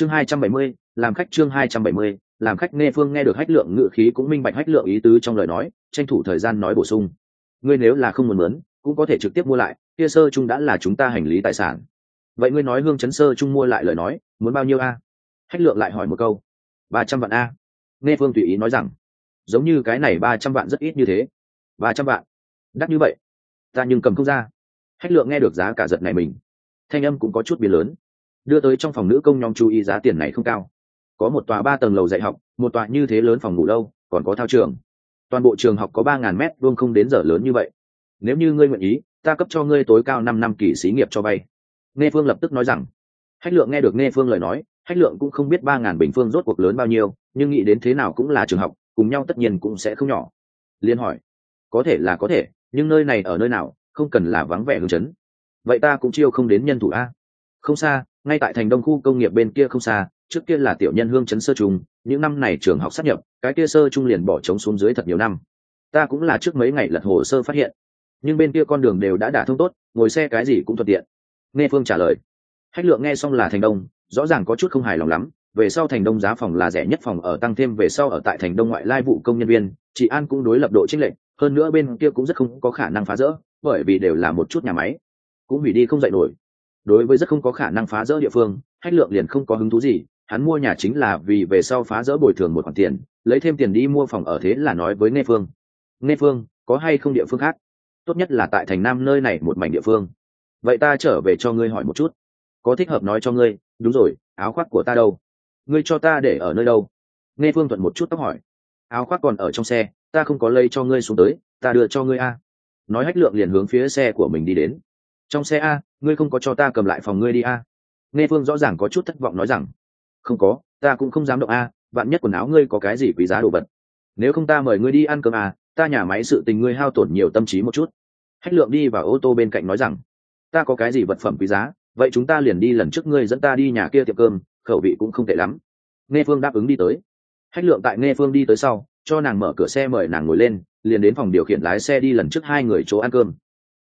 chương hai trăm bảy mươi, làm khách chương hai trăm bảy mươi, làm khách nghe phương nghe được hách lượng ngự khí cũng minh bạch hách lượng ý tứ trong lời nói, tranh thủ thời gian nói bổ sung. Ngươi nếu là không muốn mướn cũng có thể trực tiếp mua lại, kia sơ trung đã là chúng ta hành lý tài sản. Vậy ngươi nói hương chấn sơ trung mua lại lời nói, muốn bao nhiêu a? Hách lượng lại hỏi một câu. Ba trăm vạn a. Nghe phương tùy ý nói rằng, giống như cái này ba trăm vạn rất ít như thế. Ba trăm vạn. Đắt như vậy. Ta nhưng cầm không ra. Hách lượng nghe được giá cả giật này mình. Thanh âm cũng có chút biến lớn đưa tới trong phòng nữ công nhóm chú ý giá tiền này không cao. Có một tòa ba tầng lầu dạy học, một tòa như thế lớn phòng ngủ lâu, còn có thao trường. Toàn bộ trường học có ba ngàn mét vuông không đến giờ lớn như vậy. Nếu như ngươi nguyện ý, ta cấp cho ngươi tối cao năm năm kỳ xí nghiệp cho vay nghe phương lập tức nói rằng, hách lượng nghe được nghe phương lời nói, hách lượng cũng không biết ba ngàn bình phương rốt cuộc lớn bao nhiêu, nhưng nghĩ đến thế nào cũng là trường học, cùng nhau tất nhiên cũng sẽ không nhỏ. Liên hỏi, có thể là có thể, nhưng nơi này ở nơi nào, không cần là vắng vẻ hương chấn. Vậy ta cũng chiêu không đến nhân thủ a. Không xa ngay tại thành đông khu công nghiệp bên kia không xa, trước kia là tiểu nhân hương chấn sơ trung những năm này trường học sát nhập, cái kia sơ trung liền bỏ trống xuống dưới thật nhiều năm. Ta cũng là trước mấy ngày lật hồ sơ phát hiện. Nhưng bên kia con đường đều đã đả thông tốt, ngồi xe cái gì cũng thuận tiện. Nghe phương trả lời. Hách lượng nghe xong là thành đông, rõ ràng có chút không hài lòng lắm. Về sau thành đông giá phòng là rẻ nhất phòng ở tăng thêm về sau ở tại thành đông ngoại lai vụ công nhân viên, chị an cũng đối lập độ trích lệnh hơn nữa bên kia cũng rất không có khả năng phá rỡ, bởi vì đều là một chút nhà máy. Cũng hủy đi không dạy nổi đối với rất không có khả năng phá rỡ địa phương hách lượng liền không có hứng thú gì, hắn mua nhà chính là vì về sau phá rỡ bồi thường một khoản tiền, lấy thêm tiền đi mua phòng ở thế là nói với nghe phương. Nghe phương, có hay không địa phương khác? Tốt nhất là tại thành nam nơi này một mảnh địa phương. Vậy ta trở về cho ngươi hỏi một chút. Có thích hợp nói cho ngươi, đúng rồi, áo khoác của ta đâu? Ngươi cho ta để ở nơi đâu? Nghe phương thuận một chút tóc hỏi. Áo khoác còn ở trong xe, ta không có lây cho ngươi xuống tới, ta đưa cho ngươi a. Nói hách lượng liền hướng phía xe của mình đi đến trong xe a, ngươi không có cho ta cầm lại phòng ngươi đi a. Nghe phương rõ ràng có chút thất vọng nói rằng, không có, ta cũng không dám động a, vạn nhất quần áo ngươi có cái gì quý giá đồ vật. Nếu không ta mời ngươi đi ăn cơm a, ta nhà máy sự tình ngươi hao tổn nhiều tâm trí một chút. Hách lượng đi vào ô tô bên cạnh nói rằng, ta có cái gì vật phẩm quý giá, vậy chúng ta liền đi lần trước ngươi dẫn ta đi nhà kia tiệm cơm, khẩu vị cũng không tệ lắm. Nghe phương đáp ứng đi tới. Hách lượng tại nghe phương đi tới sau, cho nàng mở cửa xe mời nàng ngồi lên, liền đến phòng điều khiển lái xe đi lần trước hai người chỗ ăn cơm.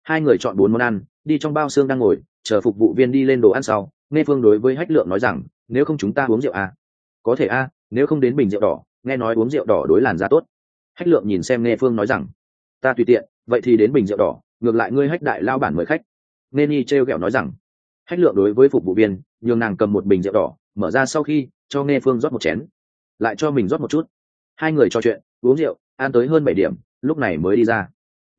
Hai người chọn bốn món ăn đi trong bao xương đang ngồi chờ phục vụ viên đi lên đồ ăn sau nghe phương đối với hách lượng nói rằng nếu không chúng ta uống rượu à? có thể a à, nếu không đến bình rượu đỏ nghe nói uống rượu đỏ đối làn da tốt. Hách lượng nhìn xem nghe phương nói rằng ta tùy tiện vậy thì đến bình rượu đỏ ngược lại ngươi hách đại lao bản mời khách. Nên y trêu ghẹo nói rằng hách lượng đối với phục vụ viên nhường nàng cầm một bình rượu đỏ mở ra sau khi cho nghe phương rót một chén. Lại cho mình rót một chút. Hai người trò chuyện uống rượu ăn tới hơn bảy điểm lúc này mới đi ra.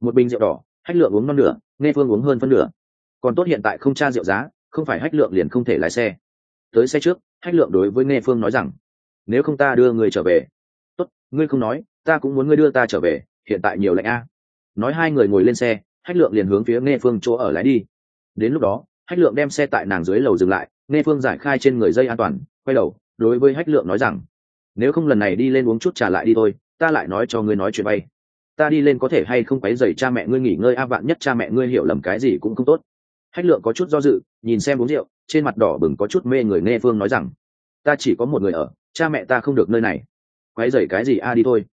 Một bình rượu đỏ hách lượng uống non nửa nghe phương uống hơn phân nửa. Còn tốt hiện tại không tra rượu giá, không phải hách lượng liền không thể lái xe. Tới xe trước, hách lượng đối với nghe phương nói rằng, nếu không ta đưa người trở về. Tốt, ngươi không nói, ta cũng muốn ngươi đưa ta trở về, hiện tại nhiều lạnh a. Nói hai người ngồi lên xe, hách lượng liền hướng phía nghe phương chỗ ở lái đi. Đến lúc đó, hách lượng đem xe tại nàng dưới lầu dừng lại, nghe phương giải khai trên người dây an toàn, quay đầu, đối với hách lượng nói rằng, nếu không lần này đi lên uống chút trả lại đi thôi, ta lại nói cho ngươi nói chuyện bay ta đi lên có thể hay không quấy dày cha mẹ ngươi nghỉ ngơi? A à, vạn nhất cha mẹ ngươi hiểu lầm cái gì cũng không tốt. Hách lượng có chút do dự, nhìn xem uống rượu, trên mặt đỏ bừng có chút mê người nghe phương nói rằng, ta chỉ có một người ở, cha mẹ ta không được nơi này. Quấy dày cái gì? A, đi thôi.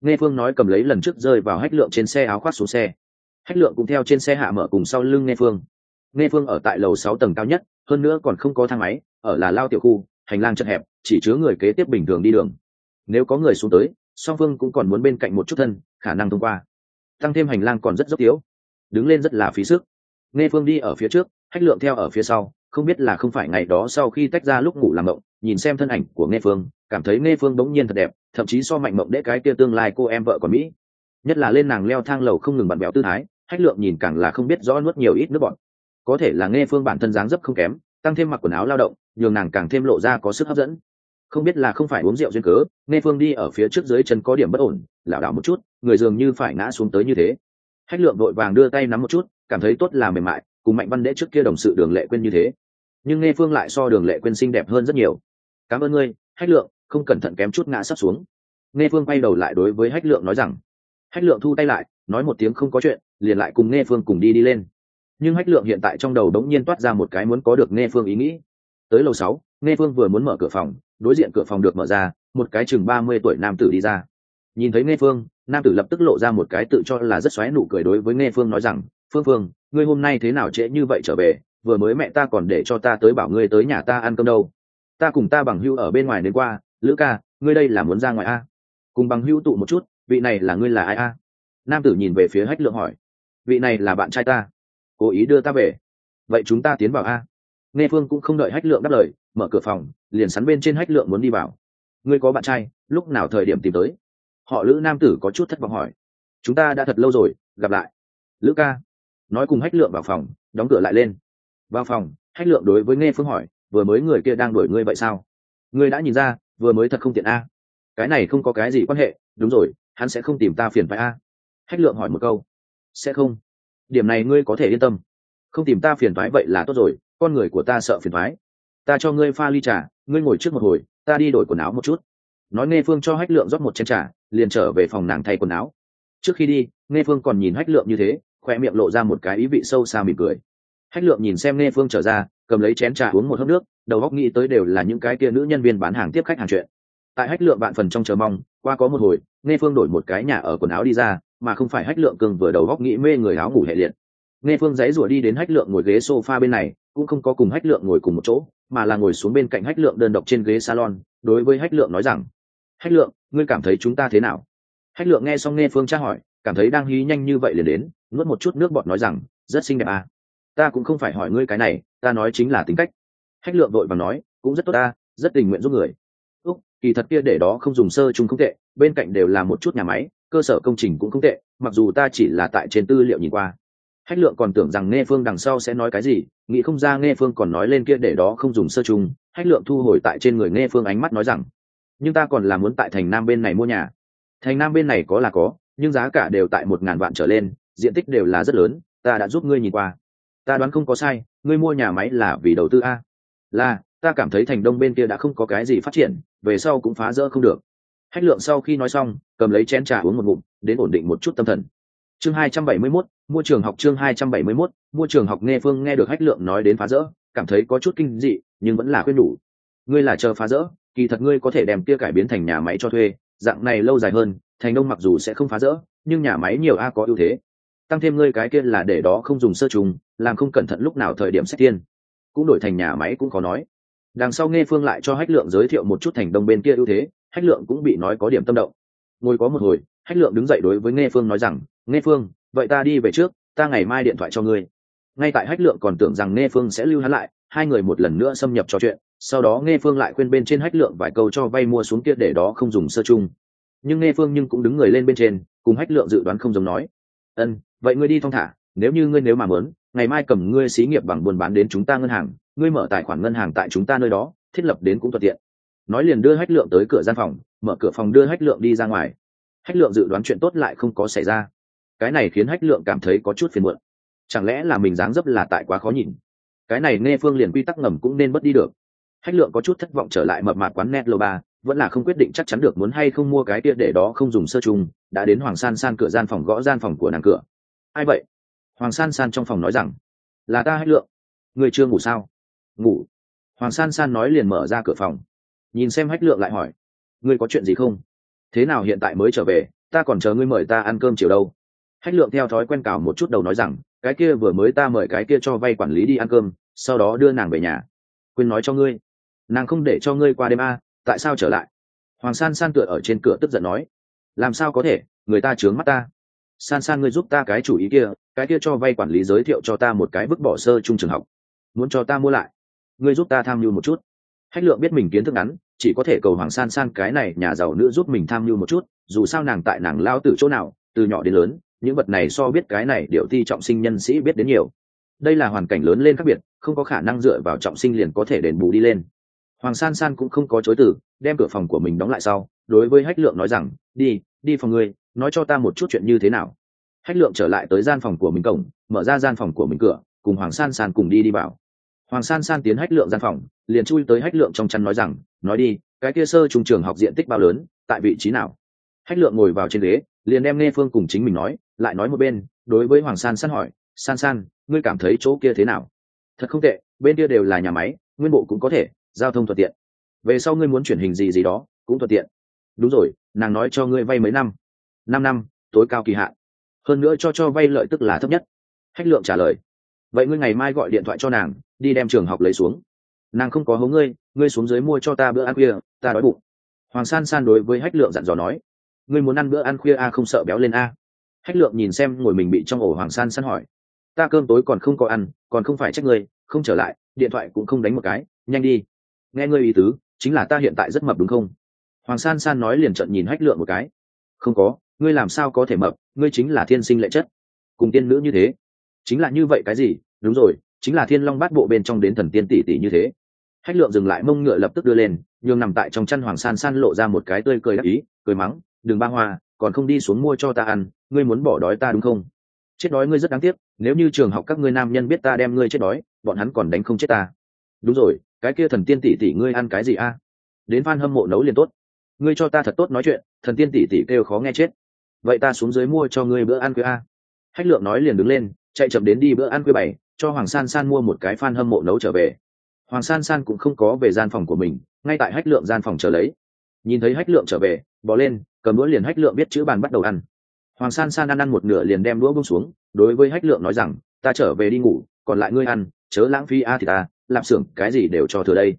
Nghe phương nói cầm lấy lần trước rơi vào hách lượng trên xe áo khoác xuống xe. Hách lượng cũng theo trên xe hạ mở cùng sau lưng nghe phương. Nghe phương ở tại lầu sáu tầng cao nhất, hơn nữa còn không có thang máy, ở là lao tiểu khu, hành lang chật hẹp, chỉ chứa người kế tiếp bình thường đi đường. Nếu có người xuống tới song phương cũng còn muốn bên cạnh một chút thân, khả năng thông qua. Tăng thêm hành lang còn rất dốc yếu. Đứng lên rất là phí sức. Nghe phương đi ở phía trước, hách lượng theo ở phía sau, không biết là không phải ngày đó sau khi tách ra lúc ngủ làm mộng, nhìn xem thân ảnh của nghe phương, cảm thấy nghe phương bỗng nhiên thật đẹp, thậm chí so mạnh mộng đễ cái kia tương lai cô em vợ còn mỹ. Nhất là lên nàng leo thang lầu không ngừng bận béo tư thái, hách lượng nhìn càng là không biết rõ nuốt nhiều ít nước bọn có thể là nghe phương bản thân dáng dấp không kém, tăng thêm mặc quần áo lao động, nhường nàng càng thêm lộ ra có sức hấp dẫn không biết là không phải uống rượu duyên cớ nghe phương đi ở phía trước dưới chân có điểm bất ổn, lảo đảo một chút, người dường như phải ngã xuống tới như thế. Hách lượng đội vàng đưa tay nắm một chút, cảm thấy tốt là mềm mại, cùng mạnh văn đễ trước kia đồng sự đường lệ quên như thế. Nhưng nghe phương lại so đường lệ quên xinh đẹp hơn rất nhiều. Cảm ơn ngươi, hách lượng, không cẩn thận kém chút ngã sắp xuống. Nghe phương quay đầu lại đối với hách lượng nói rằng. Hách lượng thu tay lại, nói một tiếng không có chuyện, liền lại cùng nghe phương cùng đi đi lên. Nhưng hách lượng hiện tại trong đầu đống nhiên toát ra một cái muốn có được nghe phương ý nghĩ. Tới lầu sáu nghe phương vừa muốn mở cửa phòng, đối diện cửa phòng được mở ra, một cái chừng ba mươi tuổi nam tử đi ra. Nhìn thấy nghe phương, nam tử lập tức lộ ra một cái tự cho là rất xoáy nụ cười đối với nghe phương nói rằng, phương phương, ngươi hôm nay thế nào trễ như vậy trở về? Vừa mới mẹ ta còn để cho ta tới bảo ngươi tới nhà ta ăn cơm đâu. Ta cùng ta bằng hưu ở bên ngoài đến qua, lữ ca, ngươi đây là muốn ra ngoài a? Cùng bằng hưu tụ một chút, vị này là ngươi là ai a? Nam tử nhìn về phía hách lượng hỏi, vị này là bạn trai ta, cố ý đưa ta về. Vậy chúng ta tiến vào a? Nghe phương cũng không đợi hách lượng đáp lời mở cửa phòng, liền sắn bên trên hách lượng muốn đi vào. Ngươi có bạn trai, lúc nào thời điểm tìm tới? Họ lữ nam tử có chút thất vọng hỏi. Chúng ta đã thật lâu rồi, gặp lại. Lữ ca. Nói cùng hách lượng vào phòng, đóng cửa lại lên. Vào phòng, hách lượng đối với nghe phương hỏi, vừa mới người kia đang đuổi ngươi vậy sao? Ngươi đã nhìn ra, vừa mới thật không tiện a. Cái này không có cái gì quan hệ, đúng rồi, hắn sẽ không tìm ta phiền phải a. Hách lượng hỏi một câu. Sẽ không. Điểm này ngươi có thể yên tâm. Không tìm ta phiền thoái vậy là tốt rồi, con người của ta sợ phiền thoái ta cho ngươi pha ly trà, ngươi ngồi trước một hồi, ta đi đổi quần áo một chút. Nói nghe phương cho hách lượng rót một chén trà, liền trở về phòng nàng thay quần áo. Trước khi đi nghe phương còn nhìn hách lượng như thế, khoe miệng lộ ra một cái ý vị sâu xa mỉm cười. Hách lượng nhìn xem nghe phương trở ra, cầm lấy chén trà uống một hớp nước, đầu góc nghĩ tới đều là những cái kia nữ nhân viên bán hàng tiếp khách hàng chuyện. Tại hách lượng bạn phần trong chờ mong, qua có một hồi nghe phương đổi một cái nhà ở quần áo đi ra, mà không phải hách lượng cường vừa đầu góc nghĩ mê người áo ngủ hệ liệt. Nghe phương giấy rủa đi đến hách lượng ngồi ghế sofa bên này, cũng không có cùng hách lượng ngồi cùng một chỗ mà là ngồi xuống bên cạnh hách lượng đơn độc trên ghế salon, đối với hách lượng nói rằng, hách lượng, ngươi cảm thấy chúng ta thế nào? Hách lượng nghe xong nghe phương tra hỏi, cảm thấy đang hí nhanh như vậy liền đến, nuốt một chút nước bọt nói rằng, rất xinh đẹp à. ta cũng không phải hỏi ngươi cái này, ta nói chính là tính cách. Hách lượng đội và nói, cũng rất tốt ta, rất tình nguyện giúp người. Úc, kỳ thật kia để đó không dùng sơ chung không tệ, bên cạnh đều là một chút nhà máy, cơ sở công trình cũng không tệ, mặc dù ta chỉ là tại trên tư liệu nhìn qua hách lượng còn tưởng rằng nghe phương đằng sau sẽ nói cái gì nghĩ không ra nghe phương còn nói lên kia để đó không dùng sơ chung. Hách lượng thu hồi tại trên người nghe phương ánh mắt nói rằng nhưng ta còn là muốn tại thành nam bên này mua nhà. Thành nam bên này có là có nhưng giá cả đều tại một ngàn vạn trở lên diện tích đều là rất lớn ta đã giúp ngươi nhìn qua. Ta đoán không có sai ngươi mua nhà máy là vì đầu tư a. Là ta cảm thấy thành đông bên kia đã không có cái gì phát triển về sau cũng phá rỡ không được. Hách lượng sau khi nói xong cầm lấy chén trà uống một ngụm đến ổn định một chút tâm thần. Chương hai trăm bảy mươi 271, mua trường học chương hai trăm bảy mươi 271, mua trường học nghe phương nghe được hách lượng nói đến phá rỡ cảm thấy có chút kinh dị nhưng vẫn là khuyên đủ. Ngươi là chờ phá rỡ kỳ thật ngươi có thể đem kia cải biến thành nhà máy cho thuê dạng này lâu dài hơn thành đông mặc dù sẽ không phá rỡ nhưng nhà máy nhiều a có ưu thế. Tăng thêm ngươi cái kia là để đó không dùng sơ trùng làm không cẩn thận lúc nào thời điểm xét tiên cũng đổi thành nhà máy cũng có nói. Đằng sau nghe phương lại cho hách lượng giới thiệu một chút thành đông bên kia ưu thế hách lượng cũng bị nói có điểm tâm động. Ngồi có một hồi hách lượng đứng dậy đối với nghe phương nói rằng nghe phương vậy ta đi về trước, ta ngày mai điện thoại cho ngươi. Ngay tại hách lượng còn tưởng rằng nghe phương sẽ lưu hắn lại, hai người một lần nữa xâm nhập trò chuyện, sau đó nghe phương lại khuyên bên trên hách lượng vài câu cho vay mua xuống kia để đó không dùng sơ chung. Nhưng nghe phương nhưng cũng đứng người lên bên trên, cùng hách lượng dự đoán không giống nói. Ân, vậy ngươi đi thong thả, nếu như ngươi nếu mà muốn, ngày mai cầm ngươi xí nghiệp bằng buôn bán đến chúng ta ngân hàng, ngươi mở tài khoản ngân hàng tại chúng ta nơi đó, thiết lập đến cũng thuận tiện. Nói liền đưa hách lượng tới cửa gian phòng, mở cửa phòng đưa hách lượng đi ra ngoài. Hách lượng dự đoán chuyện tốt lại không có xảy ra cái này khiến hách lượng cảm thấy có chút phiền muộn. Chẳng lẽ là mình dáng dấp là tại quá khó nhìn? Cái này nghe phương liền quy tắc ngầm cũng nên mất đi được. Hách lượng có chút thất vọng trở lại mập mạp quán net lô ba, vẫn là không quyết định chắc chắn được muốn hay không mua cái kia để đó không dùng sơ chung, đã đến hoàng san san cửa gian phòng gõ gian phòng của nàng cửa. Ai vậy? Hoàng san san trong phòng nói rằng, là ta, hách lượng. Người chưa ngủ sao? Ngủ. Hoàng san san nói liền mở ra cửa phòng. Nhìn xem hách lượng lại hỏi, ngươi có chuyện gì không? Thế nào hiện tại mới trở về? Ta còn chờ ngươi mời ta ăn cơm chiều đâu hách lượng theo thói quen cào một chút đầu nói rằng, cái kia vừa mới ta mời cái kia cho vay quản lý đi ăn cơm, sau đó đưa nàng về nhà. Quên nói cho ngươi. Nàng không để cho ngươi qua đêm a, tại sao trở lại? Hoàng san san tựa ở trên cửa tức giận nói. Làm sao có thể, người ta trướng mắt ta. San san ngươi giúp ta cái chủ ý kia, cái kia cho vay quản lý giới thiệu cho ta một cái vứt bỏ sơ trung trường học. Muốn cho ta mua lại, ngươi giúp ta tham mưu một chút. Hách lượng biết mình kiến thức ngắn, chỉ có thể cầu hoàng san san cái này nhà giàu nữ giúp mình tham mưu một chút, dù sao nàng tại nàng lao từ chỗ nào, từ nhỏ đến lớn những vật này so biết cái này điệu thi trọng sinh nhân sĩ biết đến nhiều. Đây là hoàn cảnh lớn lên khác biệt, không có khả năng dựa vào trọng sinh liền có thể đền bù đi lên. Hoàng san san cũng không có chối từ, đem cửa phòng của mình đóng lại sau, đối với hách lượng nói rằng, đi đi phòng ngươi, nói cho ta một chút chuyện như thế nào. Hách lượng trở lại tới gian phòng của mình cổng, mở ra gian phòng của mình cửa, cùng hoàng san san cùng đi đi vào. Hoàng san san tiến hách lượng gian phòng, liền chui tới hách lượng trong chăn nói rằng, nói đi, cái kia sơ trung trường học diện tích bao lớn, tại vị trí nào? Hách lượng ngồi vào trên ghế, liền đem nghe phương cùng chính mình nói, lại nói một bên, đối với hoàng san san hỏi, san san, ngươi cảm thấy chỗ kia thế nào? Thật không tệ, bên kia đều là nhà máy, nguyên bộ cũng có thể, giao thông thuận tiện. Về sau ngươi muốn chuyển hình gì gì đó, cũng thuận tiện. Đúng rồi, nàng nói cho ngươi vay mấy năm? Năm năm, tối cao kỳ hạn. Hơn nữa cho cho vay lợi tức là thấp nhất. Hách lượng trả lời. Vậy ngươi ngày mai gọi điện thoại cho nàng, đi đem trường học lấy xuống. Nàng không có hố ngươi ngươi xuống dưới mua cho ta bữa ăn khuya, ta đói bụng. Hoàng san san đối với hách lượng dặn dò nói ngươi muốn ăn bữa ăn khuya a à không sợ béo lên a? À. hách lượng nhìn xem ngồi mình bị trong ổ hoàng san san hỏi. Ta cơm tối còn không có ăn, còn không phải trách ngươi, không trở lại, điện thoại cũng không đánh một cái, nhanh đi. Nghe ngươi ý tứ, chính là ta hiện tại rất mập đúng không? Hoàng san san nói liền trận nhìn hách lượng một cái. Không có, ngươi làm sao có thể mập, ngươi chính là thiên sinh lệ chất. Cùng tiên nữ như thế. Chính là như vậy cái gì? Đúng rồi, chính là thiên long bát bộ bên trong đến thần tiên tỷ tỷ như thế. Hách lượng dừng lại mông ngựa lập tức đưa lên, nhường nằm tại trong chăn hoàng san san lộ ra một cái tươi cười đắc ý, cười mắng đừng ba hoa, còn không đi xuống mua cho ta ăn, ngươi muốn bỏ đói ta đúng không? Chết đói ngươi rất đáng tiếc, nếu như trường học các ngươi nam nhân biết ta đem ngươi chết đói, bọn hắn còn đánh không chết ta. Đúng rồi, cái kia thần tiên tỷ tỷ ngươi ăn cái gì a? Đến phan hâm mộ nấu liền tốt. Ngươi cho ta thật tốt nói chuyện, thần tiên tỷ tỷ kêu khó nghe chết. Vậy ta xuống dưới mua cho ngươi bữa ăn khuya a. Hách lượng nói liền đứng lên, chạy chậm đến đi bữa ăn khuya bảy, cho hoàng san san mua một cái phan hâm mộ nấu trở về. Hoàng san san cũng không có về gian phòng của mình, ngay tại hách lượng gian phòng chờ lấy. Nhìn thấy hách lượng trở về, bỏ lên cầm đũa liền hách lượng biết chữ bàn bắt đầu ăn. Hoàng san san ăn ăn một nửa liền đem đũa bông xuống, đối với hách lượng nói rằng, ta trở về đi ngủ, còn lại ngươi ăn, chớ lãng phí a thì ta làm xưởng, cái gì đều cho thừa đây.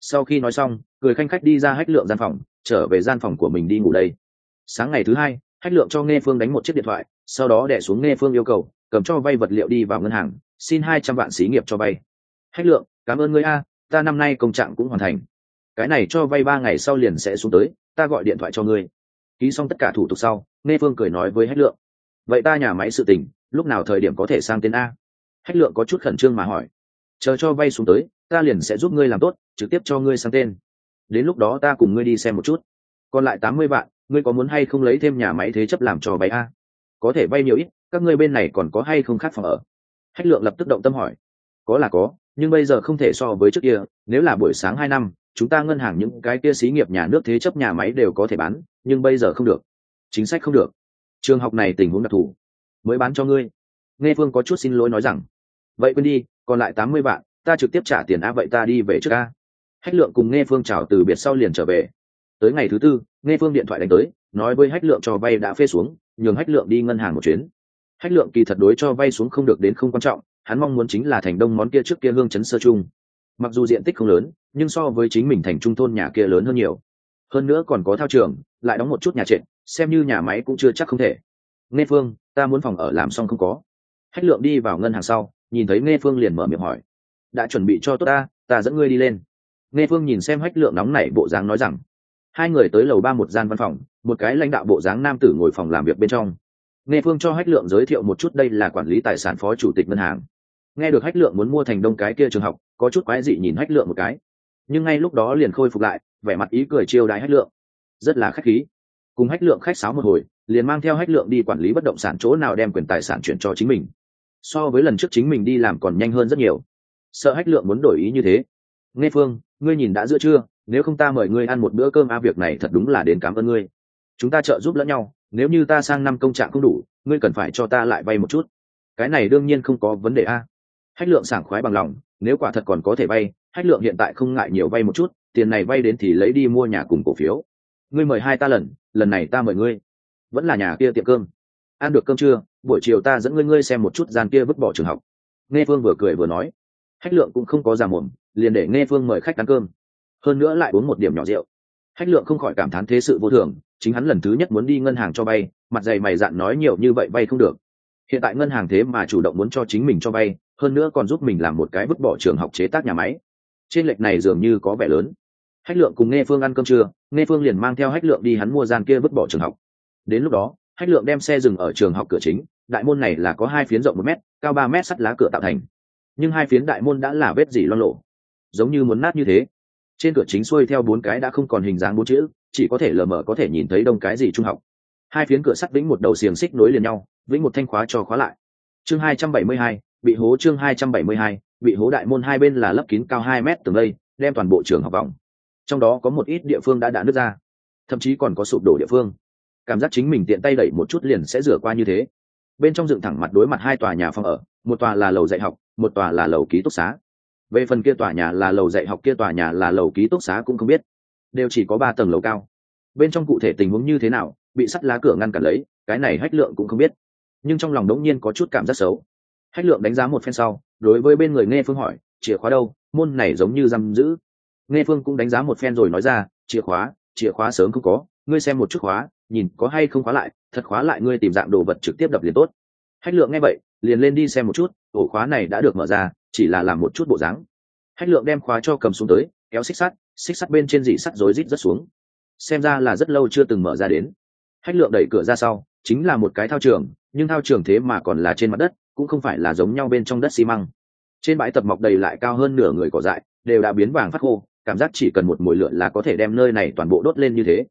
Sau khi nói xong, cười khanh khách đi ra hách lượng gian phòng, trở về gian phòng của mình đi ngủ đây. Sáng ngày thứ hai, hách lượng cho nghe phương đánh một chiếc điện thoại, sau đó đẻ xuống nghe phương yêu cầu, cầm cho vay vật liệu đi vào ngân hàng, xin hai trăm vạn xí nghiệp cho vay. Hách lượng, cảm ơn ngươi a, ta năm nay công trạng cũng hoàn thành. Cái này cho vay ba ngày sau liền sẽ xuống tới, ta gọi điện thoại cho ngươi ký xong tất cả thủ tục sau nghe phương cười nói với hách lượng. Vậy ta nhà máy sự tình, lúc nào thời điểm có thể sang tên a? Hách lượng có chút khẩn trương mà hỏi. Chờ cho vay xuống tới, ta liền sẽ giúp ngươi làm tốt, trực tiếp cho ngươi sang tên. Đến lúc đó ta cùng ngươi đi xem một chút. Còn lại tám mươi vạn, ngươi có muốn hay không lấy thêm nhà máy thế chấp làm trò bay a? Có thể vay nhiều ít, các ngươi bên này còn có hay không khác phòng ở? Hách lượng lập tức động tâm hỏi. Có là có, nhưng bây giờ không thể so với trước kia, nếu là buổi sáng hai năm, chúng ta ngân hàng những cái kia xí nghiệp nhà nước thế chấp nhà máy đều có thể bán nhưng bây giờ không được. Chính sách không được. Trường học này tình huống đặc thù. Mới bán cho ngươi. Nghe phương có chút xin lỗi nói rằng, vậy quên đi, còn lại tám mươi vạn, ta trực tiếp trả tiền a, vậy ta đi về trước a. Hách lượng cùng nghe phương chào từ biệt sau liền trở về. Tới ngày thứ tư, nghe phương điện thoại đánh tới, nói với hách lượng cho vay đã phê xuống, nhường hách lượng đi ngân hàng một chuyến. Hách lượng kỳ thật đối cho vay xuống không được đến không quan trọng, hắn mong muốn chính là thành đông món kia trước kia hương chấn sơ trung mặc dù diện tích không lớn, nhưng so với chính mình thành trung thôn nhà kia lớn hơn nhiều hơn nữa còn có thao trường, lại đóng một chút nhà trệt, xem như nhà máy cũng chưa chắc không thể. Nghe phương, ta muốn phòng ở làm xong không có. Hách lượng đi vào ngân hàng sau, nhìn thấy nghe phương liền mở miệng hỏi. Đã chuẩn bị cho tốt ta ta dẫn ngươi đi lên. Nghe phương nhìn xem hách lượng nóng nảy bộ dáng nói rằng. Hai người tới lầu ba một gian văn phòng, một cái lãnh đạo bộ dáng nam tử ngồi phòng làm việc bên trong. Nghe phương cho hách lượng giới thiệu một chút đây là quản lý tài sản phó chủ tịch ngân hàng. Nghe được hách lượng muốn mua thành đông cái kia trường học, có chút quái dị nhìn hách lượng một cái nhưng ngay lúc đó liền khôi phục lại, vẻ mặt ý cười chiêu đái hách lượng. Rất là khách khí. Cùng hách lượng khách sáo một hồi, liền mang theo hách lượng đi quản lý bất động sản chỗ nào đem quyền tài sản chuyển cho chính mình. So với lần trước chính mình đi làm còn nhanh hơn rất nhiều. Sợ hách lượng muốn đổi ý như thế. Nghe phương, ngươi nhìn đã giữa trưa, nếu không ta mời ngươi ăn một bữa cơm a, việc này thật đúng là đến cảm ơn ngươi. Chúng ta trợ giúp lẫn nhau, nếu như ta sang năm công trạng không đủ, ngươi cần phải cho ta lại vay một chút. Cái này đương nhiên không có vấn đề a. Hách lượng sảng khoái bằng lòng, nếu quả thật còn có thể vay hách lượng hiện tại không ngại nhiều vay một chút, tiền này vay đến thì lấy đi mua nhà cùng cổ phiếu. Ngươi mời hai ta lần lần này ta mời ngươi. Vẫn là nhà kia tiệm cơm. Ăn được cơm trưa buổi chiều ta dẫn ngươi ngươi xem một chút gian kia vứt bỏ trường học. Nghe phương vừa cười vừa nói. Hách lượng cũng không có già mồm, liền để nghe phương mời khách ăn cơm. Hơn nữa lại uống một điểm nhỏ rượu. Hách lượng không khỏi cảm thán thế sự vô thường, chính hắn lần thứ nhất muốn đi ngân hàng cho vay, mặt dày mày dạn nói nhiều như vậy vay không được. Hiện tại ngân hàng thế mà chủ động muốn cho chính mình cho vay, hơn nữa còn giúp mình làm một cái vứt bỏ trường học chế tác nhà máy trên lệch này dường như có vẻ lớn. Hách lượng cùng nghe phương ăn cơm trưa, nghe phương liền mang theo hách lượng đi hắn mua gian kia vứt bỏ trường học. Đến lúc đó, hách lượng đem xe dừng ở trường học cửa chính, đại môn này là có hai phiến rộng một m cao ba m sắt lá cửa tạo thành. Nhưng hai phiến đại môn đã là vết dỉ loan lộ, giống như muốn nát như thế. Trên cửa chính xuôi theo bốn cái đã không còn hình dáng bốn chữ, chỉ có thể lờ mờ có thể nhìn thấy đông cái gì trung học. Hai phiến cửa sắt vĩnh một đầu xiềng xích nối liền nhau, vĩnh một thanh khóa cho khóa lại. Chương hai trăm bảy mươi hai, bị hố chương hai trăm bảy mươi hai bị hố đại môn hai bên là lấp kín cao hai mét tường lây đem toàn bộ trường học vòng. Trong đó có một ít địa phương đã đạn nước ra, thậm chí còn có sụp đổ địa phương. Cảm giác chính mình tiện tay đẩy một chút liền sẽ rửa qua như thế. Bên trong dựng thẳng mặt đối mặt hai tòa nhà phòng ở, một tòa là lầu dạy học, một tòa là lầu ký túc xá. Về phần kia tòa nhà là lầu dạy học, kia tòa nhà là lầu ký túc xá cũng không biết. Đều chỉ có ba tầng lầu cao. Bên trong cụ thể tình huống như thế nào, bị sắt lá cửa ngăn cản lấy, cái này hách lượng cũng không biết. Nhưng trong lòng đống nhiên có chút cảm giác xấu. Hách lượng đánh giá một phen sau đối với bên người nghe phương hỏi, chìa khóa đâu? Môn này giống như giam giữ. Nghe phương cũng đánh giá một phen rồi nói ra, chìa khóa chìa khóa sớm không có, ngươi xem một chút khóa, nhìn có hay không khóa lại, thật khóa lại ngươi tìm dạng đồ vật trực tiếp đập liền tốt. Hách lượng nghe vậy, liền lên đi xem một chút, ổ khóa này đã được mở ra, chỉ là làm một chút bộ dáng. Hách lượng đem khóa cho cầm xuống tới, kéo xích sắt xích sắt bên trên dỉ sắt rối rít rất xuống. Xem ra là rất lâu chưa từng mở ra đến. Hách lượng đẩy cửa ra sau, chính là một cái thao trường, nhưng thao trường thế mà còn là trên mặt đất cũng không phải là giống nhau bên trong đất xi măng. Trên bãi tập mọc đầy lại cao hơn nửa người cỏ dại, đều đã biến vàng phát khô, cảm giác chỉ cần một mùi lửa là có thể đem nơi này toàn bộ đốt lên như thế.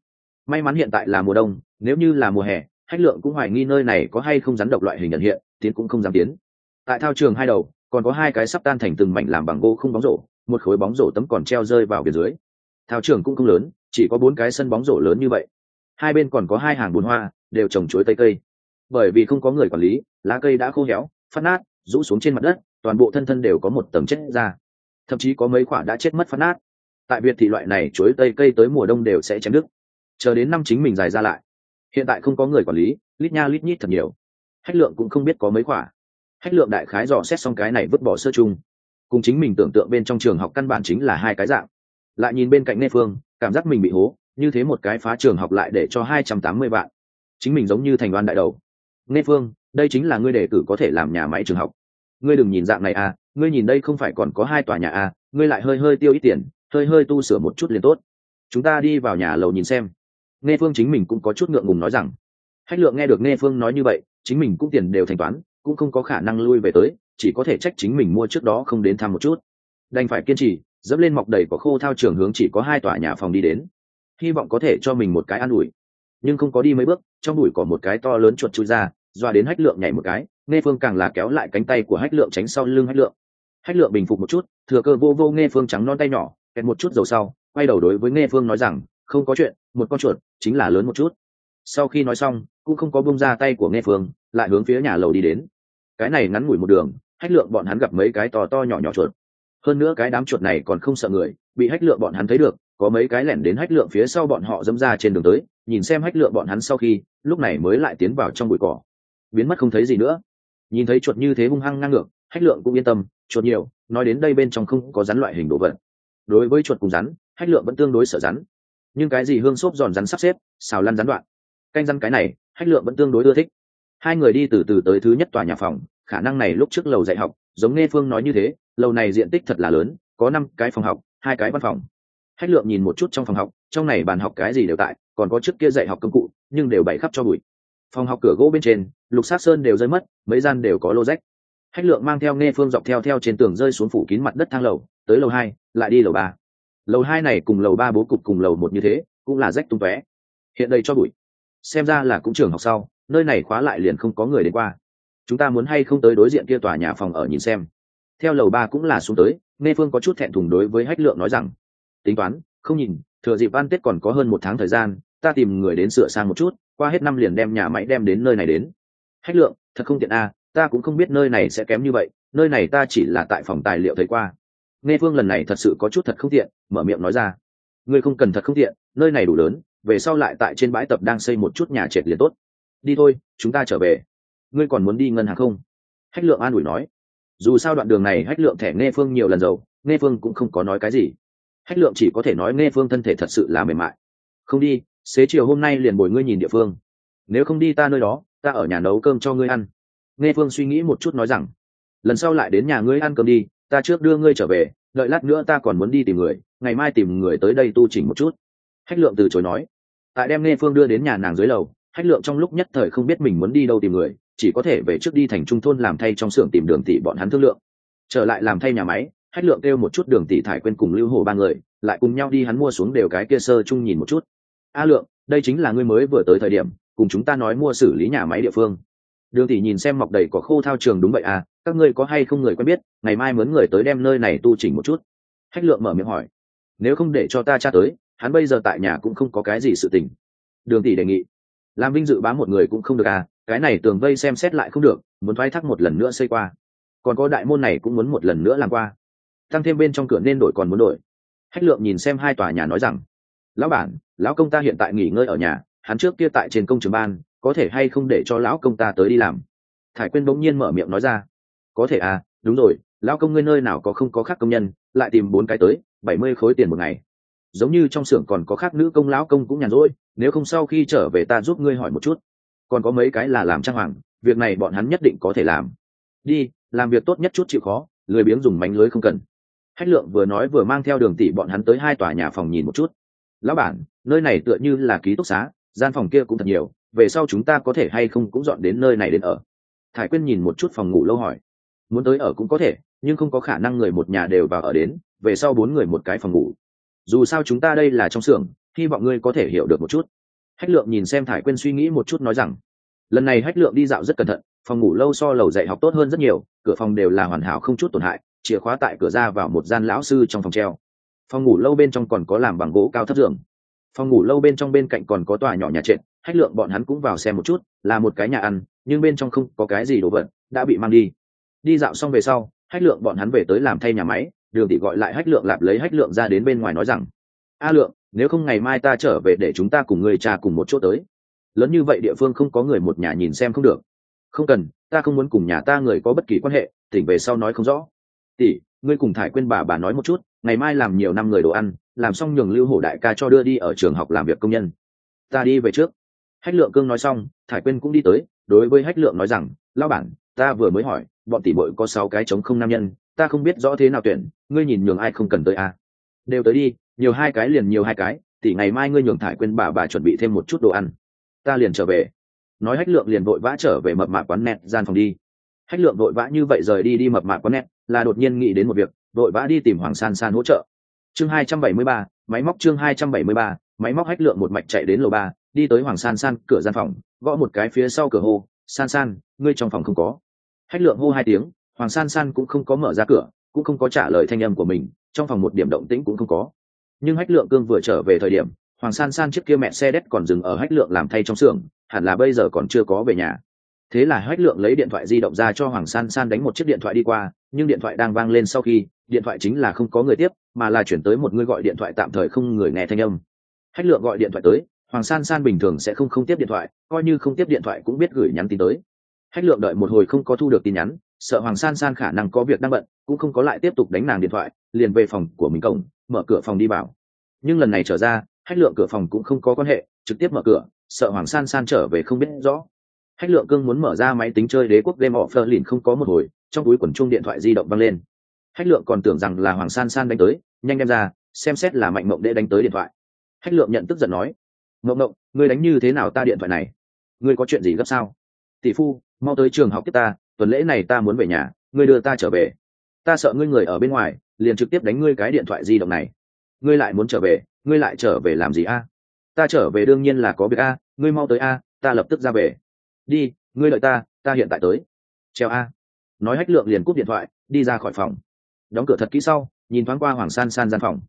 May mắn hiện tại là mùa đông, nếu như là mùa hè hách lượng cũng hoài nghi nơi này có hay không rắn độc loại hình nhận hiện, tiến cũng không dám tiến. Tại thao trường hai đầu, còn có hai cái sắp tan thành từng mảnh làm bằng gỗ không bóng rổ, một khối bóng rổ tấm còn treo rơi vào phía dưới. Thao trường cũng không lớn, chỉ có bốn cái sân bóng rổ lớn như vậy. Hai bên còn có hai hàng bùn hoa, đều trồng chuối tây cây bởi vì không có người quản lý, lá cây đã khô héo, phát nát, rũ xuống trên mặt đất, toàn bộ thân thân đều có một tầng chết ra. Thậm chí có mấy quả đã chết mất phát nát. Tại việt thị loại này chuối tây cây tới mùa đông đều sẽ chém đứt. Chờ đến năm chính mình dài ra lại. Hiện tại không có người quản lý, lít nha lít nhít thật nhiều. Hách lượng cũng không biết có mấy quả. Hách lượng đại khái dò xét xong cái này vứt bỏ sơ chung. Cùng chính mình tưởng tượng bên trong trường học căn bản chính là hai cái dạng. Lại nhìn bên cạnh nê phương, cảm giác mình bị hố, như thế một cái phá trường học lại để cho hai trăm tám mươi vạn. Chính mình giống như thành đoan đại đầu nghe phương, đây chính là ngươi đề cử có thể làm nhà máy trường học. Ngươi đừng nhìn dạng này à ngươi nhìn đây không phải còn có hai tòa nhà à ngươi lại hơi hơi tiêu ít tiền, hơi hơi tu sửa một chút liền tốt. Chúng ta đi vào nhà lầu nhìn xem. Nghe phương chính mình cũng có chút ngượng ngùng nói rằng. Hách lượng nghe được nghe phương nói như vậy, chính mình cũng tiền đều thanh toán, cũng không có khả năng lui về tới, chỉ có thể trách chính mình mua trước đó không đến thăm một chút. Đành phải kiên trì, dẫm lên mọc đầy có khô thao trường hướng chỉ có hai tòa nhà phòng đi đến. Hy vọng có thể cho mình một cái an ủi nhưng không có đi mấy bước, trong bụi có một cái to lớn chuột chui ra, doa đến hách lượng nhảy một cái, nghe phương càng là kéo lại cánh tay của hách lượng tránh sau lưng hách lượng. Hách lượng bình phục một chút, thừa cơ vô vô nghe phương trắng non tay nhỏ, kẹt một chút dầu sau, quay đầu đối với nghe phương nói rằng, không có chuyện, một con chuột, chính là lớn một chút. Sau khi nói xong, cũng không có bông ra tay của nghe phương, lại hướng phía nhà lầu đi đến. Cái này ngắn ngủi một đường, hách lượng bọn hắn gặp mấy cái to to nhỏ nhỏ chuột. Hơn nữa cái đám chuột này còn không sợ người, bị hách lượng bọn hắn thấy được có mấy cái lẻn đến hách lượng phía sau bọn họ dẫm ra trên đường tới, nhìn xem hách lượng bọn hắn sau khi, lúc này mới lại tiến vào trong bụi cỏ. Biến mất không thấy gì nữa. Nhìn thấy chuột như thế hung hăng ngang ngược, hách lượng cũng yên tâm, chuột nhiều, nói đến đây bên trong không có rắn loại hình đồ vật. Đối với chuột cùng rắn, hách lượng vẫn tương đối sợ rắn. Nhưng cái gì hương xốp giòn rắn sắp xếp, xào lăn rắn đoạn. Canh rắn cái này, hách lượng vẫn tương đối ưa thích. Hai người đi từ từ tới thứ nhất tòa nhà phòng, khả năng này lúc trước lầu dạy học, giống nghe phương nói như thế, lầu này diện tích thật là lớn, có năm cái phòng học, hai cái văn phòng hách lượng nhìn một chút trong phòng học, trong này bàn học cái gì đều tại, còn có trước kia dạy học công cụ, nhưng đều bày khắp cho bụi. Phòng học cửa gỗ bên trên, lục sát sơn đều rơi mất, mấy gian đều có lô rách. Hách lượng mang theo nghe phương dọc theo theo trên tường rơi xuống phủ kín mặt đất thang lầu, tới lầu hai, lại đi lầu ba. Lầu hai này cùng lầu ba bố cục cùng lầu một như thế, cũng là rách tung tóe. Hiện đây cho bụi. Xem ra là cũng trường học sau, nơi này khóa lại liền không có người đến qua. Chúng ta muốn hay không tới đối diện kia tòa nhà phòng ở nhìn xem. Theo lầu ba cũng là xuống tới, nghe phương có chút thẹn thùng đối với hách lượng nói rằng tính toán không nhìn thừa dịp ăn tết còn có hơn một tháng thời gian ta tìm người đến sửa sang một chút qua hết năm liền đem nhà máy đem đến nơi này đến. Hách lượng thật không tiện a à, ta cũng không biết nơi này sẽ kém như vậy nơi này ta chỉ là tại phòng tài liệu thấy qua. Nghe phương lần này thật sự có chút thật không tiện mở miệng nói ra. Ngươi không cần thật không tiện nơi này đủ lớn về sau lại tại trên bãi tập đang xây một chút nhà trệt liền tốt. Đi thôi chúng ta trở về. Ngươi còn muốn đi ngân hàng không? Hách lượng an ủi nói. Dù sao đoạn đường này hách lượng thẻ nghe phương nhiều lần giàu nghe phương cũng không có nói cái gì hách lượng chỉ có thể nói nghe phương thân thể thật sự là mềm mại. Không đi, xế chiều hôm nay liền bồi ngươi nhìn địa phương. Nếu không đi ta nơi đó, ta ở nhà nấu cơm cho ngươi ăn. Nghe phương suy nghĩ một chút nói rằng, lần sau lại đến nhà ngươi ăn cơm đi, ta trước đưa ngươi trở về, đợi lát nữa ta còn muốn đi tìm người, ngày mai tìm người tới đây tu chỉnh một chút. Hách lượng từ chối nói. Tại đem nghe phương đưa đến nhà nàng dưới lầu, hách lượng trong lúc nhất thời không biết mình muốn đi đâu tìm người, chỉ có thể về trước đi thành trung thôn làm thay trong xưởng tìm đường tỷ bọn hắn thương lượng. Trở lại làm thay nhà máy hách lượng kêu một chút đường tỷ thải quên cùng lưu Hổ ba người, lại cùng nhau đi hắn mua xuống đều cái kia sơ chung nhìn một chút. A lượng, đây chính là ngươi mới vừa tới thời điểm, cùng chúng ta nói mua xử lý nhà máy địa phương. Đường tỷ nhìn xem mọc đầy có khô thao trường đúng vậy à các ngươi có hay không người quen biết, ngày mai mướn người tới đem nơi này tu chỉnh một chút. Hách lượng mở miệng hỏi. Nếu không để cho ta tra tới, hắn bây giờ tại nhà cũng không có cái gì sự tình. Đường tỷ đề nghị. Làm vinh dự bám một người cũng không được à cái này tường vây xem xét lại không được, muốn thoái thác một lần nữa xây qua. Còn có đại môn này cũng muốn một lần nữa làm qua tăng thêm bên trong cửa nên đổi còn muốn đổi. Hách lượng nhìn xem hai tòa nhà nói rằng, lão bản, lão công ta hiện tại nghỉ ngơi ở nhà, hắn trước kia tại trên công trường ban, có thể hay không để cho lão công ta tới đi làm? Thải quyên bỗng nhiên mở miệng nói ra, có thể à đúng rồi, lão công ngươi nơi nào có không có khác công nhân, lại tìm bốn cái tới, bảy mươi khối tiền một ngày. Giống như trong xưởng còn có khác nữ công lão công cũng nhàn rỗi, nếu không sau khi trở về ta giúp ngươi hỏi một chút. Còn có mấy cái là làm trang hoàng, việc này bọn hắn nhất định có thể làm. Đi, làm việc tốt nhất chút chịu khó, lười biếng dùng mánh lưới không cần hách lượng vừa nói vừa mang theo đường tỷ bọn hắn tới hai tòa nhà phòng nhìn một chút. Lão bản, nơi này tựa như là ký túc xá, gian phòng kia cũng thật nhiều, về sau chúng ta có thể hay không cũng dọn đến nơi này đến ở? Thải quyên nhìn một chút phòng ngủ lâu hỏi. Muốn tới ở cũng có thể, nhưng không có khả năng người một nhà đều vào ở đến, về sau bốn người một cái phòng ngủ. Dù sao chúng ta đây là trong xưởng, hy vọng ngươi có thể hiểu được một chút. Hách lượng nhìn xem thải quyên suy nghĩ một chút nói rằng, lần này hách lượng đi dạo rất cẩn thận, phòng ngủ lâu so lầu dạy học tốt hơn rất nhiều, cửa phòng đều là hoàn hảo không chút tổn hại chìa khóa tại cửa ra vào một gian lão sư trong phòng treo. Phòng ngủ lâu bên trong còn có làm bằng gỗ cao thấp giường. Phòng ngủ lâu bên trong bên cạnh còn có tòa nhỏ nhà trệt, hách lượng bọn hắn cũng vào xem một chút, là một cái nhà ăn, nhưng bên trong không có cái gì đồ vật, đã bị mang đi. Đi dạo xong về sau, hách lượng bọn hắn về tới làm thay nhà máy, đường tỷ gọi lại hách lượng lạp lấy hách lượng ra đến bên ngoài nói rằng, a lượng, nếu không ngày mai ta trở về để chúng ta cùng người cha cùng một chỗ tới. Lớn như vậy địa phương không có người một nhà nhìn xem không được. Không cần, ta không muốn cùng nhà ta người có bất kỳ quan hệ, tỉnh về sau nói không rõ tỷ, ngươi cùng thải quên bà bà nói một chút, ngày mai làm nhiều năm người đồ ăn, làm xong nhường lưu hổ đại ca cho đưa đi ở trường học làm việc công nhân. Ta đi về trước. Hách lượng cương nói xong, thải quên cũng đi tới, đối với hách lượng nói rằng lao bản, ta vừa mới hỏi, bọn tỷ bội có sáu cái chống không nam nhân, ta không biết rõ thế nào tuyển, ngươi nhìn nhường ai không cần tới à. đều tới đi, nhiều hai cái liền nhiều hai cái, tỷ ngày mai ngươi nhường thải quên bà bà chuẩn bị thêm một chút đồ ăn, ta liền trở về. Nói hách lượng liền vội vã trở về mập mạp quán nẹt gian phòng đi hách lượng vội vã như vậy rời đi đi mập mạp quán nét, là đột nhiên nghĩ đến một việc, vội vã đi tìm hoàng san san hỗ trợ. Chương hai trăm bảy mươi ba, máy móc chương hai trăm bảy mươi ba, máy móc hách lượng một mạch chạy đến lầu ba, đi tới hoàng san san cửa gian phòng, gõ một cái phía sau cửa hô, san san, ngươi trong phòng không có. Hách lượng hô hai tiếng, hoàng san san cũng không có mở ra cửa, cũng không có trả lời thanh âm của mình, trong phòng một điểm động tĩnh cũng không có. Nhưng hách lượng cương vừa trở về thời điểm, hoàng san san trước kia mẹ xe đét còn dừng ở hách lượng làm thay trong xưởng, hẳn là bây giờ còn chưa có về nhà thế là hách lượng lấy điện thoại di động ra cho hoàng san san đánh một chiếc điện thoại đi qua, nhưng điện thoại đang vang lên sau khi, điện thoại chính là không có người tiếp, mà là chuyển tới một người gọi điện thoại tạm thời không người nghe thanh âm. Hách lượng gọi điện thoại tới, hoàng san san bình thường sẽ không không tiếp điện thoại, coi như không tiếp điện thoại cũng biết gửi nhắn tin tới. Hách lượng đợi một hồi không có thu được tin nhắn, sợ hoàng san san khả năng có việc đang bận, cũng không có lại tiếp tục đánh nàng điện thoại, liền về phòng của mình cổng, mở cửa phòng đi vào. Nhưng lần này trở ra hách lượng cửa phòng cũng không có quan hệ, trực tiếp mở cửa, sợ hoàng san san trở về không biết rõ hách lượng cương muốn mở ra máy tính chơi đế quốc game offer lìn không có một hồi, trong túi quần chung điện thoại di động văng lên. Hách lượng còn tưởng rằng là hoàng san san đánh tới, nhanh đem ra, xem xét là mạnh mộng đệ đánh tới điện thoại. Hách lượng nhận tức giận nói, mộng mộng, ngươi đánh như thế nào ta điện thoại này? Ngươi có chuyện gì gấp sao? Tỷ phu, mau tới trường học tiếp ta, tuần lễ này ta muốn về nhà, ngươi đưa ta trở về. Ta sợ ngươi người ở bên ngoài, liền trực tiếp đánh ngươi cái điện thoại di động này. Ngươi lại muốn trở về, ngươi lại trở về làm gì a? Ta trở về đương nhiên là có việc a, ngươi mau tới a, ta lập tức ra về đi, ngươi đợi ta ta hiện tại tới. Treo a. Nói hách lượng liền cúp điện thoại, đi ra khỏi phòng. Đóng cửa thật kỹ sau, nhìn thoáng qua hoàng san san gian phòng.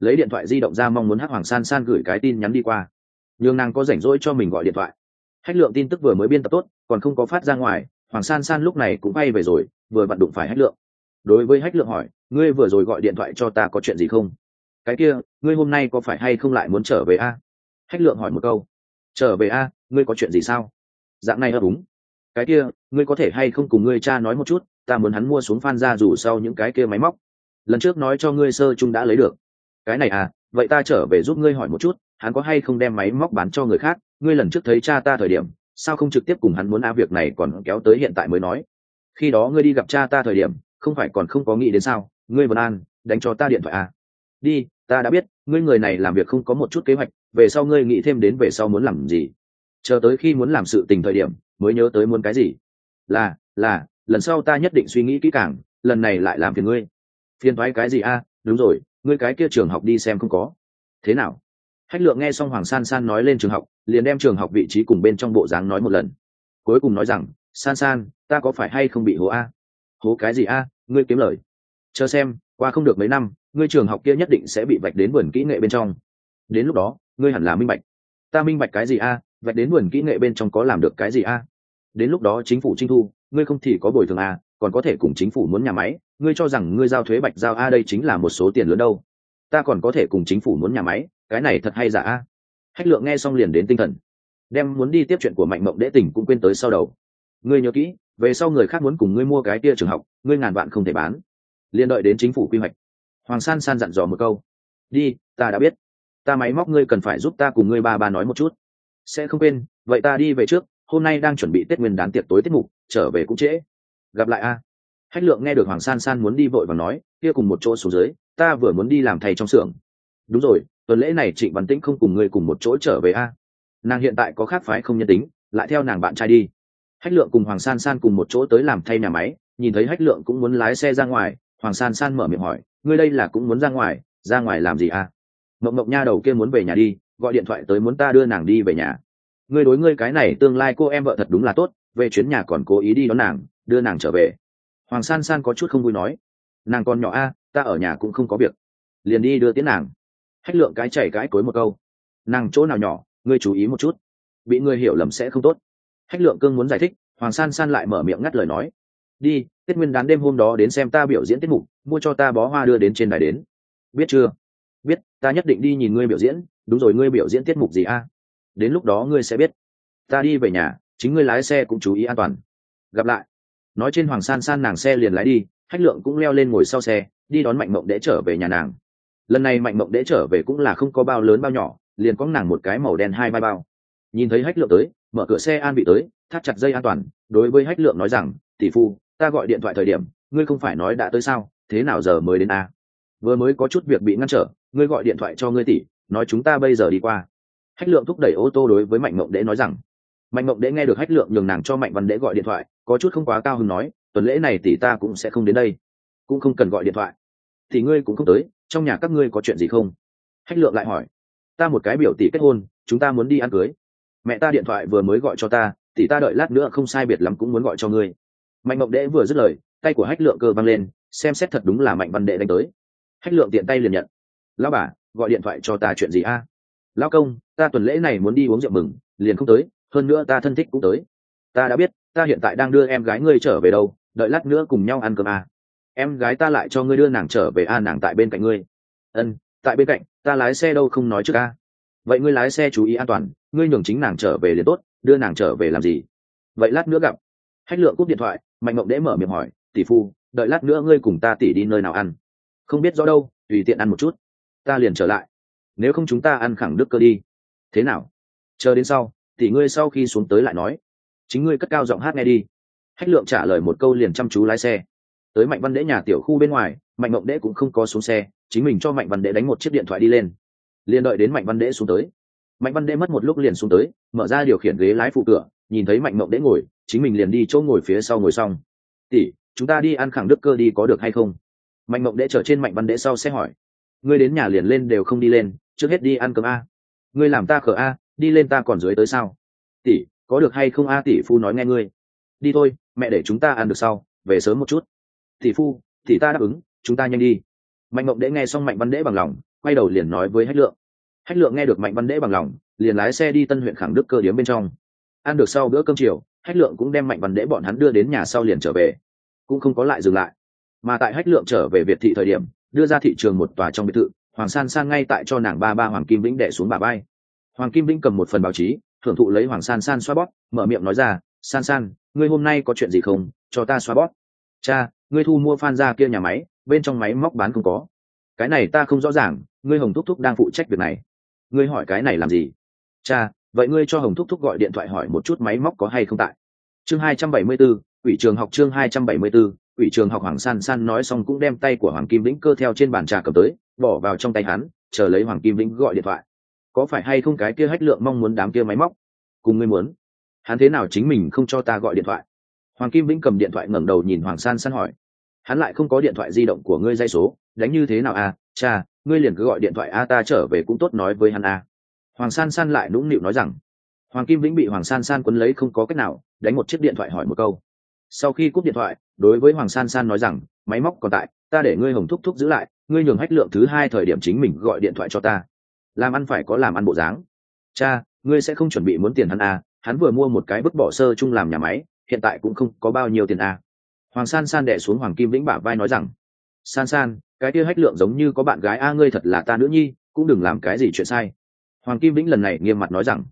Lấy điện thoại di động ra mong muốn hát hoàng san san gửi cái tin nhắn đi qua. Nhường nàng có rảnh rỗi cho mình gọi điện thoại. Hách lượng tin tức vừa mới biên tập tốt, còn không có phát ra ngoài, hoàng san san lúc này cũng bay về rồi, vừa vặn đụng phải hách lượng. Đối với hách lượng hỏi, ngươi vừa rồi gọi điện thoại cho ta có chuyện gì không? Cái kia, ngươi hôm nay có phải hay không lại muốn trở về a? Hách lượng hỏi một câu. Trở về a, ngươi có chuyện gì sao? Dạng này ấp úng. Cái kia, ngươi có thể hay không cùng ngươi cha nói một chút, ta muốn hắn mua xuống phan ra dù sau những cái kia máy móc. Lần trước nói cho ngươi sơ trung đã lấy được. Cái này à vậy ta trở về giúp ngươi hỏi một chút, hắn có hay không đem máy móc bán cho người khác? Ngươi lần trước thấy cha ta thời điểm, sao không trực tiếp cùng hắn muốn a việc này còn kéo tới hiện tại mới nói? Khi đó ngươi đi gặp cha ta thời điểm, không phải còn không có nghĩ đến sao? Ngươi vân an, đánh cho ta điện thoại à? Đi, ta đã biết, ngươi người này làm việc không có một chút kế hoạch, về sau ngươi nghĩ thêm đến về sau muốn làm gì? Chờ tới khi muốn làm sự tình thời điểm, mới nhớ tới muốn cái gì. Là là, lần sau ta nhất định suy nghĩ kỹ càng, lần này lại làm phiền ngươi. Phiền thoái cái gì a? Đúng rồi, ngươi cái kia trường học đi xem không có. Thế nào? Hách lượng nghe xong hoàng san san nói lên trường học, liền đem trường học vị trí cùng bên trong bộ dáng nói một lần. Cuối cùng nói rằng, san san, ta có phải hay không bị hố a? Hố cái gì a? Ngươi kiếm lời. Chờ xem, qua không được mấy năm, ngươi trường học kia nhất định sẽ bị vạch đến vườn kỹ nghệ bên trong. Đến lúc đó, ngươi hẳn là minh bạch. Ta minh bạch cái gì a? Vạch đến vườn kỹ nghệ bên trong có làm được cái gì a? Đến lúc đó chính phủ trinh thu, ngươi không thì có bồi thường a còn có thể cùng chính phủ muốn nhà máy, ngươi cho rằng ngươi giao thuế bạch giao a đây chính là một số tiền lớn đâu. Ta còn có thể cùng chính phủ muốn nhà máy, cái này thật hay giả a? Hách lượng nghe xong liền đến tinh thần. Đem muốn đi tiếp chuyện của mạnh mộng đễ tình cũng quên tới sau đầu. Ngươi nhớ kỹ, về sau người khác muốn cùng ngươi mua cái kia trường học, ngươi ngàn vạn không thể bán. Liền đợi đến chính phủ quy hoạch. Hoàng san san dặn dò một câu. Đi, ta đã biết. Ta máy móc ngươi cần phải giúp ta cùng ngươi ba ba nói một chút sẽ không quên, vậy ta đi về trước, hôm nay đang chuẩn bị tết nguyên đán tiệc tối tiết mục, trở về cũng trễ. Gặp lại a. Hách lượng nghe được hoàng san san muốn đi vội và nói, kia cùng một chỗ xuống dưới, ta vừa muốn đi làm thầy trong xưởng. Đúng rồi, tuần lễ này trịnh văn tĩnh không cùng ngươi cùng một chỗ trở về a. Nàng hiện tại có khác phái không nhân tính, lại theo nàng bạn trai đi. Hách lượng cùng hoàng san san cùng một chỗ tới làm thay nhà máy, nhìn thấy hách lượng cũng muốn lái xe ra ngoài, hoàng san san mở miệng hỏi, ngươi đây là cũng muốn ra ngoài ra ngoài làm gì à mộng mộng nha đầu kia muốn về nhà đi gọi điện thoại tới muốn ta đưa nàng đi về nhà. Ngươi đối ngươi cái này tương lai cô em vợ thật đúng là tốt, về chuyến nhà còn cố ý đi đón nàng, đưa nàng trở về. Hoàng san san có chút không vui nói, nàng còn nhỏ a, ta ở nhà cũng không có việc. Liền đi đưa tiến nàng. Hách lượng cái chảy cái cối một câu. Nàng chỗ nào nhỏ, ngươi chú ý một chút. Bị ngươi hiểu lầm sẽ không tốt. Hách lượng cương muốn giải thích, hoàng san san lại mở miệng ngắt lời nói. Đi, tết nguyên đán đêm hôm đó đến xem ta biểu diễn tiết mục, mua cho ta bó hoa đưa đến trên đài đến. Biết chưa? Ta nhất định đi nhìn ngươi biểu diễn, đúng rồi ngươi biểu diễn tiết mục gì a? Đến lúc đó ngươi sẽ biết. Ta đi về nhà, chính ngươi lái xe cũng chú ý an toàn. Gặp lại. Nói trên hoàng san san nàng xe liền lái đi hách lượng cũng leo lên ngồi sau xe, đi đón mạnh mộng đễ trở về nhà nàng. Lần này mạnh mộng đễ trở về cũng là không có bao lớn bao nhỏ, liền có nàng một cái màu đen hai vai bao. Nhìn thấy hách lượng tới, mở cửa xe an bị tới, thắt chặt dây an toàn, đối với hách lượng nói rằng, tỷ phu, ta gọi điện thoại thời điểm, ngươi không phải nói đã tới sao? Thế nào giờ mới đến a? Vừa mới có chút việc bị ngăn trở, ngươi gọi điện thoại cho ngươi tỷ nói chúng ta bây giờ đi qua. Hách lượng thúc đẩy ô tô đối với mạnh mộng đễ nói rằng, mạnh mộng đễ nghe được hách lượng nhường nàng cho mạnh văn đễ gọi điện thoại, có chút không quá cao hứng nói, tuần lễ này tỷ ta cũng sẽ không đến đây, cũng không cần gọi điện thoại. Thì ngươi cũng không tới, trong nhà các ngươi có chuyện gì không? Hách lượng lại hỏi, ta một cái biểu tỷ kết hôn, chúng ta muốn đi ăn cưới. Mẹ ta điện thoại vừa mới gọi cho ta tỷ ta đợi lát nữa không sai biệt lắm cũng muốn gọi cho ngươi. Mạnh mộng đễ vừa dứt lời, tay của hách lượng cơ văng lên, xem xét thật đúng là mạnh văn đệ đánh tới hách lượng tiện tay liền nhận. Lão bà, gọi điện thoại cho ta chuyện gì a? Lão công, ta tuần lễ này muốn đi uống rượu mừng, liền không tới, hơn nữa ta thân thích cũng tới. Ta đã biết, ta hiện tại đang đưa em gái ngươi trở về đâu, đợi lát nữa cùng nhau ăn cơm a. Em gái ta lại cho ngươi đưa nàng trở về a, nàng tại bên cạnh ngươi. Ân, tại bên cạnh, ta lái xe đâu không nói trước a. Vậy ngươi lái xe chú ý an toàn, ngươi nhường chính nàng trở về liền tốt, đưa nàng trở về làm gì? Vậy lát nữa gặp. Hách lượng cúp điện thoại, mạnh mộng đễ mở miệng hỏi, tỷ phu, đợi lát nữa ngươi cùng ta tỷ đi nơi nào ăn? Không biết rõ đâu, tùy tiện ăn một chút. Ta liền trở lại. Nếu không chúng ta ăn khẳng đức cơ đi. Thế nào? Chờ đến sau, tỷ ngươi sau khi xuống tới lại nói. Chính ngươi cất cao giọng hát nghe đi. Hách lượng trả lời một câu liền chăm chú lái xe. Tới mạnh văn đễ nhà tiểu khu bên ngoài, mạnh mộng đễ cũng không có xuống xe, chính mình cho mạnh văn đễ đánh một chiếc điện thoại đi lên. Liền đợi đến mạnh văn đễ xuống tới. Mạnh văn đễ mất một lúc liền xuống tới, mở ra điều khiển ghế lái phụ cửa, nhìn thấy mạnh mộng đễ ngồi, chính mình liền đi chỗ ngồi phía sau ngồi xong. Tỷ, chúng ta đi ăn khẳng đức cơ đi có được hay không? Mạnh mộng đệ trở trên mạnh văn đệ sau sẽ hỏi, ngươi đến nhà liền lên đều không đi lên, trước hết đi ăn cơm a. Ngươi làm ta khở a, đi lên ta còn dưới tới sao? Tỷ, có được hay không a tỷ phu nói nghe ngươi. Đi thôi, mẹ để chúng ta ăn được sau, về sớm một chút. Tỷ phu tỷ ta đáp ứng, chúng ta nhanh đi. Mạnh mộng đệ nghe xong mạnh văn đệ bằng lòng, quay đầu liền nói với hách lượng. Hách lượng nghe được mạnh văn đệ bằng lòng, liền lái xe đi tân huyện khẳng đức cơ điếm bên trong. Ăn được sau bữa cơm chiều, hách lượng cũng đem mạnh văn đệ bọn hắn đưa đến nhà sau liền trở về, cũng không có lại dừng lại mà tại hách lượng trở về việt thị thời điểm đưa ra thị trường một tòa trong biệt thự hoàng san san ngay tại cho nàng ba ba hoàng kim vĩnh đệ xuống bà bay hoàng kim vĩnh cầm một phần báo chí thưởng thụ lấy hoàng san san xoa bóp mở miệng nói ra san san ngươi hôm nay có chuyện gì không? Cho ta xoa bóp. Cha ngươi thu mua phan ra kia nhà máy bên trong máy móc bán không có. Cái này ta không rõ ràng ngươi hồng thúc thúc đang phụ trách việc này. Ngươi hỏi cái này làm gì? Cha vậy ngươi cho hồng thúc thúc gọi điện thoại hỏi một chút máy móc có hay không tại. Chương hai trăm bảy mươi 274, ủy trường học chương hai trăm bảy mươi 274, ủy trường học hoàng san san nói xong cũng đem tay của hoàng kim vĩnh cơ theo trên bàn trà cầm tới, bỏ vào trong tay hắn, chờ lấy hoàng kim vĩnh gọi điện thoại. Có phải hay không cái kia hách lượng mong muốn đám kia máy móc? Cùng ngươi muốn. Hắn thế nào chính mình không cho ta gọi điện thoại? Hoàng kim vĩnh cầm điện thoại ngẩng đầu nhìn hoàng san san hỏi. Hắn lại không có điện thoại di động của ngươi dây số, đánh như thế nào à? Cha, ngươi liền cứ gọi điện thoại a, ta trở về cũng tốt nói với hắn a. Hoàng san san lại nũng nịu nói rằng. Hoàng kim vĩnh bị hoàng san san quấn lấy không có cách nào, đánh một chiếc điện thoại hỏi một câu. Sau khi cúp điện thoại đối với hoàng san san nói rằng máy móc còn tại ta để ngươi hồng thúc thúc giữ lại ngươi nhường hách lượng thứ hai thời điểm chính mình gọi điện thoại cho ta. Làm ăn phải có làm ăn bộ dáng. Cha ngươi sẽ không chuẩn bị muốn tiền hắn à, hắn vừa mua một cái bức bỏ sơ chung làm nhà máy hiện tại cũng không có bao nhiêu tiền à. hoàng san san đẻ xuống hoàng kim vĩnh bả vai nói rằng san san cái kia hách lượng giống như có bạn gái a ngươi thật là ta nữ nhi cũng đừng làm cái gì chuyện sai. Hoàng kim vĩnh lần này nghiêm mặt nói rằng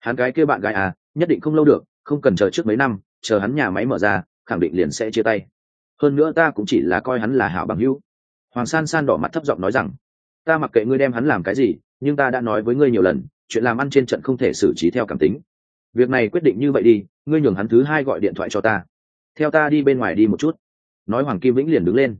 hắn cái kia bạn gái à nhất định không lâu được không cần chờ trước mấy năm chờ hắn nhà máy mở ra khẳng định liền sẽ chia tay. Hơn nữa ta cũng chỉ là coi hắn là hảo bằng hữu. Hoàng san san đỏ mặt thấp giọng nói rằng, ta mặc kệ ngươi đem hắn làm cái gì, nhưng ta đã nói với ngươi nhiều lần, chuyện làm ăn trên trận không thể xử trí theo cảm tính. Việc này quyết định như vậy đi, ngươi nhường hắn thứ hai gọi điện thoại cho ta. Theo ta đi bên ngoài đi một chút. Nói hoàng kim vĩnh liền đứng lên.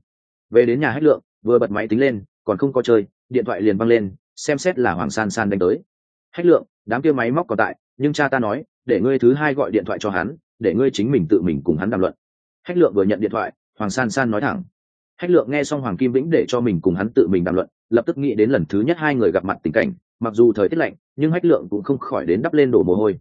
Về đến nhà hách lượng, vừa bật máy tính lên, còn không có chơi, điện thoại liền văng lên, xem xét là hoàng san san đánh tới. Hách lượng, đám kia máy móc còn tại, nhưng cha ta nói, để ngươi thứ hai gọi điện thoại cho hắn để ngươi chính mình tự mình cùng hắn đàm luận. Hách lượng vừa nhận điện thoại, hoàng san san nói thẳng. Hách lượng nghe xong hoàng kim vĩnh để cho mình cùng hắn tự mình đàm luận, lập tức nghĩ đến lần thứ nhất hai người gặp mặt tình cảnh, mặc dù thời tiết lạnh, nhưng hách lượng cũng không khỏi đến đắp lên đổ mồ hôi.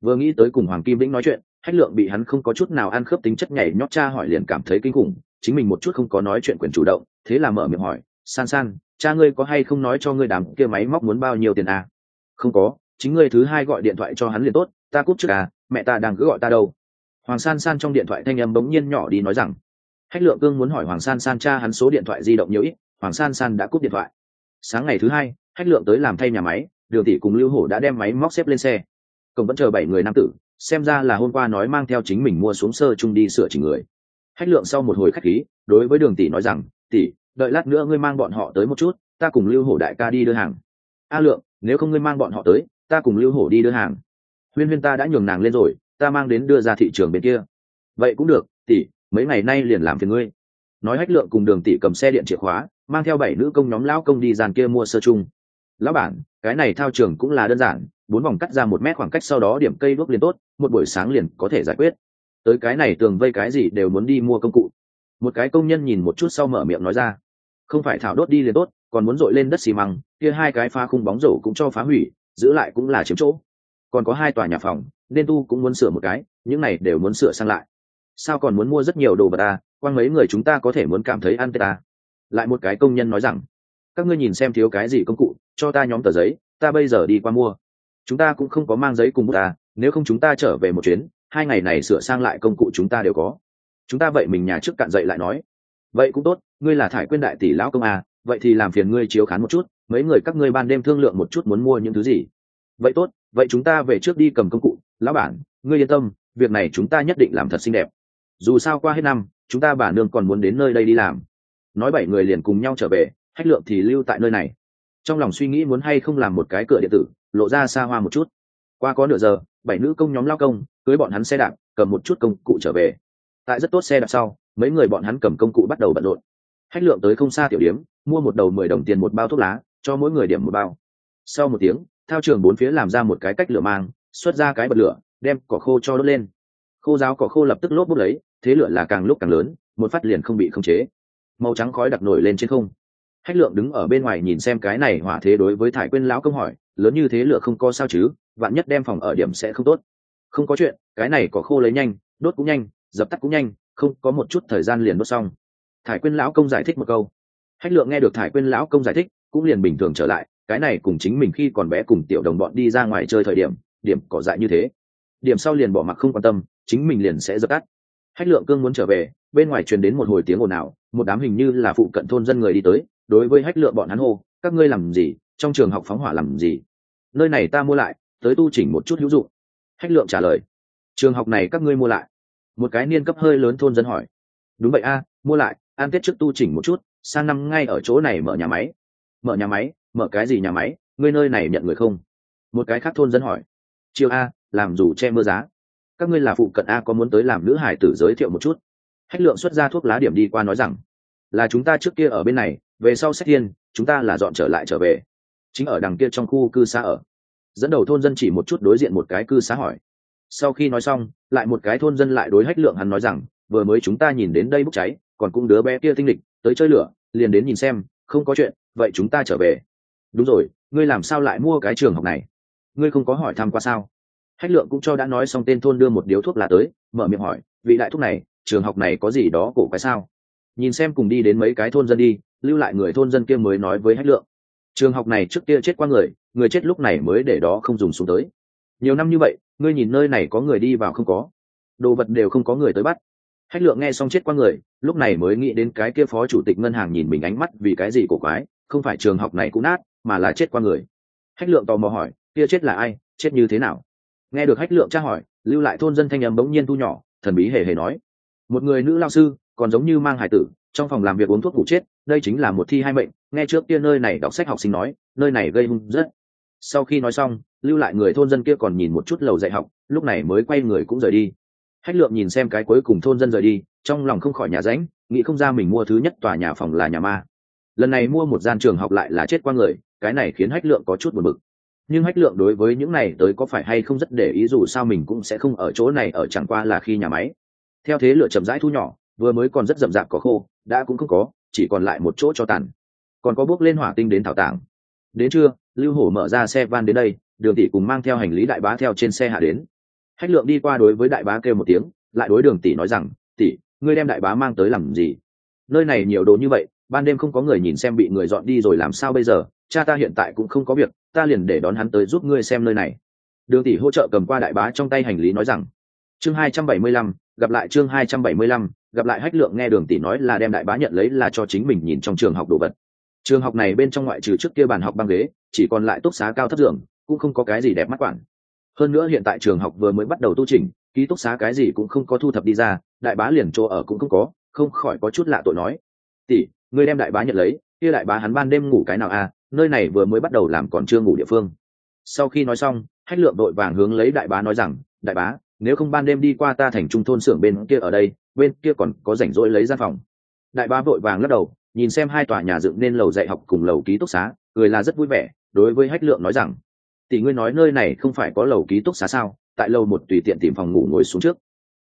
Vừa nghĩ tới cùng hoàng kim vĩnh nói chuyện, hách lượng bị hắn không có chút nào ăn khớp tính chất nhảy nhót cha hỏi liền cảm thấy kinh khủng, chính mình một chút không có nói chuyện quyền chủ động, thế là mở miệng hỏi, san san, cha ngươi có hay không nói cho ngươi đám kia máy móc muốn bao nhiêu tiền à? không có, chính ngươi thứ hai gọi điện thoại cho hắn liền tốt, ta cúp trước à mẹ ta đang cứ gọi ta đâu hoàng san san trong điện thoại thanh âm bỗng nhiên nhỏ đi nói rằng, hách lượng cương muốn hỏi hoàng san san cha hắn số điện thoại di động nhiều ít, hoàng san san đã cúp điện thoại. Sáng ngày thứ hai, hách lượng tới làm thay nhà máy, đường tỷ cùng lưu hổ đã đem máy móc xếp lên xe. Cổng vẫn chờ bảy người nam tử, xem ra là hôm qua nói mang theo chính mình mua xuống sơ chung đi sửa chỉnh người. Hách lượng sau một hồi khách khí, đối với đường tỷ nói rằng, tỷ, đợi lát nữa ngươi mang bọn họ tới một chút, ta cùng lưu hổ đại ca đi đưa hàng. A lượng, nếu không ngươi mang bọn họ tới, ta cùng lưu hổ đi đưa hàng. Huyên huyên ta đã nhường nàng lên rồi ta mang đến đưa ra thị trường bên kia. Vậy cũng được, tỷ, mấy ngày nay liền làm phiền ngươi. Nói hách lượng cùng đường tỷ cầm xe điện chìa khóa, mang theo bảy nữ công nhóm lão công đi dàn kia mua sơ chung. Lão bản, cái này thao trường cũng là đơn giản, bốn vòng cắt ra một mét khoảng cách sau đó điểm cây đuốc liền tốt, một buổi sáng liền có thể giải quyết. Tới cái này tường vây cái gì đều muốn đi mua công cụ. Một cái công nhân nhìn một chút sau mở miệng nói ra, không phải thảo đốt đi liền tốt, còn muốn dội lên đất xi măng, kia hai cái pha khung bóng rổ cũng cho phá hủy, giữ lại cũng là chiếm chỗ. Còn có hai tòa nhà phòng nên tu cũng muốn sửa một cái, những này đều muốn sửa sang lại. Sao còn muốn mua rất nhiều đồ vật ta quang mấy người chúng ta có thể muốn cảm thấy ăn tết ta lại một cái công nhân nói rằng, các ngươi nhìn xem thiếu cái gì công cụ, cho ta nhóm tờ giấy, ta bây giờ đi qua mua. Chúng ta cũng không có mang giấy cùng bút ta nếu không chúng ta trở về một chuyến, hai ngày này sửa sang lại công cụ chúng ta đều có. Chúng ta vậy mình nhà trước cạn dậy lại nói, vậy cũng tốt, ngươi là thải quyên đại tỷ lão công à vậy thì làm phiền ngươi chiếu khán một chút, mấy người các ngươi ban đêm thương lượng một chút muốn mua những thứ gì. Vậy tốt, vậy chúng ta về trước đi cầm công cụ lão bản, ngươi yên tâm, việc này chúng ta nhất định làm thật xinh đẹp. Dù sao qua hết năm, chúng ta bà nương còn muốn đến nơi đây đi làm. Nói bảy người liền cùng nhau trở về hách lượng thì lưu tại nơi này. Trong lòng suy nghĩ muốn hay không làm một cái cửa điện tử, lộ ra xa hoa một chút. Qua có nửa giờ, bảy nữ công nhóm lao công, cưới bọn hắn xe đạp, cầm một chút công cụ trở về. Tại rất tốt xe đạp sau, mấy người bọn hắn cầm công cụ bắt đầu bận rộn. Hách lượng tới không xa tiểu điếm mua một đầu mười đồng tiền một bao thuốc lá, cho mỗi người điểm một bao. Sau một tiếng, thao trường bốn phía làm ra một cái cách lửa mang xuất ra cái bật lửa, đem cỏ khô cho đốt lên. Khô giáo cỏ khô lập tức lốp bút lấy, thế lửa là càng lúc càng lớn, một phát liền không bị khống chế. Màu trắng khói đặc nổi lên trên không. Hách lượng đứng ở bên ngoài nhìn xem cái này hỏa thế đối với thải quyên lão công hỏi, lớn như thế lửa không có sao chứ, vạn nhất đem phòng ở điểm sẽ không tốt. Không có chuyện, cái này có khô lấy nhanh, đốt cũng nhanh, dập tắt cũng nhanh, không có một chút thời gian liền đốt xong. Thải quyên lão công giải thích một câu. Hách lượng nghe được thải quyên lão công giải thích, cũng liền bình thường trở lại, cái này cùng chính mình khi còn bé cùng tiểu đồng bọn đi ra ngoài chơi thời điểm điểm cỏ dại như thế. Điểm sau liền bỏ mặc không quan tâm, chính mình liền sẽ dập tắt. Hách lượng cương muốn trở về, bên ngoài truyền đến một hồi tiếng ồn ào, một đám hình như là phụ cận thôn dân người đi tới, đối với hách lượng bọn hắn hô, các ngươi làm gì? Trong trường học phóng hỏa làm gì? Nơi này ta mua lại, tới tu chỉnh một chút hữu dụng. Hách lượng trả lời, trường học này các ngươi mua lại. Một cái niên cấp hơi lớn thôn dân hỏi, đúng vậy a, mua lại an tết trước tu chỉnh một chút, sang năm ngay ở chỗ này mở nhà máy. Mở nhà máy? Mở cái gì nhà máy? Ngươi nơi này nhận người không? Một cái khác thôn dân hỏi chiêu a, làm dù che mưa giá. Các ngươi là phụ cận a có muốn tới làm nữ hải tử giới thiệu một chút? Hách lượng xuất ra thuốc lá điểm đi qua nói rằng, là chúng ta trước kia ở bên này, về sau xét thiên, chúng ta là dọn trở lại trở về. Chính ở đằng kia trong khu cư xá ở. Dẫn đầu thôn dân chỉ một chút đối diện một cái cư xá hỏi. Sau khi nói xong, lại một cái thôn dân lại đối hách lượng hắn nói rằng, vừa mới chúng ta nhìn đến đây bốc cháy, còn cũng đứa bé kia tinh lịch, tới chơi lửa, liền đến nhìn xem, không có chuyện, vậy chúng ta trở về. Đúng rồi, ngươi làm sao lại mua cái trường học này? Ngươi không có hỏi thăm qua sao? Hách lượng cũng cho đã nói xong tên thôn đưa một điếu thuốc lá tới, mở miệng hỏi, vị đại thuốc này, trường học này có gì đó cổ cái sao? Nhìn xem cùng đi đến mấy cái thôn dân đi, lưu lại người thôn dân kia mới nói với hách lượng. Trường học này trước kia chết qua người người chết lúc này mới để đó không dùng xuống tới. Nhiều năm như vậy, ngươi nhìn nơi này có người đi vào không có? Đồ vật đều không có người tới bắt. Hách lượng nghe xong chết qua người, lúc này mới nghĩ đến cái kia phó chủ tịch ngân hàng nhìn mình ánh mắt vì cái gì cổ quái, không phải trường học này cũng nát, mà là chết qua người. Hách lượng tò mò hỏi kia chết là ai, chết như thế nào? Nghe được hách lượng tra hỏi, lưu lại thôn dân thanh âm bỗng nhiên thu nhỏ, thần bí hề hề nói. Một người nữ lao sư, còn giống như mang hải tử, trong phòng làm việc uống thuốc ngủ chết, đây chính là một thi hai mệnh, nghe trước kia nơi này đọc sách học sinh nói, nơi này gây hung rất. Sau khi nói xong, lưu lại người thôn dân kia còn nhìn một chút lầu dạy học, lúc này mới quay người cũng rời đi. Hách lượng nhìn xem cái cuối cùng thôn dân rời đi, trong lòng không khỏi nhà ránh, nghĩ không ra mình mua thứ nhất tòa nhà phòng là nhà ma. Lần này mua một gian trường học lại là chết qua người, cái này khiến hách lượng có chút buồn bực nhưng hách lượng đối với những này tới có phải hay không rất để ý dù sao mình cũng sẽ không ở chỗ này ở chẳng qua là khi nhà máy. Theo thế lựa chậm rãi thu nhỏ, vừa mới còn rất rậm rạp có khô, đã cũng không có, chỉ còn lại một chỗ cho tàn. Còn có bước lên hỏa tinh đến thảo tảng. Đến trưa, lưu hổ mở ra xe van đến đây, đường tỷ cùng mang theo hành lý đại bá theo trên xe hạ đến. Hách lượng đi qua đối với đại bá kêu một tiếng, lại đối đường tỷ nói rằng, tỷ, ngươi đem đại bá mang tới làm gì? Nơi này nhiều đồ như vậy ban đêm không có người nhìn xem bị người dọn đi rồi làm sao bây giờ, cha ta hiện tại cũng không có việc, ta liền để đón hắn tới giúp ngươi xem nơi này. Đường tỷ hỗ trợ cầm qua đại bá trong tay hành lý nói rằng, chương hai trăm bảy mươi lăm, gặp lại chương hai trăm bảy mươi lăm, gặp lại hách lượng nghe đường tỷ nói là đem đại bá nhận lấy là cho chính mình nhìn trong trường học đồ vật. Trường học này bên trong ngoại trừ trước kia bàn học băng ghế, chỉ còn lại túc xá cao thấp giường, cũng không có cái gì đẹp mắt quản hơn nữa hiện tại trường học vừa mới bắt đầu tu trình ký túc xá cái gì cũng không có thu thập đi ra, đại bá liền chỗ ở cũng không có, không khỏi có chút lạ tội nói. Tỷ ngươi đem đại bá nhận lấy, kia đại bá hắn ban đêm ngủ cái nào à nơi này vừa mới bắt đầu làm còn chưa ngủ địa phương. Sau khi nói xong, hách lượng đội vàng hướng lấy đại bá nói rằng, đại bá, nếu không ban đêm đi qua ta thành trung thôn xưởng bên kia ở đây, bên kia còn có rảnh rỗi lấy ra phòng. Đại bá vội vàng lắc đầu, nhìn xem hai tòa nhà dựng nên lầu dạy học cùng lầu ký túc xá người là rất vui vẻ, đối với hách lượng nói rằng, tỷ ngươi nói nơi này không phải có lầu ký túc xá sao, tại lầu một tùy tiện tìm phòng ngủ ngồi xuống trước.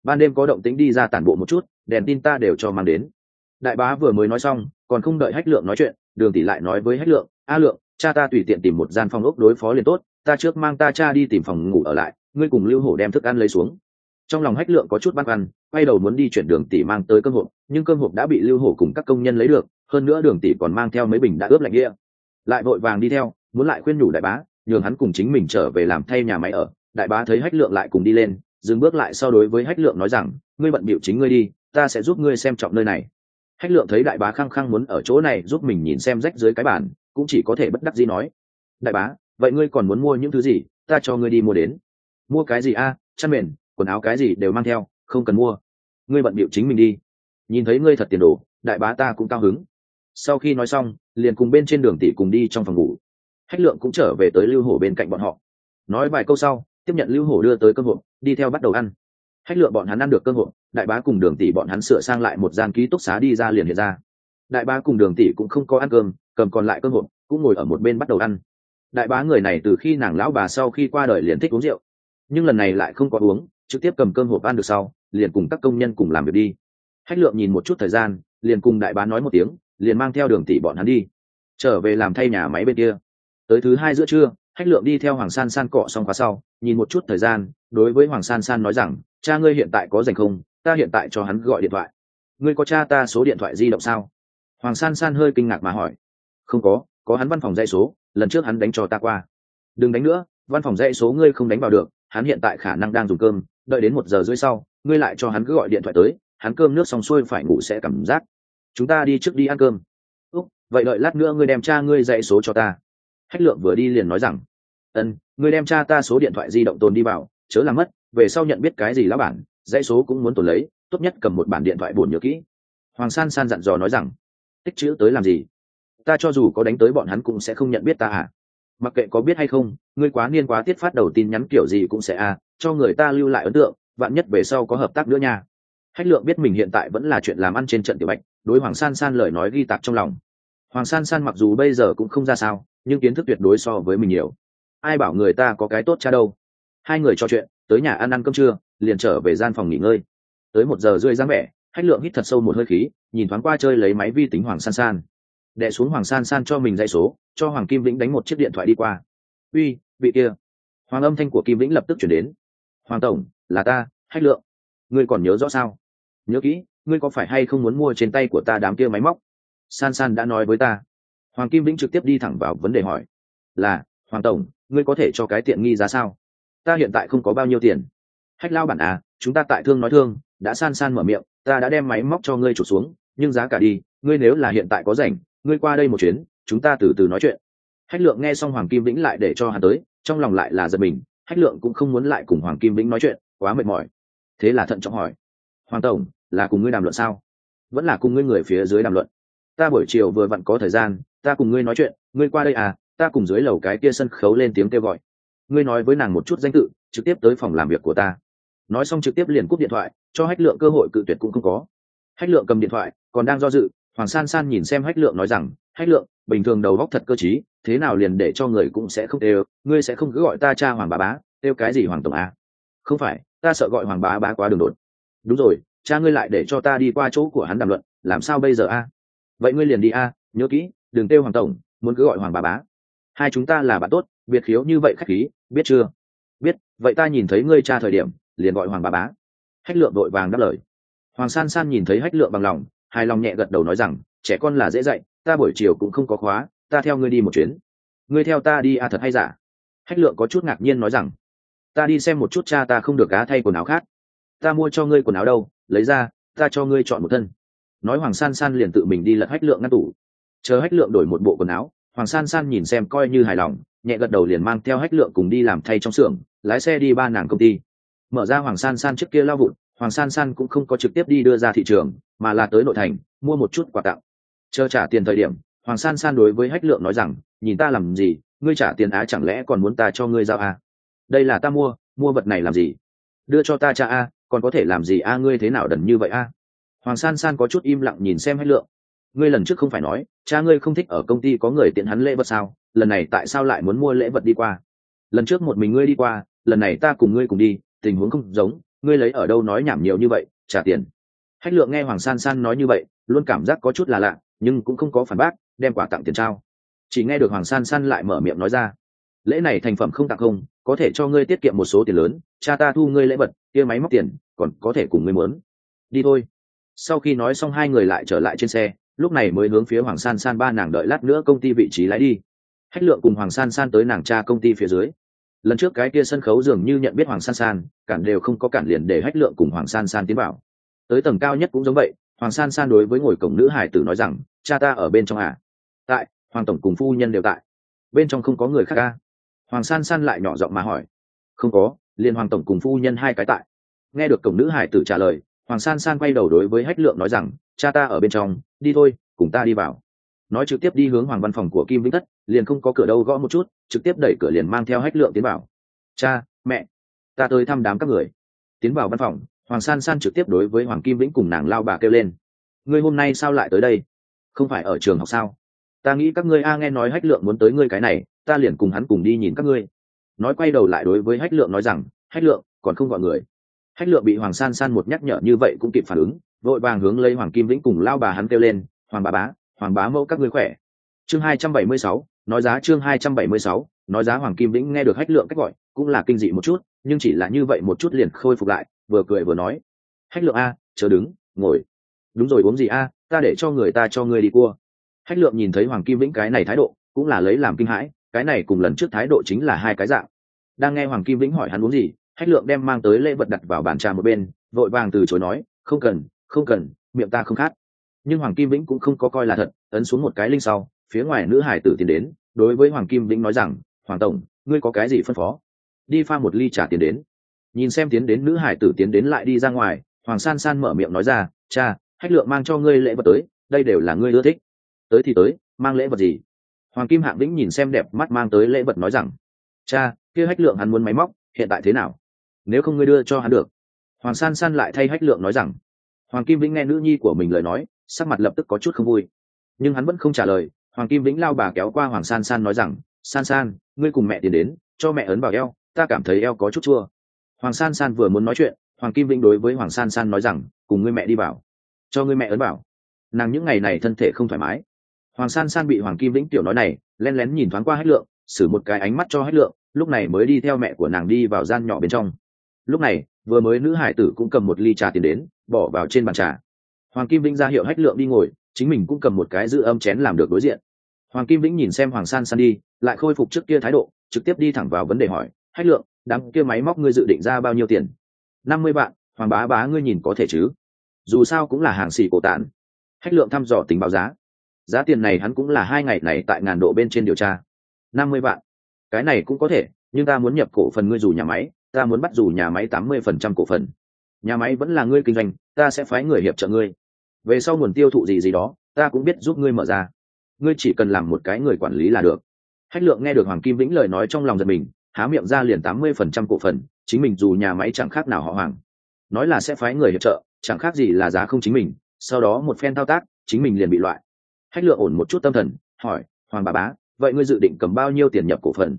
Ban đêm có động tính đi ra tản bộ một chút, đèn tin ta đều cho mang đến. Đại bá vừa mới nói xong còn không đợi hách lượng nói chuyện, đường tỷ lại nói với hách lượng, a lượng, cha ta tùy tiện tìm một gian phòng ốc đối phó liền tốt, ta trước mang ta cha đi tìm phòng ngủ ở lại, ngươi cùng lưu hổ đem thức ăn lấy xuống. Trong lòng hách lượng có chút băn khoăn, quay đầu muốn đi chuyển đường tỷ mang tới cơm hộp, nhưng cơm hộp đã bị lưu hổ cùng các công nhân lấy được, hơn nữa đường tỷ còn mang theo mấy bình đã ướp lạnh địa lại vội vàng đi theo, muốn lại khuyên nhủ đại bá, nhường hắn cùng chính mình trở về làm thay nhà máy ở. Đại bá thấy hách lượng lại cùng đi lên, dừng bước lại sau đối với hách lượng nói rằng, ngươi bận bịu chính ngươi đi, ta sẽ giúp ngươi xem trọng nơi này hách lượng thấy đại bá khăng khăng muốn ở chỗ này giúp mình nhìn xem rách dưới cái bản cũng chỉ có thể bất đắc dĩ nói, đại bá, vậy ngươi còn muốn mua những thứ gì? Ta cho ngươi đi mua đến. Mua cái gì a? Chăn mền, quần áo cái gì đều mang theo, không cần mua. Ngươi bận bịu chính mình đi. Nhìn thấy ngươi thật tiền đồ, đại bá ta cũng cao hứng. Sau khi nói xong, liền cùng bên trên đường tỷ cùng đi trong phòng ngủ. Hách lượng cũng trở về tới lưu hổ bên cạnh bọn họ. Nói vài câu sau, tiếp nhận lưu hổ đưa tới cơ hội đi theo bắt đầu ăn. Hách lượng bọn hắn ăn được cơ hội đại bá cùng đường tỷ bọn hắn sửa sang lại một gian ký túc xá đi ra liền hiện ra. Đại bá cùng đường tỷ cũng không có ăn cơm, cầm còn lại cơm hộp, cũng ngồi ở một bên bắt đầu ăn. Đại bá người này từ khi nàng lão bà sau khi qua đời liền thích uống rượu. Nhưng lần này lại không có uống, trực tiếp cầm cơm hộp ăn được sau, liền cùng các công nhân cùng làm việc đi. Hách lượng nhìn một chút thời gian, liền cùng đại bá nói một tiếng, liền mang theo đường tỷ bọn hắn đi. Trở về làm thay nhà máy bên kia. Tới thứ hai giữa trưa, hách lượng đi theo hoàng san san cọ xong khóa sau, nhìn một chút thời gian, đối với hoàng san san nói rằng, cha ngươi hiện tại có dành không? Ta hiện tại cho hắn gọi điện thoại. Ngươi có cha ta số điện thoại di động sao? Hoàng san san hơi kinh ngạc mà hỏi. Không có có hắn văn phòng dây số, lần trước hắn đánh cho ta qua. Đừng đánh nữa, văn phòng dây số ngươi không đánh vào được, hắn hiện tại khả năng đang dùng cơm, đợi đến một giờ rưỡi sau, ngươi lại cho hắn cứ gọi điện thoại tới, hắn cơm nước xong xuôi phải ngủ sẽ cảm giác. Chúng ta đi trước đi ăn cơm. Úc, vậy đợi lát nữa ngươi đem cha ngươi dạy số cho ta. Hách lượng vừa đi liền nói rằng, ân, ngươi đem cha ta số điện thoại di động tồn đi vào, chớ làm mất, về sau nhận biết cái gì lá bản dãy số cũng muốn tồn lấy, tốt nhất cầm một bản điện thoại buồn nhớ kỹ. Hoàng san san dặn dò nói rằng, tích chữ tới làm gì? Ta cho dù có đánh tới bọn hắn cũng sẽ không nhận biết ta à. Mặc kệ có biết hay không, ngươi quá niên quá tiết phát đầu tin nhắn kiểu gì cũng sẽ à cho người ta lưu lại ấn tượng, vạn nhất về sau có hợp tác nữa nha. Hách lượng biết mình hiện tại vẫn là chuyện làm ăn trên trận tiểu bạch, đối hoàng san san lời nói ghi tạc trong lòng. Hoàng san san mặc dù bây giờ cũng không ra sao, nhưng kiến thức tuyệt đối so với mình nhiều. Ai bảo người ta có cái tốt cha đâu? Hai người trò chuyện, tới nhà ăn ăn cơm trưa liền trở về gian phòng nghỉ ngơi. Tới một giờ rưỡi dáng vẻ hách lượng hít thật sâu một hơi khí, nhìn thoáng qua chơi lấy máy vi tính hoàng san san. Đệ xuống hoàng san san cho mình dây số, cho hoàng kim vĩnh đánh một chiếc điện thoại đi qua. Uy, vị kia. Hoàng âm thanh của kim vĩnh lập tức chuyển đến. Hoàng tổng, là ta hách lượng. Ngươi còn nhớ rõ sao? Nhớ kỹ, ngươi có phải hay không muốn mua trên tay của ta đám kia máy móc? San san đã nói với ta. Hoàng kim vĩnh trực tiếp đi thẳng vào vấn đề hỏi. Là, hoàng tổng, ngươi có thể cho cái tiện nghi giá sao? Ta hiện tại không có bao nhiêu tiền hách lao bản à chúng ta tại thương nói thương, đã san san mở miệng, ta đã đem máy móc cho ngươi trục xuống, nhưng giá cả đi, ngươi nếu là hiện tại có rảnh, ngươi qua đây một chuyến, chúng ta từ từ nói chuyện. Hách lượng nghe xong hoàng kim vĩnh lại để cho hắn tới, trong lòng lại là giật mình, hách lượng cũng không muốn lại cùng hoàng kim vĩnh nói chuyện, quá mệt mỏi. Thế là thận trọng hỏi, hoàng tổng, là cùng ngươi đàm luận sao? Vẫn là cùng ngươi người phía dưới đàm luận. Ta buổi chiều vừa vặn có thời gian, ta cùng ngươi nói chuyện, ngươi qua đây à ta cùng dưới lầu cái kia sân khấu lên tiếng kêu gọi. Ngươi nói với nàng một chút danh tự, trực tiếp tới phòng làm việc của ta nói xong trực tiếp liền cúp điện thoại, cho hách lượng cơ hội cự tuyệt cũng không có. Hách lượng cầm điện thoại, còn đang do dự, hoàng san san nhìn xem hách lượng nói rằng, hách lượng, bình thường đầu góc thật cơ t thế nào liền để cho người cũng sẽ không đều, ngươi sẽ không cứ gọi ta cha hoàng bà bá kêu cái gì hoàng tổng à? không phải, ta sợ gọi hoàng bá bá quá đường đột. Đúng rồi, cha ngươi lại để cho ta đi qua chỗ của hắn đàm luận, làm sao bây giờ a? Vậy ngươi liền đi a, nhớ kỹ, đừng kêu hoàng tổng, muốn cứ gọi hoàng bà bá. Hai chúng ta là bạn tốt, biệt khiếu như vậy khách khí, biết chưa? Biết, vậy ta nhìn thấy ngươi cha thời điểm liền gọi hoàng bà bá. Hách lượng đội vàng đáp lời. Hoàng san san nhìn thấy hách lượng bằng lòng, hài lòng nhẹ gật đầu nói rằng, trẻ con là dễ dạy, ta buổi chiều cũng không có khóa, ta theo ngươi đi một chuyến. Ngươi theo ta đi à thật hay giả? Hách lượng có chút ngạc nhiên nói rằng, ta đi xem một chút cha ta không được cá thay quần áo khác. Ta mua cho ngươi quần áo đâu, lấy ra, ta cho ngươi chọn một thân. Nói hoàng san san liền tự mình đi lật hách lượng ngăn tủ. Chờ hách lượng đổi một bộ quần áo, hoàng san san nhìn xem coi như hài lòng, nhẹ gật đầu liền mang theo hách lượng cùng đi làm thay trong xưởng, lái xe đi ba nàng công ty mở ra hoàng san san trước kia lao vụn, hoàng san san cũng không có trực tiếp đi đưa ra thị trường, mà là tới nội thành, mua một chút quà tặng. Chờ trả tiền thời điểm, hoàng san san đối với hách lượng nói rằng, nhìn ta làm gì, ngươi trả tiền á chẳng lẽ còn muốn ta cho ngươi giao a đây là ta mua mua vật này làm gì? Đưa cho ta cha a, còn có thể làm gì a, ngươi thế nào đần như vậy a? Hoàng san san có chút im lặng nhìn xem hách lượng. Ngươi lần trước không phải nói, cha ngươi không thích ở công ty có người tiện hắn lễ vật sao? Lần này tại sao lại muốn mua lễ vật đi qua? Lần trước một mình ngươi đi qua, lần này ta cùng ngươi cùng đi tình huống không giống, ngươi lấy ở đâu nói nhảm nhiều như vậy, trả tiền. Hách lượng nghe hoàng san san nói như vậy, luôn cảm giác có chút là lạ, nhưng cũng không có phản bác, đem quà tặng tiền trao. Chỉ nghe được hoàng san san lại mở miệng nói ra, lễ này thành phẩm không tặng không, có thể cho ngươi tiết kiệm một số tiền lớn, cha ta thu ngươi lễ vật, kia máy móc tiền, còn có thể cùng ngươi muốn đi thôi. Sau khi nói xong, hai người lại trở lại trên xe, lúc này mới hướng phía hoàng san san ba nàng đợi lát nữa công ty vị trí lái đi. Hách lượng cùng hoàng san san tới nàng cha công ty phía dưới lần trước cái kia sân khấu dường như nhận biết hoàng san san, cản đều không có cản liền để hách lượng cùng hoàng san san tiến vào. Tới tầng cao nhất cũng giống vậy, hoàng san san đối với ngồi cổng nữ hải tử nói rằng, cha ta ở bên trong à? Tại, hoàng tổng cùng phu nhân đều tại. Bên trong không có người khác ca hoàng san san lại nhỏ giọng mà hỏi. Không có, liền hoàng tổng cùng phu nhân hai cái tại. Nghe được cổng nữ hải tử trả lời, hoàng san san quay đầu đối với hách lượng nói rằng, cha ta ở bên trong, đi thôi, cùng ta đi vào nói trực tiếp đi hướng hoàng văn phòng của kim vĩnh thất, liền không có cửa đâu gõ một chút, trực tiếp đẩy cửa liền mang theo hách lượng tiến vào. Cha, mẹ, ta tới thăm đám các người. Tiến vào văn phòng, hoàng san san trực tiếp đối với hoàng kim vĩnh cùng nàng lao bà kêu lên. Ngươi hôm nay sao lại tới đây? Không phải ở trường học sao? Ta nghĩ các ngươi a nghe nói hách lượng muốn tới ngươi cái này, ta liền cùng hắn cùng đi nhìn các ngươi. Nói quay đầu lại đối với hách lượng nói rằng, hách lượng, còn không gọi người. Hách lượng bị hoàng san san một nhắc nhở như vậy cũng kịp phản ứng, vội vàng hướng lấy hoàng kim vĩnh cùng lao bà hắn kêu lên, hoàng bà bá hoàng bá mẫu các ngươi khỏe. Chương hai trăm bảy mươi sáu, nói giá chương hai trăm bảy mươi sáu, nói giá hoàng kim vĩnh nghe được hách lượng cách gọi, cũng là kinh dị một chút, nhưng chỉ là như vậy một chút liền khôi phục lại, vừa cười vừa nói. Hách lượng a, chờ đứng, ngồi. Đúng rồi, uống gì a, ta để cho người ta cho ngươi đi cua. Hách lượng nhìn thấy hoàng kim vĩnh cái này thái độ, cũng là lấy làm kinh hãi, cái này cùng lần trước thái độ chính là hai cái dạng. Đang nghe hoàng kim vĩnh hỏi hắn uống gì, hách lượng đem mang tới lễ vật đặt vào bàn trà một bên, vội vàng từ chối nói, không cần không cần, miệng ta không khát nhưng hoàng kim vĩnh cũng không có coi là thật, ấn xuống một cái linh sau, phía ngoài nữ hải tử tiến đến, đối với hoàng kim vĩnh nói rằng, hoàng tổng, ngươi có cái gì phân phó? Đi pha một ly trà tiến đến. Nhìn xem tiến đến nữ hải tử tiến đến lại đi ra ngoài, hoàng san san mở miệng nói ra, cha, hách lượng mang cho ngươi lễ vật tới, đây đều là ngươi ưa thích. Tới thì tới, mang lễ vật gì? Hoàng kim hạng vĩnh nhìn xem đẹp mắt mang tới lễ vật nói rằng, cha, kia hách lượng hắn muốn máy móc, hiện tại thế nào? Nếu không ngươi đưa cho hắn được. Hoàng san san lại thay hách lượng nói rằng, hoàng kim vĩnh nghe nữ nhi của mình lời nói sắc mặt lập tức có chút không vui. Nhưng hắn vẫn không trả lời, hoàng kim vĩnh lao bà kéo qua hoàng san san nói rằng, san san, ngươi cùng mẹ tiến đến, cho mẹ ấn vào eo, ta cảm thấy eo có chút chua. Hoàng san san vừa muốn nói chuyện, hoàng kim vĩnh đối với hoàng san san nói rằng, cùng ngươi mẹ đi vào, cho ngươi mẹ ấn vào. nàng những ngày này thân thể không thoải mái. Hoàng san san bị hoàng kim vĩnh tiểu nói này len lén nhìn thoáng qua hết lượng xử một cái ánh mắt cho hết lượng, lúc này mới đi theo mẹ của nàng đi vào gian nhỏ bên trong. Lúc này, vừa mới nữ hải tử cũng cầm một ly trà tiền đến, bỏ vào trên bàn trà hoàng kim vĩnh ra hiệu hách lượng đi ngồi, chính mình cũng cầm một cái giữ âm chén làm được đối diện. Hoàng kim vĩnh nhìn xem hoàng san san đi, lại khôi phục trước kia thái độ, trực tiếp đi thẳng vào vấn đề hỏi, hách lượng, đám kia máy móc ngươi dự định ra bao nhiêu tiền? Năm mươi vạn, hoàng bá bá ngươi nhìn có thể chứ? Dù sao cũng là hàng xì cổ tản. Hách lượng thăm dò tình báo giá. Giá tiền này hắn cũng là hai ngày này tại ngàn độ bên trên điều tra. Năm mươi vạn. Cái này cũng có thể, nhưng ta muốn nhập cổ phần ngươi dù nhà máy, ta muốn bắt dù nhà máy tám mươi phần trăm cổ phần. Nhà máy vẫn là ngươi kinh doanh, ta sẽ phái người hiệp trợ ngươi về sau nguồn tiêu thụ gì gì đó, ta cũng biết giúp ngươi mở ra. Ngươi chỉ cần làm một cái người quản lý là được. Hách lượng nghe được hoàng kim vĩnh lời nói trong lòng giật mình, há miệng ra liền tám mươi phần trăm cổ phần, chính mình dù nhà máy chẳng khác nào họ hoàng. Nói là sẽ phái người hiệp trợ, chẳng khác gì là giá không chính mình, sau đó một phen thao tác, chính mình liền bị loại. Hách lượng ổn một chút tâm thần, hỏi, hoàng bà bá, vậy ngươi dự định cầm bao nhiêu tiền nhập cổ phần?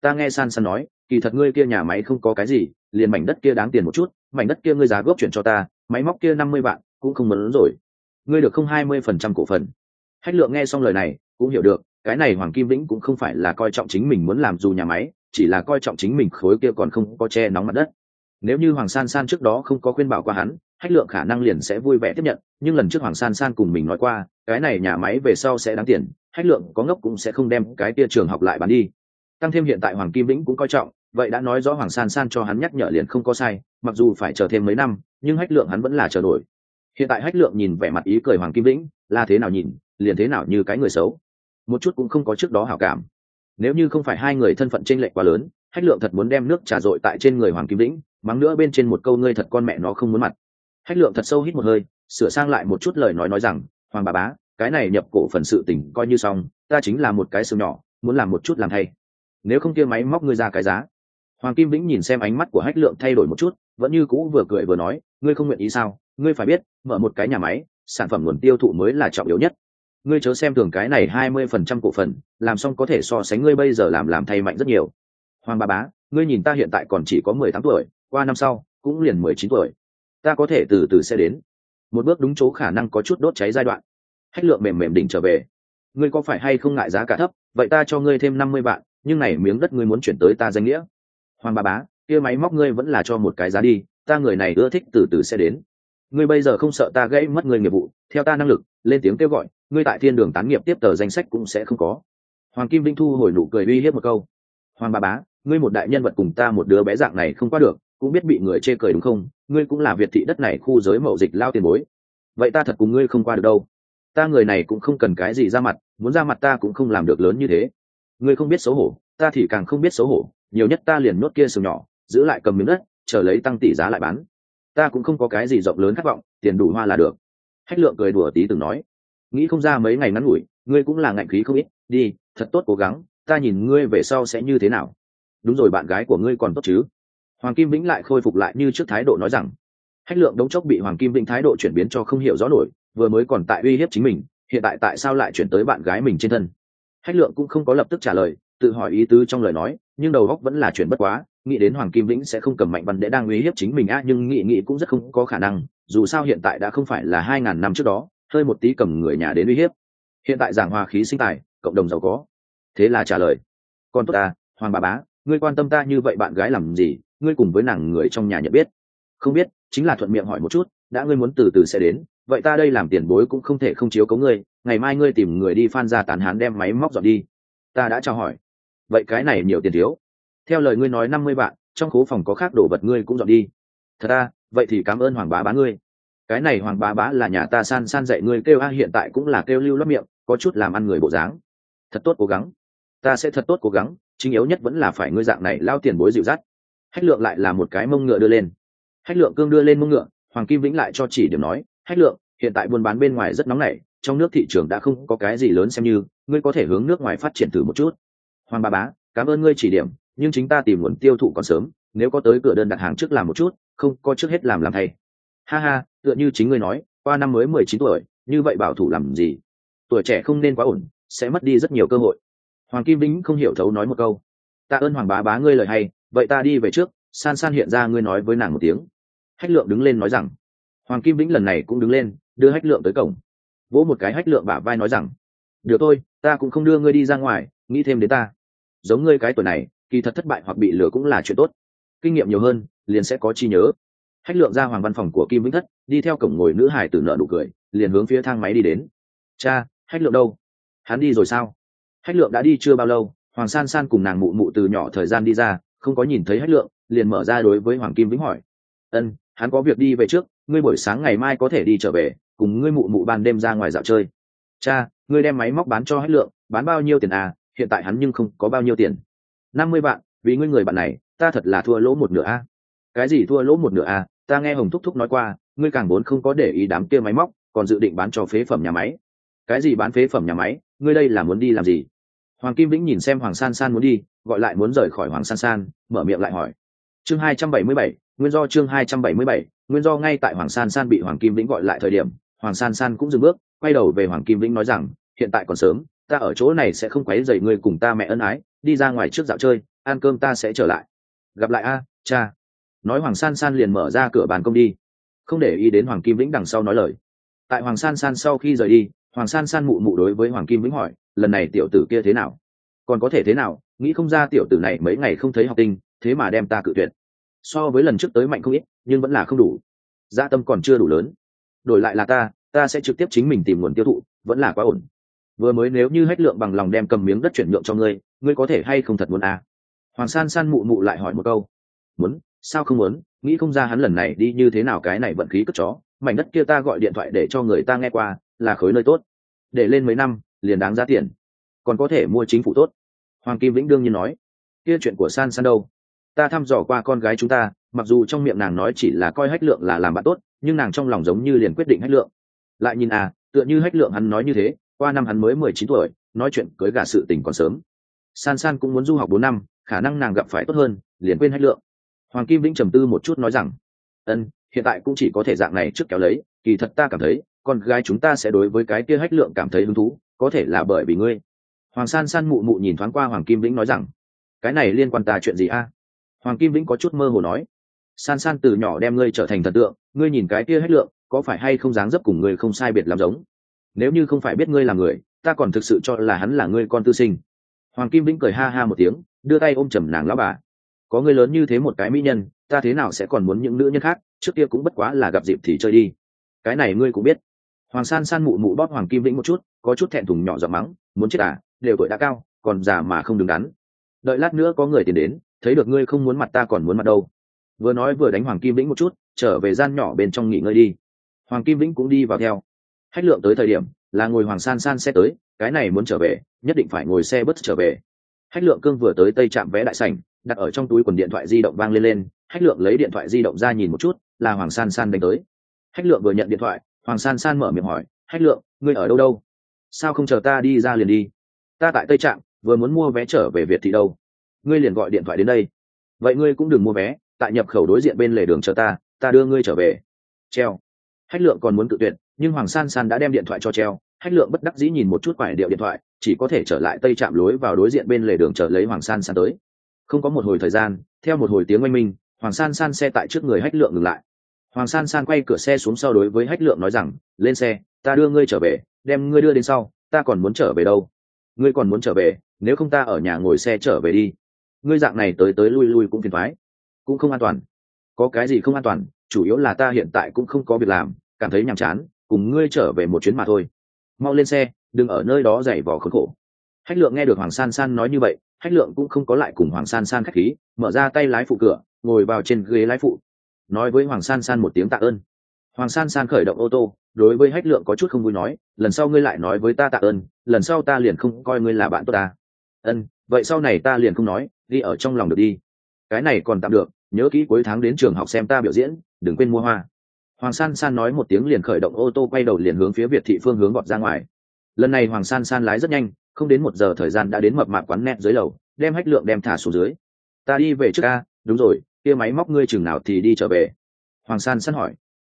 Ta nghe san san nói, kỳ thật ngươi kia nhà máy không có cái gì, liền mảnh đất kia đáng tiền một chút, mảnh đất kia ngươi giá góp chuyển cho ta, máy móc kia năm mươi vạn, cũng không muốn rồi ngươi được không hai mươi phần trăm cổ phần. Hách lượng nghe xong lời này, cũng hiểu được, cái này hoàng kim vĩnh cũng không phải là coi trọng chính mình muốn làm dù nhà máy, chỉ là coi trọng chính mình khối kia còn không có che nóng mặt đất. Nếu như hoàng san san trước đó không có khuyên bảo qua hắn, hách lượng khả năng liền sẽ vui vẻ tiếp nhận, nhưng lần trước hoàng san san cùng mình nói qua, cái này nhà máy về sau sẽ đáng tiền, hách lượng có ngốc cũng sẽ không đem cái kia trường học lại bán đi. Tăng thêm hiện tại hoàng kim vĩnh cũng coi trọng, vậy đã nói rõ hoàng san san cho hắn nhắc nhở liền không có sai, mặc dù phải chờ thêm mấy năm, nhưng hách lượng hắn vẫn là chờ đổi hiện tại hách lượng nhìn vẻ mặt ý cười hoàng kim vĩnh là thế nào nhìn, liền thế nào như cái người xấu. Một chút cũng không có trước đó hảo cảm. Nếu như không phải hai người thân phận tranh lệch quá lớn, hách lượng thật muốn đem nước trà dội tại trên người hoàng kim vĩnh, mắng nữa bên trên một câu ngươi thật con mẹ nó không muốn mặt. Hách lượng thật sâu hít một hơi, sửa sang lại một chút lời nói nói rằng, hoàng bà bá, cái này nhập cổ phần sự tỉnh coi như xong, ta chính là một cái xương nhỏ, muốn làm một chút làm thay nếu không kia máy móc ngươi ra cái giá. Hoàng kim vĩnh nhìn xem ánh mắt của hách lượng thay đổi một chút, vẫn như cũ vừa cười vừa nói, ngươi không nguyện ý sao? Ngươi phải biết mở một cái nhà máy, sản phẩm nguồn tiêu thụ mới là trọng yếu nhất. Ngươi chớ xem thường cái này hai mươi phần trăm cổ phần, làm xong có thể so sánh ngươi bây giờ làm làm thay mạnh rất nhiều. Hoàng ba bá, ngươi nhìn ta hiện tại còn chỉ có mười tám tuổi, qua năm sau, cũng liền mười chín tuổi. Ta có thể từ từ sẽ đến. Một bước đúng chỗ khả năng có chút đốt cháy giai đoạn. Hách lượng mềm mềm đỉnh trở về. Ngươi có phải hay không ngại giá cả thấp, vậy ta cho ngươi thêm năm mươi vạn, nhưng này miếng đất ngươi muốn chuyển tới ta danh nghĩa. Hoàng ba bá, kia máy móc ngươi vẫn là cho một cái giá đi, ta người này ưa thích từ từ sẽ đến ngươi bây giờ không sợ ta gãy mất người nghiệp vụ, theo ta năng lực, lên tiếng kêu gọi, ngươi tại thiên đường tán nghiệp tiếp tờ danh sách cũng sẽ không có. Hoàng kim vinh thu hồi nụ cười uy hiếp một câu. Hoàng ba bá, ngươi một đại nhân vật cùng ta một đứa bé dạng này không qua được, cũng biết bị người chê cười đúng không? Ngươi cũng là việt thị đất này khu giới mậu dịch lao tiền bối. Vậy ta thật cùng ngươi không qua được đâu. Ta người này cũng không cần cái gì ra mặt, muốn ra mặt ta cũng không làm được lớn như thế. Ngươi không biết xấu hổ, ta thì càng không biết xấu hổ, nhiều nhất ta liền nốt kia sừng nhỏ, giữ lại cầm miếng đất, chờ lấy tăng tỷ giá lại bán ta cũng không có cái gì rộng lớn khát vọng, tiền đủ hoa là được. Hách lượng cười đùa tí từng nói. Nghĩ không ra mấy ngày ngắn ngủi, ngươi cũng là ngạnh khí không ít. Đi, thật tốt cố gắng, ta nhìn ngươi về sau sẽ như thế nào? Đúng rồi, bạn gái của ngươi còn tốt chứ? Hoàng kim vĩnh lại khôi phục lại như trước thái độ nói rằng. Hách lượng đống chốc bị hoàng kim vĩnh thái độ chuyển biến cho không hiểu rõ nổi, vừa mới còn tại uy hiếp chính mình, hiện tại tại sao lại chuyển tới bạn gái mình trên thân? Hách lượng cũng không có lập tức trả lời, tự hỏi ý tứ trong lời nói, nhưng đầu óc vẫn là chuyển bất quá nghĩ đến hoàng kim vĩnh sẽ không cầm mạnh văn đệ đang uy hiếp chính mình a nhưng nghĩ nghĩ cũng rất không có khả năng, dù sao hiện tại đã không phải là hai ngàn năm trước đó, hơi một tí cầm người nhà đến uy hiếp. Hiện tại giảng hòa khí sinh tài, cộng đồng giàu có. Thế là trả lời, Con tốt ta, hoàng bà bá, ngươi quan tâm ta như vậy bạn gái làm gì, ngươi cùng với nàng người trong nhà nhận biết. Không biết, chính là thuận miệng hỏi một chút, đã ngươi muốn từ từ sẽ đến, vậy ta đây làm tiền bối cũng không thể không chiếu cấu ngươi, ngày mai ngươi tìm người đi phan ra tán hán đem máy móc dọn đi. Ta đã trao hỏi. Vậy cái này nhiều tiền thiếu theo lời ngươi nói năm mươi vạn trong khố phòng có khác đồ vật ngươi cũng dọn đi. Thật ra, vậy thì cảm ơn hoàng bá bá ngươi. Cái này hoàng bá bá là nhà ta san san dạy ngươi kêu a hiện tại cũng là kêu lưu lấp miệng có chút làm ăn người bộ dáng. Thật tốt cố gắng. Ta sẽ thật tốt cố gắng chính yếu nhất vẫn là phải ngươi dạng này lao tiền bối dịu dắt. Hách lượng lại là một cái mông ngựa đưa lên. Hách lượng cương đưa lên mông ngựa hoàng kim vĩnh lại cho chỉ điểm nói hách lượng hiện tại buôn bán bên ngoài rất nóng nảy trong nước thị trường đã không có cái gì lớn xem như ngươi có thể hướng nước ngoài phát triển thử một chút. Hoàng bá bá cảm ơn ngươi chỉ điểm nhưng chính ta tìm nguồn tiêu thụ còn sớm, nếu có tới cửa đơn đặt hàng trước làm một chút, không có trước hết làm làm thay. Ha ha, tựa như chính ngươi nói, qua năm mới mười chín tuổi, như vậy bảo thủ làm gì? Tuổi trẻ không nên quá ổn, sẽ mất đi rất nhiều cơ hội. Hoàng kim vĩnh không hiểu thấu nói một câu. Ta ơn hoàng bá bá ngươi lời hay, vậy ta đi về trước, san san hiện ra ngươi nói với nàng một tiếng. Hách lượng đứng lên nói rằng. Hoàng kim vĩnh lần này cũng đứng lên, đưa hách lượng tới cổng. Vỗ một cái hách lượng bả vai nói rằng. Được thôi, ta cũng không đưa ngươi đi ra ngoài, nghĩ thêm đến ta. Giống ngươi cái tuổi này kỳ thật thất bại hoặc bị lừa cũng là chuyện tốt. Kinh nghiệm nhiều hơn, liền sẽ có chi nhớ. Hách lượng ra hoàng văn phòng của kim vĩnh thất, đi theo cổng ngồi nữ hải tử nợ nụ cười, liền hướng phía thang máy đi đến. Cha, hách lượng đâu? Hắn đi rồi sao? Hách lượng đã đi chưa bao lâu. Hoàng san san cùng nàng mụ mụ từ nhỏ thời gian đi ra, không có nhìn thấy hách lượng, liền mở ra đối với hoàng kim vĩnh hỏi. Ân, hắn có việc đi về trước, ngươi buổi sáng ngày mai có thể đi trở về, cùng ngươi mụ mụ ban đêm ra ngoài dạo chơi. Cha, ngươi đem máy móc bán cho hách lượng, bán bao nhiêu tiền à? Hiện tại hắn nhưng không có bao nhiêu tiền năm mươi vạn, vì ngươi người bạn này, ta thật là thua lỗ một nửa a. Cái gì thua lỗ một nửa a? Ta nghe hồng thúc thúc nói qua, ngươi càng vốn không có để ý đám kia máy móc, còn dự định bán cho phế phẩm nhà máy. Cái gì bán phế phẩm nhà máy? Ngươi đây là muốn đi làm gì? Hoàng kim vĩnh nhìn xem hoàng san san muốn đi, gọi lại muốn rời khỏi hoàng san san, mở miệng lại hỏi. Chương hai trăm bảy mươi bảy, nguyên do chương hai trăm bảy mươi bảy, nguyên do ngay tại hoàng san san bị hoàng kim vĩnh gọi lại thời điểm, hoàng san san cũng dừng bước, quay đầu về hoàng kim vĩnh nói rằng, hiện tại còn sớm, ta ở chỗ này sẽ không quấy dậy ngươi cùng ta mẹ ân ái đi ra ngoài trước dạo chơi, ăn cơm ta sẽ trở lại. Gặp lại a, cha. Nói hoàng san san liền mở ra cửa bàn công đi. Không để ý đến hoàng kim vĩnh đằng sau nói lời. Tại hoàng san san sau khi rời đi, hoàng san san mụ mụ đối với hoàng kim vĩnh hỏi, lần này tiểu tử kia thế nào? Còn có thể thế nào? Nghĩ không ra tiểu tử này mấy ngày không thấy học tinh, thế mà đem ta cự tuyệt. So với lần trước tới mạnh không ít, nhưng vẫn là không đủ. Gia dạ tâm còn chưa đủ lớn. Đổi lại là ta ta sẽ trực tiếp chính mình tìm nguồn tiêu thụ, vẫn là quá ổn. Vừa mới nếu như hách lượng bằng lòng đem cầm miếng đất chuyển nhượng cho ngươi ngươi có thể hay không thật muốn à? hoàng san san mụ mụ lại hỏi một câu. Muốn, sao không muốn? Nghĩ không ra hắn lần này đi như thế nào cái này vận khí cất chó. Mảnh đất kia ta gọi điện thoại để cho người ta nghe qua, là khối nơi tốt. Để lên mấy năm, liền đáng giá tiền. Còn có thể mua chính phủ tốt. Hoàng kim vĩnh đương nhiên nói. Kia chuyện của san san đâu? Ta thăm dò qua con gái chúng ta, mặc dù trong miệng nàng nói chỉ là coi hách lượng là làm bạn tốt, nhưng nàng trong lòng giống như liền quyết định hách lượng. Lại nhìn à tựa như hách lượng hắn nói như thế, qua năm hắn mới mười chín tuổi, nói chuyện cưới gả sự tình còn sớm san san cũng muốn du học bốn năm, khả năng nàng gặp phải tốt hơn, liền quên hách lượng. Hoàng kim vĩnh trầm tư một chút nói rằng, ân, hiện tại cũng chỉ có thể dạng này trước kéo lấy, kỳ thật ta cảm thấy, con gái chúng ta sẽ đối với cái kia hách lượng cảm thấy hứng thú, có thể là bởi vì ngươi. Hoàng san san mụ mụ nhìn thoáng qua hoàng kim vĩnh nói rằng, cái này liên quan ta chuyện gì a? Hoàng kim vĩnh có chút mơ hồ nói, san san từ nhỏ đem ngươi trở thành thần tượng, ngươi nhìn cái kia hách lượng, có phải hay không dáng dấp cùng ngươi không sai biệt làm giống? Nếu như không phải biết ngươi là người, ta còn thực sự cho là hắn là ngươi con tư sinh hoàng kim vĩnh cười ha ha một tiếng, đưa tay ôm chầm nàng lão bà. Có người lớn như thế một cái mỹ nhân, ta thế nào sẽ còn muốn những nữ nhân khác? Trước kia cũng bất quá là gặp dịp thì chơi đi. Cái này ngươi cũng biết. Hoàng san san mụ mụ bóp hoàng kim vĩnh một chút, có chút thẹn thùng nhỏ giọng mắng, muốn chết à? Đều tuổi đã cao, còn già mà không đứng đắn. Đợi lát nữa có người tiền đến, thấy được ngươi không muốn mặt ta còn muốn mặt đâu. Vừa nói vừa đánh hoàng kim vĩnh một chút, trở về gian nhỏ bên trong nghỉ ngơi đi. Hoàng kim vĩnh cũng đi vào theo. Hách lượng tới thời điểm, là ngồi hoàng san san xe tới cái này muốn trở về, nhất định phải ngồi xe bus trở về. Hách lượng cương vừa tới tây trạm vé đại sảnh, đặt ở trong túi quần điện thoại di động vang lên lên, hách lượng lấy điện thoại di động ra nhìn một chút, là hoàng san san đánh tới. Hách lượng vừa nhận điện thoại, hoàng san san mở miệng hỏi, hách lượng, ngươi ở đâu đâu? Sao không chờ ta đi ra liền đi? Ta tại tây trạm, vừa muốn mua vé trở về việt thị đâu. Ngươi liền gọi điện thoại đến đây. Vậy ngươi cũng đừng mua vé, tại nhập khẩu đối diện bên lề đường chờ ta ta đưa ngươi trở về. Treo. Hách lượng còn muốn tự tuyệt nhưng hoàng san san đã đem điện thoại cho treo hách lượng bất đắc dĩ nhìn một chút quải điệu điện thoại, chỉ có thể trở lại tây trạm lối vào đối diện bên lề đường chờ lấy hoàng san san tới. Không có một hồi thời gian, theo một hồi tiếng oanh minh, hoàng san san xe tại trước người hách lượng ngừng lại. Hoàng san san quay cửa xe xuống sau đối với hách lượng nói rằng, lên xe, ta đưa ngươi trở về, đem ngươi đưa đến sau, ta còn muốn trở về đâu? Ngươi còn muốn trở về, nếu không ta ở nhà ngồi xe trở về đi. Ngươi dạng này tới tới lui lui cũng phiền thoái cũng không an toàn. Có cái gì không an toàn, chủ yếu là ta hiện tại cũng không có việc làm, cảm thấy nhàm chán, cùng ngươi trở về một chuyến mà thôi mau lên xe, đừng ở nơi đó dày vò khốn khổ. Hách lượng nghe được hoàng san san nói như vậy, hách lượng cũng không có lại cùng hoàng san san k h á c h khí, mở ra tay lái phụ cửa, ngồi vào trên ghế lái phụ. Nói với hoàng san san một tiếng tạ ơn. Hoàng san san khởi động ô tô, đối với hách lượng có chút không vui nói, lần sau ngươi lại nói với ta tạ ơn, lần sau ta liền không coi ngươi là bạn tốt ta. Ân, vậy sau này ta liền không nói đi ở trong lòng được đi. Cái này còn tạm được, nhớ kỹ cuối tháng đến trường học xem ta biểu diễn, đừng quên mua hoa hoàng san san nói một tiếng liền khởi động ô tô quay đầu liền hướng phía việt thị phương hướng gọt ra ngoài. Lần này hoàng san san lái rất nhanh, không đến một giờ thời gian đã đến mập mạp quán nẹt dưới lầu, đem hách lượng đem thả xuống dưới. Ta đi về trước ca đúng rồi, kia máy móc ngươi chừng nào thì đi trở về? Hoàng san san hỏi.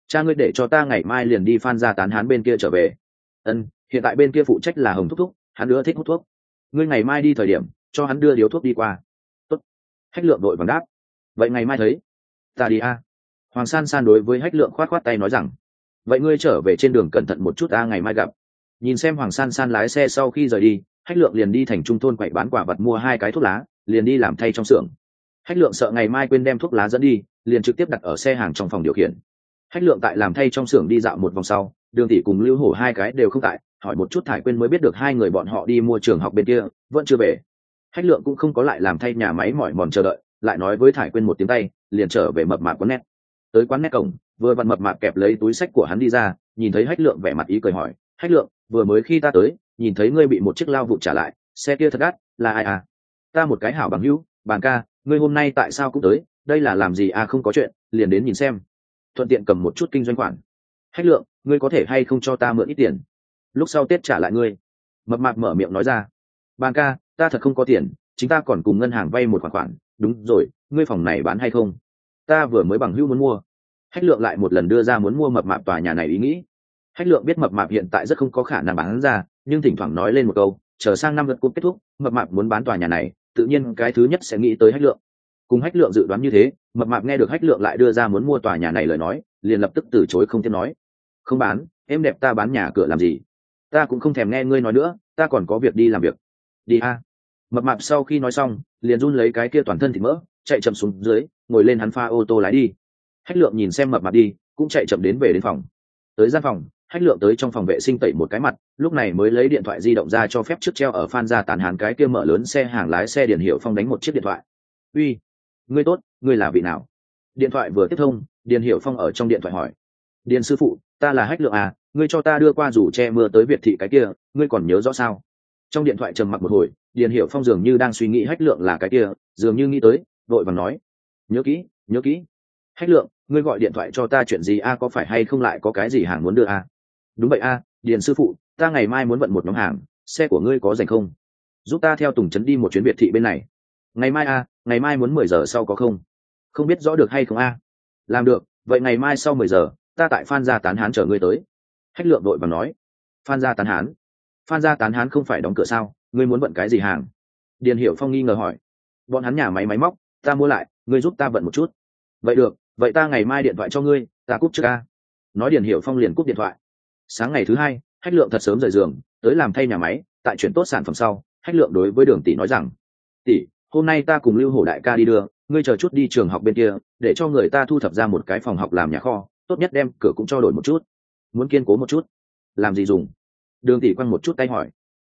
Cha ngươi để cho ta ngày mai liền đi phan ra tán hán bên kia trở về. Ân, hiện tại bên kia phụ trách là hồng thúc thúc, hắn nữa thích hút thuốc. Ngươi ngày mai đi thời điểm, cho hắn đưa điếu thuốc đi qua. Tốt. hách lượng đội vàng đáp. Vậy ngày mai thấy. Ta đi a hoàng san san đối với hách lượng khoát khoát tay nói rằng, vậy ngươi trở về trên đường cẩn thận một chút a, ngày mai gặp. Nhìn xem hoàng san san lái xe sau khi rời đi, hách lượng liền đi thành trung thôn quậy bán quả vật mua hai cái thuốc lá, liền đi làm thay trong xưởng. Hách lượng sợ ngày mai quên đem thuốc lá dẫn đi, liền trực tiếp đặt ở xe hàng trong phòng điều khiển. Hách lượng tại làm thay trong xưởng đi dạo một vòng sau, đường tỷ cùng lưu hổ hai cái đều không tại, hỏi một chút thải quên mới biết được hai người bọn họ đi mua trường học bên kia, vẫn chưa về. Hách lượng cũng không có lại làm thay nhà máy mỏi mòn chờ đợi, lại nói với thải quên một tiếng tay, liền trở về mập mạp quán nét tới quán nét cổng, vừa vặn mập mạp kẹp lấy túi sách của hắn đi ra, nhìn thấy hách lượng vẻ mặt ý cười hỏi, hách lượng, vừa mới khi ta tới, nhìn thấy ngươi bị một chiếc lao vụ trả lại, xe kia thật đắt, là ai à? Ta một cái hảo bằng hữu bàn ca, ngươi hôm nay tại sao cũng tới, đây là làm gì à không có chuyện, liền đến nhìn xem. Thuận tiện cầm một chút kinh doanh khoản. Hách lượng, ngươi có thể hay không cho ta mượn ít tiền? Lúc sau tết trả lại ngươi. Mập mạp mở miệng nói ra. Bàn ca, ta thật không có tiền, chính ta còn cùng ngân hàng vay một khoản khoản, đúng rồi, ngươi phòng này bán hay không? Ta vừa mới bằng hưu muốn mua. Hách lượng lại một lần đưa ra muốn mua mập mạp tòa nhà này ý nghĩ. Hách lượng biết mập mạp hiện tại rất không có khả năng bán ra, nhưng thỉnh thoảng nói lên một câu, chờ sang năm lượt cuộc kết thúc, mập mạp muốn bán tòa nhà này, tự nhiên cái thứ nhất sẽ nghĩ tới hách lượng. Cùng hách lượng dự đoán như thế, mập mạp nghe được hách lượng lại đưa ra muốn mua tòa nhà này lời nói, liền lập tức từ chối không tiếp nói. Không bán, em đẹp ta bán nhà cửa làm gì? Ta cũng không thèm nghe ngươi nói nữa, ta còn có việc đi làm việc. Đi a. Mập mạp sau khi nói xong, liền run lấy cái kia toàn thân thịt mỡ, chạy chậm xuống dưới ngồi lên hắn pha ô tô lái đi. Hách lượng nhìn xem mập mạp đi, cũng chạy chậm đến về đến phòng. Tới gian phòng, hách lượng tới trong phòng vệ sinh tẩy một cái mặt, lúc này mới lấy điện thoại di động ra cho phép trước treo ở phan ra tàn hàn cái kia mở lớn xe hàng lái xe điền hiệu phong đánh một chiếc điện thoại. Uy, ngươi tốt, ngươi là vị nào? Điện thoại vừa tiếp thông, điền hiệu phong ở trong điện thoại hỏi. Điền sư phụ, ta là hách lượng à ngươi cho ta đưa qua rủ che mưa tới việt thị cái kia, ngươi còn nhớ rõ sao? Trong điện thoại trầm mặc một hồi, điền hiệu phong dường như đang suy nghĩ hách lượng là cái kia, dường như nghĩ tới, vội và nói nhớ kỹ nhớ kỹ. Hách lượng, ngươi gọi điện thoại cho ta chuyện gì? A, có phải hay không lại có cái gì hàng muốn đưa a? Đúng vậy a, điền sư phụ, ta ngày mai muốn vận một nhóm hàng, xe của ngươi có dành không? Giúp ta theo tùng trấn đi một chuyến biệt thị bên này. Ngày mai a, ngày mai muốn mười giờ sau có không? Không biết rõ được hay không a? Làm được, vậy ngày mai sau mười giờ, ta tại phan gia tán hán chờ ngươi tới. Hách lượng đội và nói. Phan gia tán hán? Phan gia tán hán không phải đóng cửa sao? Ngươi muốn vận cái gì hàng? Điền hiểu phong nghi ngờ hỏi. Bọn hắn nhà máy máy móc ta mua lại, ngươi giúp ta vận một chút. Vậy được, vậy ta ngày mai điện thoại cho ngươi, ta cúp trước ca. Nói điền hiểu phong liền cúp điện thoại. Sáng ngày thứ hai, hách lượng thật sớm rời giường, tới làm thay nhà máy, tại chuyển tốt sản phẩm sau, hách lượng đối với đường tỷ nói rằng, tỷ, hôm nay ta cùng lưu hổ đại ca đi đưa, ngươi chờ chút đi trường học bên kia, để cho người ta thu thập ra một cái phòng học làm nhà kho, tốt nhất đem cửa cũng cho đổi một chút. Muốn kiên cố một chút. Làm gì dùng? Đường tỷ quăng một chút tay hỏi.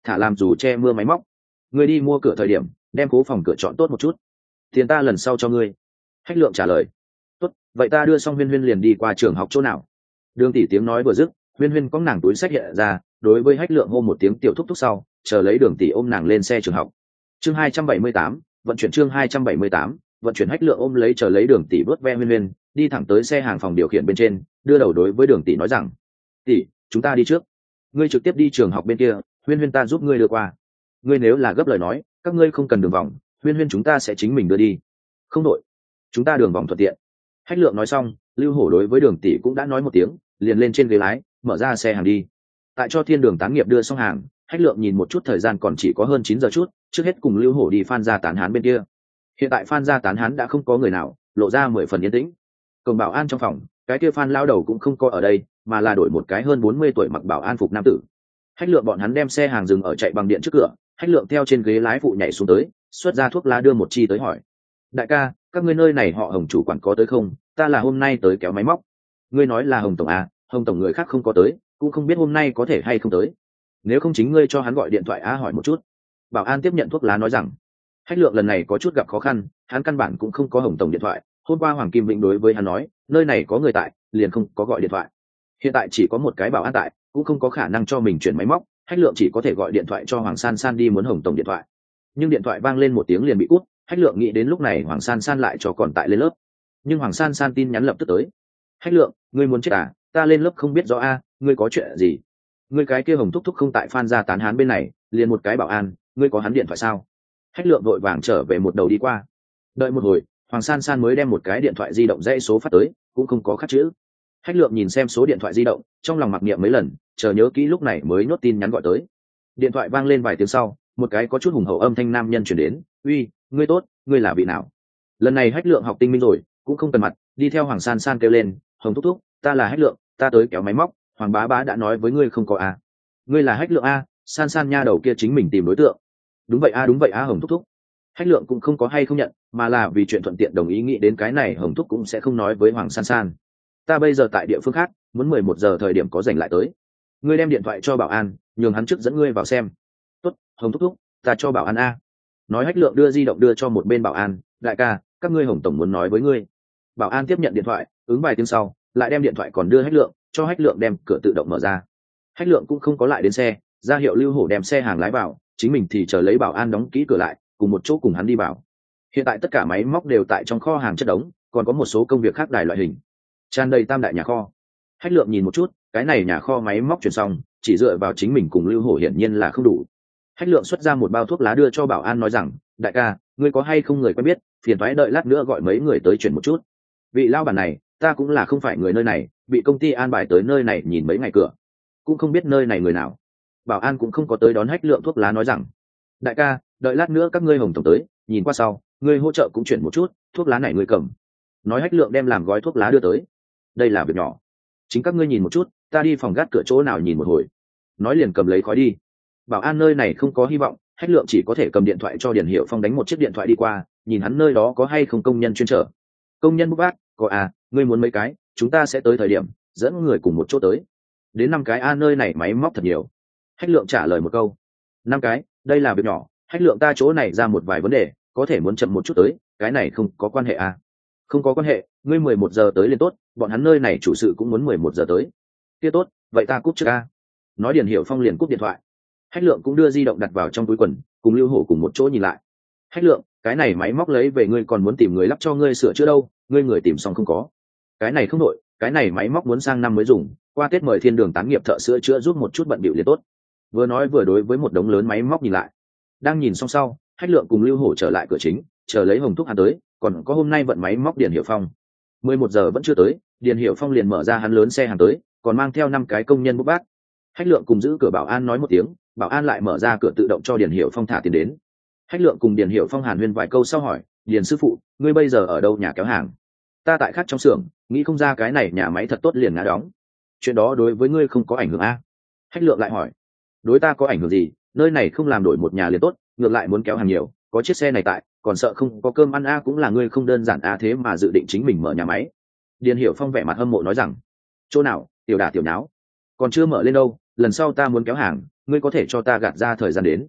Thả làm dù che mưa máy móc. Ngươi đi mua cửa thời điểm, đem cố phòng cửa chọn tốt một chút tiền ta lần sau cho ngươi. Hách lượng trả lời. Tốt, vậy ta đưa xong huyên huyên liền đi qua trường học chỗ nào? Đường tỷ tiếng nói vừa dứt, huyên huyên có nàng túi sách hiện ra, đối với hách lượng hô một tiếng tiểu thúc thúc sau, chờ lấy đường tỷ ôm nàng lên xe trường học. Chương hai trăm bảy mươi tám, vận chuyển chương hai trăm bảy mươi tám, vận chuyển hách lượng ôm lấy chờ lấy đường tỷ vớt ve huyên huyên, đi thẳng tới xe hàng phòng điều khiển bên trên, đưa đầu đối với đường tỷ nói rằng, tỷ, chúng ta đi trước. Ngươi trực tiếp đi trường học bên kia, huyên huyên ta giúp ngươi đưa qua. Ngươi nếu là gấp lời nói, các ngươi không cần đường vòng huyên huyên chúng ta sẽ chính mình đưa đi. Không đội. Chúng ta đường vòng thuận tiện. Hách lượng nói xong, lưu hổ đối với đường tỷ cũng đã nói một tiếng, liền lên trên ghế lái, mở ra xe hàng đi. Tại cho thiên đường tán nghiệp đưa xong hàng, hách lượng nhìn một chút thời gian còn chỉ có hơn chín giờ chút, trước hết cùng lưu hổ đi phan ra tán hán bên kia. Hiện tại phan ra tán hán đã không có người nào, lộ ra mười phần yên tĩnh. Cổng bảo an trong phòng, cái kia phan lao đầu cũng không có ở đây, mà là đổi một cái hơn bốn mươi tuổi mặc bảo an phục nam tử. Hách lượng bọn hắn đem xe hàng dừng ở chạy bằng điện trước cửa, hách lượng theo trên ghế lái phụ nhảy xuống tới xuất ra thuốc lá đưa một chi tới hỏi. Đại ca, các ngươi nơi này họ hồng chủ quản có tới không? Ta là hôm nay tới kéo máy móc. Ngươi nói là hồng tổng à hồng tổng người khác không có tới, cũng không biết hôm nay có thể hay không tới. Nếu không chính ngươi cho hắn gọi điện thoại a hỏi một chút. Bảo an tiếp nhận thuốc lá nói rằng, hách lượng lần này có chút gặp khó khăn, hắn căn bản cũng không có hồng tổng điện thoại. Hôm qua hoàng kim vĩnh đối với hắn nói, nơi này có người tại, liền không có gọi điện thoại. Hiện tại chỉ có một cái bảo an tại, cũng không có khả năng cho mình chuyển máy móc. Hách lượng chỉ có thể gọi điện thoại cho hoàng san san đi muốn hồng tổng điện thoại nhưng điện thoại vang lên một tiếng liền bị cút, hách lượng nghĩ đến lúc này hoàng san san lại cho còn tại lên lớp. Nhưng hoàng san san tin nhắn lập tức tới. Hách lượng, ngươi muốn chết à? Ta lên lớp không biết rõ a, ngươi có chuyện gì? Ngươi cái kia hồng thúc thúc không tại phan ra tán hán bên này, liền một cái bảo an, ngươi có hắn điện thoại sao? Hách lượng vội vàng trở về một đầu đi qua. Đợi một hồi, hoàng san san mới đem một cái điện thoại di động dãy số phát tới, cũng không có khắc chữ. Hách lượng nhìn xem số điện thoại di động, trong lòng mặc niệm mấy lần, chờ nhớ kỹ lúc này mới nhốt tin nhắn gọi tới. Điện thoại vang lên vài tiếng sau một cái có chút hùng hậu âm thanh nam nhân chuyển đến, uy, ngươi tốt, ngươi là vị nào? Lần này hách lượng học tinh minh rồi, cũng không cần mặt, đi theo hoàng san san kêu lên, hồng thúc thúc, ta là hách lượng, ta tới kéo máy móc, hoàng bá bá đã nói với ngươi không có a ngươi là hách lượng a, san san nha đầu kia chính mình tìm đối tượng. Đúng vậy a, đúng vậy a, hồng thúc thúc. Hách lượng cũng không có hay không nhận, mà là vì chuyện thuận tiện đồng ý nghĩ đến cái này hồng thúc cũng sẽ không nói với hoàng san san. Ta bây giờ tại địa phương khác, muốn mười một giờ thời điểm có dành lại tới. Ngươi đem điện thoại cho bảo an, nhường hắn trước dẫn ngươi vào xem hồng thúc thúc, ta cho bảo an a. Nói hách lượng đưa di động đưa cho một bên bảo an, đại ca, các ngươi hồng tổng muốn nói với ngươi. Bảo an tiếp nhận điện thoại, ứng vài tiếng sau, lại đem điện thoại còn đưa hách lượng, cho hách lượng đem cửa tự động mở ra. Hách lượng cũng không có lại đến xe, ra hiệu lưu hổ đem xe hàng lái vào, chính mình thì chờ lấy bảo an đóng kỹ cửa lại, cùng một chỗ cùng hắn đi vào. Hiện tại tất cả máy móc đều tại trong kho hàng chất đống, còn có một số công việc khác đài loại hình. Tràn đầy tam đại nhà kho. Hách lượng nhìn một chút, cái này nhà kho máy móc chuyển xong, chỉ dựa vào chính mình cùng lưu hổ hiển nhiên là không đủ hách lượng xuất ra một bao thuốc lá đưa cho bảo an nói rằng, đại ca, ngươi có hay không người quen biết, phiền thoái đợi lát nữa gọi mấy người tới chuyển một chút. Vị lao bản này, ta cũng là không phải người nơi này, bị công ty an bài tới nơi này nhìn mấy ngày cửa, cũng không biết nơi này người nào. Bảo an cũng không có tới đón hách lượng thuốc lá nói rằng, đại ca, đợi lát nữa các ngươi hồng tổng tới, nhìn qua sau, ngươi hỗ trợ cũng chuyển một chút, thuốc lá này ngươi cầm. Nói hách lượng đem làm gói thuốc lá đưa tới. Đây là việc nhỏ. Chính các ngươi nhìn một chút, ta đi phòng gác cửa chỗ nào nhìn một hồi. Nói liền cầm lấy khói đi bảo an nơi này không có hy vọng, hách lượng chỉ có thể cầm điện thoại cho điển hiệu phong đánh một chiếc điện thoại đi qua, nhìn hắn nơi đó có hay không công nhân chuyên trở. Công nhân bút bác, có à ngươi muốn mấy cái, chúng ta sẽ tới thời điểm, dẫn người cùng một chỗ tới. Đến năm cái, a, nơi này máy móc thật nhiều. Hách lượng trả lời một câu. Năm cái, đây là việc nhỏ, hách lượng ta chỗ này ra một vài vấn đề, có thể muốn chậm một chút tới, cái này không có quan hệ à. Không có quan hệ, ngươi mười một giờ tới liền tốt, bọn hắn nơi này chủ sự cũng muốn mười một giờ tới. Kia tốt, vậy ta cúp trước a. Nói điển hiệu phong liền cúp điện thoại hách lượng cũng đưa di động đặt vào trong túi quần, cùng lưu hổ cùng một chỗ nhìn lại. Hách lượng, cái này máy móc lấy về ngươi còn muốn tìm người lắp cho ngươi sửa chữa đâu, ngươi người tìm xong không có. Cái này không đội cái này máy móc muốn sang năm mới dùng, qua tết mời thiên đường tán nghiệp thợ sửa chữa giúp một chút bận bịu liền tốt. Vừa nói vừa đối với một đống lớn máy móc nhìn lại. Đang nhìn xong sau, hách lượng cùng lưu hổ trở lại cửa chính, chờ lấy hồng thúc hắn tới, còn có hôm nay vận máy móc điện hiệu phong. Mười một giờ vẫn chưa tới điện hiệu phong liền mở ra hắn lớn xe hàng tới, còn mang theo năm cái công nhân bút bát hách lượng cùng giữ cửa bảo an nói một tiếng, bảo an lại mở ra cửa tự động cho điền hiệu phong thả tiền đến. Hách lượng cùng điền hiệu phong hàn huyên vài câu sau hỏi, điền sư phụ, ngươi bây giờ ở đâu nhà kéo hàng? Ta tại khác trong xưởng, nghĩ không ra cái này nhà máy thật tốt liền ngã đóng. Chuyện đó đối với ngươi không có ảnh hưởng a? Hách lượng lại hỏi, đối ta có ảnh hưởng gì? Nơi này không làm đổi một nhà liền tốt, ngược lại muốn kéo hàng nhiều, có chiếc xe này tại, còn sợ không có cơm ăn a cũng là ngươi không đơn giản a thế mà dự định chính mình mở nhà máy. Điền hiểu phong vẻ mặt hâm mộ nói rằng, chỗ nào, tiểu đà tiểu náo còn chưa mở lên đâu, lần sau ta muốn kéo hàng, ngươi có thể cho ta gạt ra thời gian đến.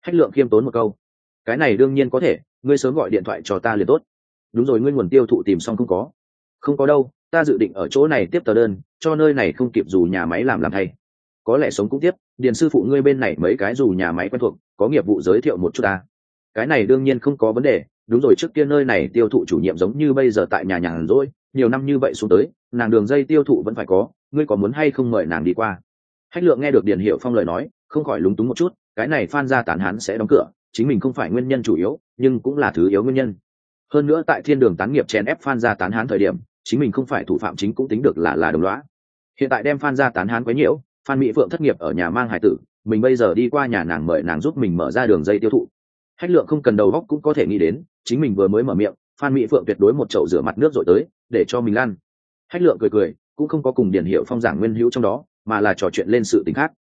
Hách lượng khiêm tốn một câu. Cái này đương nhiên có thể, ngươi sớm gọi điện thoại cho ta liền tốt. Đúng rồi, ngươi nguồn tiêu thụ tìm xong không có? Không có đâu, ta dự định ở chỗ này tiếp tờ đơn, cho nơi này không kịp dù nhà máy làm làm thay. Có lẽ sống cũng tiếp, điền sư phụ ngươi bên này mấy cái dù nhà máy quen thuộc, có nghiệp vụ giới thiệu một chút ta. Cái này đương nhiên không có vấn đề, đúng rồi, trước kia nơi này tiêu thụ chủ nhiệm giống như bây giờ tại nhà nhàn rỗi, nhiều năm như vậy xuống tới, nàng đường dây tiêu thụ vẫn phải có ngươi có muốn hay không mời nàng đi qua? Hách lượng nghe được điền hiệu phong lời nói, không khỏi lúng túng một chút, cái này phan ra tán hán sẽ đóng cửa, chính mình không phải nguyên nhân chủ yếu, nhưng cũng là thứ yếu nguyên nhân. Hơn nữa tại thiên đường tán nghiệp chèn ép phan ra tán hán thời điểm, chính mình không phải thủ phạm chính cũng tính được là là đồng loá hiện tại đem phan ra tán hán quấy nhiễu, phan mỹ phượng thất nghiệp ở nhà mang hải tử, mình bây giờ đi qua nhà nàng mời nàng giúp mình mở ra đường dây tiêu thụ. Hách lượng không cần đầu góc cũng có thể nghĩ đến, chính mình vừa mới mở miệng, phan mỹ phượng tuyệt đối một chậu rửa mặt nước rồi tới, để cho mình lan hách lượng cười cười cũng không có cùng điển hiệu phong giảng nguyên hữu trong đó, mà là trò chuyện lên sự t khác.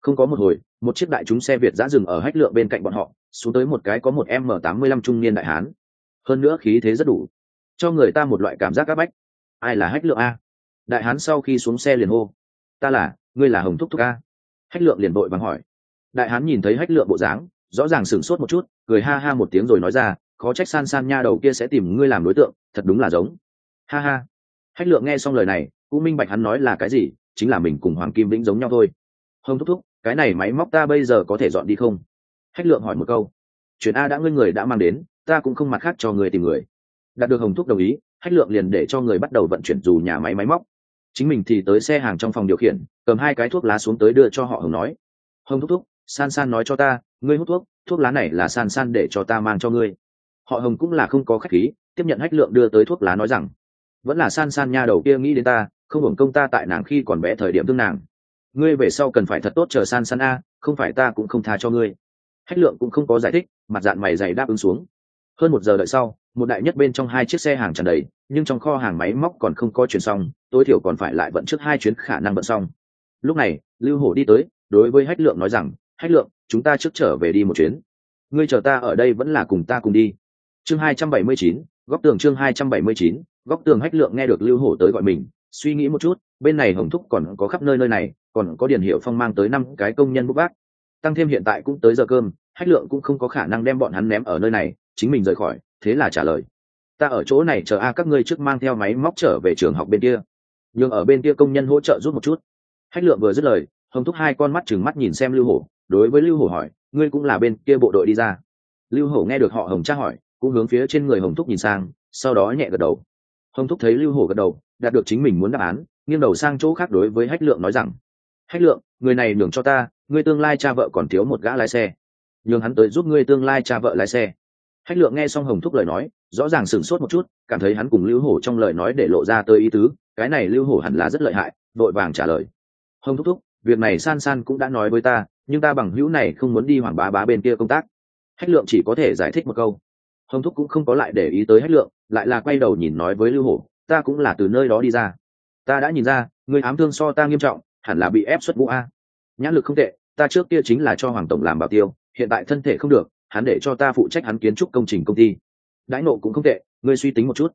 Không có một hồi, một chiếc đại chúng xe việt giã dừng ở hách lượng bên cạnh bọn họ, xuống tới một cái có một m tám mươi lăm trung niên đại hán. Hơn nữa khí thế rất đủ. Cho người ta một loại cảm giác áp bách. Ai là hách lượng a? Đại hán sau khi xuống xe liền hô. Ta là, ngươi là hồng thúc thúc a. Hách lượng liền vội vắng hỏi. Đại hán nhìn thấy hách lượng bộ dáng, rõ ràng sửng sốt một chút, cười ha ha một tiếng rồi nói ra, khó trách san san nha đầu kia sẽ tìm ngươi làm đối tượng, thật đúng là giống. Ha ha. Hách lượng nghe xong lời này cũng minh bạch hắn nói là cái gì, chính là mình cùng hoàng kim vĩnh giống nhau thôi. Hồng thúc thúc, cái này máy móc ta bây giờ có thể dọn đi không? Hách lượng hỏi một câu. Chuyện a đã ngươi người đã mang đến, ta cũng không mặt khác cho người tìm người. Đạt được hồng thúc đồng ý, hách lượng liền để cho người bắt đầu vận chuyển dù nhà máy máy móc. Chính mình thì tới xe hàng trong phòng điều khiển, cầm hai cái thuốc lá xuống tới đưa cho họ hồng nói. Hồng thúc thúc, san san nói cho ta, ngươi hút thuốc thuốc lá này là san san để cho ta mang cho ngươi. Họ hồng cũng là không có khách khí, tiếp nhận hách lượng đưa tới thuốc lá nói rằng, vẫn là san san nha đầu kia nghĩ đến ta không hưởng công ta tại nàng khi còn bé thời điểm thương nàng. Ngươi về sau cần phải thật tốt chờ san san a, không phải ta cũng không tha cho ngươi. Hách lượng cũng không có giải thích, mặt dạng mày dày đáp ứng xuống. Hơn một giờ đợi sau, một đại nhất bên trong hai chiếc xe hàng tràn đầy, nhưng trong kho hàng máy móc còn không có chuyển xong, tối thiểu còn phải lại vận trước hai chuyến khả năng vận xong. Lúc này, lưu hổ đi tới, đối với hách lượng nói rằng, hách lượng, chúng ta trước trở về đi một chuyến. Ngươi chờ ta ở đây vẫn là cùng ta cùng đi. Chương hai trăm bảy mươi chín, góc tường chương hai trăm bảy mươi chín, góc tường hách lượng nghe được lưu hổ tới gọi mình suy nghĩ một chút, bên này hồng thúc còn có khắp nơi nơi này, còn có điển hiệu phong mang tới năm cái công nhân bút bác tăng thêm hiện tại cũng tới giờ cơm, hách lượng cũng không có khả năng đem bọn hắn ném ở nơi này, chính mình rời khỏi, thế là trả lời. Ta ở chỗ này chờ a các ngươi trước mang theo máy móc trở về trường học bên kia. Nhưng ở bên kia công nhân hỗ trợ giúp một chút. Hách lượng vừa dứt lời, hồng thúc hai con mắt chừng mắt nhìn xem lưu hổ, đối với lưu hổ hỏi, ngươi cũng là bên kia bộ đội đi ra? Lưu hổ nghe được họ hồng tra hỏi, cũng hướng phía trên người hồng thúc nhìn sang, sau đó nhẹ gật đầu. Hồng thúc thấy lưu hổ gật đầu đạt được chính mình muốn đáp án, nghiêng đầu sang chỗ khác đối với hách lượng nói rằng, hách lượng, người này nhường cho ta, ngươi tương lai cha vợ còn thiếu một gã lái xe. Nhường hắn tới giúp ngươi tương lai cha vợ lái xe. Hách lượng nghe xong hồng thúc lời nói, rõ ràng sửng sốt một chút, cảm thấy hắn cùng lưu hổ trong lời nói để lộ ra tới ý tứ, cái này lưu hổ hẳn là rất lợi hại, vội vàng trả lời. Hồng thúc thúc, việc này san san cũng đã nói với ta, nhưng ta bằng hữu này không muốn đi hoàng bá bá bên kia công tác. Hách lượng chỉ có thể giải thích một câu. Hồng thúc cũng không có lại để ý tới hách lượng, lại là quay đầu nhìn nói với lưu hổ ta cũng là từ nơi đó đi ra. Ta đã nhìn ra, người ám thương so ta nghiêm trọng, hẳn là bị ép xuất ngũ a. Nhãn lực không tệ, ta trước kia chính là cho hoàng tổng làm bảo tiêu, hiện tại thân thể không được, hắn để cho ta phụ trách hắn kiến trúc công trình công ty. Đãi nộ cũng không tệ, ngươi suy tính một chút.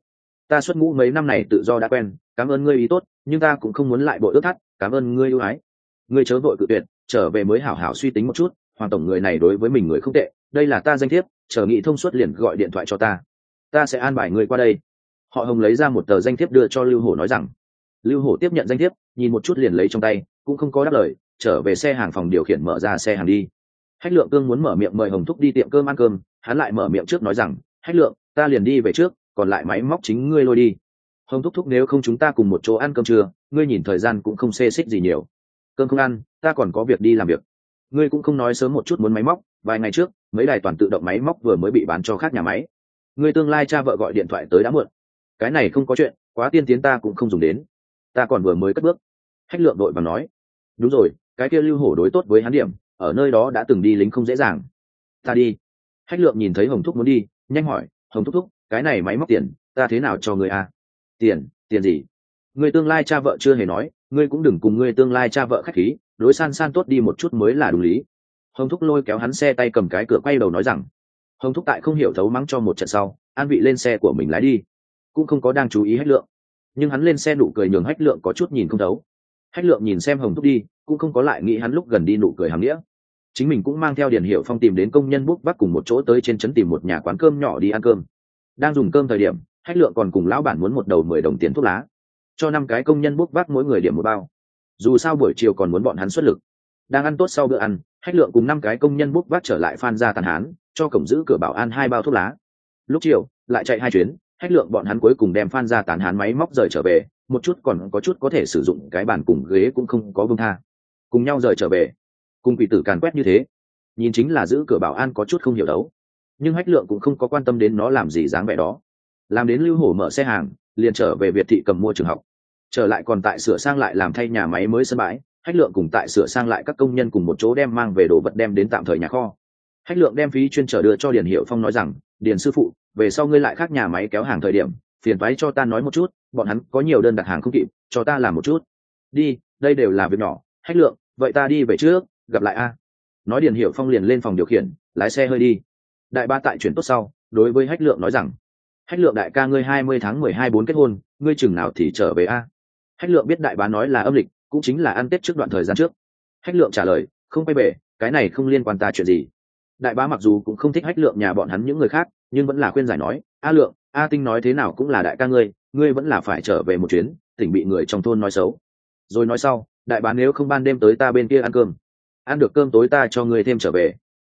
Ta xuất ngũ mấy năm này tự do đã quen, cảm ơn ngươi ý tốt, nhưng ta cũng không muốn lại bội ước thắt, cảm ơn ngươi ưu ái. Ngươi chớ vội cự tuyệt, trở về mới hảo hảo suy tính một chút, hoàng tổng người này đối với mình người không tệ, đây là ta danh thiếp, chờ nghị thông suốt liền gọi điện thoại cho ta. Ta sẽ an bài người qua đây họ hồng lấy ra một tờ danh thiếp đưa cho lưu hổ nói rằng, lưu hổ tiếp nhận danh thiếp, nhìn một chút liền lấy trong tay, cũng không có đáp lời, trở về xe hàng phòng điều khiển mở ra xe hàng đi. Hách lượng cương muốn mở miệng mời hồng thúc đi tiệm cơm ăn cơm, hắn lại mở miệng trước nói rằng, hách lượng, ta liền đi về trước, còn lại máy móc chính ngươi lôi đi. Hồng thúc thúc, nếu không chúng ta cùng một chỗ ăn cơm trưa, ngươi nhìn thời gian cũng không xê xích gì nhiều. Cơm không ăn, ta còn có việc đi làm việc. Ngươi cũng không nói sớm một chút muốn máy móc, vài ngày trước, mấy đài toàn tự động máy móc vừa mới bị bán cho khác nhà máy. Ngươi tương lai cha vợ gọi điện thoại tới đã muộn cái này không có chuyện, quá tiên tiến ta cũng không dùng đến. Ta còn vừa mới cất bước. Hách lượng đội và nói, đúng rồi, cái kia lưu hổ đối tốt với hắn điểm, ở nơi đó đã từng đi lính không dễ dàng. Ta đi. Hách lượng nhìn thấy hồng thúc muốn đi, nhanh hỏi, hồng thúc thúc, cái này máy móc tiền, ta thế nào cho người a? Tiền tiền gì? Người tương lai cha vợ chưa hề nói, ngươi cũng đừng cùng ngươi tương lai cha vợ khách khí, đối san san tốt đi một chút mới là đúng lý. Hồng thúc lôi kéo hắn xe tay cầm cái cửa quay đầu nói rằng, hồng thúc tại không hiểu thấu mắng cho một trận sau, an vị lên xe của mình lái đi cũng không có đang chú ý hách lượng. Nhưng hắn lên xe nụ cười nhường hách lượng có chút nhìn không thấu. Hách lượng nhìn xem hồng thúc đi, cũng không có lại nghĩ hắn lúc gần đi nụ cười hàm nghĩa. Chính mình cũng mang theo điển hiệu phong tìm đến công nhân bút vác cùng một chỗ tới trên trấn tìm một nhà quán cơm nhỏ đi ăn cơm. Đang dùng cơm thời điểm, hách lượng còn cùng lão bản muốn một đầu mười đồng tiền thuốc lá. Cho năm cái công nhân bút vác mỗi người điểm một bao. Dù sao buổi chiều còn muốn bọn hắn xuất lực. Đang ăn tốt sau bữa ăn, hách lượng cùng năm cái công nhân bút vác trở lại phan ra tàn hán, cho cổng giữ cửa bảo an hai bao thuốc lá. Lúc chiều, lại chạy hai chuyến hách lượng bọn hắn cuối cùng đem phan ra tán hán máy móc rời trở về, một chút còn có chút có thể sử dụng cái bàn cùng ghế cũng không có vương tha. Cùng nhau rời trở về. Cùng quỷ tử càn quét như thế, nhìn chính là giữ cửa bảo an có chút không hiểu đấu. Nhưng hách lượng cũng không có quan tâm đến nó làm gì dáng vẻ đó. Làm đến lưu hổ mở xe hàng, liền trở về việt thị cầm mua trường học. Trở lại còn tại sửa sang lại làm thay nhà máy mới sân bãi, hách lượng cùng tại sửa sang lại các công nhân cùng một chỗ đem mang về đồ vật đem đến tạm thời nhà kho hách lượng đem phí chuyên trở đưa cho điền hiệu phong nói rằng, điền sư phụ, về sau ngươi lại khác nhà máy kéo hàng thời điểm, phiền thoái cho ta nói một chút, bọn hắn có nhiều đơn đặt hàng không kịp, cho ta làm một chút. Đi, đây đều là việc nhỏ, hách lượng, vậy ta đi về trước, gặp lại a. Nói điền hiệu phong liền lên phòng điều khiển, lái xe hơi đi. Đại ba tại chuyển tốt sau, đối với hách lượng nói rằng, hách lượng đại ca ngươi hai mươi tháng mười hai bốn kết hôn, ngươi chừng nào thì trở về a? Hách lượng biết đại bá nói là âm lịch, cũng chính là ăn tết trước đoạn thời gian trước. Hách lượng trả lời, không quay về, cái này không liên quan ta chuyện gì đại bá mặc dù cũng không thích hách lượng nhà bọn hắn những người khác, nhưng vẫn là khuyên giải nói, a lượng, a tinh nói thế nào cũng là đại ca ngươi ngươi vẫn là phải trở về một chuyến, tỉnh bị người trong thôn nói xấu. Rồi nói sau, đại bá nếu không ban đêm tới ta bên kia ăn cơm, ăn được cơm tối ta cho ngươi thêm trở về.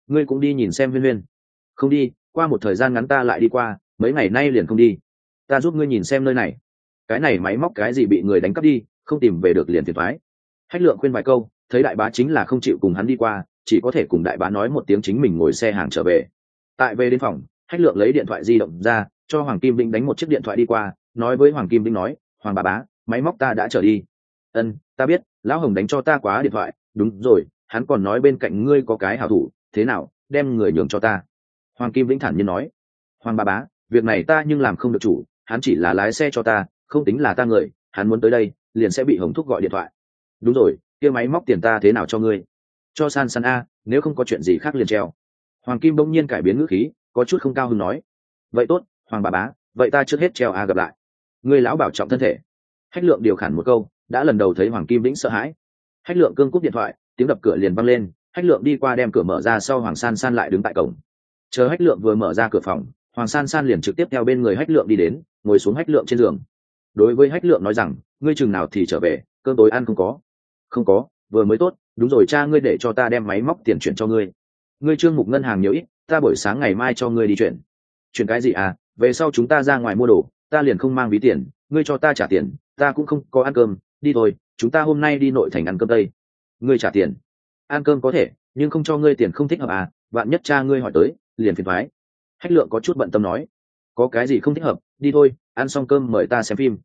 Ngươi cũng đi nhìn xem viên viên không đi, qua một thời gian ngắn ta lại đi qua, mấy ngày nay liền không đi. Ta giúp ngươi nhìn xem nơi này. Cái này máy móc cái gì bị người đánh cắp đi, không tìm về được liền thiệt thoái hách lượng khuyên vài câu, thấy đại bá chính là không chịu cùng hắn đi qua chỉ có thể cùng đại bá nói một tiếng chính mình ngồi xe hàng trở về. Tại về đến phòng, hách lượng lấy điện thoại di động ra, cho hoàng kim vĩnh đánh một chiếc điện thoại đi qua, nói với hoàng kim vĩnh nói, hoàng bà bá, máy móc ta đã trở đi. Ân, ta biết, lão hồng đánh cho ta quá điện thoại. Đúng rồi, hắn còn nói bên cạnh ngươi có cái hảo thủ, thế nào, đem người nhường cho ta. Hoàng kim vĩnh thản nhiên nói, hoàng bà bá, việc này ta nhưng làm không được chủ, hắn chỉ là lái xe cho ta, không tính là ta người, hắn muốn tới đây, liền sẽ bị hồng thúc gọi điện thoại. Đúng rồi, kia máy móc tiền ta thế nào cho ngươi? Cho san san a, nếu không có chuyện gì khác liền treo. Hoàng kim bỗng nhiên cải biến ngữ khí, có chút không cao hứng nói. Vậy tốt, hoàng bà bá, vậy ta trước hết treo a gặp lại. Ngươi lão bảo trọng thân thể. Hách lượng điều khản một câu, đã lần đầu thấy hoàng kim vĩnh sợ hãi. Hách lượng cương cúp điện thoại, tiếng đập cửa liền văng lên. Hách lượng đi qua đem cửa mở ra sau hoàng san san lại đứng tại cổng. Chờ hách lượng vừa mở ra cửa phòng, hoàng san san liền trực tiếp theo bên người hách lượng đi đến, ngồi xuống hách lượng trên giường. Đối với hách lượng nói rằng, ngươi chừng nào thì trở về cơn tối ăn không có. Không có, vừa mới tốt đúng rồi cha, ngươi để cho ta đem máy móc tiền chuyển cho ngươi. Ngươi trương mục ngân hàng nhiều ít, ta buổi sáng ngày mai cho ngươi đi chuyển. Chuyển cái gì à? Về sau chúng ta ra ngoài mua đồ, ta liền không mang ví tiền, ngươi cho ta trả tiền, ta cũng không có ăn cơm. Đi thôi, chúng ta hôm nay đi nội thành ăn cơm tây ngươi trả tiền. Ăn cơm có thể, nhưng không cho ngươi tiền không thích hợp à? Bạn nhất cha ngươi hỏi tới, liền phiền thoái hách lượng có chút bận tâm nói. Có cái gì không thích hợp, đi thôi, ăn xong cơm mời ta xem phim.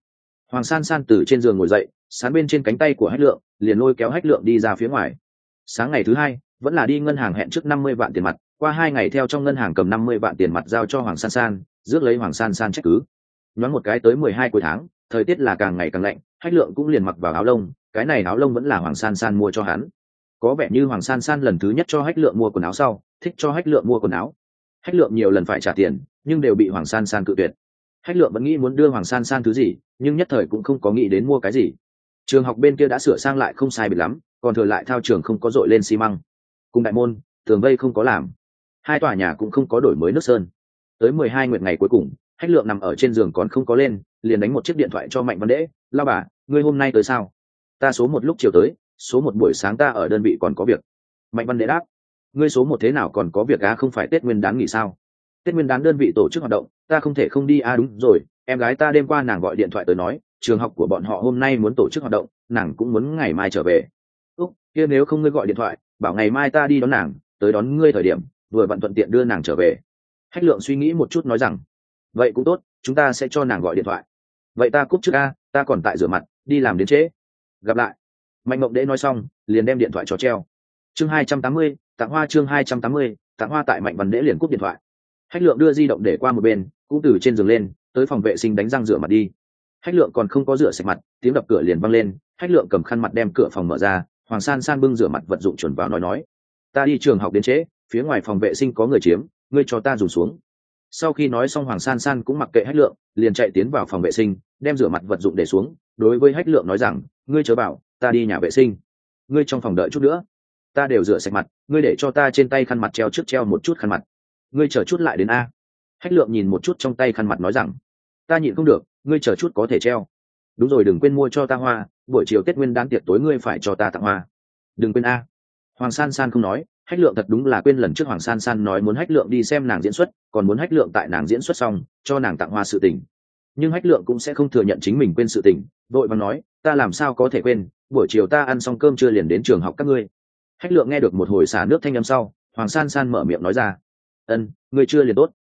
Hoàng san san từ trên giường ngồi dậy sán bên trên cánh tay của hách lượng, liền lôi kéo hách lượng đi ra phía ngoài. Sáng ngày thứ hai, vẫn là đi ngân hàng hẹn trước năm mươi vạn tiền mặt, qua hai ngày theo trong ngân hàng cầm năm mươi vạn tiền mặt giao cho hoàng san san, rước lấy hoàng san san trách cứ. Nhoáng một cái tới mười hai cuối tháng, thời tiết là càng ngày càng lạnh, hách lượng cũng liền mặc vào áo lông, cái này áo lông vẫn là hoàng san san mua cho hắn. Có vẻ như hoàng san san lần thứ nhất cho hách lượng mua quần áo sau, thích cho hách lượng mua quần áo. Hách lượng nhiều lần phải trả tiền, nhưng đều bị hoàng san san cự tuyệt. Hách lượng vẫn nghĩ muốn đưa hoàng san san thứ gì, nhưng nhất thời cũng không có nghĩ đến mua cái gì trường học bên kia đã sửa sang lại không sai biệt lắm, còn thừa lại thao trường không có dội lên xi măng. Cùng đại môn, tường vây không có làm. Hai tòa nhà cũng không có đổi mới nước sơn. Tới mười hai nguyện ngày cuối cùng, hách lượng nằm ở trên giường còn không có lên, liền đánh một chiếc điện thoại cho mạnh văn đễ, lao bà, ngươi hôm nay tới sao? Ta số một lúc chiều tới, số một buổi sáng ta ở đơn vị còn có việc. Mạnh văn đễ đáp, ngươi số một thế nào còn có việc á không phải tết nguyên đán nghỉ sao? Tết nguyên đán đơn vị tổ chức hoạt động, ta không thể không đi à đúng rồi, em gái ta đêm qua nàng gọi điện thoại tới nói trường học của bọn họ hôm nay muốn tổ chức hoạt động, nàng cũng muốn ngày mai trở về. Úc, kia nếu không ngươi gọi điện thoại, bảo ngày mai ta đi đón nàng, tới đón ngươi thời điểm, vừa vặn thuận tiện đưa nàng trở về. Hách lượng suy nghĩ một chút nói rằng, vậy cũng tốt, chúng ta sẽ cho nàng gọi điện thoại. Vậy ta cúp trước a, ta còn tại rửa mặt, đi làm đến trễ. Gặp lại. Mạnh mộng đễ nói xong, liền đem điện thoại cho treo. Chương hai trăm tám mươi, tặng hoa chương hai trăm tám mươi, tặng hoa tại mạnh văn đễ liền cúp điện thoại. Hách lượng đưa di động để qua một bên, cũng từ trên giường lên, tới phòng vệ sinh đánh răng rửa mặt đi hách lượng còn không có rửa sạch mặt, tiếng đập cửa liền văng lên, hách lượng cầm khăn mặt đem cửa phòng mở ra, hoàng san san bưng rửa mặt vật dụng chuẩn vào nói nói. Ta đi trường học đến trễ, phía ngoài phòng vệ sinh có người chiếm, ngươi cho ta dùng xuống. Sau khi nói xong hoàng san san cũng mặc kệ hách lượng, liền chạy tiến vào phòng vệ sinh, đem rửa mặt vật dụng để xuống, đối với hách lượng nói rằng, ngươi chớ bảo, ta đi nhà vệ sinh. Ngươi trong phòng đợi chút nữa. Ta đều rửa sạch mặt, ngươi để cho ta trên tay khăn mặt treo trước treo một chút khăn mặt. Ngươi chờ chút lại đến a. Hách lượng nhìn một chút trong tay khăn mặt nói rằng, ta nhịn không được ngươi chờ chút có thể treo. Đúng rồi, đừng quên mua cho ta hoa, buổi chiều tết nguyên đán tiệc tối ngươi phải cho ta tặng hoa. Đừng quên a. Hoàng san san không nói, hách lượng thật đúng là quên lần trước hoàng san san nói muốn hách lượng đi xem nàng diễn xuất, còn muốn hách lượng tại nàng diễn xuất xong, cho nàng tặng hoa sự tình. Nhưng hách lượng cũng sẽ không thừa nhận chính mình quên sự tình, vội và nói, ta làm sao có thể quên, buổi chiều ta ăn xong cơm chưa liền đến trường học các ngươi. Hách lượng nghe được một hồi xả nước thanh âm sau, hoàng san san mở miệng nói ra, ân, ngươi chưa liền tốt.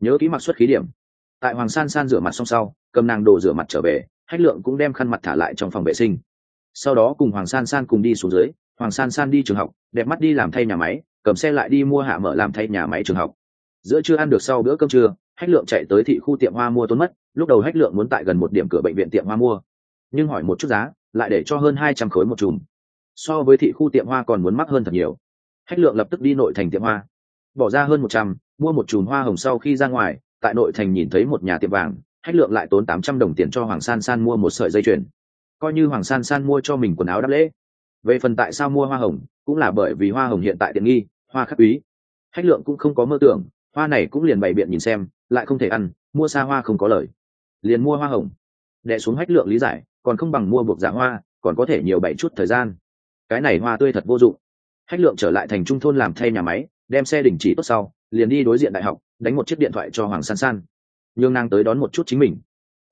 Nhớ kỹ mặc xuất khí điểm. Tại hoàng san san rửa mặt xong sau cầm nàng đồ rửa mặt trở về, hách lượng cũng đem khăn mặt thả lại trong phòng vệ sinh. Sau đó cùng hoàng san san cùng đi xuống dưới, hoàng san san đi trường học, đẹp mắt đi làm thay nhà máy, cầm xe lại đi mua hạ mở làm thay nhà máy trường học. Giữa trưa ăn được sau bữa cơm trưa, hách lượng chạy tới thị khu tiệm hoa mua tốn mất, lúc đầu hách lượng muốn tại gần một điểm cửa bệnh viện tiệm hoa mua. Nhưng hỏi một chút giá, lại để cho hơn hai trăm khối một chùm. So với thị khu tiệm hoa còn muốn mắc hơn thật nhiều. Hách lượng lập tức đi nội thành tiệm hoa. Bỏ ra hơn một trăm, mua một chùm hoa hồng sau khi ra ngoài, tại nội thành nhìn thấy một nhà tiệm vàng hách lượng lại tốn tám trăm đồng tiền cho hoàng san san mua một sợi dây chuyền. Coi như hoàng san san mua cho mình quần áo đắp lễ. Về phần tại sao mua hoa hồng, cũng là bởi vì hoa hồng hiện tại tiện nghi, hoa khắc quý. Hách lượng cũng không có mơ tưởng, hoa này cũng liền bày biện nhìn xem, lại không thể ăn, mua xa hoa không có lời. Liền mua hoa hồng. Đệ xuống hách lượng lý giải, còn không bằng mua buộc giả hoa, còn có thể nhiều bảy chút thời gian. Cái này hoa tươi thật vô dụng. Hách lượng trở lại thành trung thôn làm thay nhà máy, đem xe đình chỉ tốt sau, liền đi đối diện đại học, đánh một chiếc điện thoại cho hoàng san san nhường nàng tới đón một chút chính mình.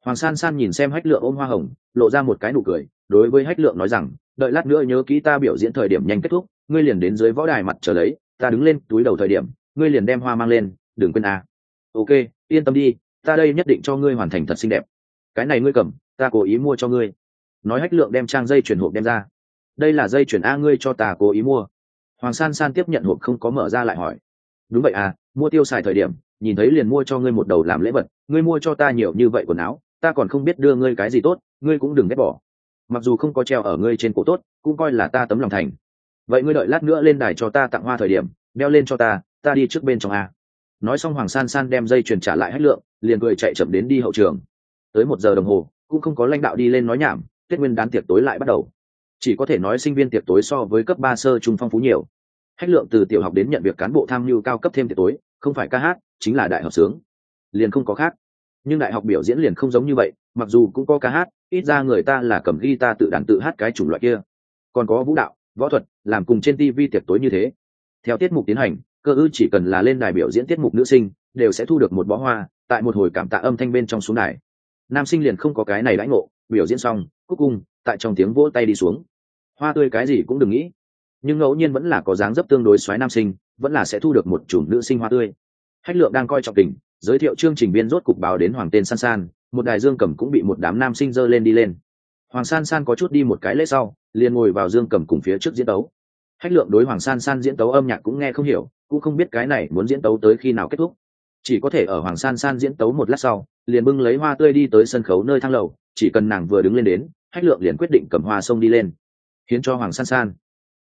Hoàng san san nhìn xem hách lượng ôm hoa hồng, lộ ra một cái nụ cười, đối với hách lượng nói rằng, đợi lát nữa nhớ kỹ ta biểu diễn thời điểm nhanh kết thúc, ngươi liền đến dưới võ đài mặt chờ lấy, ta đứng lên, túi đầu thời điểm, ngươi liền đem hoa mang lên, đừng quên à. ok, yên tâm đi, ta đây nhất định cho ngươi hoàn thành thật xinh đẹp. Cái này ngươi cầm, ta cố ý mua cho ngươi. Nói hách lượng đem trang dây chuyển hộp đem ra. Đây là dây chuyển a, ngươi cho ta cố ý mua. Hoàng san san tiếp nhận hộp không có mở ra lại hỏi. Đúng vậy à mua tiêu xài thời điểm nhìn thấy liền mua cho ngươi một đầu làm lễ vật, ngươi mua cho ta nhiều như vậy quần áo, ta còn không biết đưa ngươi cái gì tốt, ngươi cũng đừng ghét bỏ. Mặc dù không có treo ở ngươi trên cổ tốt, cũng coi là ta tấm lòng thành. Vậy ngươi đợi lát nữa lên đài cho ta tặng hoa thời điểm, đeo lên cho ta ta đi trước bên trong a. Nói xong hoàng san san đem dây chuyền trả lại hết lượng, liền cười chạy chậm đến đi hậu trường. Tới một giờ đồng hồ, cũng không có lãnh đạo đi lên nói nhảm, tết nguyên đán tiệc tối lại bắt đầu. Chỉ có thể nói sinh viên tiệc tối so với cấp ba sơ trung phong phú nhiều. Hách lượng từ tiểu học đến nhận việc cán bộ tham mưu cao cấp thêm tiệc tối, không phải ca hát chính là đại học sướng. Liền không có khác. Nhưng đại học biểu diễn liền không giống như vậy, mặc dù cũng có ca hát, ít ra người ta là cầm guitar tự đàn tự hát cái chủng loại kia. Còn có vũ đạo, võ thuật, làm cùng trên tv tiệc tối như thế. Theo tiết mục tiến hành, cơ ư chỉ cần là lên đài biểu diễn tiết mục nữ sinh, đều sẽ thu được một bó hoa, tại một hồi cảm tạ âm thanh bên trong xuống đài. Nam sinh liền không có cái này đãi ngộ, biểu diễn xong cúc cung tại trong tiếng vỗ tay đi xuống. Hoa tươi cái gì cũng đừng nghĩ. Nhưng ngẫu nhiên vẫn là có dáng dấp tương đối xoáy nam sinh, vẫn là sẽ thu được một chùm nữ sinh hoa tươi hách lượng đang coi trọng tình, giới thiệu chương trình viên rốt cục báo đến hoàng tên san san, một đài dương cầm cũng bị một đám nam sinh dơ lên đi lên. Hoàng san san có chút đi một cái lễ sau, liền ngồi vào dương cầm cùng phía trước diễn tấu. Hách lượng đối hoàng san san diễn tấu âm nhạc cũng nghe không hiểu, cũng không biết cái này muốn diễn tấu tới khi nào kết thúc. Chỉ có thể ở hoàng san san diễn tấu một lát sau, liền bưng lấy hoa tươi đi tới sân khấu nơi thang lầu, chỉ cần nàng vừa đứng lên đến, hách lượng liền quyết định cầm hoa sông đi lên. Hiến cho hoàng san san.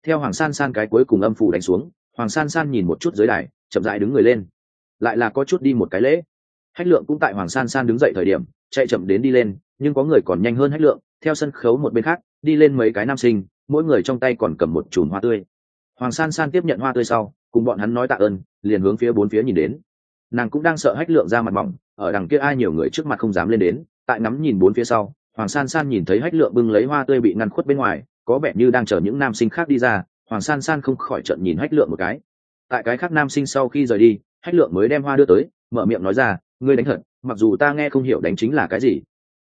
Theo hoàng san san cái cuối cùng âm phủ đánh xuống, hoàng san san nhìn một chút dưới đài, chậm rãi đứng người lên lại là có chút đi một cái lễ. Hách lượng cũng tại hoàng san san đứng dậy thời điểm, chạy chậm đến đi lên, nhưng có người còn nhanh hơn hách lượng, theo sân khấu một bên khác, đi lên mấy cái nam sinh, mỗi người trong tay còn cầm một chùm hoa tươi. Hoàng san san tiếp nhận hoa tươi sau, cùng bọn hắn nói tạ ơn, liền hướng phía bốn phía nhìn đến. Nàng cũng đang sợ hách lượng ra mặt mỏng, ở đằng kia ai nhiều người trước mặt không dám lên đến, tại ngắm nhìn bốn phía sau, hoàng san san nhìn thấy hách lượng bưng lấy hoa tươi bị ngăn khuất bên ngoài, có vẻ như đang chờ những nam sinh khác đi ra, hoàng san san không khỏi trận nhìn hách lượng một cái. Tại cái khác nam sinh sau khi rời đi hách lượng mới đem hoa đưa tới, mở miệng nói ra, ngươi đánh thật, mặc dù ta nghe không hiểu đánh chính là cái gì.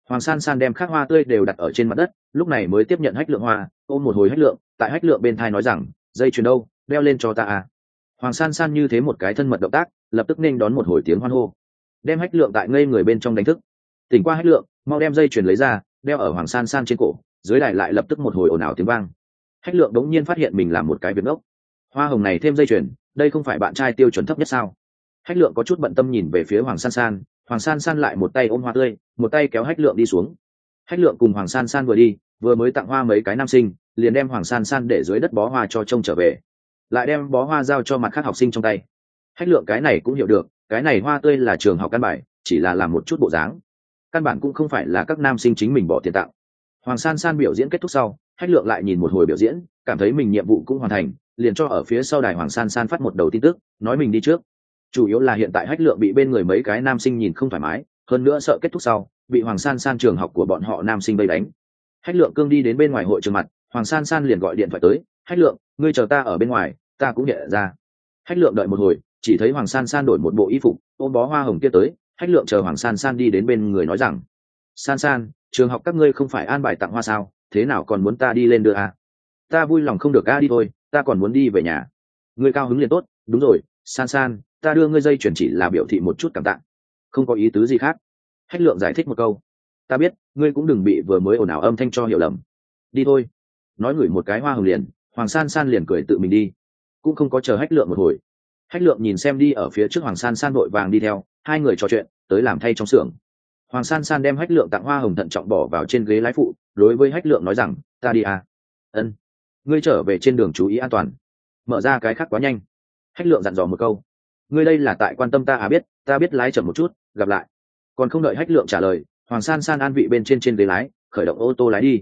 Hoàng san san đem các hoa tươi đều đặt ở trên mặt đất, lúc này mới tiếp nhận hách lượng hoa, ôm một hồi hách lượng, tại hách lượng bên thai nói rằng, dây chuyền đâu, đeo lên cho ta à. Hoàng san san như thế một cái thân mật động tác, lập tức nên đón một hồi tiếng hoan hô. Đem hách lượng tại ngây người bên trong đánh thức. Tỉnh qua hách lượng, mau đem dây chuyền lấy ra, đeo ở hoàng san san trên cổ, dưới đài lại lập tức một hồi ồn ào tiếng vang. Hách lượng đống nhiên phát hiện mình làm một cái việc ốc hoa hồng này thêm dây chuyền đây không phải bạn trai tiêu chuẩn thấp nhất sao? Hách lượng có chút bận tâm nhìn về phía hoàng san san, hoàng san san lại một tay ôm hoa tươi, một tay kéo hách lượng đi xuống. Hách lượng cùng hoàng san san vừa đi, vừa mới tặng hoa mấy cái nam sinh, liền đem hoàng san san để dưới đất bó hoa cho trông trở về, lại đem bó hoa giao cho mặt khác học sinh trong tay. Hách lượng cái này cũng hiểu được, cái này hoa tươi là trường học căn bài, chỉ là làm một chút bộ dáng. Căn bản cũng không phải là các nam sinh chính mình bỏ tiền tặng. Hoàng san san biểu diễn kết thúc sau, hách lượng lại nhìn một hồi biểu diễn, cảm thấy mình nhiệm vụ cũng hoàn thành liền cho ở phía sau đài hoàng san san phát một đầu tin tức, nói mình đi trước. Chủ yếu là hiện tại hách lượng bị bên người mấy cái nam sinh nhìn không thoải mái, hơn nữa sợ kết thúc sau, bị hoàng san san trường học của bọn họ nam sinh vây đánh. Hách lượng cương đi đến bên ngoài hội trường mặt, hoàng san san liền gọi điện thoại tới, hách lượng, ngươi chờ ta ở bên ngoài, ta cũng nhận ra. Hách lượng đợi một hồi, chỉ thấy hoàng san san đổi một bộ y phục, ôm bó hoa hồng kia tới, hách lượng chờ hoàng san san đi đến bên người nói rằng, san san, trường học các ngươi không phải an bài tặng hoa sao, thế nào còn muốn ta đi lên đưa à? ta vui lòng không được a, đi thôi ta còn muốn đi về nhà. Ngươi cao hứng liền tốt, đúng rồi, san san, ta đưa ngươi dây chuyển chỉ là biểu thị một chút cảm tạ. Không có ý tứ gì khác. Hách lượng giải thích một câu. Ta biết, ngươi cũng đừng bị vừa mới ồn ào âm thanh cho hiểu lầm. Đi thôi. Nói gửi một cái hoa hồng liền, hoàng san san liền cười tự mình đi. Cũng không có chờ hách lượng một hồi. Hách lượng nhìn xem đi ở phía trước hoàng san san vội vàng đi theo, hai người trò chuyện, tới làm thay trong xưởng. Hoàng san san đem hách lượng tặng hoa hồng thận trọng bỏ vào trên ghế lái phụ, đối với hách lượng nói rằng, ta đi à. Ân ngươi trở về trên đường chú ý an toàn. Mở ra cái khác quá nhanh. Hách lượng dặn dò một câu. Ngươi đây là tại quan tâm ta à biết, ta biết lái chậm một chút, gặp lại. Còn không đợi hách lượng trả lời, hoàng san san an vị bên trên trên ghế lái, khởi động ô tô lái đi.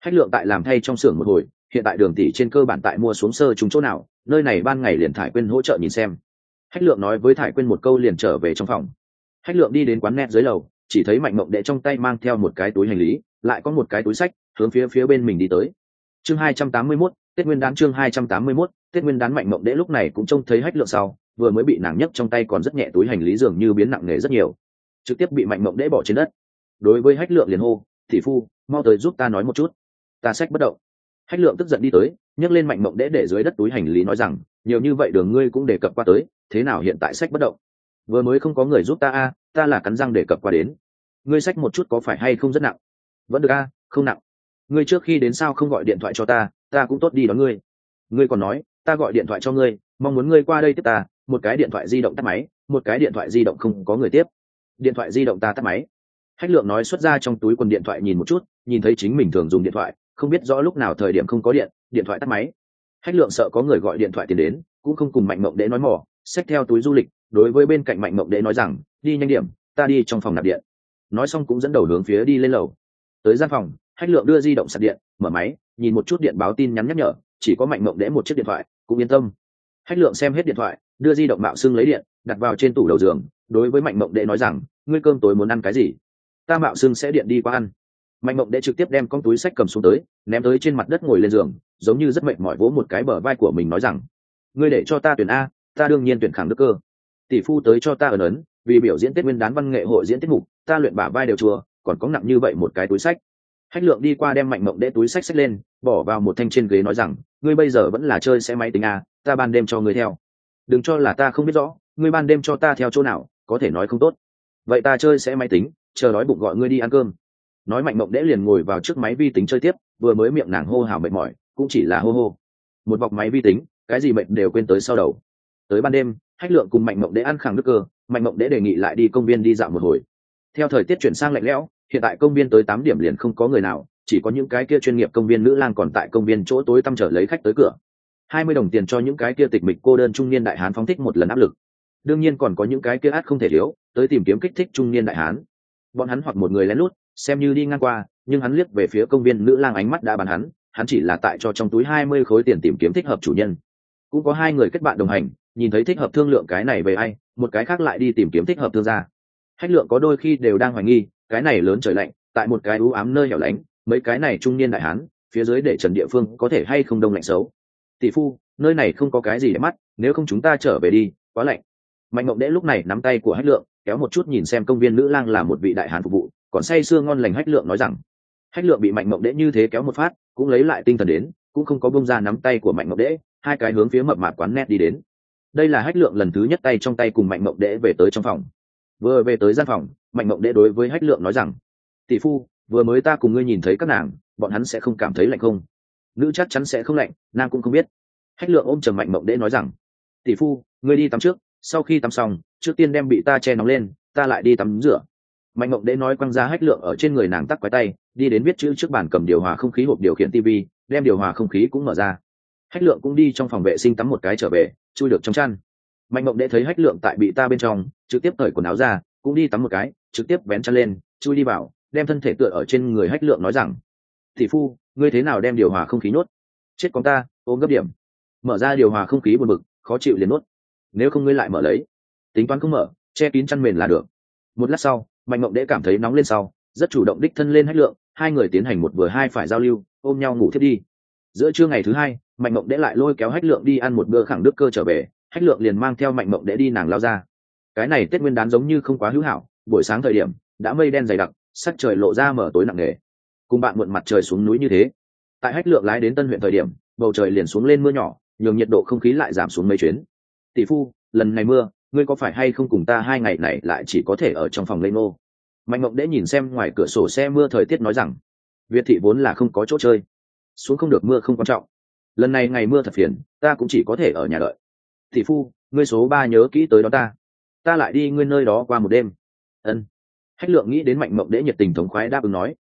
Hách lượng tại làm thay trong xưởng một hồi, hiện tại đường tỷ trên cơ bản tại mua xuống sơ chúng chỗ nào, nơi này ban ngày liền thải quên hỗ trợ nhìn xem. Hách lượng nói với thải quên một câu liền trở về trong phòng. Hách lượng đi đến quán net dưới lầu, chỉ thấy mạnh mộng đệ trong tay mang theo một cái túi hành lý, lại có một cái túi sách, hướng phía phía bên mình đi tới chương hai trăm tám mươi 281, tết nguyên đán chương hai trăm tám mươi 281, tết nguyên đán mạnh mộng đệ lúc này cũng trông thấy hách lượng sau vừa mới bị nàng nhấc trong tay còn rất nhẹ túi hành lý dường như biến nặng nề rất nhiều. Trực tiếp bị mạnh mộng đệ bỏ trên đất. Đối với hách lượng liền hô thị phu mau tới giúp ta nói một chút. Ta sách bất động. Hách lượng tức giận đi tới nhấc lên mạnh mộng đễ để dưới đất túi hành lý nói rằng nhiều như vậy đường ngươi cũng đề cập qua tới thế nào hiện tại sách bất động? Vừa mới không có người giúp ta a ta là cắn răng đề cập qua đến. Ngươi sách một chút có phải hay không rất nặng? Vẫn được a không nặng ngươi trước khi đến sao không gọi điện thoại cho ta ta cũng tốt đi đón ngươi. Ngươi còn nói, ta gọi điện thoại cho ngươi, mong muốn ngươi qua đây tiếp ta, một cái điện thoại di động tắt máy, một cái điện thoại di động không có người tiếp. Điện thoại di động ta tắt máy. Hách lượng nói xuất ra trong túi quần điện thoại nhìn một chút, nhìn thấy chính mình thường dùng điện thoại, không biết rõ lúc nào thời điểm không có điện điện thoại tắt máy. Hách lượng sợ có người gọi điện thoại tiền đến, cũng không cùng mạnh mộng đế nói mỏ xách theo túi du lịch, đối với bên cạnh mạnh mộng đế nói rằng, đi nhanh điểm, ta đi trong phòng nạp điện. Nói xong cũng dẫn đầu hướng phía đi lên lầu. Tới gian phòng hách lượng đưa di động sạc điện, mở máy, nhìn một chút điện báo tin nhắn nhắc nhở, chỉ có mạnh mộng đẽ một chiếc điện thoại, cũng yên tâm. Hách lượng xem hết điện thoại, đưa di động mạo xưng lấy điện, đặt vào trên tủ đầu giường, đối với mạnh mộng đệ nói rằng, ngươi cơm tối muốn ăn cái gì? Ta mạo xưng sẽ điện đi qua ăn. Mạnh mộng đệ trực tiếp đem con túi sách cầm xuống tới, ném tới trên mặt đất ngồi lên giường, giống như rất mệt mỏi vỗ một cái bờ vai của mình nói rằng, ngươi để cho ta tuyển a, ta đương nhiên tuyển khẳng đức cơ. Tỷ phu tới cho ta ẩn ấn, vì biểu diễn tết nguyên đán văn nghệ hội diễn tiết mục, ta luyện bả vai đều chùa, còn có nặng như vậy một cái túi sách hách lượng đi qua đem mạnh mộng đễ túi sách sách lên bỏ vào một thanh trên ghế nói rằng ngươi bây giờ vẫn là chơi xe máy tính à, ta ban đêm cho ngươi theo. Đừng cho là ta không biết rõ ngươi ban đêm cho ta theo chỗ nào có thể nói không tốt. Vậy ta chơi sẽ máy tính chờ đói bụng gọi ngươi đi ăn cơm. Nói mạnh mộng đễ liền ngồi vào trước máy vi tính chơi tiếp vừa mới miệng nàng hô hào mệt mỏi cũng chỉ là hô hô. Một vọc máy vi tính cái gì mệt đều quên tới sau đầu. Tới ban đêm hách lượng cùng mạnh mộng đễ ăn khẳng nước cơ mạnh mộng đễ đề nghị lại đi công viên đi dạo một hồi. Theo thời tiết chuyển sang lạnh lẽo hiện tại công viên tới tám điểm liền không có người nào, chỉ có những cái kia chuyên nghiệp công viên nữ lang còn tại công viên chỗ tối tăm trở lấy khách tới cửa. Hai mươi đồng tiền cho những cái kia tịch mịch cô đơn trung niên đại hán phóng thích một lần áp lực. Đương nhiên còn có những cái kia át không thể thiếu, tới tìm kiếm kích thích trung niên đại hán. Bọn hắn hoặc một người lén lút, xem như đi ngang qua, nhưng hắn liếc về phía công viên nữ lang ánh mắt đã bàn hắn hắn chỉ là tại cho trong túi hai mươi khối tiền tìm kiếm thích hợp chủ nhân. Cũng có hai người kết bạn đồng hành, nhìn thấy thích hợp thương lượng cái này về ai, một cái khác lại đi tìm kiếm thích hợp thương gia. Hách lượng có đôi khi đều đang hoài nghi cái này lớn trời lạnh, tại một cái ưu ám nơi hẻo lánh, mấy cái này trung niên đại hán, phía dưới để trần địa phương có thể hay không đông lạnh xấu. Tỷ phu, nơi này không có cái gì để mắt, nếu không chúng ta trở về đi, quá lạnh. Mạnh mộng đễ lúc này nắm tay của hách lượng, kéo một chút nhìn xem công viên nữ lang là một vị đại hán phục vụ, còn say sưa ngon lành hách lượng nói rằng, hách lượng bị mạnh mộng đễ như thế kéo một phát, cũng lấy lại tinh thần đến, cũng không có bông ra nắm tay của mạnh mộng đễ, hai cái hướng phía mập mạp quán nét đi đến. Đây là hách lượng lần thứ nhất tay trong tay cùng mạnh mộng đễ về tới trong phòng vừa về tới gian phòng, mạnh mộng đệ đối với hách lượng nói rằng, tỷ phu, vừa mới ta cùng ngươi nhìn thấy các nàng, bọn hắn sẽ không cảm thấy lạnh không? Nữ chắc chắn sẽ không lạnh nam cũng không biết. Hách lượng ôm trầm mạnh mộng đệ nói rằng, tỷ phu, ngươi đi tắm trước, sau khi tắm xong, trước tiên đem bị ta che nóng lên, ta lại đi tắm rửa. Mạnh mộng đệ nói quăng ra hách lượng ở trên người nàng tắc quái tay, đi đến viết chữ trước bàn cầm điều hòa không khí hộp điều khiển tv đem điều hòa không khí cũng mở ra. Hách lượng cũng đi trong phòng vệ sinh tắm một cái trở về, chui được trong chăn mạnh mộng đệ thấy hách lượng tại bị ta bên trong, trực tiếp cởi quần áo ra, cũng đi tắm một cái, trực tiếp vén chăn lên, chui đi vào, đem thân thể tựa ở trên người hách lượng nói rằng thị phu, ngươi thế nào đem điều hòa không khí nhốt? Chết con ta, ôm gấp điểm. Mở ra điều hòa không khí buồn bực, khó chịu liền nuốt nếu không ngươi lại mở lấy, tính toán không mở, che kín chăn mền là được. Một lát sau, mạnh mộng đễ cảm thấy nóng lên sau, rất chủ động đích thân lên hách lượng, hai người tiến hành một vừa hai phải giao lưu, ôm nhau ngủ thiết đi. Giữa trưa ngày thứ hai, mạnh mộng đễ lại lôi kéo hách lượng đi ăn một bữa khẳng đức cơ trở về hách lượng liền mang theo mạnh mộng để đi nàng lao ra. Cái này tết nguyên đán giống như không quá hữu hảo, buổi sáng thời điểm, đã mây đen dày đặc, sắc trời lộ ra mở tối nặng nề. Cùng bạn muộn mặt trời xuống núi như thế. Tại hách lượng lái đến tân huyện thời điểm, bầu trời liền xuống lên mưa nhỏ, nhường nhiệt độ không khí lại giảm xuống mấy chuyến. Tỷ phu, lần này mưa, ngươi có phải hay không cùng ta hai ngày này lại chỉ có thể ở trong phòng lê nô mạnh mộng đễ nhìn xem ngoài cửa sổ xe mưa thời tiết nói rằng, việt thị vốn là không có chỗ chơi, xuống không được mưa không quan trọng. Lần này ngày mưa thật phiền, ta cũng chỉ có thể ở nhà đợi thị phu, ngươi số ba nhớ kỹ tới đó ta. Ta lại đi ngươi nơi đó qua một đêm. Ân. Hách lượng nghĩ đến mạnh mộng đễ nhiệt tình thống khoái đáp ứng nói.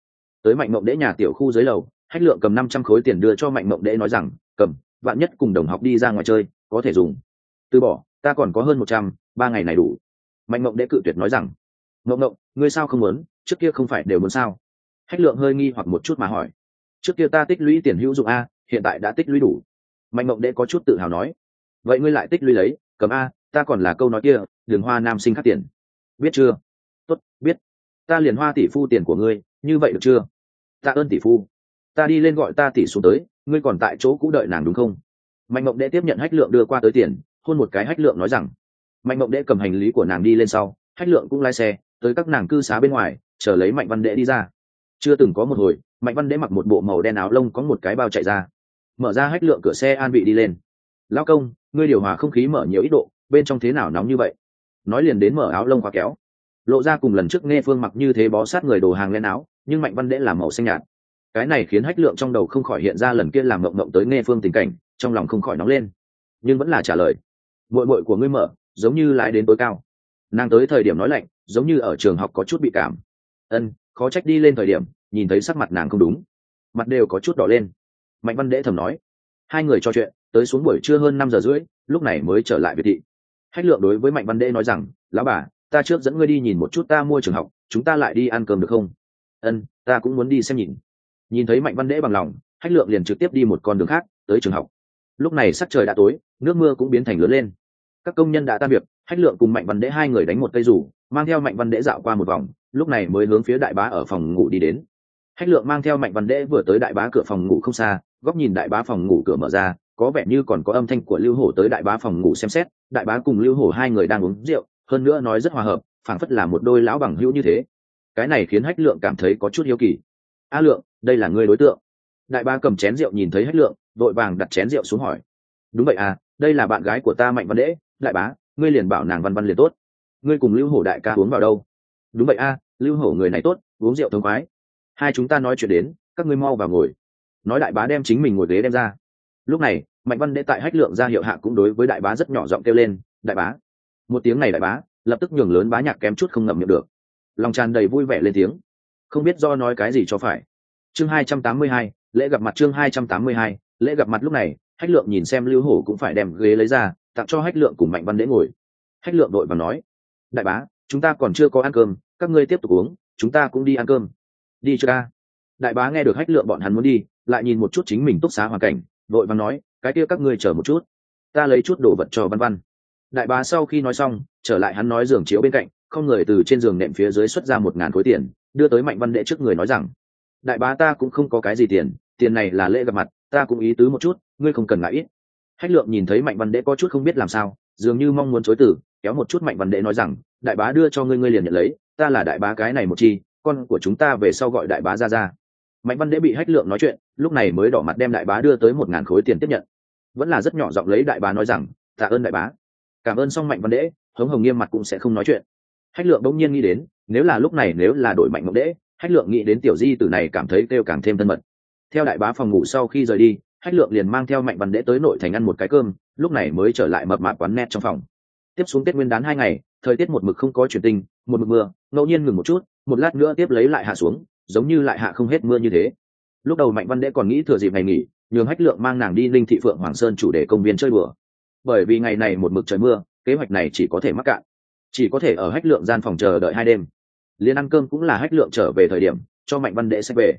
Tới mạnh mộng đễ nhà tiểu khu dưới lầu, hách lượng cầm năm trăm khối tiền đưa cho mạnh mộng đễ nói rằng, cầm bạn nhất cùng đồng học đi ra ngoài chơi, có thể dùng. Từ bỏ, ta còn có hơn một trăm, ba ngày này đủ. Mạnh mộng đễ cự tuyệt nói rằng mộng mộng ngươi sao không muốn, trước kia không phải đều muốn sao? Hách lượng hơi nghi hoặc một chút mà hỏi. Trước kia ta tích lũy tiền hữu dụng a, hiện tại đã tích lũy đủ. Mạnh mộng đễ có chút tự hào nói vậy ngươi lại tích lũy lấy, cầm a, ta còn là câu nói kia, đường hoa nam sinh khắc tiền. Biết chưa? Tốt, biết. Ta liền hoa tỷ phu tiền của ngươi, như vậy được chưa? Ta ơn tỷ phu. Ta đi lên gọi ta tỷ xuống tới, ngươi còn tại chỗ cũ đợi nàng đúng không? Mạnh mộng đệ tiếp nhận hách lượng đưa qua tới tiền, hôn một cái hách lượng nói rằng, mạnh mộng đệ cầm hành lý của nàng đi lên sau, hách lượng cũng lái xe, tới các nàng cư xá bên ngoài, chờ lấy mạnh văn đệ đi ra. Chưa từng có một hồi, mạnh văn đệ mặc một bộ màu đen áo lông có một cái bao chạy ra. Mở ra hách lượng cửa xe an vị đi lên. Lao công ngươi điều hòa không khí mở nhiều ít độ, bên trong thế nào nóng như vậy? Nói liền đến mở áo lông khóa kéo. Lộ ra cùng lần trước nghe phương mặc như thế bó sát người đồ hàng lên áo, nhưng mạnh văn đễ làm màu xanh nhạt. Cái này khiến hách lượng trong đầu không khỏi hiện ra lần kia làm mộng mộng tới nghe phương tình cảnh, trong lòng không khỏi nóng lên. Nhưng vẫn là trả lời. Bội bội của ngươi mở, giống như lái đến tối cao. Nàng tới thời điểm nói lạnh, giống như ở trường học có chút bị cảm. Ân, khó trách đi lên thời điểm, nhìn thấy sắc mặt nàng không đúng. Mặt đều có chút đỏ lên. Mạnh văn đễ thầm nói hai người trò chuyện, tới xuống buổi trưa hơn năm giờ rưỡi, lúc này mới trở lại biệt thị. Hách lượng đối với mạnh văn đễ nói rằng, lão bà, ta trước dẫn ngươi đi nhìn một chút ta mua trường học, chúng ta lại đi ăn cơm được không? Ân, ta cũng muốn đi xem nhìn. Nhìn thấy mạnh văn đễ bằng lòng, hách lượng liền trực tiếp đi một con đường khác, tới trường học. Lúc này sắc trời đã tối, nước mưa cũng biến thành lớn lên. Các công nhân đã tan việc, hách lượng cùng mạnh văn đễ hai người đánh một cây rủ, mang theo mạnh văn đễ dạo qua một vòng, lúc này mới hướng phía đại bá ở phòng ngủ đi đến. Hách lượng mang theo mạnh văn đễ vừa tới đại bá cửa phòng ngủ không xa góc nhìn đại bá phòng ngủ cửa mở ra, có vẻ như còn có âm thanh của lưu hổ tới đại bá phòng ngủ xem xét, đại bá cùng lưu hổ hai người đang uống rượu, hơn nữa nói rất hòa hợp, phảng phất là một đôi lão bằng hữu như thế. Cái này khiến hách lượng cảm thấy có chút hiếu kỳ. A lượng, đây là người đối tượng. Đại bá cầm chén rượu nhìn thấy hách lượng, vội vàng đặt chén rượu xuống hỏi. Đúng vậy à đây là bạn gái của ta mạnh văn đễ, đại bá, ngươi liền bảo nàng văn văn liền tốt. Ngươi cùng lưu hổ đại ca uống vào đâu? Đúng vậy a lưu hổ người này tốt, uống rượu thống khoái. Hai chúng ta nói chuyện đến, các ngươi mau vào ngồi nói đại bá đem chính mình ngồi ghế đem ra. Lúc này, mạnh văn đệ tại hách lượng ra hiệu hạ cũng đối với đại bá rất nhỏ giọng kêu lên, đại bá. Một tiếng này đại bá, lập tức nhường lớn bá nhạc kém chút không ngậm miệng được. Lòng tràn đầy vui vẻ lên tiếng. Không biết do nói cái gì cho phải. Chương hai trăm tám mươi hai, lễ gặp mặt chương hai trăm tám mươi hai, lễ gặp mặt lúc này, hách lượng nhìn xem lưu hổ cũng phải đem ghế lấy ra, tặng cho hách lượng cùng mạnh văn đễ ngồi. Hách lượng đội và nói, đại bá, chúng ta còn chưa có ăn cơm, các ngươi tiếp tục uống, chúng ta cũng đi ăn cơm. Đi chưa ca đại bá nghe được hách lượng bọn hắn muốn đi lại nhìn một chút chính mình túc xá hoàn cảnh đội vàng nói, cái kia các ngươi chờ một chút, ta lấy chút đồ vật cho văn văn. Đại bá sau khi nói xong, trở lại hắn nói giường chiếu bên cạnh, không người từ trên giường nệm phía dưới xuất ra một ngàn khối tiền, đưa tới mạnh văn đệ trước người nói rằng, đại bá ta cũng không có cái gì tiền tiền này là lễ gặp mặt, ta cũng ý tứ một chút, ngươi không cần ngại ít. Hách lượng nhìn thấy mạnh văn đệ có chút không biết làm sao, dường như mong muốn chối từ, kéo một chút mạnh văn đệ nói rằng, đại bá đưa cho ngươi ngươi liền nhận lấy, ta là đại bá cái này một chi, con của chúng ta về sau gọi đại bá ra ra mạnh văn đệ bị hách lượng nói chuyện, lúc này mới đỏ mặt đem đại bá đưa tới một ngàn khối tiền tiếp nhận. Vẫn là rất nhỏ giọng lấy đại bá nói rằng, tạ ơn đại bá. Cảm ơn xong mạnh văn đệ hống hồng nghiêm mặt cũng sẽ không nói chuyện. Hách lượng bỗng nhiên nghĩ đến, nếu là lúc này nếu là đổi mạnh mộng đễ hách lượng nghĩ đến tiểu di tử này cảm thấy kêu càng thêm thân mật. Theo đại bá phòng ngủ sau khi rời đi, hách lượng liền mang theo mạnh văn đễ tới nội thành ăn một cái cơm, lúc này mới trở lại mập mạp quán net trong phòng. Tiếp xuống tết nguyên đán hai ngày, thời tiết một mực không có chuyển tinh một mực mưa, ngẫu nhiên ngừng một chút, một lát nữa tiếp lấy lại hạ xuống giống như lại hạ không hết mưa như thế. Lúc đầu mạnh văn đễ còn nghĩ thừa dịp ngày nghỉ, nhường hách lượng mang nàng đi linh thị phượng hoàng sơn chủ đề công viên chơi bừa bởi vì ngày này một mực trời mưa, kế hoạch này chỉ có thể mắc cạn. Chỉ có thể ở hách lượng gian phòng chờ đợi hai đêm. Liên ăn cơm cũng là hách lượng trở về thời điểm, cho mạnh văn đệ sẽ về.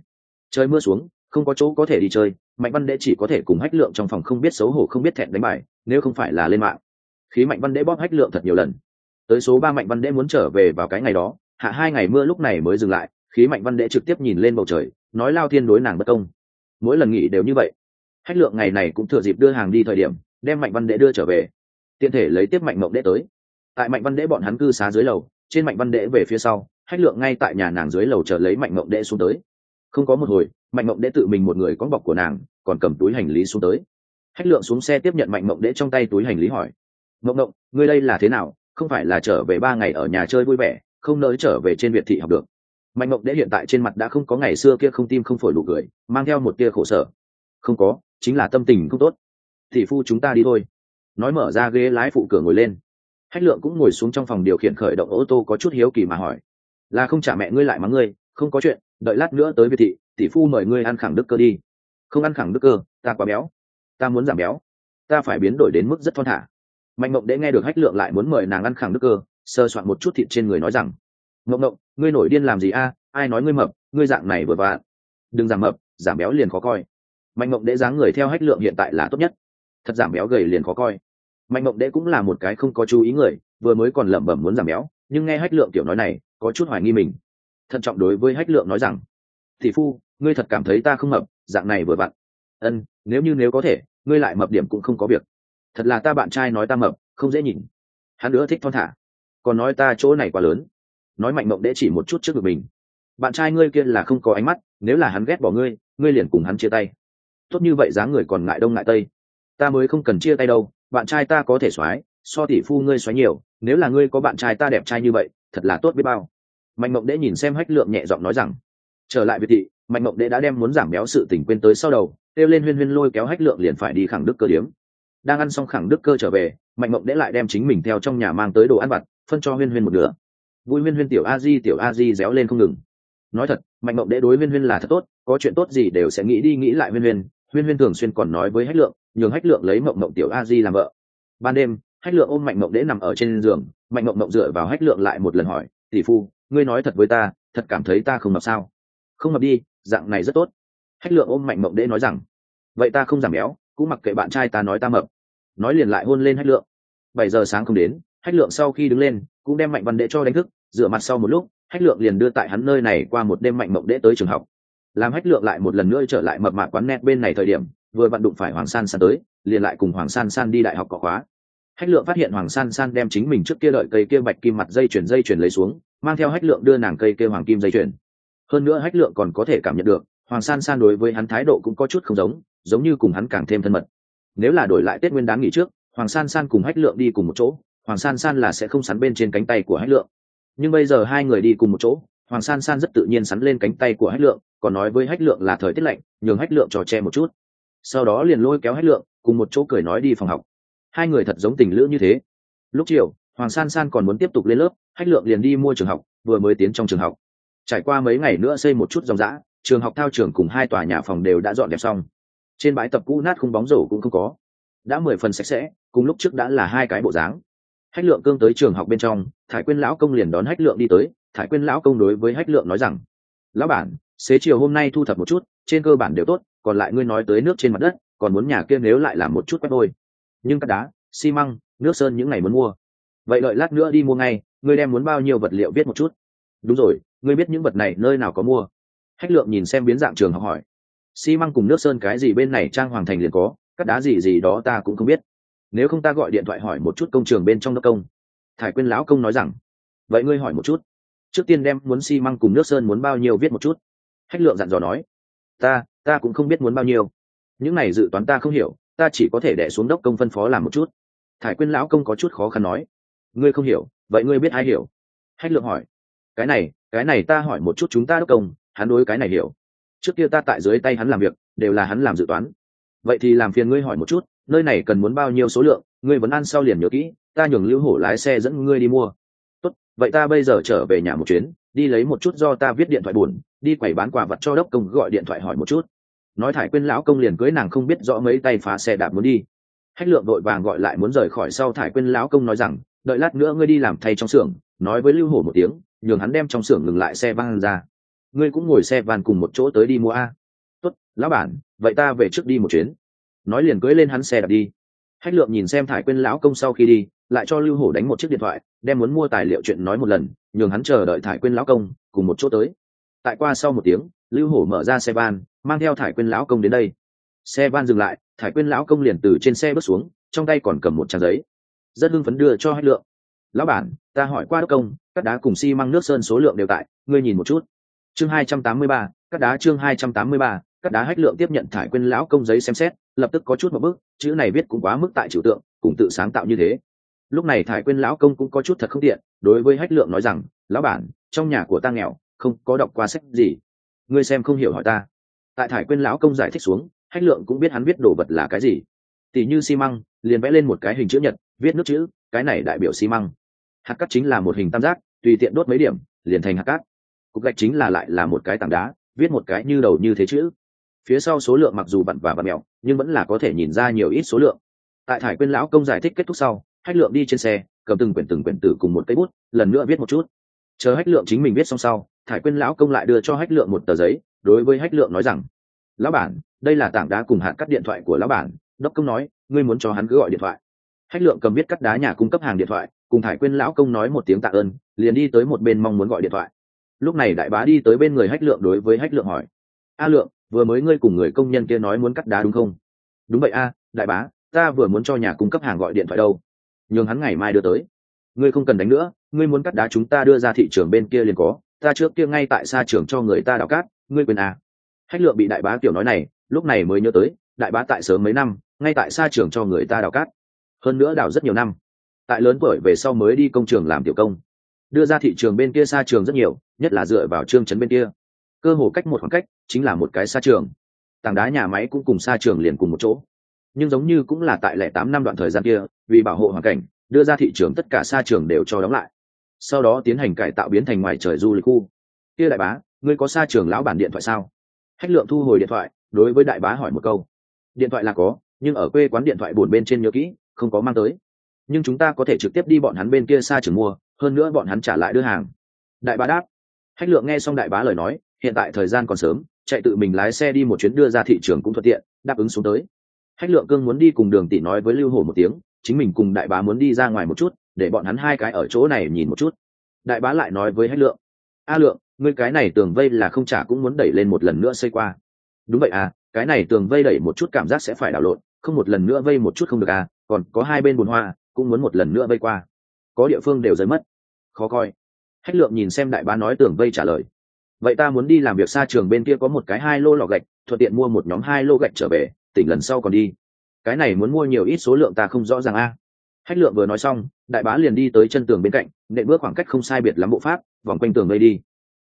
Trời mưa xuống, không có chỗ có thể đi chơi, mạnh văn đệ chỉ có thể cùng hách lượng trong phòng không biết xấu hổ không biết thẹn đánh bài, nếu không phải là lên mạng. Khí mạnh văn đệ bóp hách lượng thật nhiều lần. Tới số ba mạnh văn đệ muốn trở về vào cái ngày đó, hạ hai ngày mưa lúc này mới dừng lại khí mạnh văn đệ trực tiếp nhìn lên bầu trời, nói lao thiên đối nàng bất công. Mỗi lần nghỉ đều như vậy. Hách lượng ngày này cũng thừa dịp đưa hàng đi thời điểm, đem mạnh văn đệ đưa trở về. Tiện thể lấy tiếp mạnh mộng đệ tới. Tại mạnh văn đệ bọn hắn cư xá dưới lầu, trên mạnh văn đệ về phía sau, hách lượng ngay tại nhà nàng dưới lầu chờ lấy mạnh mộng đệ xuống tới. Không có một hồi, mạnh mộng đệ tự mình một người con bọc của nàng, còn cầm túi hành lý xuống tới. Hách lượng xuống xe tiếp nhận mạnh mộng đệ trong tay túi hành lý hỏi. Mộng mộng, ngươi đây là thế nào? Không phải là trở về ba ngày ở nhà chơi vui vẻ, không nỡ trở về trên việt thị học được mạnh mộng đệ hiện tại trên mặt đã không có ngày xưa kia không tim không phổi đủ cười, mang theo một tia khổ sở. Không có, chính là tâm tình không tốt. Thị phu chúng ta đi thôi. Nói mở ra ghế lái phụ cửa ngồi lên. Hách lượng cũng ngồi xuống trong phòng điều khiển khởi động ô tô có chút hiếu kỳ mà hỏi. Là không trả mẹ ngươi lại mắng ngươi, không có chuyện, đợi lát nữa tới việt thị, tỷ phu mời ngươi ăn khẳng đức cơ đi. Không ăn khẳng đức cơ, ta quá béo. Ta muốn giảm béo. Ta phải biến đổi đến mức rất thon thả. Mạnh mộng đễ nghe được hách lượng lại muốn mời nàng ăn khẳng đức cơ, sơ soạn một chút thịt trên người nói rằng mộng mộng ngươi nổi điên làm gì a? Ai nói ngươi mập? Ngươi dạng này vừa vặn. Đừng giảm mập, giảm béo liền khó coi. Mạnh mộng đễ dáng người theo hách lượng hiện tại là tốt nhất. Thật giảm béo gầy liền khó coi. Mạnh mộng đễ cũng là một cái không có chú ý người, vừa mới còn lẩm bẩm muốn giảm béo, nhưng nghe hách lượng tiểu nói này, có chút hoài nghi mình. Thận trọng đối với hách lượng nói rằng thì phu, ngươi thật cảm thấy ta không mập, dạng này vừa vặn. Ân, nếu như nếu có thể, ngươi lại mập điểm cũng không có việc. Thật là ta bạn trai nói ta mập, không dễ nhìn. Hắn nữa thích thon thả. Còn nói ta chỗ này quá lớn nói mạnh mộng đễ chỉ một chút trước ngực mình. Bạn trai ngươi kia là không có ánh mắt, nếu là hắn ghét bỏ ngươi ngươi liền cùng hắn chia tay. Tốt như vậy dáng người còn ngại đông ngại tây. Ta mới không cần chia tay đâu, bạn trai ta có thể xoáy so tỷ phu ngươi xoáy nhiều, nếu là ngươi có bạn trai ta đẹp trai như vậy, thật là tốt biết bao. Mạnh mộng đễ nhìn xem hách lượng nhẹ giọng nói rằng, trở lại biệt thị, mạnh mộng đễ đã đem muốn giảm béo sự tình quên tới sau đầu, kêu lên huyên huyên lôi kéo hách lượng liền phải đi khẳng đức cơ điếm. Đang ăn xong khẳng đức cơ trở về, mạnh mộng đễ lại đem chính mình theo trong nhà mang tới đồ ăn vặt, phân cho huyên huyên một nửa vui huyên huyên tiểu a di, tiểu a di réo lên không ngừng. Nói thật, mạnh mộng đệ đối huyên huyên là thật tốt, có chuyện tốt gì đều sẽ nghĩ đi nghĩ lại huyên huyên. Huyên huyên thường xuyên còn nói với hách lượng, nhường hách lượng lấy mộng mộng tiểu a di làm vợ. Ban đêm, hách lượng ôm mạnh mộng đệ nằm ở trên giường. Mạnh mộng mộng dựa vào hách lượng lại một lần hỏi, tỷ phu, ngươi nói thật với ta, thật cảm thấy ta không mập sao? Không mập đi, dạng này rất tốt. Hách lượng ôm mạnh mộng đệ nói rằng, vậy ta không giảm béo, cũng mặc kệ bạn trai ta nói ta mập. Nói liền lại hôn lên hách lượng. Bảy giờ sáng không đến, hách lượng sau khi đứng lên, cũng đem mạnh văn đệ cho đánh thức rửa mặt sau một lúc, hách lượng liền đưa tại hắn nơi này qua một đêm mạnh mộng đễ tới trường học. Làm hách lượng lại một lần nữa trở lại mập mạc quán net bên này thời điểm, vừa vặn đụng phải hoàng san san tới, liền lại cùng hoàng san san đi đại học có khóa. Hách lượng phát hiện hoàng san san đem chính mình trước kia đợi cây kia bạch kim mặt dây chuyển dây chuyển lấy xuống, mang theo hách lượng đưa nàng cây kia hoàng kim dây chuyển hơn nữa hách lượng còn có thể cảm nhận được, hoàng san san đối với hắn thái độ cũng có chút không giống giống như cùng hắn càng thêm thân mật. Nếu là đổi lại tết nguyên đáng nghỉ trước, hoàng san san cùng hách lượng đi cùng một chỗ, hoàng san san là sẽ không sắn bên trên cánh tay của hách lượng nhưng bây giờ hai người đi cùng một chỗ, hoàng san san rất tự nhiên sắn lên cánh tay của hách lượng, còn nói với hách lượng là thời tiết lạnh, nhường hách lượng trò che một chút. Sau đó liền lôi kéo hách lượng, cùng một chỗ cười nói đi phòng học. Hai người thật giống tình lữ như thế. Lúc chiều, hoàng san san còn muốn tiếp tục lên lớp, hách lượng liền đi mua trường học, vừa mới tiến trong trường học. Trải qua mấy ngày nữa xây một chút dòng dã, trường học thao trường cùng hai tòa nhà phòng đều đã dọn đẹp xong. Trên bãi tập cũ nát không bóng rổ cũng không có. Đã mười phần sạch sẽ, cùng lúc trước đã là hai cái bộ dáng hách lượng cương tới trường học bên trong, thải quyên lão công liền đón hách lượng đi tới. Thải quyên lão công đối với hách lượng nói rằng, lão bản, xế chiều hôm nay thu thập một chút, trên cơ bản đều tốt, còn lại ngươi nói tới nước trên mặt đất, còn muốn nhà kia nếu lại làm một chút quét vôi nhưng cắt đá, xi măng, nước sơn những ngày muốn mua. Vậy đợi lát nữa đi mua ngay, ngươi đem muốn bao nhiêu vật liệu viết một chút? Đúng rồi, ngươi biết những vật này nơi nào có mua? Hách lượng nhìn xem biến dạng trường học hỏi. Xi măng cùng nước sơn cái gì bên này trang hoàng thành liền có cắt đá gì gì đó ta cũng không biết nếu không ta gọi điện thoại hỏi một chút công trường bên trong đốc công. Thải quyên lão công nói rằng, vậy ngươi hỏi một chút, trước tiên đem muốn xi măng cùng nước sơn muốn bao nhiêu viết một chút. Hách lượng dặn dò nói, ta ta cũng không biết muốn bao nhiêu. Những này dự toán ta không hiểu, ta chỉ có thể đẻ xuống đốc công phân phó làm một chút. Thải quyên lão công có chút khó khăn nói, ngươi không hiểu, vậy ngươi biết ai hiểu? Hách lượng hỏi, cái này cái này ta hỏi một chút chúng ta đốc công, hắn đối cái này hiểu. Trước kia ta tại dưới tay hắn làm việc, đều là hắn làm dự toán. Vậy thì làm phiền ngươi hỏi một chút nơi này cần muốn bao nhiêu số lượng, ngươi vẫn ăn sau liền nhớ kỹ, ta nhường lưu hổ lái xe dẫn ngươi đi mua. Tốt, vậy ta bây giờ trở về nhà một chuyến, đi lấy một chút do ta viết điện thoại buồn, đi quẩy bán quà vật cho đốc công gọi điện thoại hỏi một chút. Nói thải quên lão công liền cưới nàng không biết rõ mấy tay phá xe đạp muốn đi. Hách lượng đội vàng gọi lại muốn rời khỏi sau thải quên lão công nói rằng, đợi lát nữa ngươi đi làm thay trong xưởng, nói với lưu hổ một tiếng, nhường hắn đem trong xưởng ngừng lại xe van ra. Ngươi cũng ngồi xe van cùng một chỗ tới đi mua a. Tốt, lão bản, vậy ta về trước đi một chuyến nói liền cưới lên hắn xe đạp đi. Hách lượng nhìn xem thải quên lão công sau khi đi, lại cho lưu hổ đánh một chiếc điện thoại, đem muốn mua tài liệu chuyện nói một lần, nhường hắn chờ đợi thải quên lão công, cùng một chỗ tới. Tại qua sau một tiếng, lưu hổ mở ra xe van, mang theo thải quên lão công đến đây. Xe van dừng lại, thải quên lão công liền từ trên xe bước xuống, trong tay còn cầm một trang giấy. Rất hưng phấn đưa cho hách lượng. Lão bản, ta hỏi qua đốc công các đá cùng xi、si、măng nước sơn số lượng đều tại, ngươi nhìn một chút. Chương hai trăm tám mươi ba các đá chương hai trăm tám mươi ba các đá hách lượng tiếp nhận thải quên lão công giấy xem xét, lập tức có chút một bước, chữ này viết cũng quá mức tại trừu tượng, cùng tự sáng tạo như thế. Lúc này thải quên lão công cũng có chút thật không tiện, đối với hách lượng nói rằng, lão bản, trong nhà của ta nghèo, không có đọc qua sách gì. Ngươi xem không hiểu hỏi ta. Tại thải quên lão công giải thích xuống, hách lượng cũng biết hắn biết đồ vật là cái gì. Tỷ như xi măng, liền vẽ lên một cái hình chữ nhật, viết nước chữ, cái này đại biểu xi măng. Hạt cát chính là một hình tam giác, tùy tiện đốt mấy điểm, liền thành hạt cát. Cục gạch chính là lại là một cái tảng đá, viết một cái như đầu như thế chữ phía sau số lượng mặc dù bận và bận mèo, nhưng vẫn là có thể nhìn ra nhiều ít số lượng. Tại thải quyên lão công giải thích kết thúc sau, hách lượng đi trên xe, cầm từng quyển từng quyển tử cùng một cây bút, lần nữa viết một chút. Chờ hách lượng chính mình viết xong sau, thải quyên lão công lại đưa cho hách lượng một tờ giấy, đối với hách lượng nói rằng, lão bản, đây là tảng đá cùng hạt cắt điện thoại của lão bản. Đốc công nói, ngươi muốn cho hắn cứ gọi điện thoại. Hách lượng cầm viết cắt đá nhà cung cấp hàng điện thoại, cùng thải quyên lão công nói một tiếng tạ ơn, liền đi tới một bên mong muốn gọi điện thoại. Lúc này đại bá đi tới bên người hách lượng đối với hách lượng hỏi, a lượng vừa mới ngươi cùng người công nhân kia nói muốn cắt đá đúng không? Đúng vậy a, đại bá, ta vừa muốn cho nhà cung cấp hàng gọi điện thoại đâu. Nhường hắn ngày mai đưa tới. Ngươi không cần đánh nữa, ngươi muốn cắt đá chúng ta đưa ra thị trường bên kia liền có, ta trước kia ngay tại xa trường cho người ta đào cát, ngươi quên à. hách lượng bị đại bá tiểu nói này, lúc này mới nhớ tới, đại bá tại sớm mấy năm, ngay tại xa trường cho người ta đào cát. Hơn nữa đào rất nhiều năm. Tại lớn tuổi về sau mới đi công trường làm tiểu công. Đưa ra thị trường bên kia xa trường rất nhiều, nhất là dựa vào trương trấn bên kia cơ hồ cách một khoảng cách, chính là một cái xa trường. Tảng đá nhà máy cũng cùng xa trường liền cùng một chỗ. Nhưng giống như cũng là tại lẻ tám năm đoạn thời gian kia, vì bảo hộ hoàn cảnh, đưa ra thị trường tất cả xa trường đều cho đóng lại. Sau đó tiến hành cải tạo biến thành ngoài trời du lịch khu. Kia đại bá, ngươi có xa trường lão bản điện thoại sao? Hách lượng thu hồi điện thoại, đối với đại bá hỏi một câu. Điện thoại là có, nhưng ở quê quán điện thoại buồn bên trên nhớ kỹ, không có mang tới. Nhưng chúng ta có thể trực tiếp đi bọn hắn bên kia xa trường mua, hơn nữa bọn hắn trả lại đưa hàng. Đại bá đáp. Hách lượng nghe xong đại bá lời nói hiện tại thời gian còn sớm, chạy tự mình lái xe đi một chuyến đưa ra thị trường cũng thuận tiện, đáp ứng xuống tới. Hách lượng cương muốn đi cùng đường tỷ nói với lưu hổ một tiếng, chính mình cùng đại bá muốn đi ra ngoài một chút, để bọn hắn hai cái ở chỗ này nhìn một chút. Đại bá lại nói với hách lượng, a lượng, ngươi cái này tường vây là không trả cũng muốn đẩy lên một lần nữa xây qua. Đúng vậy à cái này tường vây đẩy một chút cảm giác sẽ phải đảo lộn, không một lần nữa vây một chút không được à còn có hai bên bùn hoa, cũng muốn một lần nữa vây qua. Có địa phương đều rơi mất. Khó coi. Hách lượng nhìn xem đại bá nói tường vây trả lời vậy ta muốn đi làm việc xa trường bên kia có một cái hai lô lò gạch, thuận tiện mua một nhóm hai lô gạch trở về, tỉnh lần sau còn đi. Cái này muốn mua nhiều ít số lượng ta không rõ ràng a. Hách lượng vừa nói xong, đại bá liền đi tới chân tường bên cạnh nệ bước khoảng cách không sai biệt lắm bộ pháp, vòng quanh tường gây đi.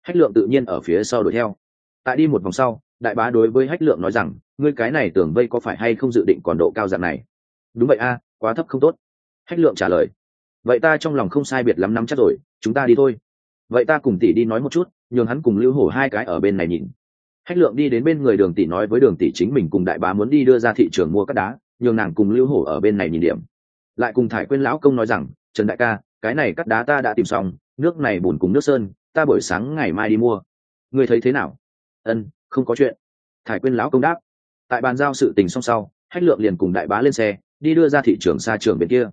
Hách lượng tự nhiên ở phía sau đuổi theo. Tại đi một vòng sau, đại bá đối với hách lượng nói rằng, ngươi cái này tưởng vây có phải hay không dự định còn độ cao dạng này? Đúng vậy a, quá thấp không tốt. Hách lượng trả lời. Vậy ta trong lòng không sai biệt lắm nắm chắc rồi, chúng ta đi thôi. Vậy ta cùng tỷ đi nói một chút nhường hắn cùng lưu hổ hai cái ở bên này nhìn. Hách lượng đi đến bên người đường tỷ nói với đường tỷ chính mình cùng đại bá muốn đi đưa ra thị trường mua cắt đá, nhường nàng cùng lưu hổ ở bên này nhìn điểm. Lại cùng thải quên lão công nói rằng, trần đại ca, cái này cắt đá ta đã tìm xong, nước này bùn cùng nước sơn, ta buổi sáng ngày mai đi mua. Ngươi thấy thế nào? Ân, không có chuyện. Thải quên lão công đáp. Tại bàn giao sự tình xong sau, hách lượng liền cùng đại bá lên xe, đi đưa ra thị trường xa trường bên kia.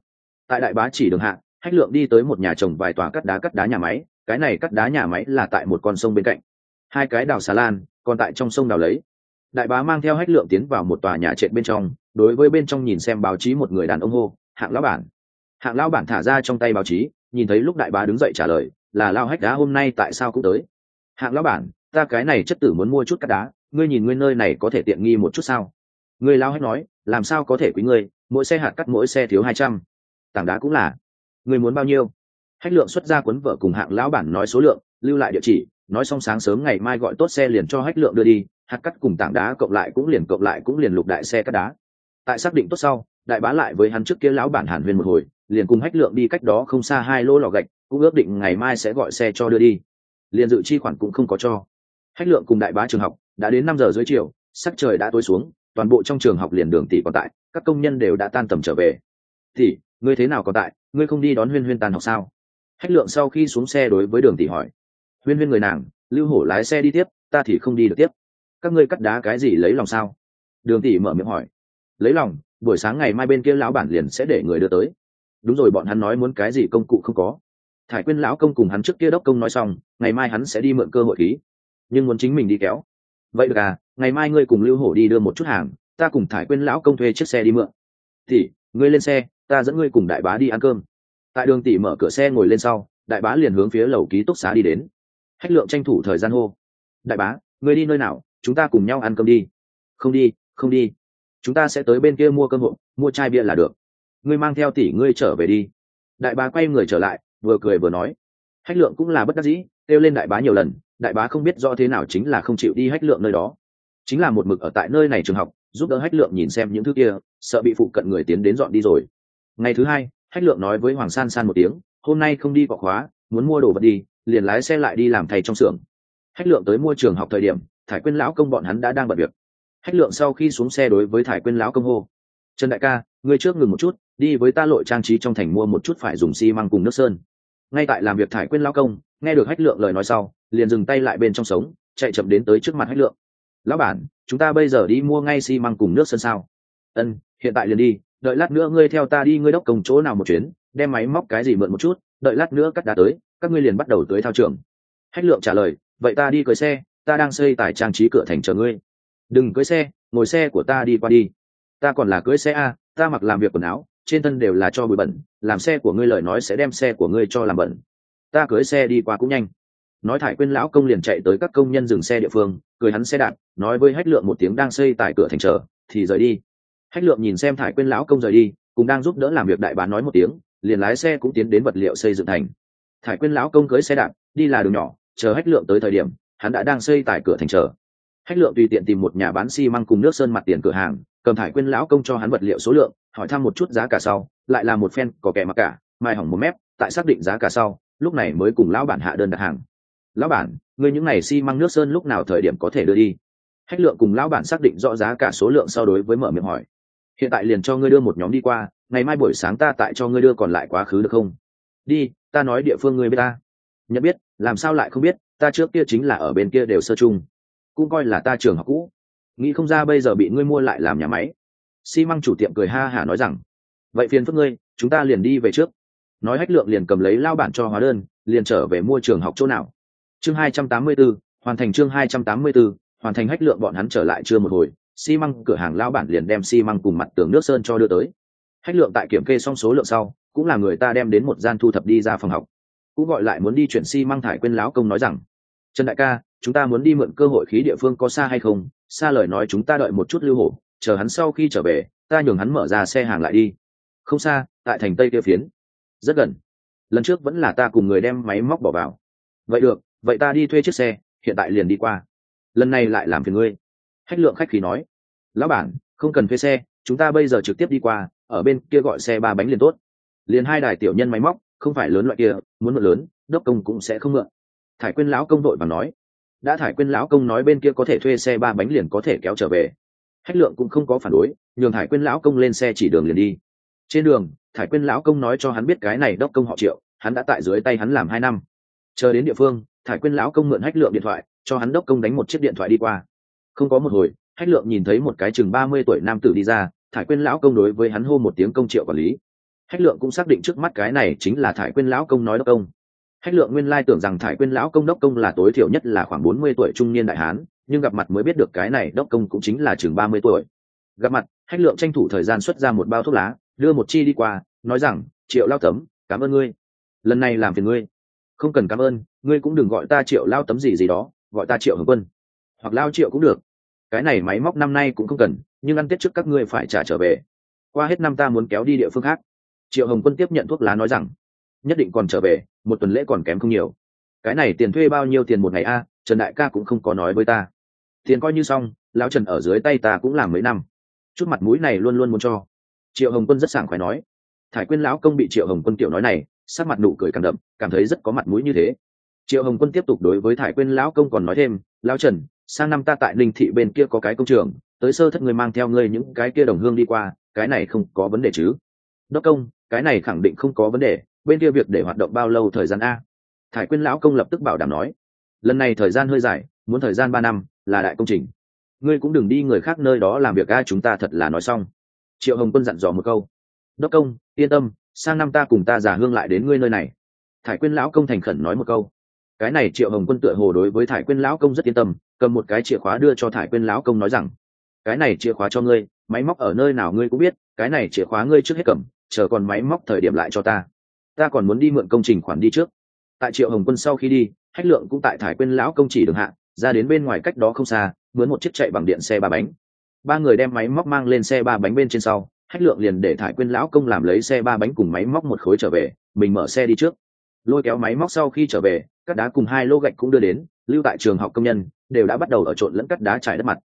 Tại đại bá chỉ đường hạ, hách lượng đi tới một nhà trồng vài tòa cắt đá cắt đá nhà máy cái này cắt đá nhà máy là tại một con sông bên cạnh. Hai cái đào xà lan, còn tại trong sông đào lấy. Đại bá mang theo hách lượng tiến vào một tòa nhà trệt bên trong, đối với bên trong nhìn xem báo chí một người đàn ông hô, hạng lão bản. Hạng lão bản thả ra trong tay báo chí, nhìn thấy lúc đại bá đứng dậy trả lời, là lao hách đá hôm nay tại sao cũng tới? Hạng lão bản, ta cái này chất tử muốn mua chút cắt đá, ngươi nhìn nguyên nơi này có thể tiện nghi một chút sao? Người lao hách nói, làm sao có thể quý ngươi, mỗi xe hạt cắt mỗi xe thiếu hai trăm. Tảng đá cũng là. Người muốn bao nhiêu? Hách lượng xuất ra cuốn vợ cùng hạng lão bản nói số lượng, lưu lại địa chỉ, nói xong sáng sớm ngày mai gọi tốt xe liền cho hách lượng đưa đi, hạt cắt cùng tảng đá cộng lại cũng liền cộng lại cũng liền lục đại xe cắt đá. Tại xác định tốt sau, đại bá lại với hắn trước kia lão bản hàn huyên một hồi, liền cùng hách lượng đi cách đó không xa hai lô lò gạch, cũng ước định ngày mai sẽ gọi xe cho đưa đi. Liền dự chi khoản cũng không có cho. Hách lượng cùng đại bá trường học, đã đến năm giờ dưới chiều, sắc trời đã tối xuống, toàn bộ trong trường học liền đường tỷ còn tại, các công nhân đều đã tan tầm trở về. Thì ngươi thế nào còn tại? Ngươi không đi đón huyên huyên tàn học sao? Hách lượng sau khi xuống xe đối với đường tỷ hỏi. Huyên huyên người nàng, lưu hổ lái xe đi tiếp, ta thì không đi được tiếp. Các ngươi cắt đá cái gì lấy lòng sao? Đường tỷ mở miệng hỏi. Lấy lòng, buổi sáng ngày mai bên kia lão bản liền sẽ để người đưa tới. Đúng rồi, bọn hắn nói muốn cái gì công cụ không có. Thải quyên lão công cùng hắn trước kia đốc công nói xong, ngày mai hắn sẽ đi mượn cơ hội khí nhưng muốn chính mình đi kéo. Vậy được à ngày mai ngươi cùng lưu hổ đi đưa một chút hàng, ta cùng thải quyên lão công thuê chiếc xe đi mượn. Thì ngươi lên xe, ta dẫn ngươi cùng đại bá đi ăn cơm tại đường tỷ mở cửa xe ngồi lên sau, đại bá liền hướng phía lầu ký túc xá đi đến. Hách lượng tranh thủ thời gian hô. Đại bá ngươi đi nơi nào, chúng ta cùng nhau ăn cơm đi. Không đi không đi. Chúng ta sẽ tới bên kia mua cơm hộ mua chai bia là được. Ngươi mang theo tỷ ngươi trở về đi. Đại bá quay người trở lại, vừa cười vừa nói. Hách lượng cũng là bất đắc dĩ, kêu lên đại bá nhiều lần, đại bá không biết rõ thế nào chính là không chịu đi hách lượng nơi đó. Chính là một mực ở tại nơi này trường học, giúp đỡ hách lượng nhìn xem những thứ kia, sợ bị phụ cận người tiến đến dọn đi rồi. Ngày thứ hai hách lượng nói với hoàng san san một tiếng, hôm nay không đi cọ khóa, muốn mua đồ vật đi, liền lái xe lại đi làm thầy trong xưởng. Hách lượng tới mua trường học thời điểm, thải quyên lão công bọn hắn đã đang bận việc. Hách lượng sau khi xuống xe đối với thải quyên lão công hô, trần đại ca, ngươi trước ngừng một chút, đi với ta lội trang trí trong thành mua một chút phải dùng xi măng cùng nước sơn. Ngay tại làm việc thải quyên lão công, nghe được hách lượng lời nói sau, liền dừng tay lại bên trong sống, chạy chậm đến tới trước mặt hách lượng. Lão bản, chúng ta bây giờ đi mua ngay xi măng cùng nước sơn sao? Ân, hiện tại liền đi đợi lát nữa ngươi theo ta đi ngươi đốc công chỗ nào một chuyến, đem máy móc cái gì mượn một chút, đợi lát nữa cắt đá tới, các ngươi liền bắt đầu tới thao trường. Hách lượng trả lời, vậy ta đi cưới xe, ta đang xây tải trang trí cửa thành chờ ngươi. Đừng cưới xe, ngồi xe của ta đi qua đi. Ta còn là cưới xe a, ta mặc làm việc quần áo, trên thân đều là cho bụi bẩn, làm xe của ngươi lời nói sẽ đem xe của ngươi cho làm bẩn. Ta cưới xe đi qua cũng nhanh. Nói thải quên lão công liền chạy tới các công nhân dừng xe địa phương, cười hắn xe đạp, nói với hách lượng một tiếng đang xây tại cửa thành chờ, thì rời đi hách lượng nhìn xem thải quên lão công rời đi cùng đang giúp đỡ làm việc đại bán nói một tiếng, liền lái xe cũng tiến đến vật liệu xây dựng thành. Thải quên lão công cưới xe đạp, đi là đường nhỏ, chờ hách lượng tới thời điểm, hắn đã đang xây tại cửa thành chờ. Hách lượng tùy tiện tìm một nhà bán xi măng cùng nước sơn mặt tiền cửa hàng, cầm thải quên lão công cho hắn vật liệu số lượng, hỏi thăm một chút giá cả sau, lại là một phen có kẻ mặc cả, mai hỏng một mép, tại xác định giá cả sau, lúc này mới cùng lão bản hạ đơn đặt hàng. Lão bản người những này măng nước sơn lúc nào thời điểm có thể đưa đi? Hách lượng cùng lão bản xác định rõ giá cả số lượng so đối với mở miệng hỏi hiện tại liền cho ngươi đưa một nhóm đi qua ngày mai buổi sáng ta tại cho ngươi đưa còn lại quá khứ được không? Đi ta nói địa phương ngươi biết ta. Nhận biết làm sao lại không biết ta trước kia chính là ở bên kia đều sơ chung. Cũng coi là ta trường học cũ. Nghĩ không ra bây giờ bị ngươi mua lại làm nhà máy. Xi măng chủ tiệm cười ha hả nói rằng vậy phiền phức ngươi chúng ta liền đi về trước. Nói hách lượng liền cầm lấy lao bản cho hóa đơn liền trở về mua trường học chỗ nào. Chương hai trăm tám mươi 284, hoàn thành chương hai trăm tám mươi 284, hoàn thành hách lượng bọn hắn trở lại chưa một hồi xi măng cửa hàng lao bản liền đem xi măng cùng mặt tường nước sơn cho đưa tới. Hách lượng tại kiểm kê xong số lượng sau, cũng là người ta đem đến một gian thu thập đi ra phòng học. Cũng gọi lại muốn đi chuyển xi măng thải quên lão công nói rằng, trần đại ca, chúng ta muốn đi mượn cơ hội khí địa phương có xa hay không? Xa lời nói chúng ta đợi một chút lưu hổ chờ hắn sau khi trở về, ta nhường hắn mở ra xe hàng lại đi. Không xa, tại thành tây kia phiến. Rất gần. Lần trước vẫn là ta cùng người đem máy móc bỏ vào. Vậy được, vậy ta đi thuê chiếc xe, hiện tại liền đi qua. Lần này lại làm phiền ngươi hách lượng khách khí nói, lão bản, không cần thuê xe, chúng ta bây giờ trực tiếp đi qua, ở bên kia gọi xe ba bánh liền tốt. Liền hai đài tiểu nhân máy móc, không phải lớn loại kia, muốn mượn lớn, đốc công cũng sẽ không mượn. Thải quyên lão công đội và nói, đã thải quyên lão công nói bên kia có thể thuê xe ba bánh liền có thể kéo trở về. Hách lượng cũng không có phản đối, nhường thải quyên lão công lên xe chỉ đường liền đi. Trên đường, thải quyên lão công nói cho hắn biết cái này đốc công họ triệu, hắn đã tại dưới tay hắn làm hai năm. Chờ đến địa phương, thải quyên lão công mượn hách lượng điện thoại, cho hắn đốc công đánh một chiếc điện thoại đi qua không có một hồi, hách lượng nhìn thấy một cái chừng ba mươi tuổi nam tử đi ra, thải quyên lão công đối với hắn hô một tiếng công triệu quản lý. Hách lượng cũng xác định trước mắt cái này chính là thải quyên lão công nói đốc công. Hách lượng nguyên lai tưởng rằng thải quyên lão công đốc công là tối thiểu nhất là khoảng bốn mươi tuổi trung niên đại hán, nhưng gặp mặt mới biết được cái này đốc công cũng chính là chừng ba mươi tuổi. Gặp mặt, hách lượng tranh thủ thời gian xuất ra một bao thuốc lá, đưa một chi đi qua, nói rằng, triệu lao tấm, cảm ơn ngươi. Lần này làm phiền ngươi. Không cần cảm ơn, ngươi cũng đừng gọi ta triệu lao tấm gì gì đó, gọi ta triệu hồng quân hoặc lao triệu cũng được. Cái này máy móc năm nay cũng không cần, nhưng ăn tết trước các ngươi phải trả trở về. Qua hết năm ta muốn kéo đi địa phương khác. Triệu hồng quân tiếp nhận thuốc lá nói rằng, nhất định còn trở về, một tuần lễ còn kém không nhiều. Cái này tiền thuê bao nhiêu tiền một ngày a, trần đại ca cũng không có nói với ta. Tiền coi như xong, lão trần ở dưới tay ta cũng làm mấy năm. Chút mặt mũi này luôn luôn muốn cho. Triệu hồng quân rất sảng khoái nói. Thải quyên lão công bị triệu hồng quân tiểu nói này, sắc mặt nụ cười càng đậm, cảm thấy rất có mặt mũi như thế. Triệu hồng quân tiếp tục đối với thải quyên lão công còn nói thêm, lão trần sang năm ta tại ninh thị bên kia có cái công trường, tới sơ thất người mang theo ngươi những cái kia đồng hương đi qua, cái này không có vấn đề chứ? Đốc công, cái này khẳng định không có vấn đề, bên kia việc để hoạt động bao lâu thời gian a? Thải quyên lão công lập tức bảo đảm nói. Lần này thời gian hơi dài, muốn thời gian ba năm, là đại công trình. Ngươi cũng đừng đi người khác nơi đó làm việc a, chúng ta thật là nói xong. Triệu hồng quân dặn dò một câu. Đốc công, yên tâm, sang năm ta cùng ta giả hương lại đến ngươi nơi này. Thải quyên lão công thành khẩn nói một câu cái này triệu hồng quân tựa hồ đối với thải quyên lão công rất yên tâm, cầm một cái chìa khóa đưa cho thải quyên lão công nói rằng, cái này chìa khóa cho ngươi, máy móc ở nơi nào ngươi cũng biết, cái này chìa khóa ngươi trước hết cầm, chờ còn máy móc thời điểm lại cho ta. Ta còn muốn đi mượn công trình khoản đi trước. Tại triệu hồng quân sau khi đi hách lượng cũng tại thải quyên lão công chỉ đường hạ, ra đến bên ngoài cách đó không xa, mướn một chiếc chạy bằng điện xe ba bánh. Ba người đem máy móc mang lên xe ba bánh bên trên sau hách lượng liền để thải quyên lão công làm lấy xe ba bánh cùng máy móc một khối trở về, mình mở xe đi trước. Lôi kéo máy móc sau khi trở về cắt đá cùng hai lô gạch cũng đưa đến, lưu tại trường học công nhân, đều đã bắt đầu ở trộn lẫn cắt đá trải đất mặt.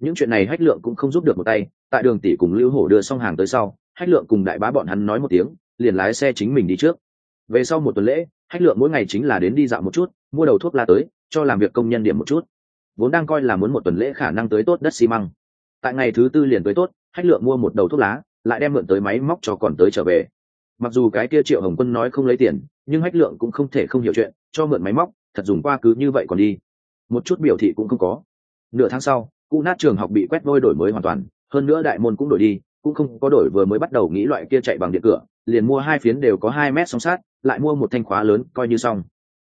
Những chuyện này hách lượng cũng không giúp được một tay, tại đường tỷ cùng lưu hổ đưa xong hàng tới sau, hách lượng cùng đại bá bọn hắn nói một tiếng, liền lái xe chính mình đi trước. Về sau một tuần lễ, hách lượng mỗi ngày chính là đến đi dạo một chút, mua đầu thuốc la tới, cho làm việc công nhân điểm một chút. Vốn đang coi là muốn một tuần lễ khả năng tới tốt đất xi măng. Tại ngày thứ tư liền tới tốt, hách lượng mua một đầu thuốc lá, lại đem mượn tới máy móc cho còn tới trở về mặc dù cái kia triệu hồng quân nói không lấy tiền, nhưng hách lượng cũng không thể không hiểu chuyện, cho mượn máy móc, thật dùng qua cứ như vậy còn đi. Một chút biểu thị cũng không có. Nửa tháng sau cụ nát trường học bị quét vôi đổi mới hoàn toàn, hơn nữa đại môn cũng đổi đi, cũng không có đổi vừa mới bắt đầu nghĩ loại kia chạy bằng điện cửa, liền mua hai phiến đều có hai mét song sát lại mua một thanh khóa lớn, coi như xong.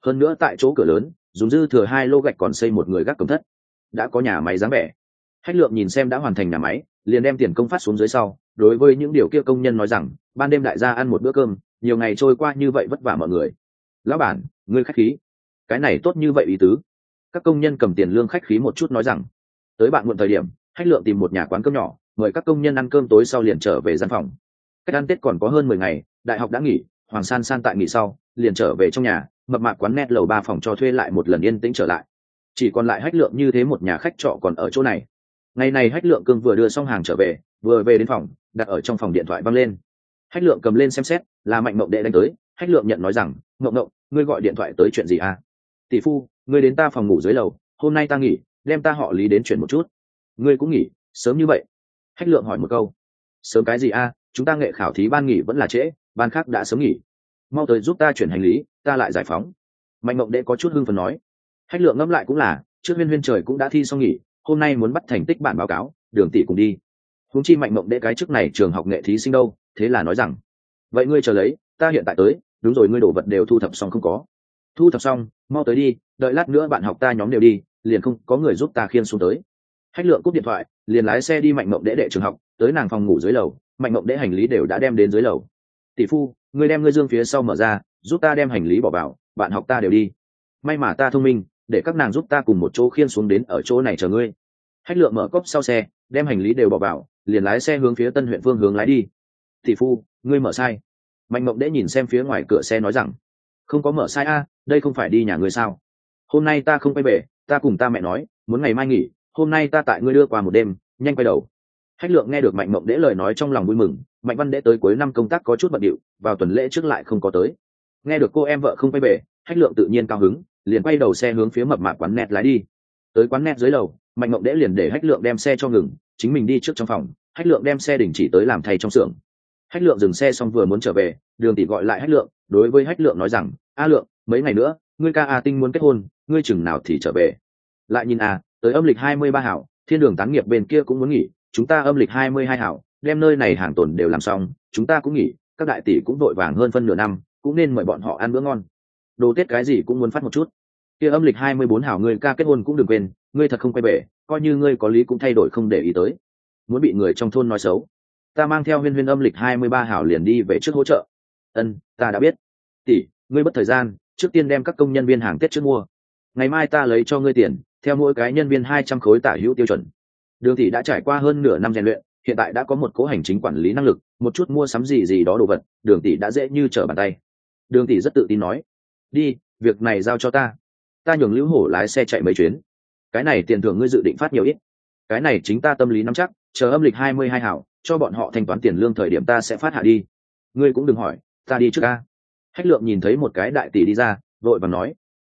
Hơn nữa tại chỗ cửa lớn, dùng dư thừa hai lô gạch còn xây một người gác cổng thất. Đã có nhà máy dáng vẻ. Hách lượng nhìn xem đã hoàn thành nhà máy, liền đem tiền công phát xuống dưới sau đối với những điều kia công nhân nói rằng, ban đêm đại gia ăn một bữa cơm, nhiều ngày trôi qua như vậy vất vả mọi người. Lão bản, ngươi khách khí. Cái này tốt như vậy ý tứ. Các công nhân cầm tiền lương khách khí một chút nói rằng, tới bạn muộn thời điểm hách lượng tìm một nhà quán cơm nhỏ, mời các công nhân ăn cơm tối sau liền trở về gian phòng. Cách ăn tết còn có hơn mười ngày, đại học đã nghỉ, hoàng san san tại nghỉ sau, liền trở về trong nhà, mập mạc quán net lầu ba phòng cho thuê lại một lần yên tĩnh trở lại. Chỉ còn lại hách lượng như thế một nhà khách trọ còn ở chỗ này. Ngày này hách lượng cương vừa đưa xong hàng trở về, vừa về đến phòng đặt ở trong phòng điện thoại văng lên. Hách lượng cầm lên xem xét, là mạnh mộng đệ đánh tới. Hách lượng nhận nói rằng, mộng mộng, ngươi gọi điện thoại tới chuyện gì à? Tỷ phu, ngươi đến ta phòng ngủ dưới lầu, hôm nay ta nghỉ, đem ta họ lý đến chuyển một chút. Ngươi cũng nghỉ, sớm như vậy. Hách lượng hỏi một câu. Sớm cái gì a chúng ta nghệ khảo thí ban nghỉ vẫn là trễ, ban khác đã sớm nghỉ. Mau tới giúp ta chuyển hành lý, ta lại giải phóng. Mạnh mộng đệ có chút hưng phần nói. Hách lượng ngẫm lại cũng là, trước huyên huyên trời cũng đã thi xong nghỉ, hôm nay muốn bắt thành tích bản báo cáo, đường tỷ cùng đi huống chi mạnh mộng đệ cái trước này trường học nghệ thí sinh đâu, thế là nói rằng, vậy ngươi chờ lấy, ta hiện tại tới, đúng rồi, ngươi đổ vật đều thu thập xong không có. Thu thập xong, mau tới đi, đợi lát nữa bạn học ta nhóm đều đi, liền không có người giúp ta khiên xuống tới. Hách lượng cúp điện thoại, liền lái xe đi mạnh mộng đệ đệ trường học, tới nàng phòng ngủ dưới lầu, mạnh mộng đệ hành lý đều đã đem đến dưới lầu. Tỷ phu, ngươi đem ngươi dương phía sau mở ra, giúp ta đem hành lý bỏ vào, bạn học ta đều đi. May mà ta thông minh, để các nàng giúp ta cùng một chỗ khiên xuống đến ở chỗ này chờ ngươi. Hách lượng mở cốc sau xe, đem hành lý đều bỏ vào liền lái xe hướng phía tân huyện phương hướng lái đi. Tỷ phu, ngươi mở sai. Mạnh mộng đễ nhìn xem phía ngoài cửa xe nói rằng, không có mở sai a, đây không phải đi nhà ngươi sao? Hôm nay ta không quay về, ta cùng ta mẹ nói, muốn ngày mai nghỉ, hôm nay ta tại ngươi đưa qua một đêm, nhanh quay đầu. Hách lượng nghe được mạnh mộng đễ lời nói trong lòng vui mừng, mạnh văn đễ tới cuối năm công tác có chút bận điệu, vào tuần lễ trước lại không có tới. Nghe được cô em vợ không quay về, hách lượng tự nhiên cao hứng, liền quay đầu xe hướng phía mập mạp quán net lái đi. Tới quán net dưới lầu, mạnh mộng đễ liền để hách lượng đem xe cho ngừng chính mình đi trước trong phòng, hách lượng đem xe đình chỉ tới làm thay trong xưởng. Hách lượng dừng xe xong vừa muốn trở về, đường tỷ gọi lại hách lượng, đối với hách lượng nói rằng, a lượng, mấy ngày nữa, ngươi ca a tinh muốn kết hôn, ngươi chừng nào thì trở về? Lại nhìn a tới âm lịch hai mươi ba hảo, thiên đường tán nghiệp bên kia cũng muốn nghỉ, chúng ta âm lịch hai mươi hai hảo, đem nơi này hàng tồn đều làm xong, chúng ta cũng nghỉ, các đại tỷ cũng vội vàng hơn phân nửa năm, cũng nên mời bọn họ ăn bữa ngon. Đồ tết cái gì cũng muốn phát một chút kia âm lịch hai mươi bốn hảo ngươi ca kết hôn cũng đừng quên, ngươi thật không quay về, coi như ngươi có lý cũng thay đổi không để ý tới. Muốn bị người trong thôn nói xấu. Ta mang theo huyên huyên âm lịch hai mươi ba hảo liền đi về trước hỗ trợ. Ân, ta đã biết. Tỷ, ngươi mất thời gian, trước tiên đem các công nhân viên hàng tết trước mua. Ngày mai ta lấy cho ngươi tiền, theo mỗi cái nhân viên hai trăm khối tả hữu tiêu chuẩn. Đường tỷ đã trải qua hơn nửa năm rèn luyện, hiện tại đã có một cố hành chính quản lý năng lực, một chút mua sắm gì gì đó đồ vật, đường tỷ đã dễ như trở bàn tay. Đường tỷ rất tự tin nói, đi, việc này giao cho ta ta nhường lưu hổ lái xe chạy mấy chuyến. Cái này tiền thưởng ngươi dự định phát nhiều ít. Cái này chính ta tâm lý nắm chắc, chờ âm lịch hai mươi hai hảo, cho bọn họ thanh toán tiền lương thời điểm ta sẽ phát hạ đi. Ngươi cũng đừng hỏi, ta đi trước ca. Hách lượng nhìn thấy một cái đại tỷ đi ra, vội vàng nói.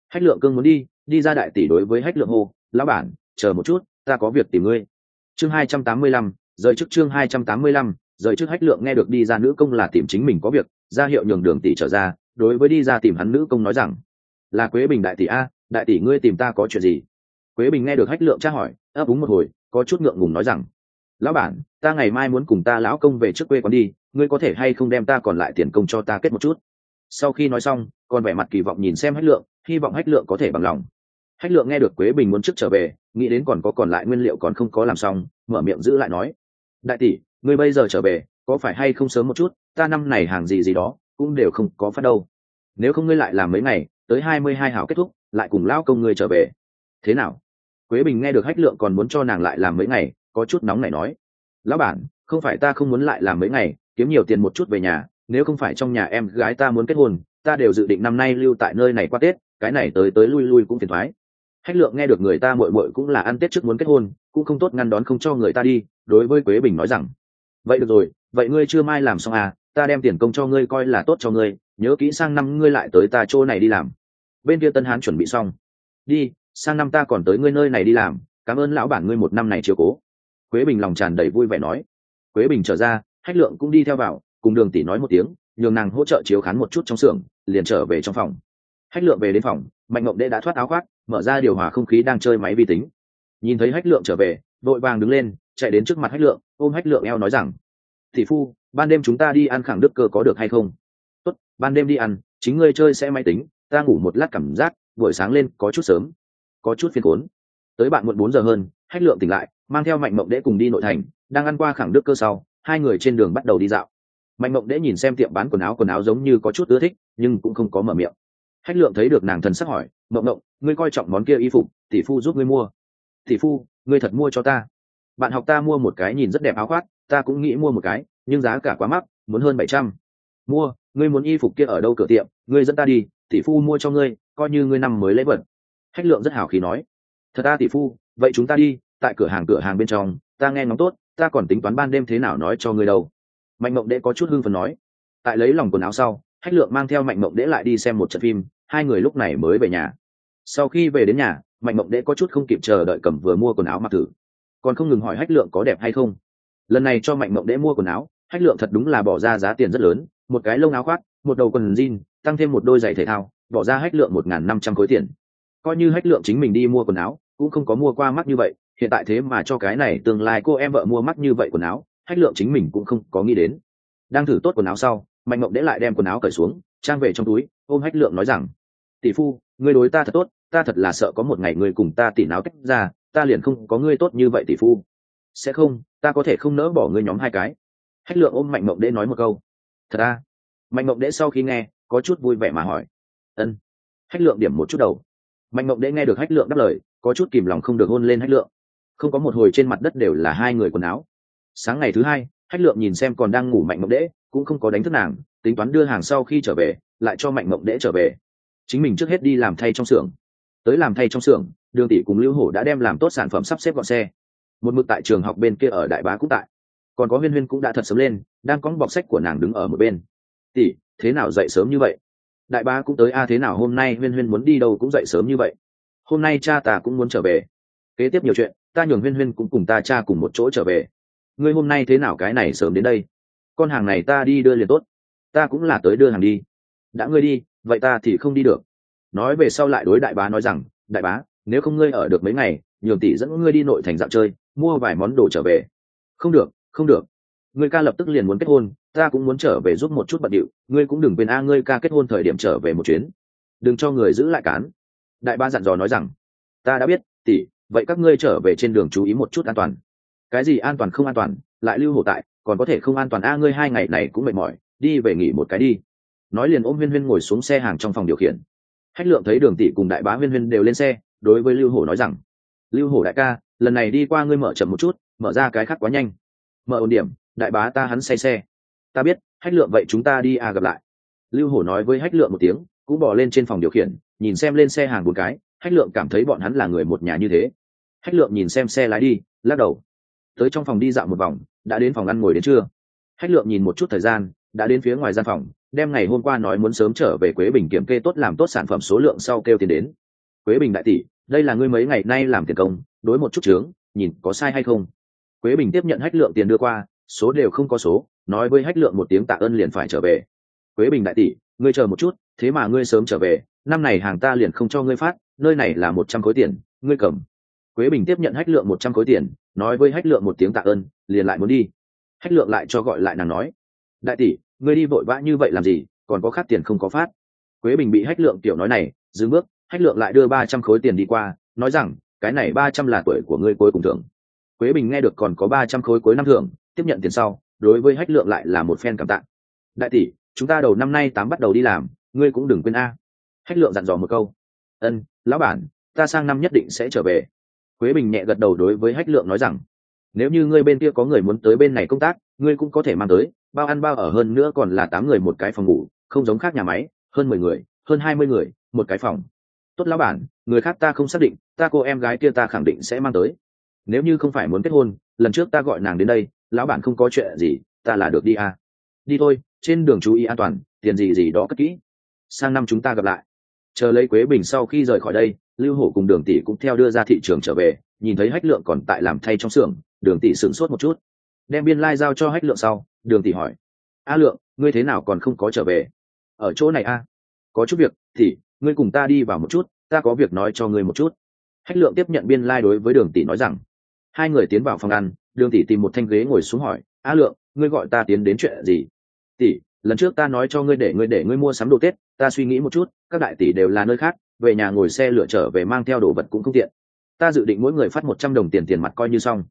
Hách lượng cương muốn đi đi ra đại tỷ đối với hách lượng hô, lão bản, chờ một chút, ta có việc tìm ngươi. Chương hai trăm tám mươi lăm, rời trước chương hai trăm tám mươi lăm, rời trước hách lượng nghe được đi ra nữ công là tìm chính mình có việc, ra hiệu nhường đường tỷ trở ra, đối với đi ra tìm hắn nữ công nói rằng, là quế bình đại tỷ a đại tỷ ngươi tìm ta có chuyện gì? Quế bình nghe được hách lượng tra hỏi, ấp úng một hồi, có chút ngượng ngùng nói rằng, lão bản, ta ngày mai muốn cùng ta lão công về trước quê quán đi, ngươi có thể hay không đem ta còn lại tiền công cho ta kết một chút? Sau khi nói xong, còn vẻ mặt kỳ vọng nhìn xem hách lượng, hy vọng hách lượng có thể bằng lòng. Hách lượng nghe được quế bình muốn trước trở về, nghĩ đến còn có còn lại nguyên liệu còn không có làm xong, mở miệng giữ lại nói, đại tỷ, ngươi bây giờ trở về, có phải hay không sớm một chút, ta năm này hàng gì gì đó, cũng đều không có phát đâu. Nếu không ngươi lại làm mấy ngày, tới hai mươi hai hảo kết thúc lại cùng lao công ngươi trở về. Thế nào? Quế bình nghe được hách lượng còn muốn cho nàng lại làm mấy ngày, có chút nóng này nói. Lão bản, không phải ta không muốn lại làm mấy ngày, kiếm nhiều tiền một chút về nhà, nếu không phải trong nhà em gái ta muốn kết hôn, ta đều dự định năm nay lưu tại nơi này qua tết, cái này tới tới lui lui cũng phiền thoái. Hách lượng nghe được người ta mội mội cũng là ăn tết trước muốn kết hôn, cũng không tốt ngăn đón không cho người ta đi, đối với quế bình nói rằng, vậy được rồi, vậy ngươi chưa mai làm xong à ta đem tiền công cho ngươi coi là tốt cho ngươi, nhớ kỹ sang năm ngươi lại tới ta chỗ này đi làm bên kia tân hán chuẩn bị xong. Đi, sang năm ta còn tới ngươi nơi này đi làm, cảm ơn lão bản ngươi một năm này chiều cố. Quế bình lòng tràn đầy vui vẻ nói. Quế bình trở ra hách lượng cũng đi theo vào, cùng đường tỷ nói một tiếng, nhường nàng hỗ trợ chiếu khán một chút trong xưởng, liền trở về trong phòng. Hách lượng về đến phòng, mạnh mộng đệ đã thoát áo khoác, mở ra điều hòa không khí đang chơi máy vi tính. Nhìn thấy hách lượng trở về vội vàng đứng lên, chạy đến trước mặt hách lượng, ôm hách lượng eo nói rằng thị phu, ban đêm chúng ta đi ăn khẳng đức cơ có được hay không? Tốt, ban đêm đi ăn, chính ngươi chơi sẽ máy tính ta ngủ một lát cảm giác, buổi sáng lên có chút sớm, có chút phiền cuốn tới bạn muộn bốn giờ hơn, hách lượng tỉnh lại, mang theo mạnh mộng đễ cùng đi nội thành, đang ăn qua khẳng đức cơ sau, hai người trên đường bắt đầu đi dạo. Mạnh mộng đễ nhìn xem tiệm bán quần áo quần áo giống như có chút ưa thích, nhưng cũng không có mở miệng. Hách lượng thấy được nàng thần sắc hỏi, mộng mộng, ngươi coi trọng món kia y phục, tỷ phu giúp ngươi mua. Tỷ phu, ngươi thật mua cho ta. Bạn học ta mua một cái nhìn rất đẹp áo khoác, ta cũng nghĩ mua một cái, nhưng giá cả quá mắc, muốn hơn bảy trăm. Mua, ngươi muốn y phục kia ở đâu cửa tiệm, ngươi dẫn ta đi tỷ phu mua cho ngươi, coi như ngươi năm mới lấy vật. Hách lượng rất hào khí nói. Thật ta tỷ phu, vậy chúng ta đi, tại cửa hàng cửa hàng bên trong, ta nghe ngóng tốt, ta còn tính toán ban đêm thế nào nói cho ngươi đâu. Mạnh mộng đệ có chút hưng phần nói. Tại lấy lòng quần áo sau, hách lượng mang theo mạnh mộng đệ lại đi xem một trận phim, hai người lúc này mới về nhà. Sau khi về đến nhà, mạnh mộng đệ có chút không kịp chờ đợi cầm vừa mua quần áo mặc thử. Còn không ngừng hỏi hách lượng có đẹp hay không. Lần này cho mạnh mộng đệ mua quần áo, hách lượng thật đúng là bỏ ra giá tiền rất lớn, một cái lông áo khoác, một đầu quần jean tăng thêm một đôi giày thể thao bỏ ra hách lượng một n g h n năm trăm khối tiền. Coi như hách lượng chính mình đi mua quần áo cũng không có mua qua mắt như vậy hiện tại thế mà cho cái này tương lai cô em vợ mua mắt như vậy quần áo hách lượng chính mình cũng không có nghĩ đến. Đang thử tốt quần áo sau mạnh mộng đễ lại đem quần áo cởi xuống trang về trong túi ôm hách lượng nói rằng tỷ phu ngươi đối ta thật tốt ta thật là sợ có một ngày ngươi cùng ta tỉ náo tách ra ta liền không có ngươi tốt như vậy tỷ phu. Sẽ không ta có thể không nỡ bỏ ngươi nhóm hai cái. Hách lượng ôm mạnh mộng đễ nói một câu. Thật ra, mạnh mộng đễ sau khi nghe có chút vui vẻ mà hỏi. Ân, hách lượng điểm một chút đầu. Mạnh mộng đễ nghe được hách lượng đáp lời, có chút kìm lòng không được hôn lên hách lượng. Không có một hồi trên mặt đất đều là hai người quần áo. Sáng ngày thứ hai, hách lượng nhìn xem còn đang ngủ mạnh mộng đễ cũng không có đánh thức nàng, tính toán đưa hàng sau khi trở về, lại cho mạnh mộng đễ trở về. Chính mình trước hết đi làm thay trong xưởng. Tới làm thay trong xưởng, đường tỷ cùng lưu hổ đã đem làm tốt sản phẩm sắp xếp gọn xe. Một mực tại trường học bên kia ở đại bá cũng tại. Còn có huyên huyên cũng đã thật sớm lên, đang cóng bọc sách của nàng đứng ở một bên tỷ, thế nào dậy sớm như vậy? Đại bá cũng tới, a, thế nào hôm nay huyên huyên muốn đi đâu cũng dậy sớm như vậy? Hôm nay cha ta cũng muốn trở về. Kế tiếp nhiều chuyện, ta nhường huyên huyên cũng cùng ta cha cùng một chỗ trở về. Ngươi hôm nay thế nào cái này sớm đến đây? Con hàng này ta đi đưa liền tốt. Ta cũng là tới đưa hàng đi. Đã ngươi đi, vậy ta thì không đi được. Nói về sau lại đối đại bá nói rằng, đại bá, nếu không ngươi ở được mấy ngày, nhường tỷ dẫn ngươi đi nội thành dạo chơi, mua vài món đồ trở về. Không được không được ngươi ca lập tức liền muốn kết hôn, ta cũng muốn trở về giúp một chút bận điệu, ngươi cũng đừng quên a, ngươi ca kết hôn thời điểm trở về một chuyến. Đừng cho người giữ lại cán. Đại ba dặn dò nói rằng. Ta đã biết, tỷ, vậy các ngươi trở về trên đường chú ý một chút an toàn. Cái gì an toàn không an toàn, lại lưu hổ tại, còn có thể không an toàn a, ngươi hai ngày này cũng mệt mỏi, đi về nghỉ một cái đi. Nói liền ôm huyên huyên ngồi xuống xe hàng trong phòng điều khiển. Hách lượng thấy đường tỷ cùng đại bá huyên huyên đều lên xe, đối với lưu hổ nói rằng, lưu hổ đại ca, lần này đi qua ngươi mở chậm một chút, mở ra cái khác quá nhanh. Mở ổn điểm đại bá ta hắn say xe. Ta biết, hách lượng vậy chúng ta đi à gặp lại. Lưu hổ nói với hách lượng một tiếng, cũng bỏ lên trên phòng điều khiển, nhìn xem lên xe hàng một cái, hách lượng cảm thấy bọn hắn là người một nhà như thế. Hách lượng nhìn xem xe lái đi, lắc đầu. Tới trong phòng đi dạo một vòng, đã đến phòng ăn ngồi đến trưa. Hách lượng nhìn một chút thời gian, đã đến phía ngoài gian phòng, đem ngày hôm qua nói muốn sớm trở về quế bình kiểm kê tốt làm tốt sản phẩm số lượng sau kêu tiền đến. Quế bình đại tỷ, đây là ngươi mấy ngày nay làm tiền công, đối một chút trướng nhìn có sai hay không? Quế bình tiếp nhận hách lượng tiền đưa qua số đều không có số, nói với hách lượng một tiếng tạ ơn liền phải trở về. Quế bình đại tỷ, ngươi chờ một chút, thế mà ngươi sớm trở về, năm này hàng ta liền không cho ngươi phát, nơi này là một trăm khối tiền, ngươi cầm. Quế bình tiếp nhận hách lượng một trăm khối tiền, nói với hách lượng một tiếng tạ ơn, liền lại muốn đi. Hách lượng lại cho gọi lại nàng nói, đại tỷ, ngươi đi vội vã như vậy làm gì, còn có khác tiền không có phát. Quế bình bị hách lượng tiểu nói này, dừng bước, hách lượng lại đưa ba trăm khối tiền đi qua, nói rằng, cái này ba trăm là tuổi của ngươi cuối cùng thưởng. Quế bình nghe được còn có ba trăm khối cuối năm thưởng tiếp nhận tiền sau, đối với hách lượng lại là một phen cảm tạng đại tỷ, chúng ta đầu năm nay tám bắt đầu đi làm, ngươi cũng đừng quên a. Hách lượng dặn dò một câu. Ân, lão bản, ta sang năm nhất định sẽ trở về. Quế bình nhẹ gật đầu đối với hách lượng nói rằng, nếu như ngươi bên kia có người muốn tới bên này công tác, ngươi cũng có thể mang tới, bao ăn bao ở hơn nữa còn là tám người một cái phòng ngủ, không giống khác nhà máy, hơn mười người, hơn hai mươi người, một cái phòng. Tốt lão bản, người khác ta không xác định, ta cô em gái kia ta khẳng định sẽ mang tới. Nếu như không phải muốn kết hôn, lần trước ta gọi nàng đến đây lão bản không có chuyện gì, ta là được đi à. đi thôi, trên đường chú ý an toàn, tiền gì gì đó cất kỹ. Sang năm chúng ta gặp lại. Chờ lấy quế bình sau khi rời khỏi đây, lưu hổ cùng đường tỷ cũng theo đưa ra thị trường trở về, nhìn thấy hách lượng còn tại làm thay trong xưởng, đường tỷ sửng sốt một chút. Đem biên lai、like、giao cho hách lượng sau, đường tỷ hỏi. A lượng, ngươi thế nào còn không có trở về? Ở chỗ này a. Có chút việc thì ngươi cùng ta đi vào một chút, ta có việc nói cho ngươi một chút. Hách lượng tiếp nhận biên lai、like、đối với đường tỷ nói rằng. Hai người tiến vào phòng ăn đường tỷ tìm một thanh ghế ngồi xuống hỏi, a lượng, ngươi gọi ta tiến đến chuyện gì? Tỷ, lần trước ta nói cho ngươi để ngươi để ngươi mua sắm đồ tết, ta suy nghĩ một chút, các đại tỷ đều là nơi khác, về nhà ngồi xe lựa trở về mang theo đồ vật cũng không tiện. Ta dự định mỗi người phát một trăm đồng tiền tiền mặt coi như xong.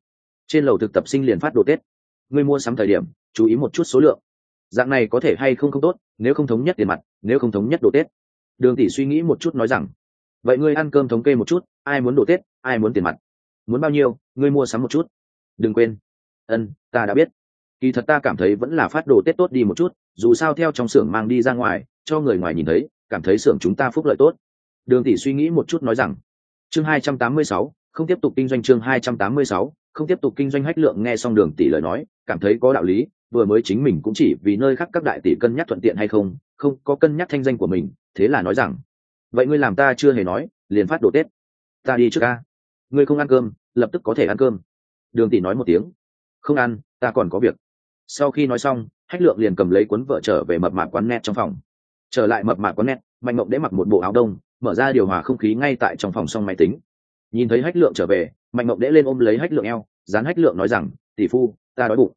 Trên lầu thực tập sinh liền phát đồ tết. Ngươi mua sắm thời điểm, chú ý một chút số lượng. Dạng này có thể hay không không tốt, nếu không thống nhất tiền mặt, nếu không thống nhất đồ tết. Đường tỷ suy nghĩ một chút nói rằng, vậy ngươi ăn cơm thống kê một chút, ai muốn đồ tết, ai muốn tiền mặt? Muốn bao nhiêu, ngươi mua sắm một chút đừng quên. Ân, ta đã biết. Kỳ thật ta cảm thấy vẫn là phát đồ tết tốt đi một chút, dù sao theo trong xưởng mang đi ra ngoài, cho người ngoài nhìn thấy, cảm thấy xưởng chúng ta phúc lợi tốt. Đường tỷ suy nghĩ một chút nói rằng, chương hai trăm tám mươi sáu, không tiếp tục kinh doanh chương hai trăm tám mươi sáu, không tiếp tục kinh doanh hách lượng nghe xong đường tỷ lời nói, cảm thấy có đạo lý, vừa mới chính mình cũng chỉ vì nơi khác các đại tỷ cân nhắc thuận tiện hay không không có cân nhắc thanh danh của mình, thế là nói rằng, vậy ngươi làm ta chưa hề nói, liền phát đồ tết. Ta đi trước ca. Ngươi không ăn cơm, lập tức có thể ăn cơm đường tỷ nói một tiếng. Không ăn, ta còn có việc. Sau khi nói xong, hách lượng liền cầm lấy cuốn vợ trở về mập mạp quán net trong phòng. Trở lại mập mạp quán net, mạnh mộng đễ mặc một bộ áo đông, mở ra điều hòa không khí ngay tại trong phòng xong máy tính. Nhìn thấy hách lượng trở về, mạnh mộng đễ lên ôm lấy hách lượng eo, dán hách lượng nói rằng, tỷ phu, ta đói bụng.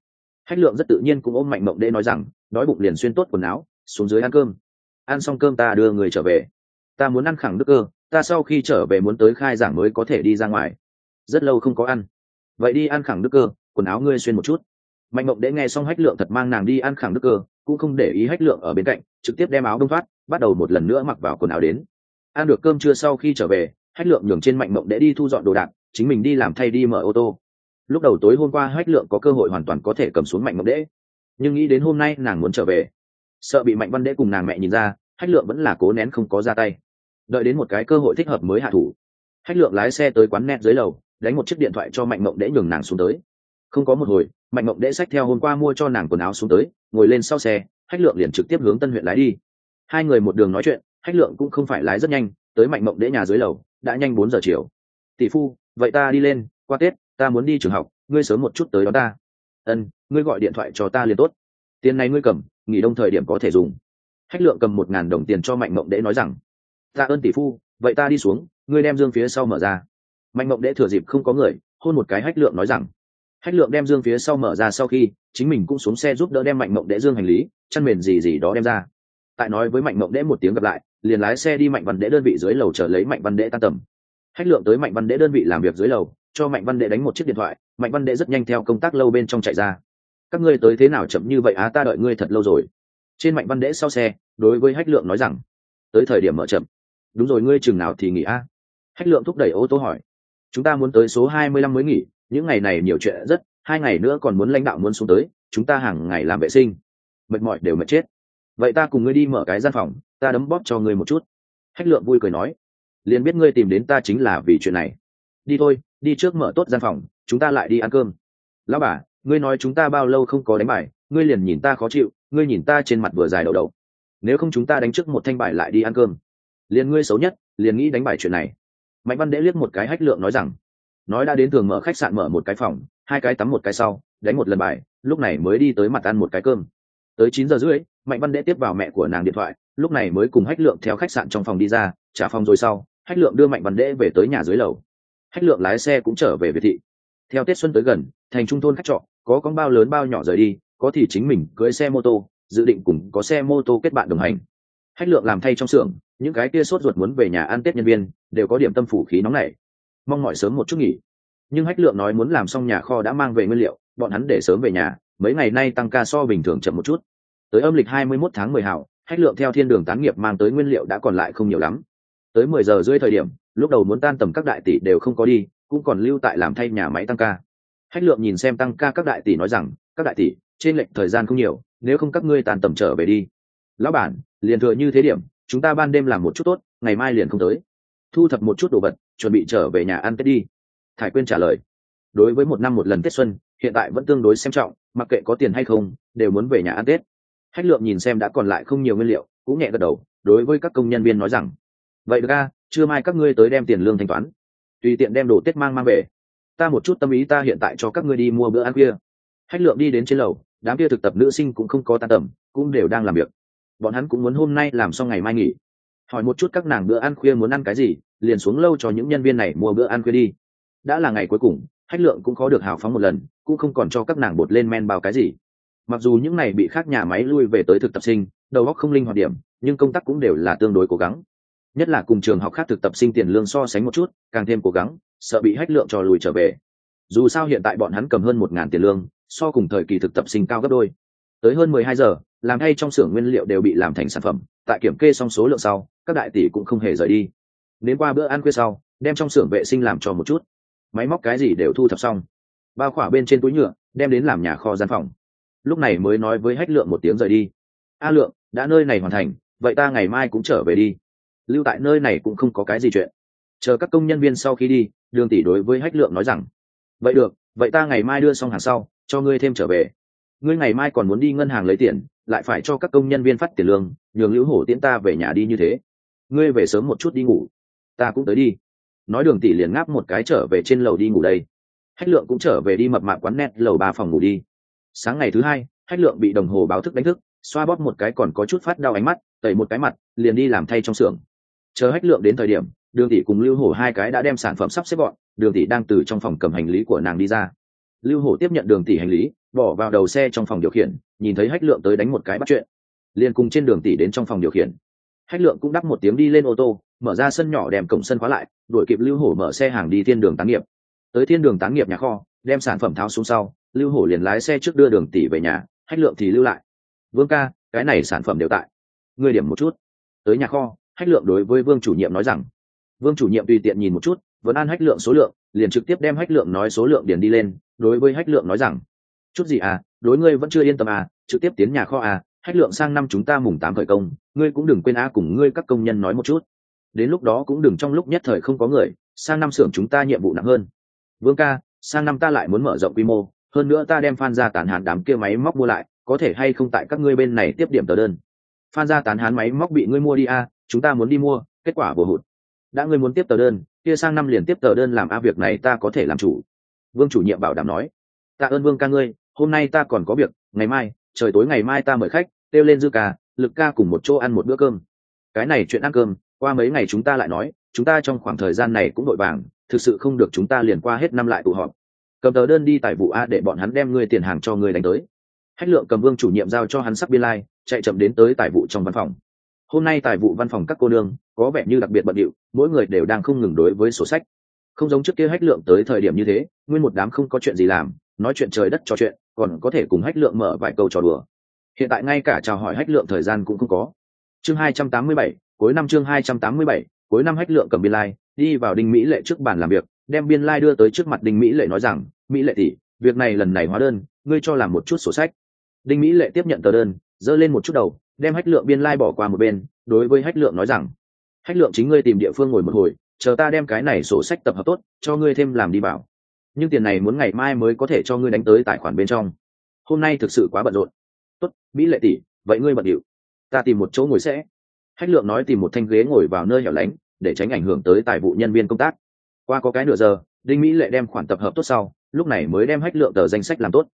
Hách lượng rất tự nhiên cũng ôm mạnh mộng đế nói rằng, đói bụng liền xuyên tốt quần áo, xuống dưới ăn cơm. Ăn xong cơm ta đưa người trở về. Ta muốn ăn khẳng đức cơ, ta sau khi trở về muốn tới khai giảng mới có thể đi ra ngoài. Rất lâu không có ăn vậy đi ăn khẳng đức cơ, quần áo ngươi xuyên một chút. Mạnh mộng đễ nghe xong hách lượng thật mang nàng đi ăn khẳng đức cơ, cũng không để ý hách lượng ở bên cạnh, trực tiếp đem áo đông phát bắt đầu một lần nữa mặc vào quần áo đến. Ăn được cơm trưa sau khi trở về, hách lượng nhường trên mạnh mộng để đi thu dọn đồ đạc, chính mình đi làm thay đi mở ô tô. Lúc đầu tối hôm qua hách lượng có cơ hội hoàn toàn có thể cầm xuống mạnh mộng đễ nhưng nghĩ đến hôm nay nàng muốn trở về, sợ bị mạnh văn đễ cùng nàng mẹ nhìn ra, hách lượng vẫn là cố nén không có ra tay. Đợi đến một cái cơ hội thích hợp mới hạ thủ. Hách lượng lái xe tới quán net dưới lầu đánh một chiếc điện thoại cho mạnh mộng để nhường nàng xuống tới. Không có một hồi, mạnh mộng để sách theo hôm qua mua cho nàng quần áo xuống tới, ngồi lên sau xe, hách lượng liền trực tiếp hướng tân huyện lái đi. Hai người một đường nói chuyện, hách lượng cũng không phải lái rất nhanh, tới mạnh mộng để nhà dưới lầu, đã nhanh bốn giờ chiều. Tỷ phu, vậy ta đi lên, qua tết, ta muốn đi trường học, ngươi sớm một chút tới đó ta. Ân, ngươi gọi điện thoại cho ta liền tốt. Tiền này ngươi cầm, nghỉ đông thời điểm có thể dùng. Hách lượng cầm một ngàn đồng tiền cho mạnh mộng để nói rằng, ta ơn tỷ phu, vậy ta đi xuống, ngươi đem dương phía sau mở ra mạnh mộng đệ thừa dịp không có người, hôn một cái hách lượng nói rằng, hách lượng đem dương phía sau mở ra sau khi, chính mình cũng xuống xe giúp đỡ đem mạnh mộng đệ dương hành lý, chăn mền gì gì đó đem ra. Tại nói với mạnh mộng đệ một tiếng gặp lại, liền lái xe đi mạnh văn đệ đơn vị dưới lầu chờ lấy mạnh văn đệ tan tầm. Hách lượng tới mạnh văn đệ đơn vị làm việc dưới lầu, cho mạnh văn đệ đánh một chiếc điện thoại, mạnh văn đệ rất nhanh theo công tác lâu bên trong chạy ra. Các ngươi tới thế nào chậm như vậy á, ta đợi ngươi thật lâu rồi. Trên mạnh văn đệ sau xe, đối với hách lượng nói rằng, tới thời điểm mở chậm. Đúng rồi, ngươi chừng nào thì nghỉ a hách lượng thúc đẩy ô tô hỏi chúng ta muốn tới số hai mươi lăm mới nghỉ, những ngày này nhiều chuyện rất, hai ngày nữa còn muốn lãnh đạo muốn xuống tới, chúng ta hàng ngày làm vệ sinh. Mệt mỏi đều mệt chết. Vậy ta cùng ngươi đi mở cái gian phòng, ta đấm bóp cho ngươi một chút. Hách lượng vui cười nói. Liền biết ngươi tìm đến ta chính là vì chuyện này. Đi thôi, đi trước mở tốt gian phòng, chúng ta lại đi ăn cơm. Lão bà, ngươi nói chúng ta bao lâu không có đánh bài, ngươi liền nhìn ta khó chịu, ngươi nhìn ta trên mặt vừa dài đầu đầu nếu không chúng ta đánh trước một thanh bài lại đi ăn cơm. Liền ngươi xấu nhất, liền nghĩ đánh bài chuyện này mạnh văn đễ liếc một cái hách lượng nói rằng, nói đã đến thường mở khách sạn mở một cái phòng, hai cái tắm một cái sau, đánh một lần bài, lúc này mới đi tới mặt ăn một cái cơm. Tới chín giờ rưỡi, mạnh văn đễ tiếp vào mẹ của nàng điện thoại, lúc này mới cùng hách lượng theo khách sạn trong phòng đi ra, trả phòng rồi sau, hách lượng đưa mạnh văn đễ về tới nhà dưới lầu. Hách lượng lái xe cũng trở về việt thị. Theo tết xuân tới gần, thành trung thôn khách trọ, có con bao lớn bao nhỏ rời đi, có thì chính mình cưới xe mô tô, dự định cùng có xe mô tô kết bạn đồng hành. Hách lượng làm thay trong xưởng những cái kia sốt ruột muốn về nhà ăn tết nhân viên, đều có điểm tâm phủ khí nóng này mong mỏi sớm một chút nghỉ. Nhưng hách lượng nói muốn làm xong nhà kho đã mang về nguyên liệu, bọn hắn để sớm về nhà, mấy ngày nay tăng ca so bình thường chậm một chút. Tới âm lịch hai mươi 21 tháng mười hảo, hách lượng theo thiên đường tán nghiệp mang tới nguyên liệu đã còn lại không nhiều lắm. Tới mười giờ rưỡi thời điểm, lúc đầu muốn tan tầm các đại tỷ đều không có đi, cũng còn lưu tại làm thay nhà máy tăng ca. Hách lượng nhìn xem tăng ca các đại tỷ nói rằng, các đại tỷ, trên lệnh thời gian không nhiều, nếu không các ngươi tàn tầm trở về đi. Lão bản, liền thừa như thế điểm chúng ta ban đêm làm một chút tốt ngày mai liền không tới. Thu thập một chút đồ vật chuẩn bị trở về nhà ăn tết đi. Thải quyên trả lời. Đối với một năm một lần tết xuân hiện tại vẫn tương đối xem trọng mặc kệ có tiền hay không đều muốn về nhà ăn tết. Hách lượng nhìn xem đã còn lại không nhiều nguyên liệu cũng nhẹ gật đầu đối với các công nhân viên nói rằng vậy ra, chưa mai các ngươi tới đem tiền lương thanh toán. Tùy tiện đem đồ tết mang mang về. Ta một chút tâm ý ta hiện tại cho các ngươi đi mua bữa ăn kia. hách lượng đi đến trên lầu đám kia thực tập nữ sinh cũng không có tan tầm cũng đều đang làm việc bọn hắn cũng muốn hôm nay làm xong ngày mai nghỉ. Hỏi một chút các nàng bữa ăn khuya muốn ăn cái gì, liền xuống lâu cho những nhân viên này mua bữa ăn khuya đi. Đã là ngày cuối cùng, hách lượng cũng khó được hào phóng một lần, cũng không còn cho các nàng bột lên men bao cái gì. Mặc dù những này bị khác nhà máy lui về tới thực tập sinh, đầu óc không linh hoạt điểm, nhưng công tác cũng đều là tương đối cố gắng. Nhất là cùng trường học khác thực tập sinh tiền lương so sánh một chút, càng thêm cố gắng, sợ bị hách lượng cho lùi trở về. Dù sao hiện tại bọn hắn cầm hơn một ngàn tiền lương, so cùng thời kỳ thực tập sinh cao gấp đôi tới hơn mười hai giờ, làm hay trong xưởng nguyên liệu đều bị làm thành sản phẩm, tại kiểm kê xong số lượng sau, các đại tỷ cũng không hề rời đi. Đến qua bữa ăn khuya sau, đem trong xưởng vệ sinh làm cho một chút. Máy móc cái gì đều thu thập xong. Bao khỏa bên trên túi nhựa, đem đến làm nhà kho gian phòng. Lúc này mới nói với hách lượng một tiếng rời đi. A lượng, đã nơi này hoàn thành, vậy ta ngày mai cũng trở về đi. Lưu tại nơi này cũng không có cái gì chuyện. Chờ các công nhân viên sau khi đi, đường tỷ đối với hách lượng nói rằng, vậy được, vậy ta ngày mai đưa xong hàng sau, cho ngươi thêm trở về ngươi ngày mai còn muốn đi ngân hàng lấy tiền, lại phải cho các công nhân viên phát tiền lương, nhường lữ hổ tiễn ta về nhà đi như thế. Ngươi về sớm một chút đi ngủ. Ta cũng tới đi. Nói đường tỷ liền ngáp một cái trở về trên lầu đi ngủ đây. Hách lượng cũng trở về đi mập mạp quán net lầu ba phòng ngủ đi. Sáng ngày thứ hai, hách lượng bị đồng hồ báo thức đánh thức, xoa bóp một cái còn có chút phát đau ánh mắt, tẩy một cái mặt, liền đi làm thay trong xưởng. Chờ hách lượng đến thời điểm, đường tỷ cùng lưu hổ hai cái đã đem sản phẩm sắp xếp gọn, đường tỷ đang từ trong phòng cầm hành lý của nàng đi ra lưu hổ tiếp nhận đường tỷ hành lý, bỏ vào đầu xe trong phòng điều khiển, nhìn thấy hách lượng tới đánh một cái bắt chuyện. Liền cùng trên đường tỷ đến trong phòng điều khiển. Hách lượng cũng đắp một tiếng đi lên ô tô, mở ra sân nhỏ đem cổng sân khóa lại, đuổi kịp lưu hổ mở xe hàng đi thiên đường tán nghiệp. Tới thiên đường tán nghiệp nhà kho, đem sản phẩm tháo xuống sau, lưu hổ liền lái xe trước đưa đường tỷ về nhà, hách lượng thì lưu lại. Vương ca, cái này sản phẩm đều tại. Người điểm một chút. Tới nhà kho, hách lượng đối với vương chủ nhiệm nói rằng. Vương chủ nhiệm tùy tiện nhìn một chút, vẫn an hách lượng số lượng liền trực tiếp đem hách lượng nói số lượng điền đi lên, đối với hách lượng nói rằng, chút gì à đối ngươi vẫn chưa yên tâm à trực tiếp tiến nhà kho à hách lượng sang năm chúng ta mùng tám khởi công, ngươi cũng đừng quên a cùng ngươi các công nhân nói một chút. Đến lúc đó cũng đừng trong lúc nhất thời không có người, sang năm xưởng chúng ta nhiệm vụ nặng hơn. Vương ca, sang năm ta lại muốn mở rộng quy mô, hơn nữa ta đem phan ra tán hán đám kia máy móc mua lại, có thể hay không tại các ngươi bên này tiếp điểm tờ đơn? Phan ra tán hán máy móc bị ngươi mua đi a, chúng ta muốn đi mua, kết quả vừa hụt đã ngươi muốn tiếp tờ đơn, kia sang năm liền tiếp tờ đơn làm a việc này ta có thể làm chủ. Vương chủ nhiệm bảo đảm nói. Tạ ơn vương ca ngươi, hôm nay ta còn có việc, ngày mai, trời tối ngày mai ta mời khách, kêu lên dư ca, lực ca cùng một chỗ ăn một bữa cơm. Cái này chuyện ăn cơm, qua mấy ngày chúng ta lại nói, chúng ta trong khoảng thời gian này cũng đội vàng, thực sự không được chúng ta liền qua hết năm lại tụ họp. Cầm tờ đơn đi tại vụ a để bọn hắn đem ngươi tiền hàng cho ngươi đánh tới. Hách lượng cầm vương chủ nhiệm giao cho hắn sắc biên lai, chạy chậm đến tới tại vụ trong văn phòng hôm nay tài vụ văn phòng các cô nương có vẻ như đặc biệt bận điệu, mỗi người đều đang không ngừng đối với sổ sách. Không giống trước kia hách lượng tới thời điểm như thế, nguyên một đám không có chuyện gì làm, nói chuyện trời đất trò chuyện, còn có thể cùng hách lượng mở vài câu trò đùa. Hiện tại ngay cả chào hỏi hách lượng thời gian cũng không có. Chương hai trăm tám mươi bảy, cuối năm chương hai trăm tám mươi bảy, cuối năm hách lượng cầm biên lai, đi vào đinh mỹ lệ trước bàn làm việc, đem biên lai đưa tới trước mặt đinh mỹ lệ nói rằng, mỹ lệ tỷ, việc này lần này hóa đơn, ngươi cho làm một chút sổ sách. Đinh mỹ lệ tiếp nhận tờ đơn, giơ lên một chút đầu đem hách lượng biên lai bỏ qua một bên, đối với hách lượng nói rằng, hách lượng chính ngươi tìm địa phương ngồi một hồi, chờ ta đem cái này sổ sách tập hợp tốt, cho ngươi thêm làm đi vào. Nhưng tiền này muốn ngày mai mới có thể cho ngươi đánh tới tài khoản bên trong. Hôm nay thực sự quá bận rộn. Tốt mỹ lệ tỷ, vậy ngươi bận điệu. Ta tìm một chỗ ngồi sẽ. Hách lượng nói tìm một thanh ghế ngồi vào nơi hẻo lánh, để tránh ảnh hưởng tới tài vụ nhân viên công tác. Qua có cái nửa giờ, đinh mỹ lệ đem khoản tập hợp tốt sau, lúc này mới đem hách lượng tờ danh sách làm tốt.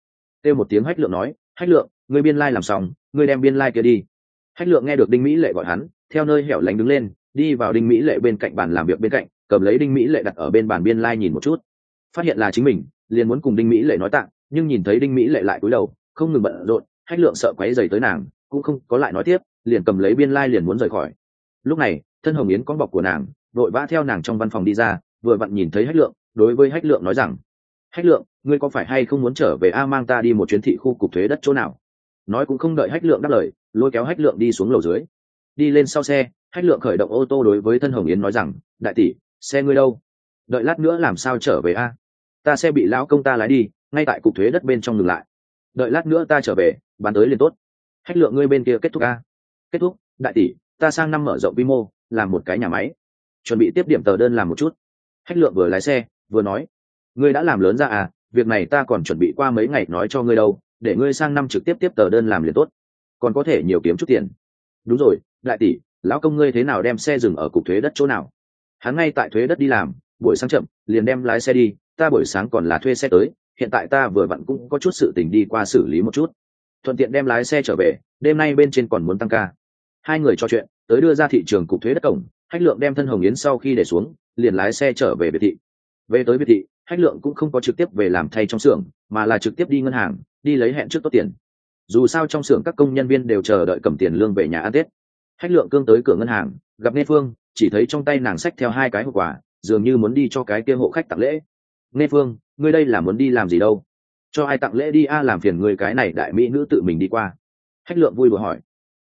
Kêu một tiếng hách lượng nói, hách lượng, ngươi biên lai、like、làm xong ngươi đem biên lai kia đi. Hách lượng nghe được đinh mỹ lệ gọi hắn, theo nơi hẻo lánh đứng lên, đi vào đinh mỹ lệ bên cạnh bàn làm việc bên cạnh, cầm lấy đinh mỹ lệ đặt ở bên bàn biên lai、like、nhìn một chút. Phát hiện là chính mình, liền muốn cùng đinh mỹ lệ nói tạng, nhưng nhìn thấy đinh mỹ lệ lại cúi đầu, không ngừng bận rộn, hách lượng sợ quáy dày tới nàng, cũng không có lại nói tiếp, liền cầm lấy biên lai、like、liền muốn rời khỏi. Lúc này, thân hồng yến con bọc của nàng, vội vã theo nàng trong văn phòng đi ra, vừa vặn nhìn thấy hách lượng, đối với hách lượng nói rằng, hách lượng, ngươi có phải hay không muốn trở về a mang ta đi một chuyến thị khu cục thuế đất chỗ nào? Nói cũng không đợi hách lượng đáp lời, lôi kéo hách lượng đi xuống lầu dưới. Đi lên sau xe, hách lượng khởi động ô tô đối với thân hồng yến nói rằng, đại tỷ, xe ngươi đâu? Đợi lát nữa làm sao trở về a? Ta xe bị lão công ta lái đi, ngay tại cục thuế đất bên trong ngừng lại. Đợi lát nữa ta trở về, bán tới liền tốt. Hách lượng ngươi bên kia kết thúc a? Kết thúc, đại tỷ, ta sang năm mở rộng quy mô, làm một cái nhà máy. Chuẩn bị tiếp điểm tờ đơn làm một chút. Hách lượng vừa lái xe, vừa nói, ngươi đã làm lớn ra à việc này ta còn chuẩn bị qua mấy ngày nói cho ngươi đâu để ngươi sang năm trực tiếp tiếp tờ đơn làm liền tốt. Còn có thể nhiều kiếm chút tiền. Đúng rồi, đại tỷ, lão công ngươi thế nào đem xe dừng ở cục thuế đất chỗ nào? Hắn ngay tại thuế đất đi làm, buổi sáng chậm, liền đem lái xe đi, ta buổi sáng còn là thuê xe tới, hiện tại ta vừa vặn cũng có chút sự tình đi qua xử lý một chút. Thuận tiện đem lái xe trở về, đêm nay bên trên còn muốn tăng ca. Hai người trò chuyện, tới đưa ra thị trường cục thuế đất cổng, hách lượng đem thân hồng yến sau khi để xuống, liền lái xe trở về biệt thị. Về tới biệt thị, hách lượng cũng không có trực tiếp về làm thay trong xưởng, mà là trực tiếp đi ngân hàng đi lấy hẹn trước tốt tiền. Dù sao trong xưởng các công nhân viên đều chờ đợi cầm tiền lương về nhà ăn tết. Hách lượng cương tới cửa ngân hàng, gặp nghe phương, chỉ thấy trong tay nàng xách theo hai cái hộp quà, dường như muốn đi cho cái kia hộ khách tặng lễ. Nghe phương, ngươi đây là muốn đi làm gì đâu? Cho ai tặng lễ đi a, làm phiền người cái này đại mỹ nữ tự mình đi qua. Hách lượng vui đùa hỏi.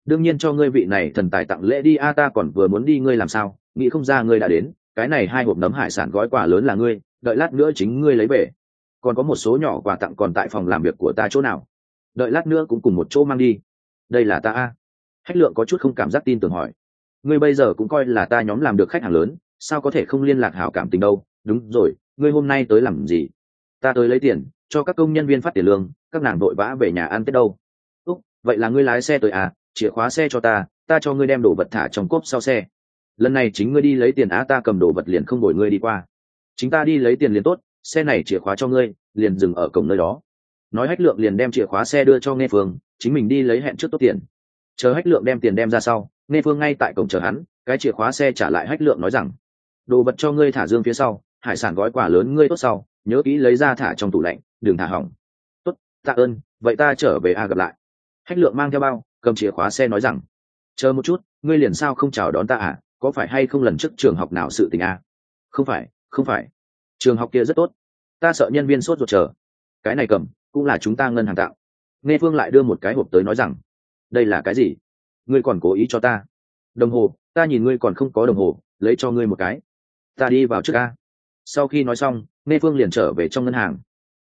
Đương nhiên cho ngươi vị này thần tài tặng lễ đi a, ta còn vừa muốn đi ngươi làm sao? Nghĩ không ra ngươi đã đến. Cái này hai hộp nấm hải sản gói quà lớn là ngươi, đợi lát nữa chính ngươi lấy về còn có một số nhỏ quà tặng còn tại phòng làm việc của ta chỗ nào. Đợi lát nữa cũng cùng một chỗ mang đi. Đây là ta a. Hách lượng có chút không cảm giác tin tưởng hỏi. Ngươi bây giờ cũng coi là ta nhóm làm được khách hàng lớn, sao có thể không liên lạc hảo cảm tình đâu? Đúng rồi, ngươi hôm nay tới làm gì? Ta tới lấy tiền, cho các công nhân viên phát tiền lương, các nàng vội vã về nhà ăn tết đâu. Úc, vậy là ngươi lái xe tới à chìa khóa xe cho ta ta cho ngươi đem đồ vật thả trong cốp sau xe. Lần này chính ngươi đi lấy tiền á, ta cầm đồ vật liền không đổi ngươi đi qua. Chính ta đi lấy tiền liền tốt xe này chìa khóa cho ngươi, liền dừng ở cổng nơi đó. Nói hách lượng liền đem chìa khóa xe đưa cho nghe phương, chính mình đi lấy hẹn trước tốt tiền. Chờ hách lượng đem tiền đem ra sau, nghe phương ngay tại cổng chờ hắn, cái chìa khóa xe trả lại hách lượng nói rằng, đồ vật cho ngươi thả dương phía sau, hải sản gói quà lớn ngươi tốt sau, nhớ kỹ lấy ra thả trong tủ lạnh, đừng thả hỏng. Tốt, tạ ơn, vậy ta trở về a gặp lại. Hách lượng mang theo bao, cầm chìa khóa xe nói rằng, chờ một chút, ngươi liền sao không chào đón ta à có phải hay không lần trước trường học nào sự tình à? không phải không phải trường học kia rất tốt. Ta sợ nhân viên sốt ruột chờ. Cái này cầm, cũng là chúng ta ngân hàng tạo. Nghe phương lại đưa một cái hộp tới nói rằng, đây là cái gì? Ngươi còn cố ý cho ta. Đồng hồ, ta nhìn ngươi còn không có đồng hồ, lấy cho ngươi một cái. Ta đi vào trước ca sau khi nói xong, nghe phương liền trở về trong ngân hàng.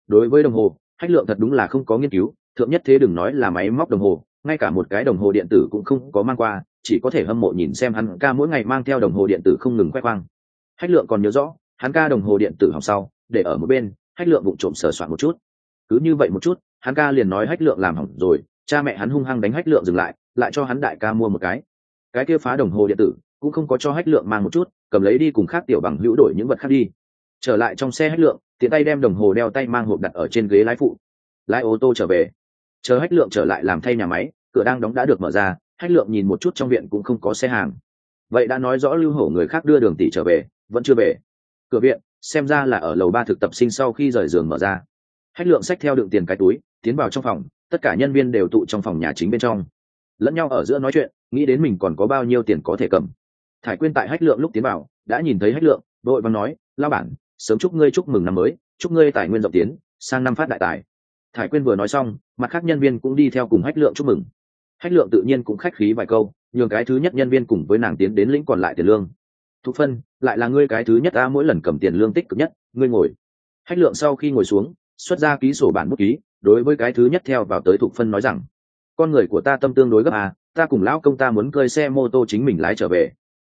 Đối với đồng hồ, hách lượng thật đúng là không có nghiên cứu, thượng nhất thế đừng nói là máy móc đồng hồ, ngay cả một cái đồng hồ điện tử cũng không có mang qua, chỉ có thể hâm mộ nhìn xem hắn ca mỗi ngày mang theo đồng hồ điện tử không ngừng khoe khoang. Hách lượng còn nhớ rõ hắn ca đồng hồ điện tử hỏng sau, để ở một bên, hách lượng vụng trộm sờ soạn một chút. Cứ như vậy một chút, hắn ca liền nói hách lượng làm hỏng rồi, cha mẹ hắn hung hăng đánh hách lượng dừng lại lại cho hắn đại ca mua một cái. Cái kia phá đồng hồ điện tử, cũng không có cho hách lượng mang một chút, cầm lấy đi cùng khác tiểu bằng hữu đổi những vật khác đi. Trở lại trong xe hách lượng, tiện tay đem đồng hồ đeo tay mang hộp đặt ở trên ghế lái phụ. Lái ô tô trở về. Chờ hách lượng trở lại làm thay nhà máy, cửa đang đóng đã được mở ra, hách lượng nhìn một chút trong viện cũng không có xe hàng. Vậy đã nói rõ lưu hổ người khác đưa đường tỷ trở về, vẫn chưa về cửa viện, xem ra là ở lầu ba thực tập sinh sau khi rời giường mở ra. Hách lượng sách theo đựng tiền cái túi, tiến vào trong phòng, tất cả nhân viên đều tụ trong phòng nhà chính bên trong. Lẫn nhau ở giữa nói chuyện, nghĩ đến mình còn có bao nhiêu tiền có thể cầm. Thải quyên tại hách lượng lúc tiến vào, đã nhìn thấy hách lượng, đội văn nói lao bản, sớm chúc ngươi chúc mừng năm mới, chúc ngươi tài nguyên rộng tiến, sang năm phát đại tài. Thải quyên vừa nói xong, mặt khác nhân viên cũng đi theo cùng hách lượng chúc mừng. Hách lượng tự nhiên cũng khách khí vài câu, nhường cái thứ nhất nhân viên cùng với nàng tiến đến lĩnh còn lại tiền lương thục phân, lại là ngươi cái thứ nhất ta mỗi lần cầm tiền lương tích cực nhất, ngươi ngồi. Hách lượng sau khi ngồi xuống, xuất ra ký sổ bản bút ký, đối với cái thứ nhất theo vào tới thục phân nói rằng, con người của ta tâm tương đối gấp à ta cùng lão công ta muốn cơi xe mô tô chính mình lái trở về.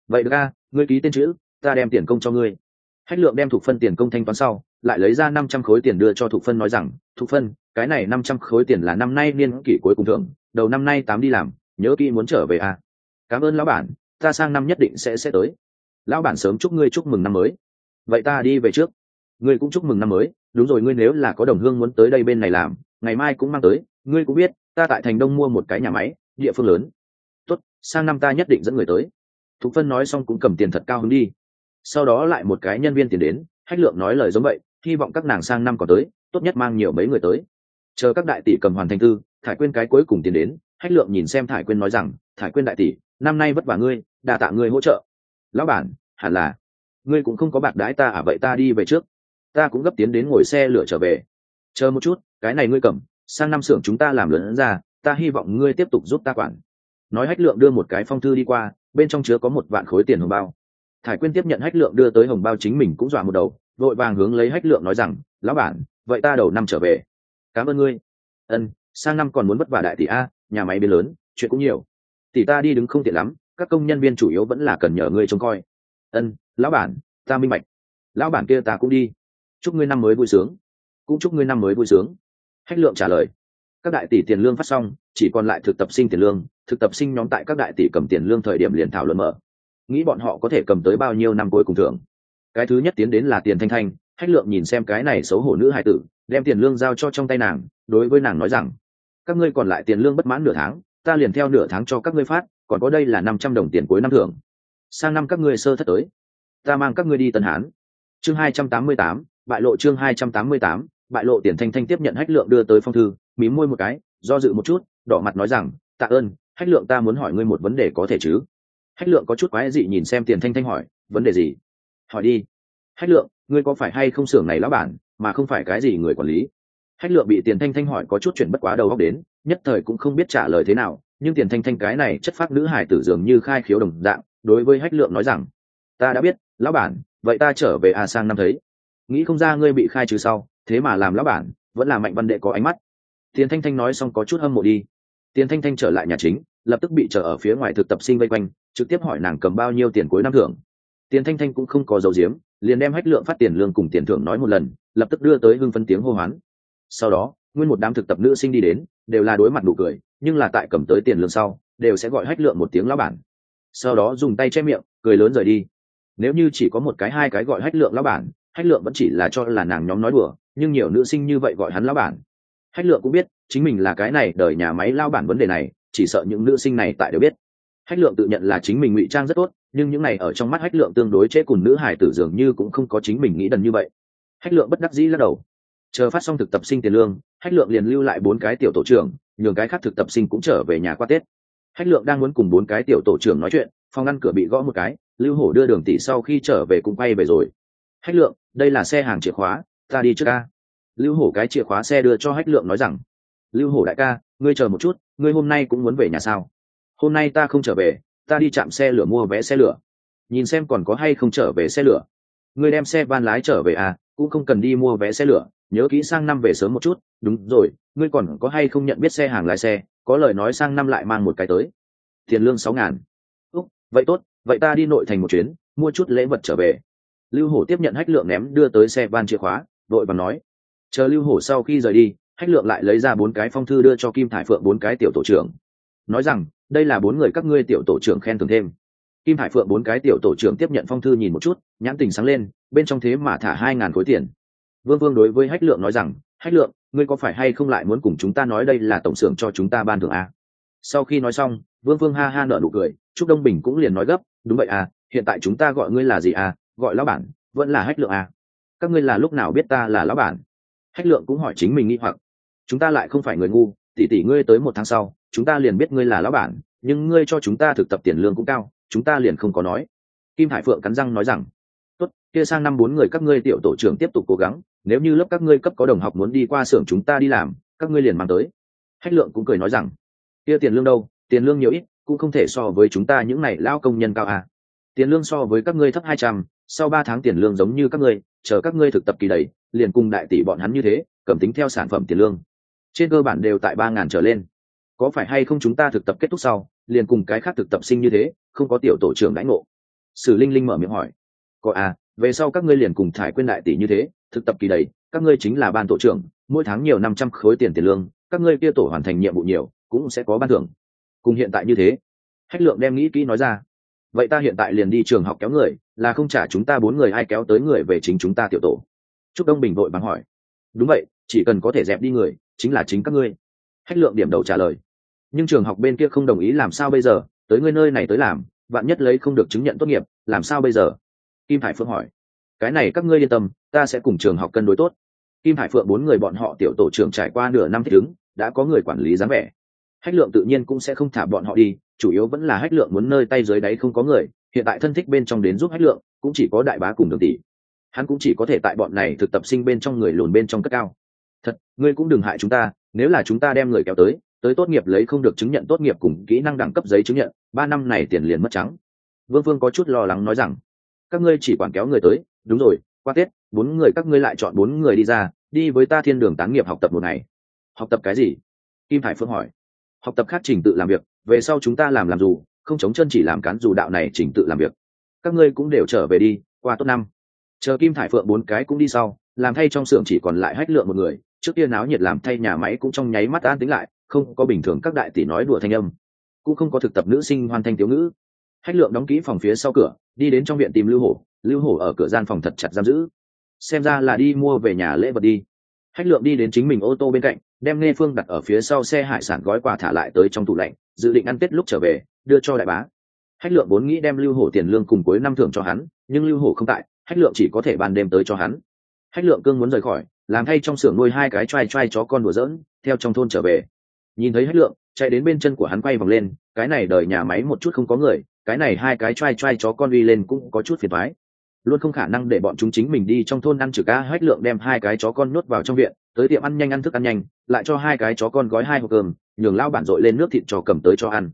Vậy được a ngươi ký tên chữ, ta đem tiền công cho ngươi. Hách lượng đem thục phân tiền công thanh toán sau, lại lấy ra năm trăm khối tiền đưa cho thục phân nói rằng thục phân, cái này năm trăm khối tiền là năm nay niên kỷ cuối cùng thưởng, đầu năm nay tám đi làm, nhớ kỹ muốn trở về à. cảm ơn lão bản, ta sang năm nhất định sẽ sẽ tới lão bản sớm chúc ngươi chúc mừng năm mới. Vậy ta đi về trước. Ngươi cũng chúc mừng năm mới. Đúng rồi, ngươi nếu là có đồng hương muốn tới đây bên này làm, ngày mai cũng mang tới. Ngươi cũng biết, ta tại thành đông mua một cái nhà máy, địa phương lớn. Tốt, sang năm ta nhất định dẫn người tới. Thục phân nói xong cũng cầm tiền thật cao hứng đi. Sau đó lại một cái nhân viên tiền đến, hách lượng nói lời giống vậy, hy vọng các nàng sang năm còn tới, tốt nhất mang nhiều mấy người tới. Chờ các đại tỷ cầm hoàn thành tư, thải quyên cái cuối cùng tiền đến, hách lượng nhìn xem thải quyên nói rằng, thải quyên đại tỷ, năm nay vất vả ngươi đà tạ ngươi hỗ trợ lão bản, hẳn là. Ngươi cũng không có bạc đái ta à vậy ta đi về trước. Ta cũng gấp tiến đến ngồi xe lửa trở về. Chờ một chút, cái này ngươi cầm, sang năm xưởng chúng ta làm lớn ra, ta hy vọng ngươi tiếp tục giúp ta quản. Nói hách lượng đưa một cái phong thư đi qua, bên trong chứa có một vạn khối tiền hồng bao. Thải quyên tiếp nhận hách lượng đưa tới hồng bao chính mình cũng dọa một đầu, vội vàng hướng lấy hách lượng nói rằng, lão bản, vậy ta đầu năm trở về. Cảm ơn ngươi. Ân, sang năm còn muốn vất vả đại tỷ a, nhà máy biến lớn, chuyện cũng nhiều. Tỷ ta đi đứng không tiện lắm các công nhân viên chủ yếu vẫn là cần nhờ ngươi trông coi. Ân, lão bản, ta minh bạch. Lão bản kia ta cũng đi. Chúc ngươi năm mới vui sướng. Cũng chúc ngươi năm mới vui sướng. Hách lượng trả lời. Các đại tỷ tiền lương phát xong, chỉ còn lại thực tập sinh tiền lương, thực tập sinh nhóm tại các đại tỷ cầm tiền lương thời điểm liền thảo luận mở. Nghĩ bọn họ có thể cầm tới bao nhiêu năm cuối cùng thưởng. Cái thứ nhất tiến đến là tiền thanh thanh, hách lượng nhìn xem cái này xấu hổ nữ hài tử, đem tiền lương giao cho trong tay nàng, đối với nàng nói rằng, các ngươi còn lại tiền lương bất mãn nửa tháng, ta liền theo nửa tháng cho các ngươi phát còn có đây là năm trăm đồng tiền cuối năm thưởng. Sang năm các ngươi sơ thất tới. Ta mang các ngươi đi tân hán. Chương hai trăm tám mươi tám, bại lộ chương hai trăm tám mươi tám, bại lộ tiền thanh thanh tiếp nhận hách lượng đưa tới phong thư, mím môi một cái, do dự một chút, đỏ mặt nói rằng, tạ ơn, hách lượng ta muốn hỏi ngươi một vấn đề có thể chứ? Hách lượng có chút quái dị nhìn xem tiền thanh thanh hỏi, vấn đề gì? Hỏi đi. Hách lượng, ngươi có phải hay không xưởng này lão bản, mà không phải cái gì người quản lý? Hách lượng bị tiền thanh thanh hỏi có chút chuyện bất quá đầu óc đến, nhất thời cũng không biết trả lời thế nào nhưng tiền thanh thanh cái này chất phát nữ hải tử dường như khai khiếu đồng dạng, đối với hách lượng nói rằng, ta đã biết, lão bản, vậy ta trở về à sang năm thấy. Nghĩ không ra ngươi bị khai trừ sau, thế mà làm lão bản, vẫn là mạnh văn đệ có ánh mắt. Tiền thanh thanh nói xong có chút hâm mộ đi. Tiền thanh thanh trở lại nhà chính, lập tức bị trở ở phía ngoài thực tập sinh vây quanh, trực tiếp hỏi nàng cầm bao nhiêu tiền cuối năm thưởng. Tiền thanh thanh cũng không có dấu diếm liền đem hách lượng phát tiền lương cùng tiền thưởng nói một lần, lập tức đưa tới hưng phân tiếng hô hoán. Sau đó, nguyên một đám thực tập nữ sinh đi đến, đều là đối mặt nụ cười nhưng là tại cầm tới tiền lương sau, đều sẽ gọi hách lượng một tiếng lão bản. Sau đó dùng tay che miệng, cười lớn rời đi. Nếu như chỉ có một cái hai cái gọi hách lượng lão bản, hách lượng vẫn chỉ là cho là nàng nhóm nói đùa, nhưng nhiều nữ sinh như vậy gọi hắn lão bản. Hách lượng cũng biết, chính mình là cái này, đời nhà máy lao bản vấn đề này, chỉ sợ những nữ sinh này tại đều biết. Hách lượng tự nhận là chính mình ngụy trang rất tốt, nhưng những này ở trong mắt hách lượng tương đối chế cùng nữ hải tử dường như cũng không có chính mình nghĩ đần như vậy. Hách lượng bất đắc dĩ lắc đầu. Chờ phát xong thực tập sinh tiền lương hách lượng liền lưu lại bốn cái tiểu tổ trưởng, nhường cái khác thực tập sinh cũng trở về nhà qua tết. Hách lượng đang muốn cùng bốn cái tiểu tổ trưởng nói chuyện, phòng ngăn cửa bị gõ một cái, lưu hổ đưa đường tỷ sau khi trở về cũng quay về rồi. Hách lượng, đây là xe hàng chìa khóa, ta đi trước ca. Lưu hổ cái chìa khóa xe đưa cho hách lượng nói rằng, lưu hổ đại ca, ngươi chờ một chút, ngươi hôm nay cũng muốn về nhà sao? Hôm nay ta không trở về, ta đi chạm xe lửa mua vé xe lửa. Nhìn xem còn có hay không trở về xe lửa. Ngươi đem xe van lái trở về à cũng không cần đi mua vé xe lửa nhớ kỹ sang năm về sớm một chút, đúng rồi, ngươi còn có hay không nhận biết xe hàng lái xe, có lời nói sang năm lại mang một cái tới. Tiền lương sáu ngàn. Úc, vậy tốt, vậy ta đi nội thành một chuyến, mua chút lễ vật trở về. Lưu hổ tiếp nhận hách lượng ném đưa tới xe van chìa khóa, đội và nói. Chờ lưu hổ sau khi rời đi, hách lượng lại lấy ra bốn cái phong thư đưa cho kim thải phượng bốn cái tiểu tổ trưởng. Nói rằng, đây là bốn người các ngươi tiểu tổ trưởng khen thưởng thêm. Kim hải phượng bốn cái tiểu tổ trưởng tiếp nhận phong thư nhìn một chút, nhãn tình sáng lên, bên trong thế mà thả hai ngàn khối tiền vương vương đối với hách lượng nói rằng, hách lượng, ngươi có phải hay không lại muốn cùng chúng ta nói đây là tổng xưởng cho chúng ta ban thưởng a? Sau khi nói xong, vương vương ha ha nở nụ cười, trúc đông bình cũng liền nói gấp, đúng vậy à hiện tại chúng ta gọi ngươi là gì à? Gọi lão bản, vẫn là hách lượng à? Các ngươi là lúc nào biết ta là lão bản? Hách lượng cũng hỏi chính mình nghi hoặc, chúng ta lại không phải người ngu tỷ tỷ ngươi tới một tháng sau, chúng ta liền biết ngươi là lão bản, nhưng ngươi cho chúng ta thực tập tiền lương cũng cao, chúng ta liền không có nói. Kim hải phượng cắn răng nói rằng, tốt, kia sang năm bốn người các ngươi tiểu tổ trưởng tiếp tục cố gắng nếu như lớp các ngươi cấp có đồng học muốn đi qua xưởng chúng ta đi làm, các ngươi liền mang tới. Hách lượng cũng cười nói rằng, kia tiền lương đâu? Tiền lương nhiều ít, cũng không thể so với chúng ta những này lao công nhân cao à. tiền lương so với các ngươi thấp hai trăm, sau ba tháng tiền lương giống như các ngươi, chờ các ngươi thực tập kỳ đầy, liền cùng đại tỷ bọn hắn như thế, cầm tính theo sản phẩm tiền lương. Trên cơ bản đều tại ba ngàn trở lên. Có phải hay không chúng ta thực tập kết thúc sau, liền cùng cái khác thực tập sinh như thế, không có tiểu tổ trưởng đãi ngộ? Sử linh linh mở miệng hỏi. Có à về sau các ngươi liền cùng thải quên đại tỷ như thế, thực tập kỳ đầy, các ngươi chính là ban tổ trưởng, mỗi tháng nhiều năm trăm khối tiền tiền lương, các ngươi kia tổ hoàn thành nhiệm vụ nhiều, cũng sẽ có ban thưởng. Cùng hiện tại như thế, hách lượng đem nghĩ kỹ nói ra. Vậy ta hiện tại liền đi trường học kéo người, là không trả chúng ta bốn người ai kéo tới người về chính chúng ta tiểu tổ. Trúc đông bình vội bằng hỏi. Đúng vậy, chỉ cần có thể dẹp đi người, chính là chính các ngươi. Hách lượng điểm đầu trả lời. Nhưng trường học bên kia không đồng ý làm sao bây giờ, tới ngươi nơi này tới làm bạn nhất lấy không được chứng nhận tốt nghiệp, làm sao bây giờ? Kim hải phượng hỏi. Cái này các ngươi yên tâm, ta sẽ cùng trường học cân đối tốt. Kim hải phượng bốn người bọn họ tiểu tổ trưởng trải qua nửa năm thích ứng, đã có người quản lý dáng vẻ. Hách lượng tự nhiên cũng sẽ không thả bọn họ đi, chủ yếu vẫn là hách lượng muốn nơi tay dưới đáy không có người, hiện tại thân thích bên trong đến giúp hách lượng, cũng chỉ có đại bá cùng đường tỷ. Hắn cũng chỉ có thể tại bọn này thực tập sinh bên trong người lùn bên trong cất cao. Thật, ngươi cũng đừng hại chúng ta, nếu là chúng ta đem người kéo tới tới tốt nghiệp lấy không được chứng nhận tốt nghiệp cùng kỹ năng đẳng cấp giấy chứng nhận, ba năm này tiền liền mất trắng. Vương vương có chút lo lắng nói rằng các ngươi chỉ quản kéo người tới, đúng rồi, qua tết, bốn người các ngươi lại chọn bốn người đi ra, đi với ta thiên đường tán nghiệp học tập một ngày. Học tập cái gì? Kim hải phương hỏi. Học tập khác trình tự làm việc, về sau chúng ta làm làm dù, không chống chân chỉ làm cán dù đạo này trình tự làm việc. Các ngươi cũng đều trở về đi, qua tốt năm. Chờ kim thải phượng bốn cái cũng đi sau, làm thay trong xưởng chỉ còn lại hách lượng một người, trước kia náo nhiệt làm thay nhà máy cũng trong nháy mắt an tính lại, không có bình thường các đại tỷ nói đùa thanh âm. Cũng không có thực tập nữ sinh hoàn thành tiểu ngữ. Hách lượng đóng kỹ phòng phía sau cửa đi đến trong viện tìm lưu hổ. Lưu hổ ở cửa gian phòng thật chặt giam giữ. Xem ra là đi mua về nhà lễ vật đi. Hách lượng đi đến chính mình ô tô bên cạnh, đem nghe phương đặt ở phía sau xe hải sản gói quà thả lại tới trong tủ lạnh, dự định ăn tết lúc trở về, đưa cho đại bá. Hách lượng vốn nghĩ đem lưu hổ tiền lương cùng cuối năm thưởng cho hắn, nhưng lưu hổ không tại, hách lượng chỉ có thể ban đêm tới cho hắn. Hách lượng cương muốn rời khỏi, làm thay trong xưởng nuôi hai cái t r a i t r a i chó con đùa dỡn theo trong thôn trở về. Nhìn thấy hách lượng, chạy đến bên chân của hắn quay vòng lên, cái này đợi nhà máy một chút không có người cái này hai cái trai trai chó con uy lên cũng có chút phiền thoái. Luôn không khả năng để bọn chúng chính mình đi trong thôn ăn trừ ca hách lượng đem hai cái chó con nuốt vào trong viện, tới tiệm ăn nhanh ăn thức ăn nhanh, lại cho hai cái chó con gói hai hộp cơm, nhường lao bản dội lên nước thịt cho cầm tới cho ăn.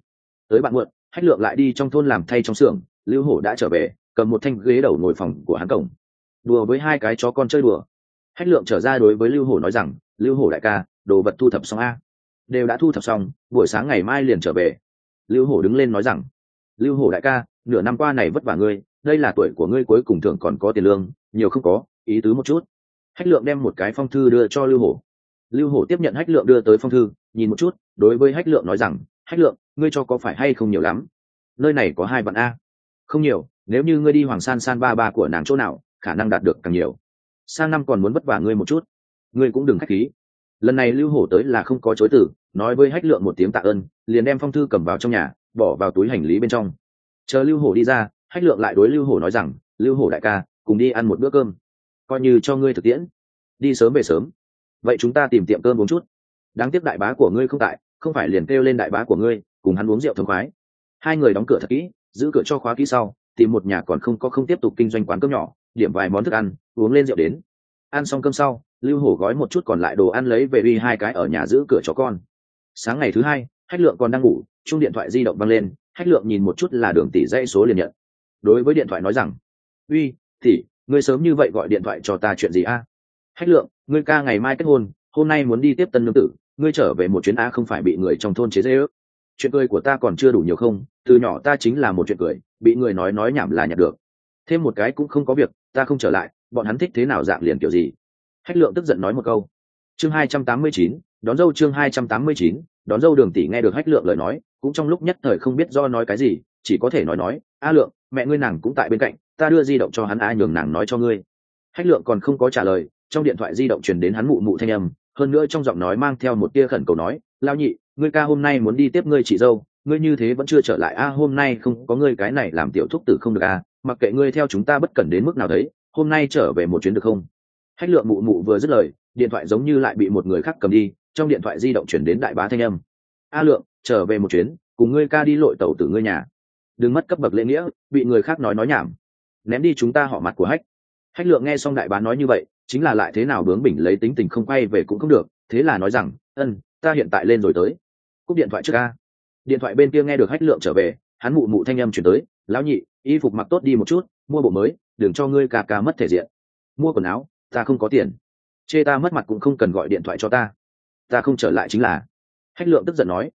Tới bạn muộn, hách lượng lại đi trong thôn làm thay trong xưởng, lưu hổ đã trở về, cầm một thanh ghế đầu ngồi phòng của hắn cổng. Đùa với hai cái chó con chơi đùa. Hách lượng trở ra đối với lưu hổ nói rằng, lưu hổ đại ca, đồ vật thu thập xong a. Đều đã thu thập xong, buổi sáng ngày mai liền trở về. Lưu hổ đứng lên nói rằng lưu hổ đại ca, nửa năm qua này vất vả ngươi, đây là tuổi của ngươi cuối cùng thường còn có tiền lương, nhiều không có, ý tứ một chút. Hách lượng đem một cái phong thư đưa cho lưu hổ. Lưu hổ tiếp nhận hách lượng đưa tới phong thư, nhìn một chút, đối với hách lượng nói rằng, hách lượng, ngươi cho có phải hay không nhiều lắm? Nơi này có hai bạn a. Không nhiều, nếu như ngươi đi hoàng san san ba ba của nàng chỗ nào, khả năng đạt được càng nhiều. Sang năm còn muốn vất vả ngươi một chút, ngươi cũng đừng k h á c h khí. Lần này lưu hổ tới là không có chối từ, nói với hách lượng một tiếng tạ ơn, liền đem phong thư cầm vào trong nhà bỏ vào túi hành lý bên trong. Chờ lưu hổ đi ra, hách lượng lại đối lưu hổ nói rằng, lưu hổ đại ca, cùng đi ăn một bữa cơm. Coi như cho ngươi thực tiễn. Đi sớm về sớm. Vậy chúng ta tìm tiệm cơm uống chút. Đáng tiếc đại bá của ngươi không tại, không phải liền kêu lên đại bá của ngươi, cùng hắn uống rượu thương khoái. Hai người đóng cửa thật kỹ, giữ cửa cho khóa kỹ sau, tìm một nhà còn không có không tiếp tục kinh doanh quán cơm nhỏ, điểm vài món thức ăn, uống lên rượu đến. Ăn xong cơm sau, lưu hổ gói một chút còn lại đồ ăn lấy về uy hai cái ở nhà giữ cửa chó con. Sáng ngày thứ hai hách lượng còn đang ngủ chung điện thoại di động văng lên, hách lượng nhìn một chút là đường tỷ dãy số liền nhận. Đối với điện thoại nói rằng, uy, tỷ, ngươi sớm như vậy gọi điện thoại cho ta chuyện gì a? Hách lượng, ngươi ca ngày mai kết hôn, hôm nay muốn đi tiếp tân nương tử, ngươi trở về một chuyến a không phải bị người trong thôn chế dễ ước. Chuyện cười của ta còn chưa đủ nhiều không, từ nhỏ ta chính là một chuyện cười, bị người nói nói nhảm là nhặt được. Thêm một cái cũng không có việc, ta không trở lại, bọn hắn thích thế nào dạng liền kiểu gì? Hách lượng tức giận nói một câu. Chương hai trăm tám mươi chín, đón dâu chương hai trăm tám mươi chín đón dâu đường tỷ nghe được hách lượng lời nói, cũng trong lúc nhất thời không biết do nói cái gì, chỉ có thể nói nói, a lượng, mẹ ngươi nàng cũng tại bên cạnh, ta đưa di động cho hắn a nhường nàng nói cho ngươi. Hách lượng còn không có trả lời, trong điện thoại di động truyền đến hắn mụ mụ thanh âm, hơn nữa trong giọng nói mang theo một tia khẩn cầu nói lao nhị, ngươi ca hôm nay muốn đi tiếp ngươi chị dâu, ngươi như thế vẫn chưa trở lại. A, hôm nay không có ngươi cái này làm tiểu thúc tử không được a mặc kệ ngươi theo chúng ta bất cần đến mức nào đấy, hôm nay trở về một chuyến được không? Hách lượng mụ mụ vừa dứt lời, điện thoại giống như lại bị một người khác cầm đi trong điện thoại di động chuyển đến đại bá thanh âm. A lượng, trở về một chuyến, cùng ngươi ca đi lội tàu từ ngươi nhà. Đừng mất cấp bậc lễ nghĩa, bị người khác nói nói nhảm. Ném đi chúng ta họ mặt của hách. Hách lượng nghe xong đại bá nói như vậy, chính là lại thế nào bướng bỉnh lấy tính tình không quay về cũng không được, thế là nói rằng, ân, ta hiện tại lên rồi tới. Cúp điện thoại trước ca. Điện thoại bên kia nghe được hách lượng trở về, hắn mụ mụ thanh âm chuyển tới, lão nhị, y phục mặc tốt đi một chút, mua bộ mới, đừng cho ngươi ca ca mất thể diện. Mua quần áo, ta không có tiền. Chê ta mất mặt cũng không cần gọi điện thoại cho ta ta không trở lại chính là. Hách lượng tức giận nói.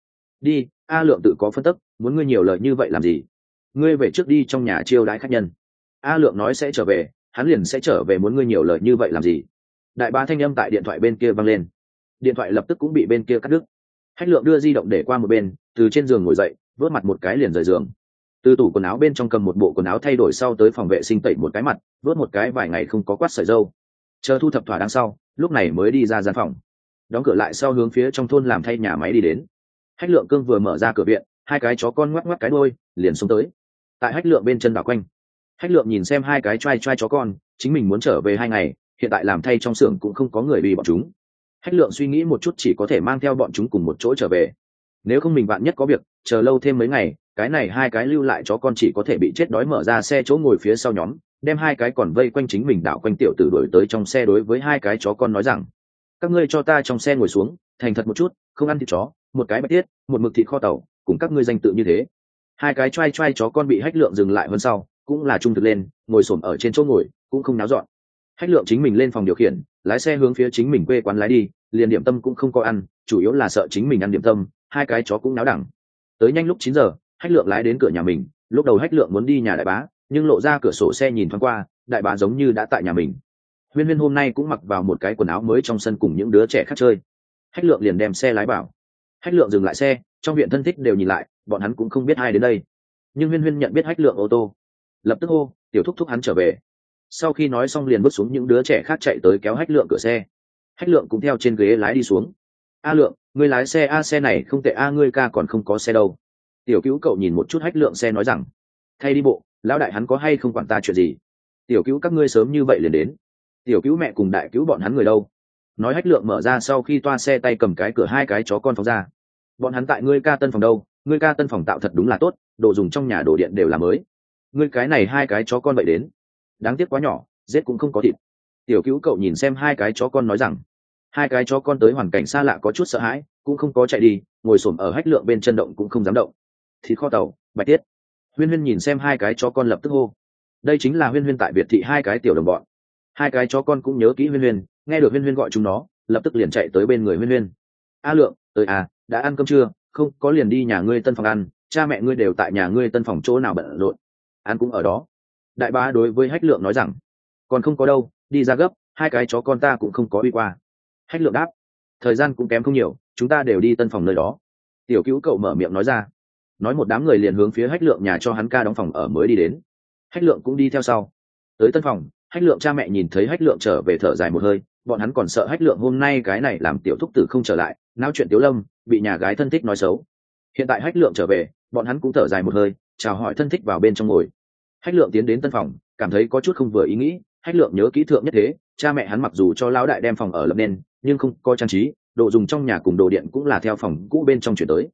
Đi, a lượng tự có phân tức, muốn ngươi nhiều lời như vậy làm gì? Ngươi về trước đi trong nhà chiêu đãi khách nhân. A lượng nói sẽ trở về, hắn liền sẽ trở về muốn ngươi nhiều lời như vậy làm gì? Đại ba thanh âm tại điện thoại bên kia văng lên. Điện thoại lập tức cũng bị bên kia cắt đứt. Hách lượng đưa di động để qua một bên, từ trên giường ngồi dậy, vớt mặt một cái liền rời giường. Từ tủ quần áo bên trong cầm một bộ quần áo thay đổi sau tới phòng vệ sinh tẩy một cái mặt, vớt một cái vài ngày không có quát sợi dâu. Chờ thu thập thỏa đằng sau, lúc này mới đi ra gian phòng đóng cửa lại sau hướng phía trong thôn làm thay nhà máy đi đến. Hách lượng cương vừa mở ra cửa viện, hai cái chó con ngoắc ngoắc cái đôi liền xuống tới. Tại hách lượng bên chân đảo quanh, hách lượng nhìn xem hai cái t r a i t r a i chó con, chính mình muốn trở về hai ngày, hiện tại làm thay trong xưởng cũng không có người vì bọn chúng. Hách lượng suy nghĩ một chút chỉ có thể mang theo bọn chúng cùng một chỗ trở về. Nếu không mình bạn nhất có việc, chờ lâu thêm mấy ngày, cái này hai cái lưu lại chó con chỉ có thể bị chết đói mở ra xe chỗ ngồi phía sau nhóm, đem hai cái còn vây quanh chính mình đảo quanh tiểu tử đổi tới trong xe đối với hai cái chó con nói rằng các ngươi cho ta trong xe ngồi xuống, thành thật một chút, không ăn thịt chó, một cái bạch tiết, một mực thịt kho tàu, cùng các ngươi danh tự như thế. Hai cái choai choai chó con bị hách lượng dừng lại hơn sau, cũng là trung thực lên, ngồi s ổ m ở trên chỗ ngồi, cũng không náo dọn. Hách lượng chính mình lên phòng điều khiển, lái xe hướng phía chính mình quê quán lái đi, liền điểm tâm cũng không có ăn, chủ yếu là sợ chính mình ăn điểm tâm, hai cái chó cũng náo đẳng. Tới nhanh lúc chín giờ, hách lượng lái đến cửa nhà mình, lúc đầu hách lượng muốn đi nhà đại bá, nhưng lộ ra cửa sổ xe nhìn thoáng qua, đại bá giống như đã tại nhà mình huyên huyên hôm nay cũng mặc vào một cái quần áo mới trong sân cùng những đứa trẻ khác chơi. Hách lượng liền đem xe lái bảo hách lượng dừng lại xe, trong viện thân thích đều nhìn lại, bọn hắn cũng không biết ai đến đây. Nhưng huyên huyên nhận biết hách lượng ô tô. Lập tức hô, tiểu thúc thúc hắn trở về. Sau khi nói xong liền bước xuống những đứa trẻ khác chạy tới kéo hách lượng cửa xe. Hách lượng cũng theo trên ghế lái đi xuống. A lượng, ngươi lái xe, a, xe này không tệ, a, ngươi ca còn không có xe đâu. Tiểu cứu cậu nhìn một chút hách lượng xe nói rằng, thay đi bộ, lão đại hắn có hay không quản ta chuyện gì? Tiểu cứu các ngươi sớm như vậy liền đến tiểu cứu mẹ cùng đại cứu bọn hắn người đâu? Nói hách lượng mở ra sau khi toa xe tay cầm cái cửa hai cái chó con phóng ra. Bọn hắn tại ngươi ca tân phòng đâu? Ngươi ca tân phòng tạo thật đúng là tốt, đồ dùng trong nhà đồ điện đều là mới. Ngươi cái này hai cái chó con vậy đến. Đáng tiếc quá nhỏ, giết cũng không có thịt. Tiểu cứu cậu nhìn xem hai cái chó con nói rằng, hai cái chó con tới hoàn cảnh xa lạ có chút sợ hãi, cũng không có chạy đi, ngồi s ổ m ở hách lượng bên chân động cũng không dám động. Thịt kho tàu, bạch tiết. Huyên huyên nhìn xem hai cái chó con lập tức hô. Đây chính là huyên huyên tại biệt thị hai cái tiểu đồng bọn hai cái chó con cũng nhớ kỹ huyên huyên, nghe được huyên huyên gọi chúng nó, lập tức liền chạy tới bên người huyên huyên. A lượng, tới à đã ăn cơm chưa? Không, có liền đi nhà ngươi tân phòng ăn, cha mẹ ngươi đều tại nhà ngươi tân phòng chỗ nào bận rộn? Ăn cũng ở đó. Đại bá đối với hách lượng nói rằng, còn không có đâu, đi ra gấp, hai cái chó con ta cũng không có đi qua. Hách lượng đáp, thời gian cũng kém không nhiều, chúng ta đều đi tân phòng nơi đó. Tiểu cứu cậu mở miệng nói ra. Nói một đám người liền hướng phía hách lượng nhà cho hắn ca đóng phòng ở mới đi đến. Hách lượng cũng đi theo sau. Tới tân phòng hách lượng cha mẹ nhìn thấy hách lượng trở về thở dài một hơi, bọn hắn còn sợ hách lượng hôm nay cái này làm tiểu thúc tử không trở lại náo chuyện tiếu lâm, bị nhà gái thân thích nói xấu. Hiện tại hách lượng trở về, bọn hắn cũng thở dài một hơi, chào hỏi thân thích vào bên trong ngồi. Hách lượng tiến đến tân phòng, cảm thấy có chút không vừa ý nghĩ, hách lượng nhớ kỹ thượng nhất thế, cha mẹ hắn mặc dù cho lão đại đem phòng ở lập nên, nhưng không có trang trí, đồ dùng trong nhà cùng đồ điện cũng là theo phòng cũ bên trong chuyển tới.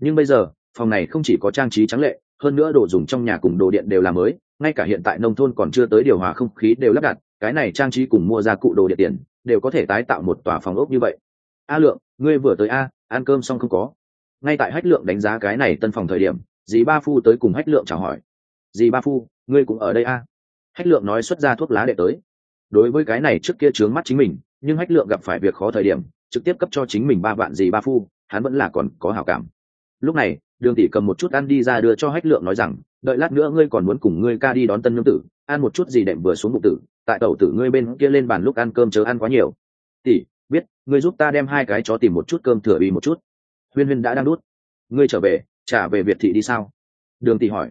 Nhưng bây giờ, phòng này không chỉ có trang trí trắng lệ, hơn nữa đồ dùng trong nhà cùng đồ điện đều là mới ngay cả hiện tại nông thôn còn chưa tới điều hòa không khí đều lắp đặt, cái này trang trí cùng mua ra cụ đồ điện tiền đều có thể tái tạo một tòa phòng ốc như vậy. A lượng, ngươi vừa tới a, ăn cơm xong không có? Ngay tại hách lượng đánh giá cái này tân phòng thời điểm, dì ba phu tới cùng hách lượng chào hỏi. Dì ba phu, ngươi cũng ở đây a? Hách lượng nói xuất ra thuốc lá đệ tới. Đối với cái này trước kia trướng mắt chính mình, nhưng hách lượng gặp phải việc khó thời điểm, trực tiếp cấp cho chính mình ba vạn dì ba phu, hắn vẫn là còn có hảo cảm lúc này, đường tỷ cầm một chút ăn đi ra đưa cho hách lượng nói rằng, đợi lát nữa ngươi còn muốn cùng ngươi ca đi đón tân nương tử, ăn một chút gì đệm vừa xuống bụng tử, tại tẩu tử ngươi bên kia lên bàn lúc ăn cơm chớ ăn quá nhiều. Tỷ, biết, ngươi giúp ta đem hai cái chó tìm một chút cơm thừa bì một chút. Huyên huyên đã đang đút. Ngươi trở về, trả về việt thị đi sao? Đường tỷ hỏi.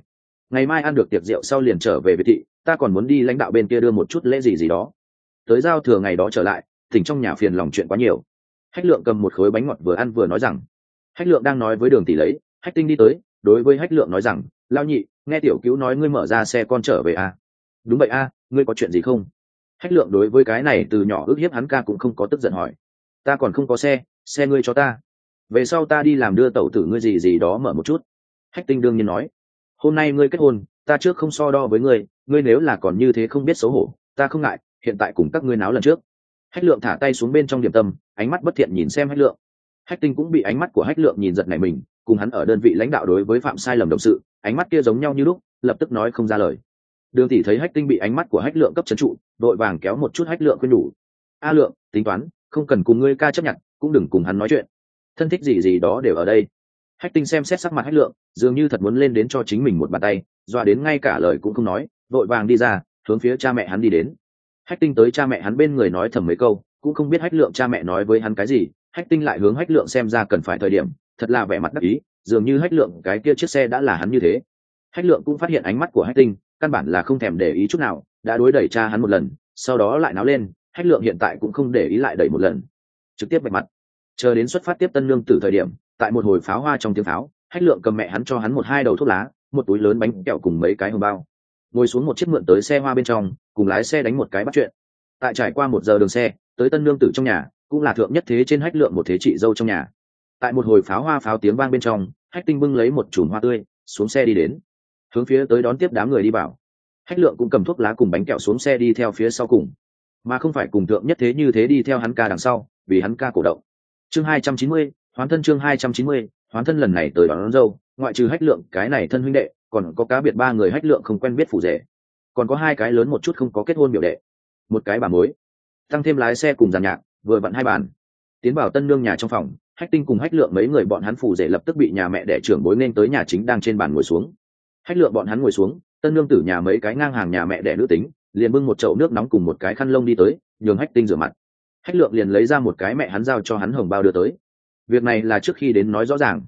Ngày mai ăn được tiệc rượu sau liền trở về việt thị, ta còn muốn đi lãnh đạo bên kia đưa một chút lễ gì gì đó. Tới giao thừa ngày đó trở lại tỉnh trong nhà phiền lòng chuyện quá nhiều. Hách lượng cầm một khối bánh ngọt vừa ăn vừa nói rằng hách lượng đang nói với đường tỷ lấy hách tinh đi tới đối với hách lượng nói rằng lao nhị nghe tiểu cứu nói ngươi mở ra xe con trở về à? đúng vậy a à, ngươi có chuyện gì không? Hách lượng đối với cái này từ nhỏ ước hiếp hắn ca cũng không có tức giận hỏi. Ta còn không có xe xe ngươi cho ta. Về sau ta đi làm đưa tẩu tử ngươi gì gì đó mở một chút. Hách tinh đương nhiên nói. Hôm nay ngươi kết hôn ta trước không so đo với ngươi ngươi nếu là còn như thế không biết xấu hổ ta không ngại hiện tại cùng các ngươi náo lần trước. Hách lượng thả tay xuống bên trong điểm tâm ánh mắt bất thiện nhìn xem hách lượng hách tinh cũng bị ánh mắt của hách lượng nhìn giật này mình, cùng hắn ở đơn vị lãnh đạo đối với phạm sai lầm đồng sự, ánh mắt kia giống nhau như lúc, lập tức nói không ra lời. Đường tỷ thấy hách tinh bị ánh mắt của hách lượng cấp trấn trụ, đội vàng kéo một chút hách lượng quên nhủ. A lượng, tính toán, không cần cùng ngươi ca chấp nhận, cũng đừng cùng hắn nói chuyện. Thân thích gì gì đó đều ở đây. Hách tinh xem xét sắc mặt hách lượng, dường như thật muốn lên đến cho chính mình một bàn tay, doa đến ngay cả lời cũng không nói vội vàng đi ra, hướng phía cha mẹ hắn đi đến. Hách tinh tới cha mẹ hắn bên người nói thầm mấy câu, cũng không biết hách lượng cha mẹ nói với hắn cái gì hách tinh lại hướng hách lượng xem ra cần phải thời điểm, thật là vẻ mặt đắc ý, dường như hách lượng cái kia chiếc xe đã là hắn như thế. Hách lượng cũng phát hiện ánh mắt của hách tinh, căn bản là không thèm để ý chút nào, đã đối đẩy cha hắn một lần, sau đó lại náo lên, hách lượng hiện tại cũng không để ý lại đẩy một lần. Trực tiếp bạch mặt. Chờ đến xuất phát tiếp tân lương từ thời điểm, tại một hồi pháo hoa trong tiếng pháo, hách lượng cầm mẹ hắn cho hắn một hai đầu thuốc lá, một túi lớn bánh kẹo cùng mấy cái hồng bao. Ngồi xuống một chiếc mượn tới xe hoa bên trong, cùng lái xe đánh một cái bắt chuyện. Tại trải qua một giờ đường xe, tới tân lương tử trong nhà cũng là thượng nhất thế trên hách lượng một thế trị dâu trong nhà. Tại một hồi pháo hoa pháo tiếng vang bên trong hách tinh bưng lấy một chùm hoa tươi xuống xe đi đến. Hướng phía tới đón tiếp đám người đi vào. Hách lượng cũng cầm thuốc lá cùng bánh kẹo xuống xe đi theo phía sau cùng. Mà không phải cùng thượng nhất thế như thế đi theo hắn ca đằng sau vì hắn ca cổ động. Chương hai trăm chín mươi hoán thân chương hai trăm chín mươi hoán thân lần này tới đón, đón dâu ngoại trừ hách lượng cái này thân huynh đệ còn có cá biệt ba người hách lượng không quen biết phủ rể. Còn có hai cái lớn một chút không có kết hôn biểu đệ. Một cái bà mối. Tăng thêm lái xe cùng giàn nhạc vừa vặn hai bàn. Tiến vào tân nương nhà trong phòng, hách tinh cùng hách lượng mấy người bọn hắn phủ rể lập tức bị nhà mẹ đẻ trưởng bối nên tới nhà chính đang trên bàn ngồi xuống. Hách lượng bọn hắn ngồi xuống, tân nương tử nhà mấy cái ngang hàng nhà mẹ đẻ nữ tính, liền bưng một chậu nước nóng cùng một cái khăn lông đi tới, nhường hách tinh rửa mặt. Hách lượng liền lấy ra một cái mẹ hắn giao cho hắn hồng bao đưa tới. Việc này là trước khi đến nói rõ ràng.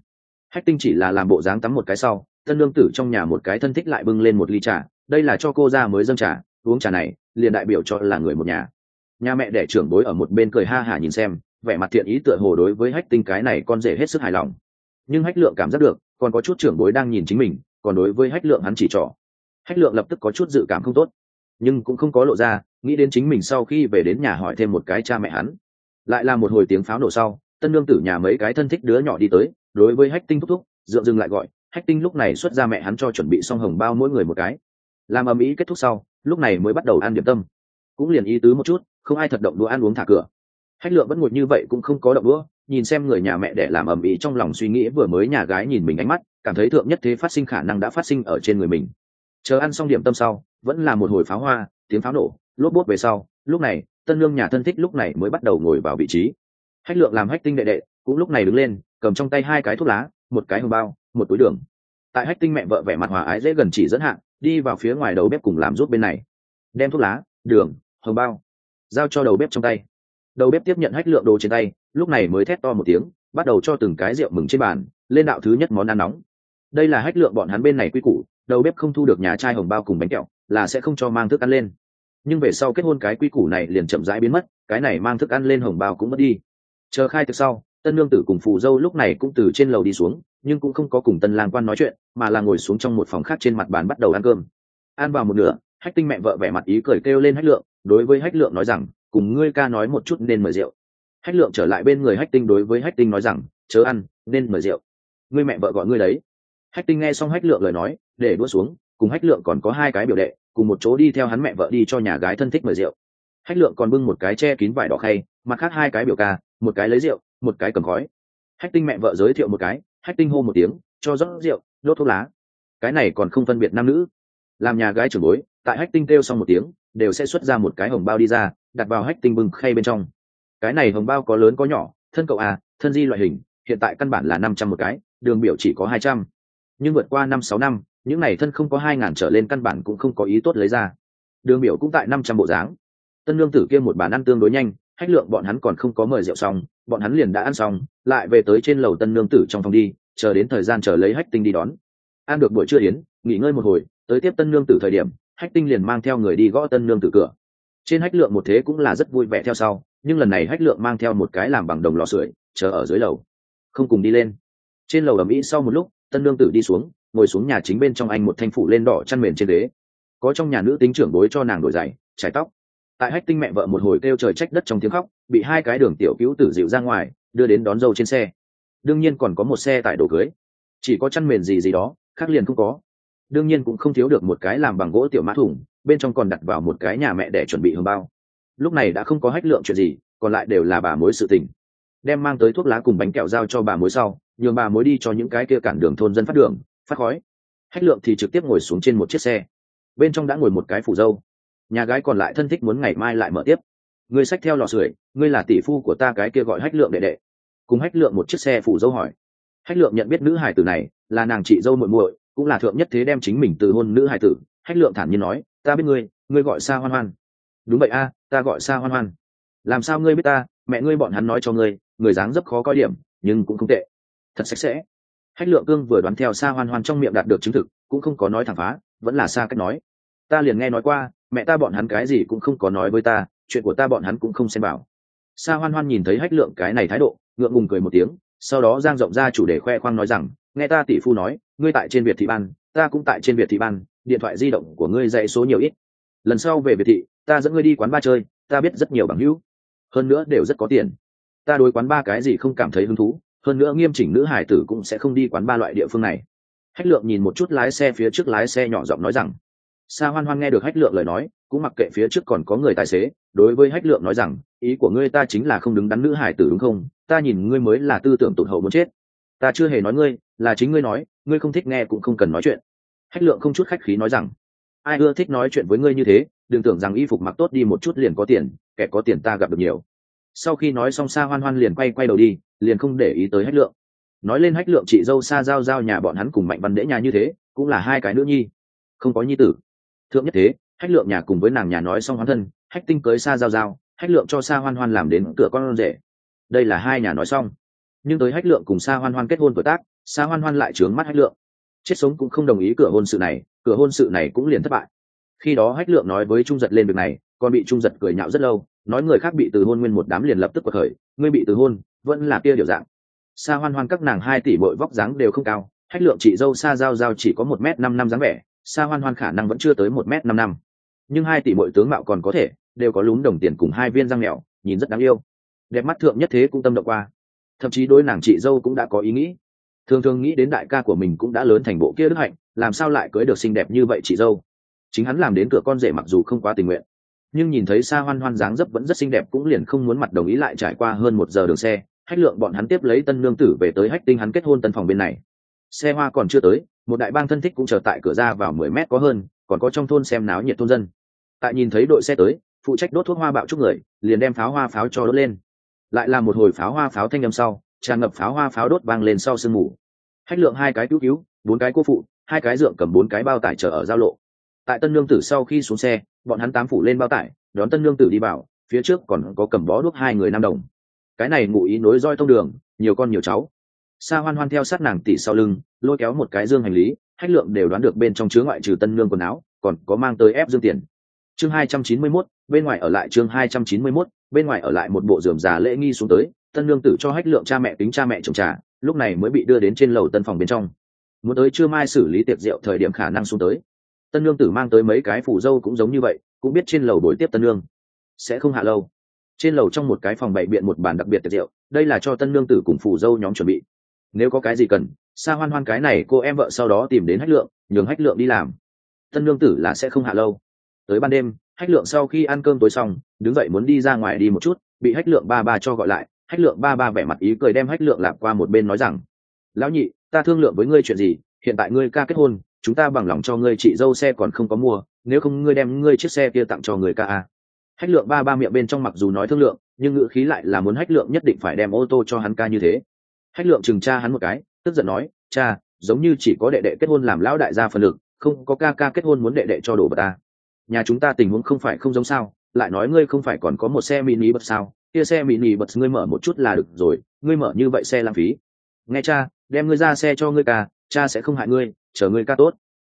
Hách tinh chỉ là làm bộ dáng tắm một cái sau, tân nương tử trong nhà một cái thân thích lại bưng lên một ly trà, đây là cho cô ra mới dâng trà, uống trà này, liền đại biểu cho là người một nhà nhà mẹ đẻ trưởng bối ở một bên cười ha hả nhìn xem, vẻ mặt thiện ý tựa hồ đối với hách tinh cái này con rể hết sức hài lòng. Nhưng hách lượng cảm giác được, còn có chút trưởng bối đang nhìn chính mình, còn đối với hách lượng hắn chỉ trỏ. Hách lượng lập tức có chút dự cảm không tốt, nhưng cũng không có lộ ra, nghĩ đến chính mình sau khi về đến nhà hỏi thêm một cái cha mẹ hắn. Lại là một hồi tiếng pháo nổ sau, tân lương tử nhà mấy cái thân thích đứa nhỏ đi tới, đối với hách tinh thúc thúc, dượng dừng lại gọi, hách tinh lúc này xuất ra mẹ hắn cho chuẩn bị xong hồng bao mỗi người một cái. Làm ầm ĩ kết thúc sau, lúc này mới bắt đầu ăn điểm tâm. Cũng liền ý tứ một chút không ai thật động đũa ăn uống thả cửa. Hách lượng vẫn ngồi như vậy cũng không có động đũa, nhìn xem người nhà mẹ để làm ầm ĩ trong lòng suy nghĩ vừa mới nhà gái nhìn mình ánh mắt, cảm thấy thượng nhất thế phát sinh khả năng đã phát sinh ở trên người mình. Chờ ăn xong điểm tâm sau, vẫn là một hồi pháo hoa, tiếng pháo nổ, lốp bốt về sau, lúc này, tân lương nhà thân thích lúc này mới bắt đầu ngồi vào vị trí. Hách lượng làm hách tinh đệ đệ, cũng lúc này đứng lên, cầm trong tay hai cái thuốc lá, một cái hồng bao, một túi đường. Tại hách tinh mẹ vợ vẻ mặt hòa ái dễ gần chỉ dẫn hạn đi vào phía ngoài đầu bếp cùng làm rút bên này. Đem thuốc lá, đường, hồng bao giao cho đầu bếp trong tay. Đầu bếp tiếp nhận hách lượng đồ trên tay, lúc này mới thét to một tiếng, bắt đầu cho từng cái rượu mừng trên bàn, lên đạo thứ nhất món ăn nóng. Đây là hách lượng bọn hắn bên này quy củ, đầu bếp không thu được nhà trai hồng bao cùng bánh kẹo, là sẽ không cho mang thức ăn lên. Nhưng về sau kết hôn cái quy củ này liền chậm rãi biến mất, cái này mang thức ăn lên hồng bao cũng mất đi. Chờ khai thực sau, tân lương tử cùng phù dâu lúc này cũng từ trên lầu đi xuống, nhưng cũng không có cùng tân lang quan nói chuyện, mà là ngồi xuống trong một phòng khác trên mặt bàn bắt đầu ăn cơm. Ăn vào một nửa, hách tinh mẹ vợ vẻ mặt ý cười kêu lên hách lượng đối với hách lượng nói rằng, cùng ngươi ca nói một chút nên mời rượu. Hách lượng trở lại bên người hách tinh đối với hách tinh nói rằng, chớ ăn, nên mời rượu. Ngươi mẹ vợ gọi ngươi đấy. Hách tinh nghe xong hách lượng lời nói, để đua xuống, cùng hách lượng còn có hai cái biểu đệ, cùng một chỗ đi theo hắn mẹ vợ đi cho nhà gái thân thích mời rượu. Hách lượng còn bưng một cái che kín vải đỏ khay, mặt khác hai cái biểu ca, một cái lấy rượu, một cái cầm khói. Hách tinh mẹ vợ giới thiệu một cái, hách tinh hô một tiếng, cho rót rượu, đốt thuốc lá. Cái này còn không phân biệt nam nữ. Làm nhà gái trưởng bối tại hách tinh kêu xong một tiếng, đều sẽ xuất ra một cái hồng bao đi ra, đặt vào hách tinh bưng khay bên trong. Cái này hồng bao có lớn có nhỏ, thân cậu à thân di loại hình, hiện tại căn bản là năm trăm một cái, đường biểu chỉ có hai trăm. Nhưng vượt qua năm sáu năm, những này thân không có hai ngàn trở lên căn bản cũng không có ý tốt lấy ra. Đường biểu cũng tại năm trăm bộ dáng. Tân lương tử kia một bàn ăn tương đối nhanh, hách lượng bọn hắn còn không có mời rượu xong, bọn hắn liền đã ăn xong, lại về tới trên lầu tân lương tử trong phòng đi, chờ đến thời gian chờ lấy hách tinh đi đón. Ăn được buổi trưa yến, nghỉ ngơi một hồi, tới tiếp tân lương tử thời điểm hách tinh liền mang theo người đi gõ tân Nương tử cửa. Trên hách lượng một thế cũng là rất vui vẻ theo sau, nhưng lần này hách lượng mang theo một cái làm bằng đồng lò sưởi, chờ ở dưới lầu. Không cùng đi lên. Trên lầu ầm ĩ sau một lúc, tân Nương tử đi xuống, ngồi xuống nhà chính bên trong anh một thanh phủ lên đỏ chăn mền trên đế. có trong nhà nữ tính trưởng bối cho nàng đổi giày, trải tóc. Tại hách tinh mẹ vợ một hồi kêu trời trách đất trong tiếng khóc, bị hai cái đường tiểu cứu tử dịu ra ngoài, đưa đến đón dâu trên xe. Đương nhiên còn có một xe tại đồ cưới. Chỉ có chăn mền gì gì đó, khác liền không có đương nhiên cũng không thiếu được một cái làm bằng gỗ tiểu mã thủng, bên trong còn đặt vào một cái nhà mẹ để chuẩn bị hương bao. Lúc này đã không có hách lượng chuyện gì, còn lại đều là bà mối sự tình. Đem mang tới thuốc lá cùng bánh kẹo giao cho bà mối sau, nhường bà mối đi cho những cái kia cản đường thôn dân phát đường, phát khói. Hách lượng thì trực tiếp ngồi xuống trên một chiếc xe. Bên trong đã ngồi một cái phủ dâu. Nhà gái còn lại thân thích muốn ngày mai lại mở tiếp. Ngươi sách theo lò sưởi, ngươi là tỷ phu của ta cái kia gọi hách lượng đệ đệ. Cùng hách lượng một chiếc xe phủ dâu hỏi. Hách lượng nhận biết nữ hải tử này, là nàng chị dâu muội muội cũng là thượng nhất thế đem chính mình từ hôn nữ hải tử, hách lượng thản nhiên nói, ta biết ngươi ngươi gọi xa hoan hoan. Đúng vậy a, ta gọi xa hoan hoan. Làm sao ngươi biết ta? Mẹ ngươi bọn hắn nói cho ngươi, người dáng rất khó coi điểm, nhưng cũng không tệ. Thật sạch sẽ. Hách lượng cương vừa đoán theo xa hoan hoan trong miệng đạt được chứng thực, cũng không có nói thẳng phá, vẫn là xa cách nói. Ta liền nghe nói qua, mẹ ta bọn hắn cái gì cũng không có nói với ta, chuyện của ta bọn hắn cũng không xem bảo sa hoan hoan nhìn thấy hách lượng cái này thái độ, ngượng ngùng cười một tiếng, sau đó giang rộng ra chủ đề khoe khoang nói rằng nghe ta tỷ phu nói, ngươi tại trên việt thị ban, ta cũng tại trên việt thị ban, điện thoại di động của ngươi dạy số nhiều ít. Lần sau về việt thị, ta dẫn ngươi đi quán ba chơi, ta biết rất nhiều bằng hữu. Hơn nữa đều rất có tiền. Ta đối quán ba cái gì không cảm thấy hứng thú, hơn nữa nghiêm chỉnh nữ hải tử cũng sẽ không đi quán ba loại địa phương này. Hách lượng nhìn một chút lái xe phía trước lái xe nhỏ giọng nói rằng, sa hoan hoan nghe được hách lượng lời nói, cũng mặc kệ phía trước còn có người tài xế, đối với hách lượng nói rằng, ý của ngươi ta chính là không đứng đắn nữ hải tử đúng không? Ta nhìn ngươi mới là tư tưởng tụt hậu muốn chết ta chưa hề nói ngươi, là chính ngươi nói, ngươi không thích nghe cũng không cần nói chuyện. Hách lượng không chút khách khí nói rằng, ai ưa thích nói chuyện với ngươi như thế, đừng tưởng rằng y phục mặc tốt đi một chút liền có tiền, kẻ có tiền ta gặp được nhiều. Sau khi nói xong xa hoan hoan liền quay quay đầu đi, liền không để ý tới hách lượng. Nói lên hách lượng chị dâu xa giao giao nhà bọn hắn cùng mạnh văn đễ nhà như thế, cũng là hai cái nữ nhi, không có nhi tử. Thượng nhất thế, hách lượng nhà cùng với nàng nhà nói xong hoán thân, hách tinh cưới xa giao giao, hách lượng cho xa hoan hoan làm đến cửa con rể. Đây là hai nhà nói xong nhưng tới hách lượng cùng Sa hoan hoan kết hôn tuổi tác, Sa hoan hoan lại trướng mắt hách lượng. Chết sống cũng không đồng ý cửa hôn sự này, cửa hôn sự này cũng liền thất bại. Khi đó hách lượng nói với trung giật lên việc này, còn bị trung giật cười nhạo rất lâu, nói người khác bị từ hôn nguyên một đám liền lập tức cuộc khởi, ngươi bị từ hôn, vẫn là kia điều dạng. Sa hoan hoan các nàng hai tỷ bội vóc dáng đều không cao, hách lượng chị dâu Sa giao giao chỉ có một m năm năm dáng vẻ, Sa hoan hoan khả năng vẫn chưa tới một m năm năm. Nhưng hai tỷ bội tướng mạo còn có thể, đều có lún đồng tiền cùng hai viên răng mèo, nhìn rất đáng yêu. Đẹp mắt thượng nhất thế cũng tâm động qua thậm chí đối nàng chị dâu cũng đã có ý nghĩ. Thường thường nghĩ đến đại ca của mình cũng đã lớn thành bộ kia đức hạnh, làm sao lại cưới được xinh đẹp như vậy chị dâu? Chính hắn làm đến cửa con rể mặc dù không quá tình nguyện, nhưng nhìn thấy xa hoan hoan dáng dấp vẫn rất xinh đẹp cũng liền không muốn mặt đồng ý lại trải qua hơn một giờ đường xe, hách lượng bọn hắn tiếp lấy tân nương tử về tới hách tinh hắn kết hôn tân phòng bên này. Xe hoa còn chưa tới, một đại bang thân thích cũng chờ tại cửa ra vào mười mét có hơn, còn có trong thôn xem náo nhiệt thôn dân. Tại nhìn thấy đội xe tới, phụ trách đốt thuốc hoa bạo chúc người, liền đem pháo hoa pháo cho đốt lên lại là một hồi pháo hoa pháo thanh âm sau tràn ngập pháo hoa pháo đốt vang lên sau sương mù. Hách lượng hai cái cứu cứu bốn cái cô phụ hai cái dượng cầm bốn cái bao tải chở ở giao lộ. Tại tân lương tử sau khi xuống xe bọn hắn tám phủ lên bao tải đón tân lương tử đi vào phía trước còn có cầm bó đuốc hai người nam đồng. Cái này ngụ ý nối roi thông đường nhiều con nhiều cháu. Sa hoan hoan theo sát nàng tỷ sau lưng lôi kéo một cái dương hành lý hách lượng đều đoán được bên trong chứa ngoại trừ tân lương quần áo còn có mang tới ép dương tiền. Chương hai trăm chín mươi 291, bên ngoài ở lại chương hai trăm chín mươi 291, bên ngoài ở lại một bộ giường già lễ nghi xuống tới, tân lương tử cho hách lượng cha mẹ tính cha mẹ chồng trà, lúc này mới bị đưa đến trên lầu tân phòng bên trong. Muốn tới chưa mai xử lý tiệc rượu thời điểm khả năng xuống tới. Tân lương tử mang tới mấy cái phủ dâu cũng giống như vậy, cũng biết trên lầu buổi tiếp tân lương sẽ không hạ lâu. Trên lầu trong một cái phòng bày biện một bàn đặc biệt tiệc rượu, đây là cho tân lương tử cùng phủ dâu nhóm chuẩn bị. Nếu có cái gì cần, xa hoan hoan cái này cô em vợ sau đó tìm đến hách lượng, nhường hách lượng đi làm. Tân lương tử là sẽ không hạ lâu tới ban đêm, hách lượng sau khi ăn cơm tối xong, đứng dậy muốn đi ra ngoài đi một chút, bị hách lượng ba ba cho gọi lại. Hách lượng ba ba vẻ mặt ý cười đem hách lượng lạp qua một bên nói rằng, lão nhị, ta thương lượng với ngươi chuyện gì, hiện tại ngươi ca kết hôn, chúng ta bằng lòng cho ngươi chị dâu xe còn không có mua, nếu không ngươi đem ngươi chiếc xe kia tặng cho người ca a. Hách lượng ba ba miệng bên trong mặc dù nói thương lượng, nhưng ngữ khí lại là muốn hách lượng nhất định phải đem ô tô cho hắn ca như thế. Hách lượng chừng cha hắn một cái, tức giận nói, cha, giống như chỉ có đệ đệ kết hôn làm lão đại gia phần lực, không có ca ca kết hôn muốn đệ đệ cho đồ bật ta nhà chúng ta tình huống không phải không giống sao, lại nói ngươi không phải còn có một xe mini bật sao? Kia xe mini bật ngươi mở một chút là được rồi, ngươi mở như vậy xe lãng phí. Nghe cha, đem ngươi ra xe cho ngươi ca, cha sẽ không hại ngươi, chờ ngươi ca tốt.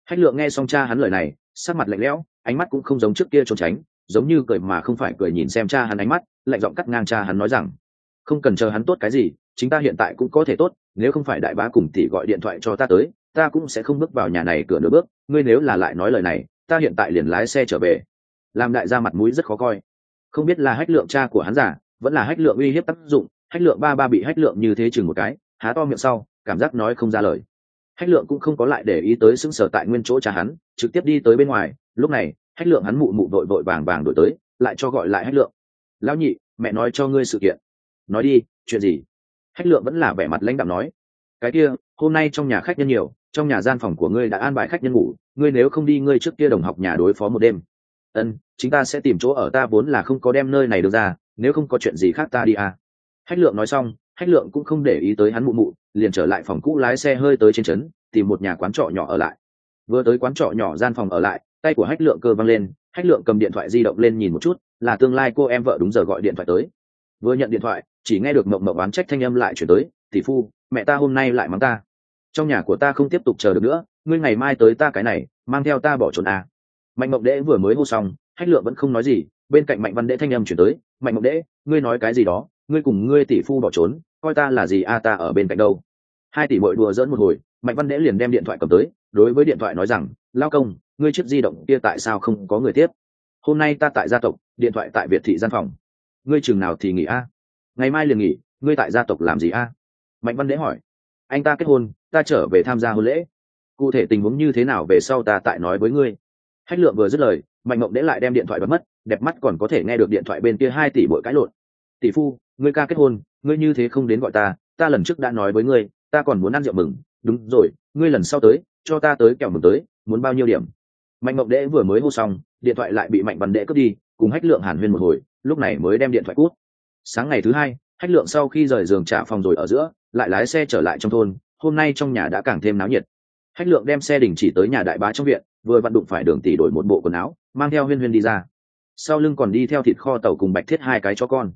Hách lượng nghe xong cha hắn lời này, sắc mặt lạnh lẽo, ánh mắt cũng không giống trước kia trốn tránh, giống như cười mà không phải cười nhìn xem cha hắn ánh mắt, lạnh giọng cắt ngang cha hắn nói rằng, không cần chờ hắn tốt cái gì, chính ta hiện tại cũng có thể tốt, nếu không phải đại bá cùng tỷ gọi điện thoại cho ta tới, ta cũng sẽ không bước vào nhà này cửa nửa bước, ngươi nếu là lại nói lời này ta hiện tại liền lái xe trở về. Làm đại gia mặt mũi rất khó coi. Không biết là hách lượng cha của hắn giả, vẫn là hách lượng uy hiếp tác dụng, hách lượng ba ba bị hách lượng như thế chừng một cái, há to miệng sau, cảm giác nói không ra lời. Hách lượng cũng không có lại để ý tới xứng sở tại nguyên chỗ cha hắn, trực tiếp đi tới bên ngoài. Lúc này, hách lượng hắn mụ mụ vội vội vàng vàng đổi tới, lại cho gọi lại hách lượng. Lão nhị, mẹ nói cho ngươi sự kiện. Nói đi, chuyện gì? Hách lượng vẫn là vẻ mặt lãnh đạm nói. Cái kia, hôm nay trong nhà khách nhân nhiều trong nhà gian phòng của ngươi đã an bài khách nhân ngủ, ngươi nếu không đi, ngươi trước kia đồng học nhà đối phó một đêm. Ân chúng ta sẽ tìm chỗ ở, ta vốn là không có đem nơi này được ra, nếu không có chuyện gì khác ta đi à. hách lượng nói xong, hách lượng cũng không để ý tới hắn mụ mụ, liền trở lại phòng cũ lái xe hơi tới trên trấn, tìm một nhà quán trọ nhỏ ở lại. Vừa tới quán trọ nhỏ, gian phòng ở lại, tay của hách lượng cơ văng lên, hách lượng cầm điện thoại di động lên nhìn một chút, là tương lai cô em vợ đúng giờ gọi điện thoại tới. Vừa nhận điện thoại, chỉ nghe được mộng mộng oán trách thanh âm lại chuyển tới, tỷ phu, mẹ ta hôm nay lại mắng ta trong nhà của ta không tiếp tục chờ được nữa, ngươi ngày mai tới ta cái này, mang theo ta bỏ trốn à. mạnh mộng đễ vừa mới hô xong, hách lượng vẫn không nói gì, bên cạnh mạnh văn đễ thanh âm chuyển tới, mạnh mộng đễ, ngươi nói cái gì đó, ngươi cùng ngươi tỷ phu bỏ trốn, coi ta là gì a ta ở bên cạnh đâu. Hai tỷ bội đùa dỡn một hồi, mạnh văn đễ liền đem điện thoại cầm tới, đối với điện thoại nói rằng, lao công, ngươi chiếc di động kia tại sao không có người tiếp? Hôm nay ta tại gia tộc, điện thoại tại việt thị gian phòng. Ngươi chừng nào thì nghỉ a ngày mai liền nghỉ, ngươi tại gia tộc làm gì a mạnh văn đễ hỏi. Anh ta kết hôn ta trở về tham gia hôn lễ. Cụ thể tình huống như thế nào về sau ta tại nói với ngươi. Hách lượng vừa dứt lời, mạnh mộng đễ lại đem điện thoại bật mất, đẹp mắt còn có thể nghe được điện thoại bên kia hai tỷ bội cãi lộn. Tỷ phu, ngươi ca kết hôn, ngươi như thế không đến gọi ta ta lần trước đã nói với ngươi, ta còn muốn ăn rượu mừng. Đúng rồi, ngươi lần sau tới, cho ta tới kẹo mừng tới, muốn bao nhiêu điểm? Mạnh mộng đễ vừa mới hô xong, điện thoại lại bị mạnh văn đễ cướp đi, cùng hách lượng hàn huyên một hồi, lúc này mới đem điện thoại cút. Sáng ngày thứ hai, hách lượng sau khi rời giường trả phòng rồi ở giữa, lại lái xe trở lại trong thôn hôm nay trong nhà đã càng thêm náo nhiệt. Hách lượng đem xe đình chỉ tới nhà đại bá trong viện, vừa vặn đụng phải đường tỷ đổi một bộ quần áo, mang theo huyên huyên đi ra. Sau lưng còn đi theo thịt kho tàu cùng bạch thiết hai cái cho con.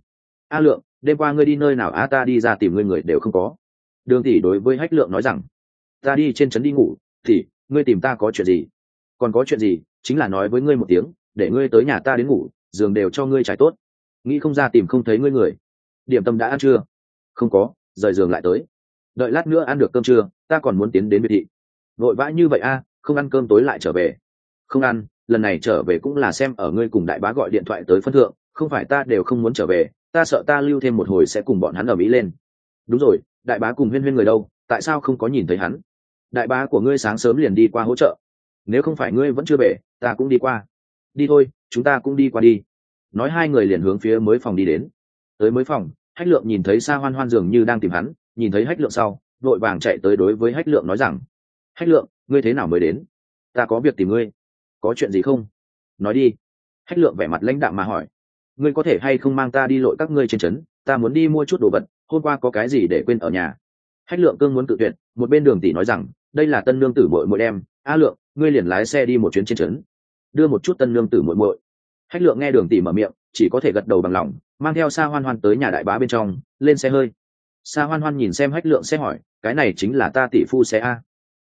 A lượng, đêm qua ngươi đi nơi nào? A, ta đi ra tìm ngươi người đều không có. Đường tỷ đối với hách lượng nói rằng, ta đi trên trấn đi ngủ, thì, ngươi tìm ta có chuyện gì? Còn có chuyện gì, chính là nói với ngươi một tiếng, để ngươi tới nhà ta đến ngủ, giường đều cho ngươi trải tốt. Nghĩ không ra tìm không thấy ngươi người. Điểm tâm đã ăn chưa? Không có, rời giường lại tới đợi lát nữa ăn được cơm trưa, ta còn muốn tiến đến biệt thị. Vội vã như vậy a, không ăn cơm tối lại trở về. Không ăn, lần này trở về cũng là xem ở ngươi cùng đại bá gọi điện thoại tới phân thượng, không phải ta đều không muốn trở về, ta sợ ta lưu thêm một hồi sẽ cùng bọn hắn ở mỹ lên. Đúng rồi, đại bá cùng huyên huyên người đâu, tại sao không có nhìn thấy hắn? Đại bá của ngươi sáng sớm liền đi qua hỗ trợ. Nếu không phải ngươi vẫn chưa về, ta cũng đi qua. Đi thôi, chúng ta cũng đi qua đi. Nói hai người liền hướng phía mới phòng đi đến. Tới mới phòng, hách lượng nhìn thấy sa hoan hoan dường như đang tìm hắn nhìn thấy hách lượng sau vội vàng chạy tới đối với hách lượng nói rằng, hách lượng, ngươi thế nào mới đến? Ta có việc tìm ngươi. Có chuyện gì không? Nói đi. Hách lượng vẻ mặt lãnh đạm mà hỏi, ngươi có thể hay không mang ta đi lội các ngươi trên trấn? Ta muốn đi mua chút đồ vật, hôm qua có cái gì để quên ở nhà? Hách lượng cương muốn tự tuyệt, một bên đường tỷ nói rằng, đây là tân lương tử bội mỗi đêm a lượng, ngươi liền lái xe đi một chuyến trên trấn. Đưa một chút tân lương tử muội muội. Hách lượng nghe đường tỷ mở miệng, chỉ có thể gật đầu bằng lòng, mang theo xa hoan hoan tới nhà đại bá bên trong, lên xe hơi. Sa hoan hoan nhìn xem hách lượng xe hỏi, cái này chính là ta tỷ phu xe a?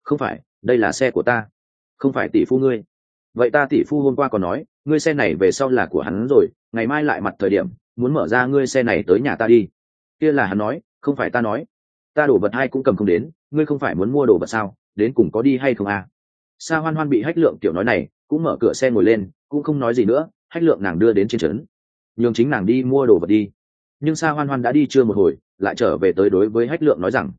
Không phải, đây là xe của ta. Không phải tỷ phu ngươi. Vậy ta tỷ phu hôm qua còn nói, ngươi xe này về sau là của hắn rồi, ngày mai lại mặt thời điểm, muốn mở ra ngươi xe này tới nhà ta đi. Kia là hắn nói, không phải ta nói. Ta đổ vật hai cũng cầm không đến, ngươi không phải muốn mua đồ vật sao, đến cùng có đi hay không à sa hoan hoan bị hách lượng tiểu nói này, cũng mở cửa xe ngồi lên, cũng không nói gì nữa, hách lượng nàng đưa đến trên trấn. Nhường chính nàng đi mua đồ vật đi nhưng sa hoan hoan đã đi chưa một hồi, lại trở về tới đối với hách lượng nói rằng,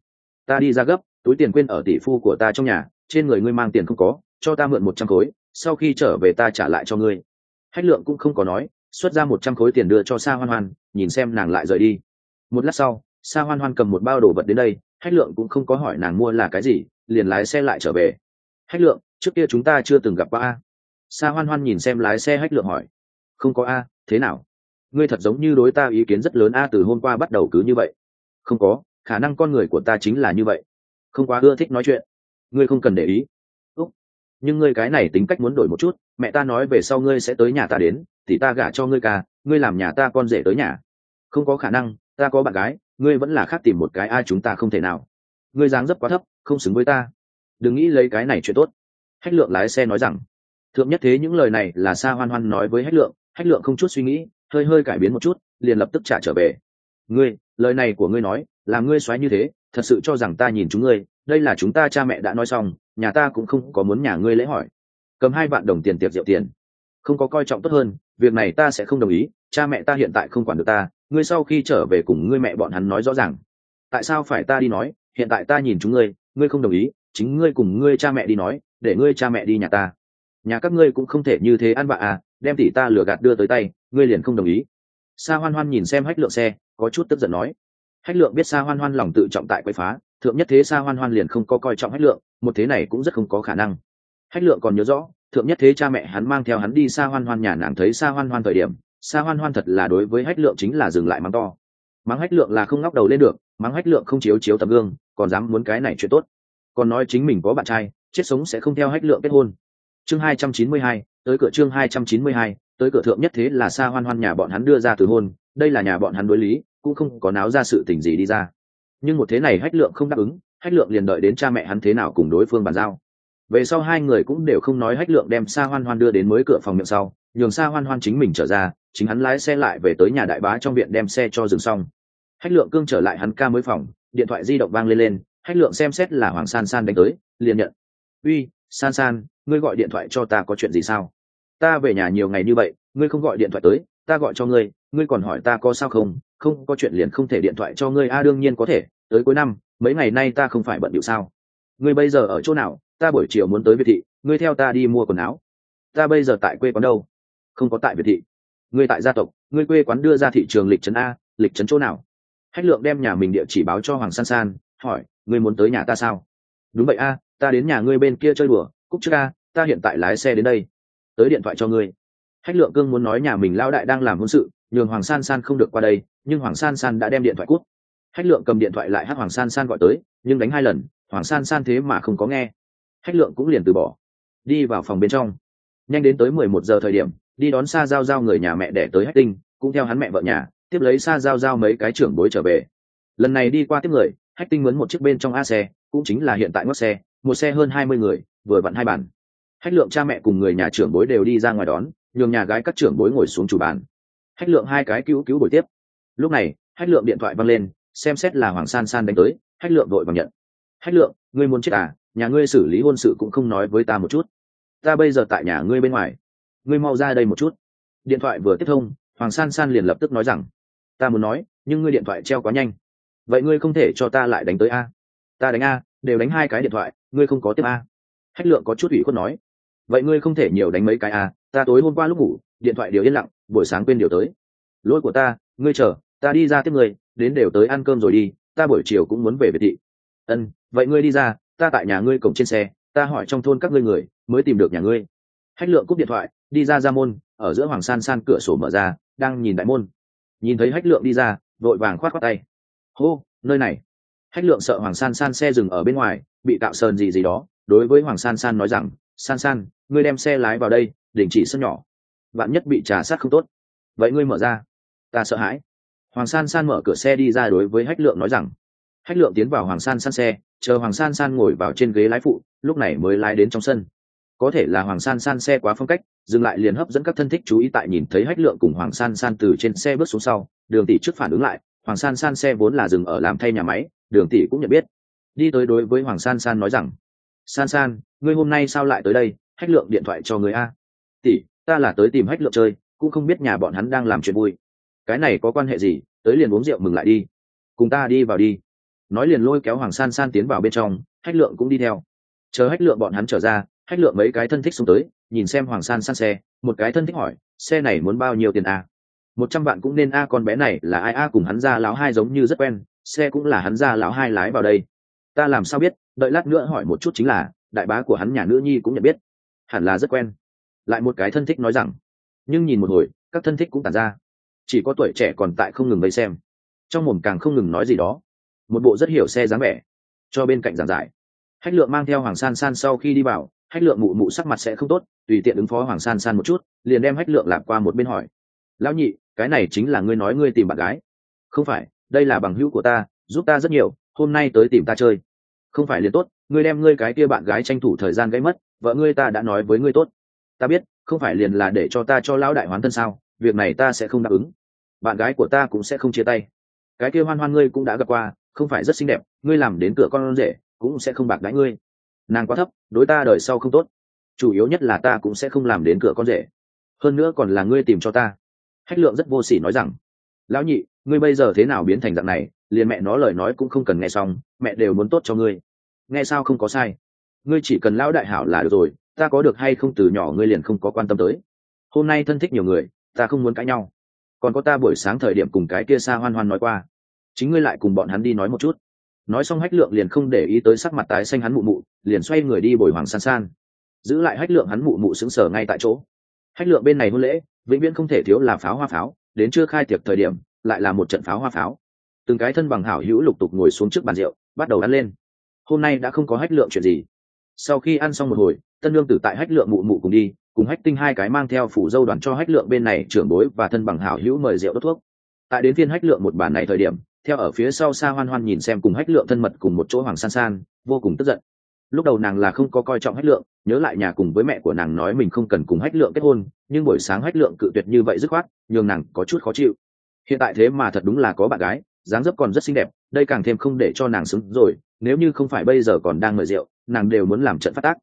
ta đi ra gấp, túi tiền quên ở tỷ phu của ta trong nhà, trên người ngươi mang tiền không có, cho ta mượn một trăm khối, sau khi trở về ta trả lại cho ngươi. Hách lượng cũng không có nói, xuất ra một trăm khối tiền đưa cho sa hoan hoan, nhìn xem nàng lại rời đi. Một lát sau, sa hoan hoan cầm một bao đồ vật đến đây, hách lượng cũng không có hỏi nàng mua là cái gì, liền lái xe lại trở về. Hách lượng, trước kia chúng ta chưa từng gặp qua a. Sa hoan hoan nhìn xem lái xe hách lượng hỏi. Không có a, thế nào? Ngươi thật giống như đối ta ý kiến rất lớn a, từ hôm qua bắt đầu cứ như vậy. Không có, khả năng con người của ta chính là như vậy. Không quá ưa thích nói chuyện. Ngươi không cần để ý. Úc. Nhưng ngươi cái này tính cách muốn đổi một chút, mẹ ta nói về sau ngươi sẽ tới nhà ta đến, thì ta gả cho ngươi ca ngươi làm nhà ta con rể tới nhà. Không có khả năng, ta có bạn gái, ngươi vẫn là khác tìm một cái ai chúng ta không thể nào. Ngươi dáng dấp quá thấp, không xứng với ta. Đừng nghĩ lấy cái này chuyện tốt. Hách lượng lái xe nói rằng, thượng nhất thế, những lời này là sa hoan hoan nói với hách lượng hách lượng không chút suy nghĩ hơi hơi cải biến một chút, liền lập tức trả trở về. Ngươi, lời này của ngươi nói, là ngươi xoáy như thế, thật sự cho rằng ta nhìn chúng ngươi, đây là chúng ta cha mẹ đã nói xong, nhà ta cũng không có muốn nhà ngươi lễ hỏi. Cầm hai vạn đồng tiền tiệc rượu tiền. Không có coi trọng tốt hơn, việc này ta sẽ không đồng ý, cha mẹ ta hiện tại không quản được ta, ngươi sau khi trở về cùng ngươi mẹ bọn hắn nói rõ ràng. Tại sao phải ta đi nói, hiện tại ta nhìn chúng ngươi ngươi không đồng ý, chính ngươi cùng ngươi cha mẹ đi nói, để ngươi cha mẹ đi nhà ta. Nhà các ngươi cũng không thể như thế ăn vạ à đem tỷ ta lừa gạt đưa tới tay ngươi liền không đồng ý. Sa hoan hoan nhìn xem hách lượng xe, có chút tức giận nói. Hách lượng biết sa hoan hoan lòng tự trọng tại quậy phá, thượng nhất thế sa hoan hoan liền không có coi trọng hách lượng, một thế này cũng rất không có khả năng. Hách lượng còn nhớ rõ, thượng nhất thế cha mẹ hắn mang theo hắn đi sa hoan hoan nhà nàng thấy sa hoan hoan thời điểm, sa hoan hoan thật là đối với hách lượng chính là dừng lại mắng to. Mắng hách lượng là không ngóc đầu lên được, mắng hách lượng không chiếu chiếu tấm gương, còn dám muốn cái này chuyện tốt. Còn nói chính mình có bạn trai, chết sống sẽ không theo hách lượng kết hôn. Chương hai trăm chín mươi hai, tới cửa chương hai trăm chín mươi hai tới cửa thượng nhất thế là xa hoan hoan nhà bọn hắn đưa ra từ hôn, đây là nhà bọn hắn đối lý, cũng không có náo ra sự tình gì đi ra. Nhưng một thế này hách lượng không đáp ứng, hách lượng liền đợi đến cha mẹ hắn thế nào cùng đối phương bàn giao. Về sau hai người cũng đều không nói hách lượng đem xa hoan hoan đưa đến mới cửa phòng miệng sau, nhường xa hoan hoan chính mình trở ra, chính hắn lái xe lại về tới nhà đại bá trong viện đem xe cho dừng xong. Hách lượng cương trở lại hắn ca mới phòng, điện thoại di động vang lên lên, hách lượng xem xét là hoàng san san đánh tới, liền nhận. Uy, san san, ngươi gọi điện thoại cho ta có chuyện gì sao? Ta về nhà nhiều ngày như vậy, ngươi không gọi điện thoại tới, ta gọi cho ngươi ngươi còn hỏi ta có sao không? Không có chuyện liền không thể điện thoại cho ngươi, a, đương nhiên có thể, tới cuối năm, mấy ngày nay ta không phải bận điệu sao? Ngươi bây giờ ở chỗ nào? Ta buổi chiều muốn tới việt thị, ngươi theo ta đi mua quần áo. Ta bây giờ tại quê quán đâu? Không có tại việt thị. Ngươi tại gia tộc, ngươi quê quán đưa ra thị trường lịch trấn a, lịch trấn chỗ nào? Hách lượng đem nhà mình địa chỉ báo cho hoàng san san, hỏi, ngươi muốn tới nhà ta sao? Đúng vậy a, ta đến nhà ngươi bên kia chơi đùa, cúc trước a, ta hiện tại lái xe đến đây tới điện thoại cho ngươi. Hách lượng cương muốn nói nhà mình lao đại đang làm hôn sự, nhường hoàng san san không được qua đây, nhưng hoàng san san đã đem điện thoại cút. Hách lượng cầm điện thoại lại hát hoàng san san gọi tới, nhưng đánh hai lần, hoàng san san thế mà không có nghe. Hách lượng cũng liền từ bỏ, đi vào phòng bên trong. Nhanh đến tới mười một giờ thời điểm, đi đón xa giao giao người nhà mẹ đẻ tới hách tinh, cũng theo hắn mẹ vợ nhà, tiếp lấy xa giao giao mấy cái trưởng bối trở về. Lần này đi qua tiếp người, hách tinh mướn một chiếc bên trong a xe, cũng chính là hiện tại ngót xe, một xe hơn hai mươi người, vừa vặn hai bàn hách lượng cha mẹ cùng người nhà trưởng bối đều đi ra ngoài đón, nhường nhà gái các trưởng bối ngồi xuống chủ bàn. Hách lượng hai cái cứu cứu buổi tiếp. Lúc này, hách lượng điện thoại văng lên, xem xét là hoàng san san đánh tới, hách lượng đội bằng nhận. Hách lượng, ngươi muốn chết à? Nhà ngươi xử lý hôn sự cũng không nói với ta một chút. Ta bây giờ tại nhà ngươi bên ngoài. Ngươi mau ra đây một chút. Điện thoại vừa tiếp thông, hoàng san san liền lập tức nói rằng, ta muốn nói, nhưng ngươi điện thoại treo quá nhanh. Vậy ngươi không thể cho ta lại đánh tới a. Ta đánh a, đều đánh hai cái điện thoại, ngươi không có tiếp a. Hách lượng có chút ủy khuất nói vậy ngươi không thể nhiều đánh mấy cái à? ta tối hôm qua lúc ngủ, điện thoại điều yên lặng, buổi sáng quên điều tới. Lỗi của ta, ngươi chờ, ta đi ra tiếp người đến đều tới ăn cơm rồi đi, ta buổi chiều cũng muốn về biệt thị. Ân, vậy ngươi đi ra, ta tại nhà ngươi cổng trên xe, ta hỏi trong thôn các ngươi người, mới tìm được nhà ngươi. Hách lượng cúp điện thoại, đi ra ra môn, ở giữa hoàng san san cửa sổ mở ra, đang nhìn đại môn. Nhìn thấy hách lượng đi ra, vội vàng khoát khoát tay. Hô, nơi này. Hách lượng sợ hoàng san san xe dừng ở bên ngoài, bị tạo sơn gì gì đó, đối với hoàng san san nói rằng, san san ngươi đem xe lái vào đây, đình chỉ sân nhỏ. Bạn nhất bị trà sát không tốt. Vậy ngươi mở ra. Ta sợ hãi. Hoàng san san mở cửa xe đi ra đối với hách lượng nói rằng. Hách lượng tiến vào hoàng san san xe, chờ hoàng san san ngồi vào trên ghế lái phụ, lúc này mới lái đến trong sân. Có thể là hoàng san san xe quá phong cách, dừng lại liền hấp dẫn các thân thích chú ý tại nhìn thấy hách lượng cùng hoàng san san từ trên xe bước xuống sau, đường tỷ trước phản ứng lại, hoàng san san xe vốn là dừng ở làm thay nhà máy, đường tỷ cũng nhận biết. Đi tới đối với hoàng san san nói rằng, san san, ngươi hôm nay sao lại tới đây? Hách lượng điện thoại cho người a. Tỷ, ta là tới tìm hách lượng chơi, cũng không biết nhà bọn hắn đang làm chuyện vui. Cái này có quan hệ gì, tới liền uống rượu mừng lại đi. Cùng ta đi vào đi. Nói liền lôi kéo hoàng san san tiến vào bên trong, hách lượng cũng đi theo. Chờ hách lượng bọn hắn trở ra, hách lượng mấy cái thân thích xuống tới, nhìn xem hoàng san san xe, một cái thân thích hỏi, xe này muốn bao nhiêu tiền a? Một trăm vạn cũng nên a, con bé này là ai a? Cùng hắn ra lão hai giống như rất quen, xe cũng là hắn ra lão hai lái vào đây. Ta làm sao biết? Đợi lát nữa hỏi một chút chính là, đại bá của hắn nhà nữ nhi cũng nhận biết hẳn là rất quen. Lại một cái thân thích nói rằng, nhưng nhìn một hồi, các thân thích cũng tàn ra. Chỉ có tuổi trẻ còn tại không ngừng vây xem. Trong mồm càng không ngừng nói gì đó. Một bộ rất hiểu xe dáng vẻ. Cho bên cạnh giảng giải. Hách lượng mang theo hoàng san san sau khi đi vào, hách lượng mụ mụ sắc mặt sẽ không tốt, tùy tiện ứng phó hoàng san san một chút, liền đem hách lượng lạc qua một bên hỏi. Lão nhị, cái này chính là ngươi nói ngươi tìm bạn gái. Không phải, đây là bằng hữu của ta, giúp ta rất nhiều, hôm nay tới tìm ta chơi. Không phải liền tốt, ngươi đem ngươi cái kia bạn gái tranh thủ thời gian gây mất vợ ngươi ta đã nói với ngươi tốt. Ta biết, không phải liền là để cho ta cho lão đại hoán thân sao, việc này ta sẽ không đáp ứng. Bạn gái của ta cũng sẽ không chia tay. Cái kia hoan hoan ngươi cũng đã gặp qua, không phải rất xinh đẹp, ngươi làm đến cửa con rể, cũng sẽ không bạc đãi ngươi. Nàng quá thấp, đối ta đời sau không tốt. Chủ yếu nhất là ta cũng sẽ không làm đến cửa con rể. Hơn nữa còn là ngươi tìm cho ta. Hách lượng rất vô s ỉ nói rằng, lão nhị, ngươi bây giờ thế nào biến thành dạng này? Liền mẹ nó lời nói cũng không cần nghe xong, mẹ đều muốn tốt cho ngươi. Nghe sao không có sai ngươi chỉ cần lão đại hảo là được rồi, ta có được hay không từ nhỏ ngươi liền không có quan tâm tới. Hôm nay thân thích nhiều người, ta không muốn cãi nhau. Còn có ta buổi sáng thời điểm cùng cái kia xa hoan hoan nói qua. Chính ngươi lại cùng bọn hắn đi nói một chút. Nói xong hách lượng liền không để ý tới sắc mặt tái xanh hắn mụ mụ, liền xoay người đi bồi hoàng san san. Giữ lại hách lượng hắn mụ mụ xứng sở ngay tại chỗ. Hách lượng bên này hôn lễ, vĩnh viễn không thể thiếu là pháo hoa pháo, đến chưa khai tiệc thời điểm, lại là một trận pháo hoa pháo. Từng cái thân bằng hảo hữu lục tục ngồi xuống trước bàn rượu, bắt đầu ăn lên. Hôm nay đã không có hách lượng chuyện gì sau khi ăn xong một hồi, tân lương tử tại hách lượng mụ mụ cùng đi, cùng hách tinh hai cái mang theo phủ dâu đoàn cho hách lượng bên này trưởng bối và thân bằng hảo hữu mời rượu đốt thuốc. Tại đến phiên hách lượng một bản này thời điểm, theo ở phía sau xa hoan hoan nhìn xem cùng hách lượng thân mật cùng một chỗ hoàng san san, vô cùng tức giận. Lúc đầu nàng là không có coi trọng hách lượng, nhớ lại nhà cùng với mẹ của nàng nói mình không cần cùng hách lượng kết hôn, nhưng buổi sáng hách lượng cự tuyệt như vậy dứt khoát, nhường nàng có chút khó chịu. Hiện tại thế mà thật đúng là có bạn gái, dáng dấp còn rất xinh đẹp, đây càng thêm không để cho nàng xứng rồi, nếu như không phải bây giờ còn đang mời rượu nàng đều muốn làm trận phát tác.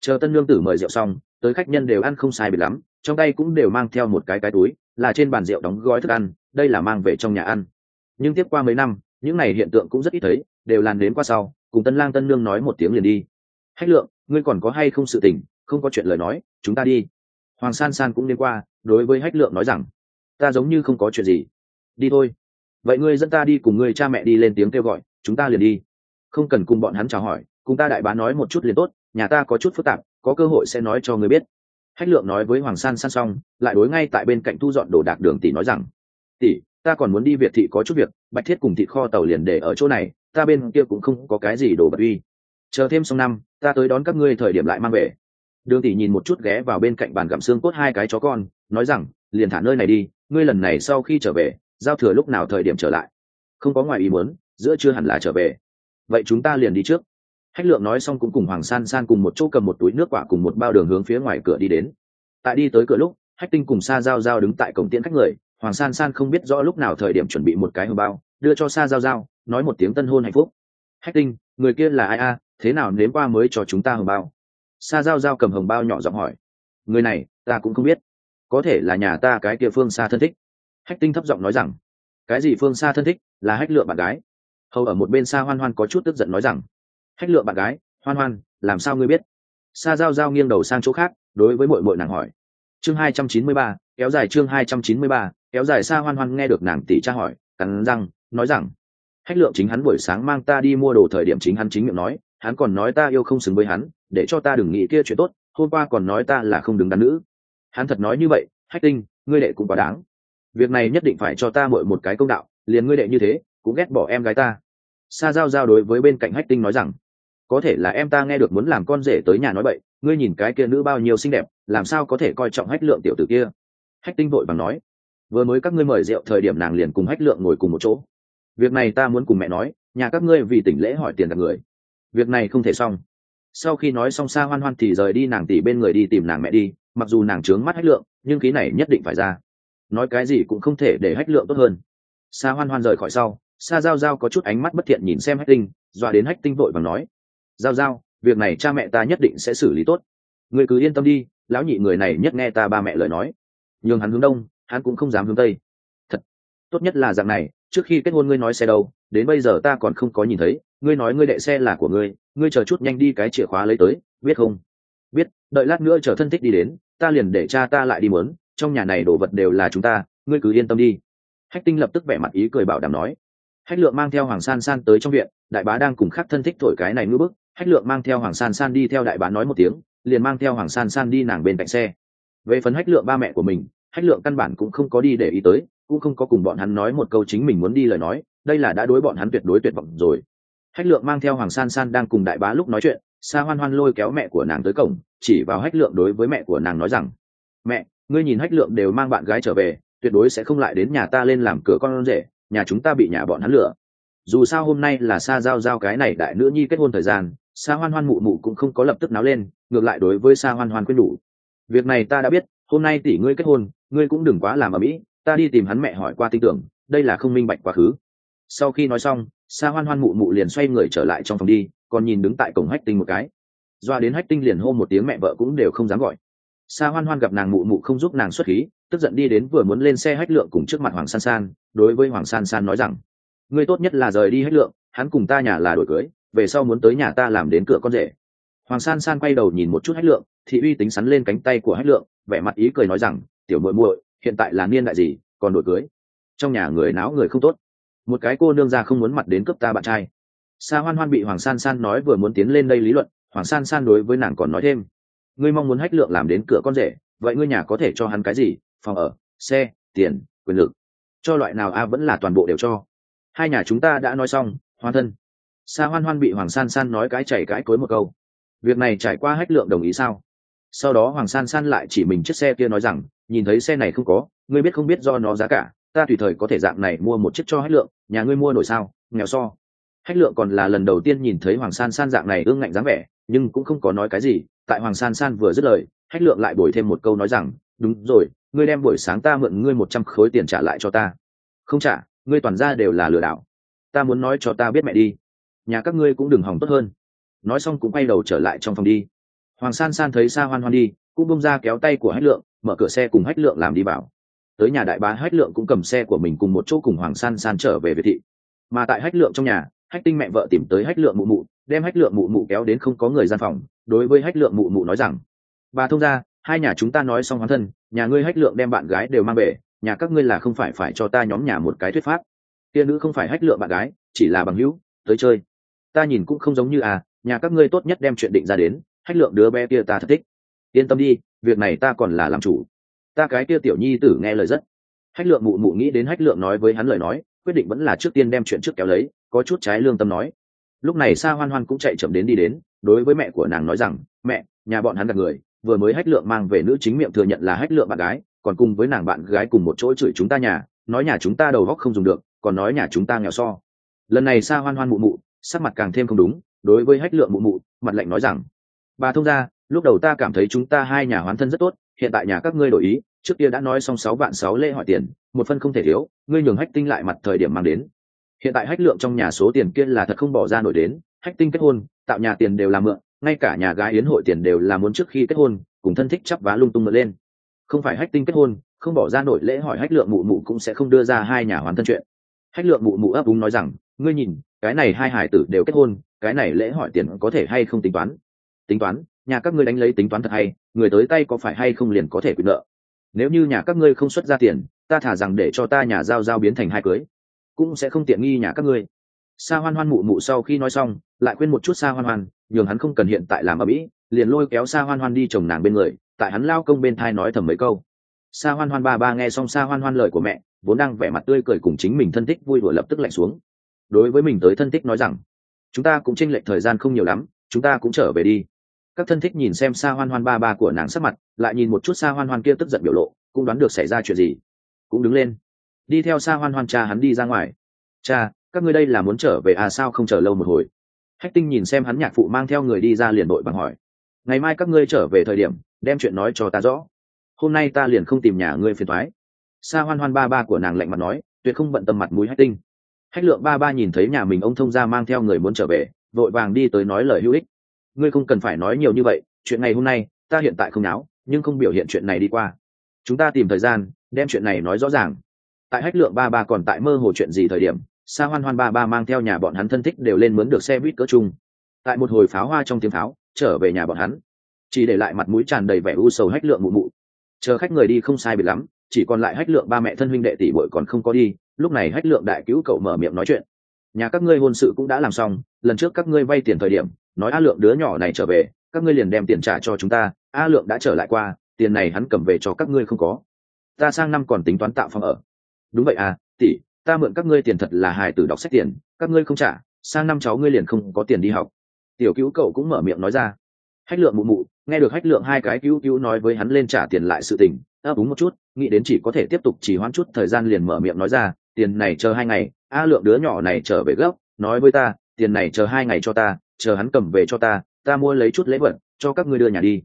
Chờ tân lương tử mời rượu xong, tới khách nhân đều ăn không sai biệt lắm, trong tay cũng đều mang theo một cái cái túi, là trên bàn rượu đóng gói thức ăn, đây là mang về trong nhà ăn. Nhưng tiếp qua mấy năm, những này hiện tượng cũng rất ít thấy, đều làn đến qua sau, cùng tân lang tân nương nói một tiếng liền đi. Hách lượng, ngươi còn có hay không sự tình, không có chuyện lời nói, chúng ta đi. Hoàng san san cũng đi qua, đối với hách lượng nói rằng, ta giống như không có chuyện gì. Đi thôi. Vậy ngươi dẫn ta đi cùng ngươi cha mẹ đi lên tiếng kêu gọi, chúng ta liền đi. Không cần cùng bọn hắn chào hỏi cùng ta đại bá nói một chút liền tốt, nhà ta có chút phức tạp, có cơ hội sẽ nói cho ngươi biết. Hách lượng nói với hoàng san san xong, lại đối ngay tại bên cạnh thu dọn đồ đạc đường tỷ nói rằng, tỷ, ta còn muốn đi việt thị có chút việc, bạch thiết cùng thịt kho tàu liền để ở chỗ này, ta bên kia cũng không có cái gì đồ bật uy. Chờ thêm xong năm, ta tới đón các ngươi thời điểm lại mang về. Đường tỷ nhìn một chút ghé vào bên cạnh bàn gặm xương cốt hai cái chó con, nói rằng, liền thả nơi này đi, ngươi lần này sau khi trở về, giao thừa lúc nào thời điểm trở lại. Không có ngoài ý muốn, giữa chưa hẳn là trở về. Vậy chúng ta liền đi trước hách lượng nói xong cũng cùng hoàng san san cùng một chỗ cầm một túi nước quả cùng một bao đường hướng phía ngoài cửa đi đến. Tại đi tới cửa lúc, hách tinh cùng sa giao giao đứng tại cổng tiễn khách người, hoàng san san không biết rõ lúc nào thời điểm chuẩn bị một cái hồng bao, đưa cho sa giao giao, nói một tiếng tân hôn hạnh phúc. Hách tinh, người kia là ai a? Thế nào nếm qua mới cho chúng ta hồng bao? Sa giao giao cầm hồng bao nhỏ giọng hỏi. Người này, ta cũng không biết. Có thể là nhà ta cái kia phương xa thân thích. Hách tinh thấp giọng nói rằng. Cái gì phương xa thân thích? Là hách lượng bạn gái. Hầu ở một bên xa hoan hoan có chút tức giận nói rằng hách lượng bạn gái, hoan hoan, làm sao ngươi biết? Sa giao giao nghiêng đầu sang chỗ khác, đối với mội mội nàng hỏi. Chương hai trăm chín mươi ba, kéo dài chương hai trăm chín mươi ba, kéo dài xa hoan hoan nghe được nàng tỷ tra hỏi, cắn răng, nói rằng, hách lượng chính hắn buổi sáng mang ta đi mua đồ thời điểm chính hắn chính miệng nói, hắn còn nói ta yêu không xứng với hắn, để cho ta đừng nghĩ kia chuyện tốt, hôm qua còn nói ta là không đứng đắn nữ. Hắn thật nói như vậy, hách tinh, ngươi đệ cũng quá đáng. Việc này nhất định phải cho ta mội một cái công đạo, liền ngươi đệ như thế, cũng ghét bỏ em gái ta. Sa giao giao đối với bên cạnh hách tinh nói rằng có thể là em ta nghe được muốn làm con rể tới nhà nói vậy ngươi nhìn cái kia nữ bao nhiêu xinh đẹp, làm sao có thể coi trọng hách lượng tiểu tử kia? Hách tinh vội bằng nói, vừa mới các ngươi mời rượu thời điểm nàng liền cùng hách lượng ngồi cùng một chỗ. Việc này ta muốn cùng mẹ nói, nhà các ngươi vì tỉnh lễ hỏi tiền đặt người. Việc này không thể xong. Sau khi nói xong xa hoan hoan thì rời đi nàng tỉ bên người đi tìm nàng mẹ đi, mặc dù nàng trướng mắt hách lượng, nhưng khí này nhất định phải ra. Nói cái gì cũng không thể để hách lượng tốt hơn. Xa hoan hoan rời khỏi sau xa giao giao có chút ánh mắt bất thiện nhìn xem hách tinh, dọa đến hách tinh vội và nói giao giao, việc này cha mẹ ta nhất định sẽ xử lý tốt. Người cứ yên tâm đi, lão nhị người này nhất nghe ta ba mẹ lời nói. Nhường hắn hướng đông, hắn cũng không dám hướng tây. Thật, tốt nhất là dạng này, trước khi kết hôn ngươi nói xe đâu, đến bây giờ ta còn không có nhìn thấy, ngươi nói ngươi đệ xe là của ngươi ngươi chờ chút nhanh đi cái chìa khóa lấy tới, biết không? Biết, đợi lát nữa chờ thân thích đi đến, ta liền để cha ta lại đi mớn, trong nhà này đồ vật đều là chúng ta, ngươi cứ yên tâm đi. Hách tinh lập tức vẻ mặt ý cười bảo đảm nói. Hách lượng mang theo hoàng san san tới trong viện, đại bá đang cùng khắc thân thích thổi cái này ngư bức hách lượng mang theo hoàng san san đi theo đại bán nói một tiếng, liền mang theo hoàng san san đi nàng bên cạnh xe. Về phần hách lượng ba mẹ của mình, hách lượng căn bản cũng không có đi để ý tới, cũng không có cùng bọn hắn nói một câu chính mình muốn đi lời nói, đây là đã đối bọn hắn tuyệt đối tuyệt vọng rồi. Hách lượng mang theo hoàng san san đang cùng đại bá lúc nói chuyện, sa hoan hoan lôi kéo mẹ của nàng tới cổng, chỉ vào hách lượng đối với mẹ của nàng nói rằng, mẹ, ngươi nhìn hách lượng đều mang bạn gái trở về, tuyệt đối sẽ không lại đến nhà ta lên làm cửa con rể, nhà chúng ta bị nhà bọn hắn lửa dù sao hôm nay là sa giao giao cái này đại nữ nhi kết hôn thời gian sa hoan hoan mụ mụ cũng không có lập tức náo lên, ngược lại đối với sa hoan hoan khuyên đủ. Việc này ta đã biết, hôm nay tỷ ngươi kết hôn, ngươi cũng đừng quá làm ở mỹ, ta đi tìm hắn mẹ hỏi qua tin tưởng, đây là không minh bạch quá khứ. Sau khi nói xong, sa hoan hoan mụ mụ liền xoay người trở lại trong phòng đi, còn nhìn đứng tại cổng hách tinh một cái. Doa đến hách tinh liền hô một tiếng mẹ vợ cũng đều không dám gọi. Sa hoan hoan gặp nàng mụ mụ không giúp nàng xuất khí, tức giận đi đến vừa muốn lên xe hách lượng cùng trước mặt hoàng san san, đối với hoàng san san nói rằng, ngươi tốt nhất là rời đi hách lượng, hắn cùng ta nhà là đổi cưới về sau muốn tới nhà ta làm đến cửa con rể. Hoàng san san quay đầu nhìn một chút hách lượng, thị uy tính sắn lên cánh tay của hách lượng, vẻ mặt ý cười nói rằng, tiểu muội muội, hiện tại là niên đại gì, còn đổi cưới? Trong nhà người náo người không tốt. Một cái cô nương ra không muốn mặt đến cướp ta bạn trai. Sa hoan hoan bị hoàng san san nói vừa muốn tiến lên đây lý luận, hoàng san san đối với nàng còn nói thêm, ngươi mong muốn hách lượng làm đến cửa con rể, vậy ngươi nhà có thể cho hắn cái gì? Phòng ở, xe, tiền, quyền lực. Cho loại nào a vẫn là toàn bộ đều cho. Hai nhà chúng ta đã nói xong hoan thân sa hoan hoan bị hoàng san san nói cái chảy cái cối một câu. Việc này trải qua hách lượng đồng ý sao? Sau đó hoàng san san lại chỉ mình chiếc xe kia nói rằng, nhìn thấy xe này không có, ngươi biết không biết do nó giá cả, ta tùy thời có thể dạng này mua một chiếc cho hách lượng, nhà ngươi mua nổi sao, nghèo so. Hách lượng còn là lần đầu tiên nhìn thấy hoàng san san dạng này ương ngạnh dáng vẻ, nhưng cũng không có nói cái gì. Tại hoàng san san vừa dứt lời, hách lượng lại đổi thêm một câu nói rằng, đúng rồi, ngươi đem buổi sáng ta mượn ngươi một trăm khối tiền trả lại cho ta. Không trả, ngươi toàn ra đều là lừa đảo. Ta muốn nói cho ta biết mẹ đi nhà các ngươi cũng đừng hỏng tốt hơn. Nói xong cũng quay đầu trở lại trong phòng đi. Hoàng san san thấy xa hoan hoan đi, cũng bông ra kéo tay của hách lượng, mở cửa xe cùng hách lượng làm đi vào tới nhà đại bá hách lượng cũng cầm xe của mình cùng một chỗ cùng hoàng san san trở về việt thị. Mà tại hách lượng trong nhà, hách tinh mẹ vợ tìm tới hách lượng mụ mụ, đem hách lượng mụ mụ kéo đến không có người gian phòng, đối với hách lượng mụ mụ nói rằng, bà thông ra hai nhà chúng ta nói xong hoán thân, nhà ngươi hách lượng đem bạn gái đều mang về, nhà các ngươi là không phải phải cho ta nhóm nhà một cái thuyết pháp. Kia nữ không phải hách lượng bạn gái, chỉ là bằng hữu, tới chơi ta nhìn cũng không giống như à nhà các ngươi tốt nhất đem chuyện định ra đến, hách lượng đứa bé kia ta thật thích. Yên tâm đi, việc này ta còn là làm chủ. Ta cái kia tiểu nhi tử nghe lời rất. Hách lượng mụ mụ nghĩ đến hách lượng nói với hắn lời nói, quyết định vẫn là trước tiên đem chuyện trước kéo lấy, có chút trái lương tâm nói. Lúc này sa hoan hoan cũng chạy chậm đến đi đến, đối với mẹ của nàng nói rằng, mẹ, nhà bọn hắn gặp người, vừa mới hách lượng mang về nữ chính miệng thừa nhận là hách lượng bạn gái, còn cùng với nàng bạn gái cùng một chỗ chửi chúng ta nhà, nói nhà chúng ta đầu góc không dùng được, còn nói nhà chúng ta nghèo so. Lần này sa hoan hoan mụ mụ sắc mặt càng thêm không đúng, đối với hách lượng mụ mụ, mặt lạnh nói rằng, bà thông ra lúc đầu ta cảm thấy chúng ta hai nhà hoán thân rất tốt, hiện tại nhà các ngươi đổi ý, trước kia đã nói xong sáu vạn sáu lễ hỏi tiền, một phân không thể thiếu, ngươi nhường hách tinh lại mặt thời điểm mang đến. Hiện tại hách lượng trong nhà số tiền kia là thật không bỏ ra nổi đến, hách tinh kết hôn, tạo nhà tiền đều là mượn, ngay cả nhà gái yến hội tiền đều là muốn trước khi kết hôn, cùng thân thích chắp vá lung tung mượn lên. Không phải hách tinh kết hôn, không bỏ ra nổi lễ hỏi hách lượng mụ mụ cũng sẽ không đưa ra hai nhà hoàn thân chuyện. Hách lượng mụ mụ ấp úng nói rằng, ngươi nhìn cái này hai hải tử đều kết hôn, cái này lễ hỏi tiền có thể hay không tính toán? Tính toán, nhà các ngươi đánh lấy tính toán thật hay, người tới tay có phải hay không liền có thể quyền nợ? Nếu như nhà các ngươi không xuất ra tiền, ta thả rằng để cho ta nhà giao giao biến thành hai cưới, cũng sẽ không tiện nghi nhà các ngươi. Sa hoan hoan mụ mụ sau khi nói xong, lại quên một chút sa hoan hoan, nhường hắn không cần hiện tại làm ở mỹ liền lôi kéo sa hoan hoan đi chồng nàng bên người, tại hắn lao công bên thai nói thầm mấy câu. Sa hoan hoan ba ba nghe xong sa hoan hoan lời của mẹ, vốn đang vẻ mặt tươi cười cùng chính mình thân thích vui đùa lập tức lạnh xuống đối với mình tới thân thích nói rằng, chúng ta cũng tranh lệch thời gian không nhiều lắm, chúng ta cũng trở về đi. Các thân thích nhìn xem xa hoan hoan ba ba của nàng sắc mặt, lại nhìn một chút xa hoan hoan kia tức giận biểu lộ, cũng đoán được xảy ra chuyện gì. Cũng đứng lên. Đi theo xa hoan hoan cha hắn đi ra ngoài. Cha, các ngươi đây là muốn trở về à sao không chờ lâu một hồi? Hách tinh nhìn xem hắn nhạc phụ mang theo người đi ra liền đội bằng hỏi. Ngày mai các ngươi trở về thời điểm, đem chuyện nói cho ta rõ. Hôm nay ta liền không tìm nhà ngươi phiền thoái. Sa hoan hoan ba ba của nàng lạnh mặt nói, tuyệt không bận tâm mặt mũi hách tinh hách lượng ba ba nhìn thấy nhà mình ông thông gia mang theo người muốn trở về, vội vàng đi tới nói lời hữu ích. Ngươi không cần phải nói nhiều như vậy, chuyện ngày hôm nay, ta hiện tại không náo, nhưng không biểu hiện chuyện này đi qua. Chúng ta tìm thời gian, đem chuyện này nói rõ ràng. Tại hách lượng ba ba còn tại mơ hồ chuyện gì thời điểm, sa hoan hoan ba ba mang theo nhà bọn hắn thân thích đều lên mướn được xe buýt cỡ chung. Tại một hồi pháo hoa trong tiếng pháo, trở về nhà bọn hắn. Chỉ để lại mặt mũi tràn đầy vẻ u sầu hách lượng mụ mụ. Chờ khách người đi không sai biệt lắm, chỉ còn lại hách lượng ba mẹ thân huynh đệ tỷ bội còn không có đi lúc này hách lượng đại cứu cậu mở miệng nói chuyện. Nhà các ngươi hôn sự cũng đã làm xong, lần trước các ngươi vay tiền thời điểm, nói a lượng đứa nhỏ này trở về, các ngươi liền đem tiền trả cho chúng ta, a lượng đã trở lại qua, tiền này hắn cầm về cho các ngươi không có. Ta sang năm còn tính toán tạo phòng ở. Đúng vậy à tỷ, ta mượn các ngươi tiền thật là hài tử đọc sách tiền, các ngươi không trả, sang năm cháu ngươi liền không có tiền đi học. Tiểu cứu cậu cũng mở miệng nói ra. Hách lượng mụ mụ, nghe được hách lượng hai cái cứu cứu nói với hắn lên trả tiền lại sự tình, ấp úng một chút, nghĩ đến chỉ có thể tiếp tục chỉ hoãn chút thời gian liền mở miệng nói ra tiền này chờ hai ngày a lượng đứa nhỏ này trở về gốc, nói với ta tiền này chờ hai ngày cho ta chờ hắn cầm về cho ta ta mua lấy chút lễ vật cho các ngươi đưa nhà đi.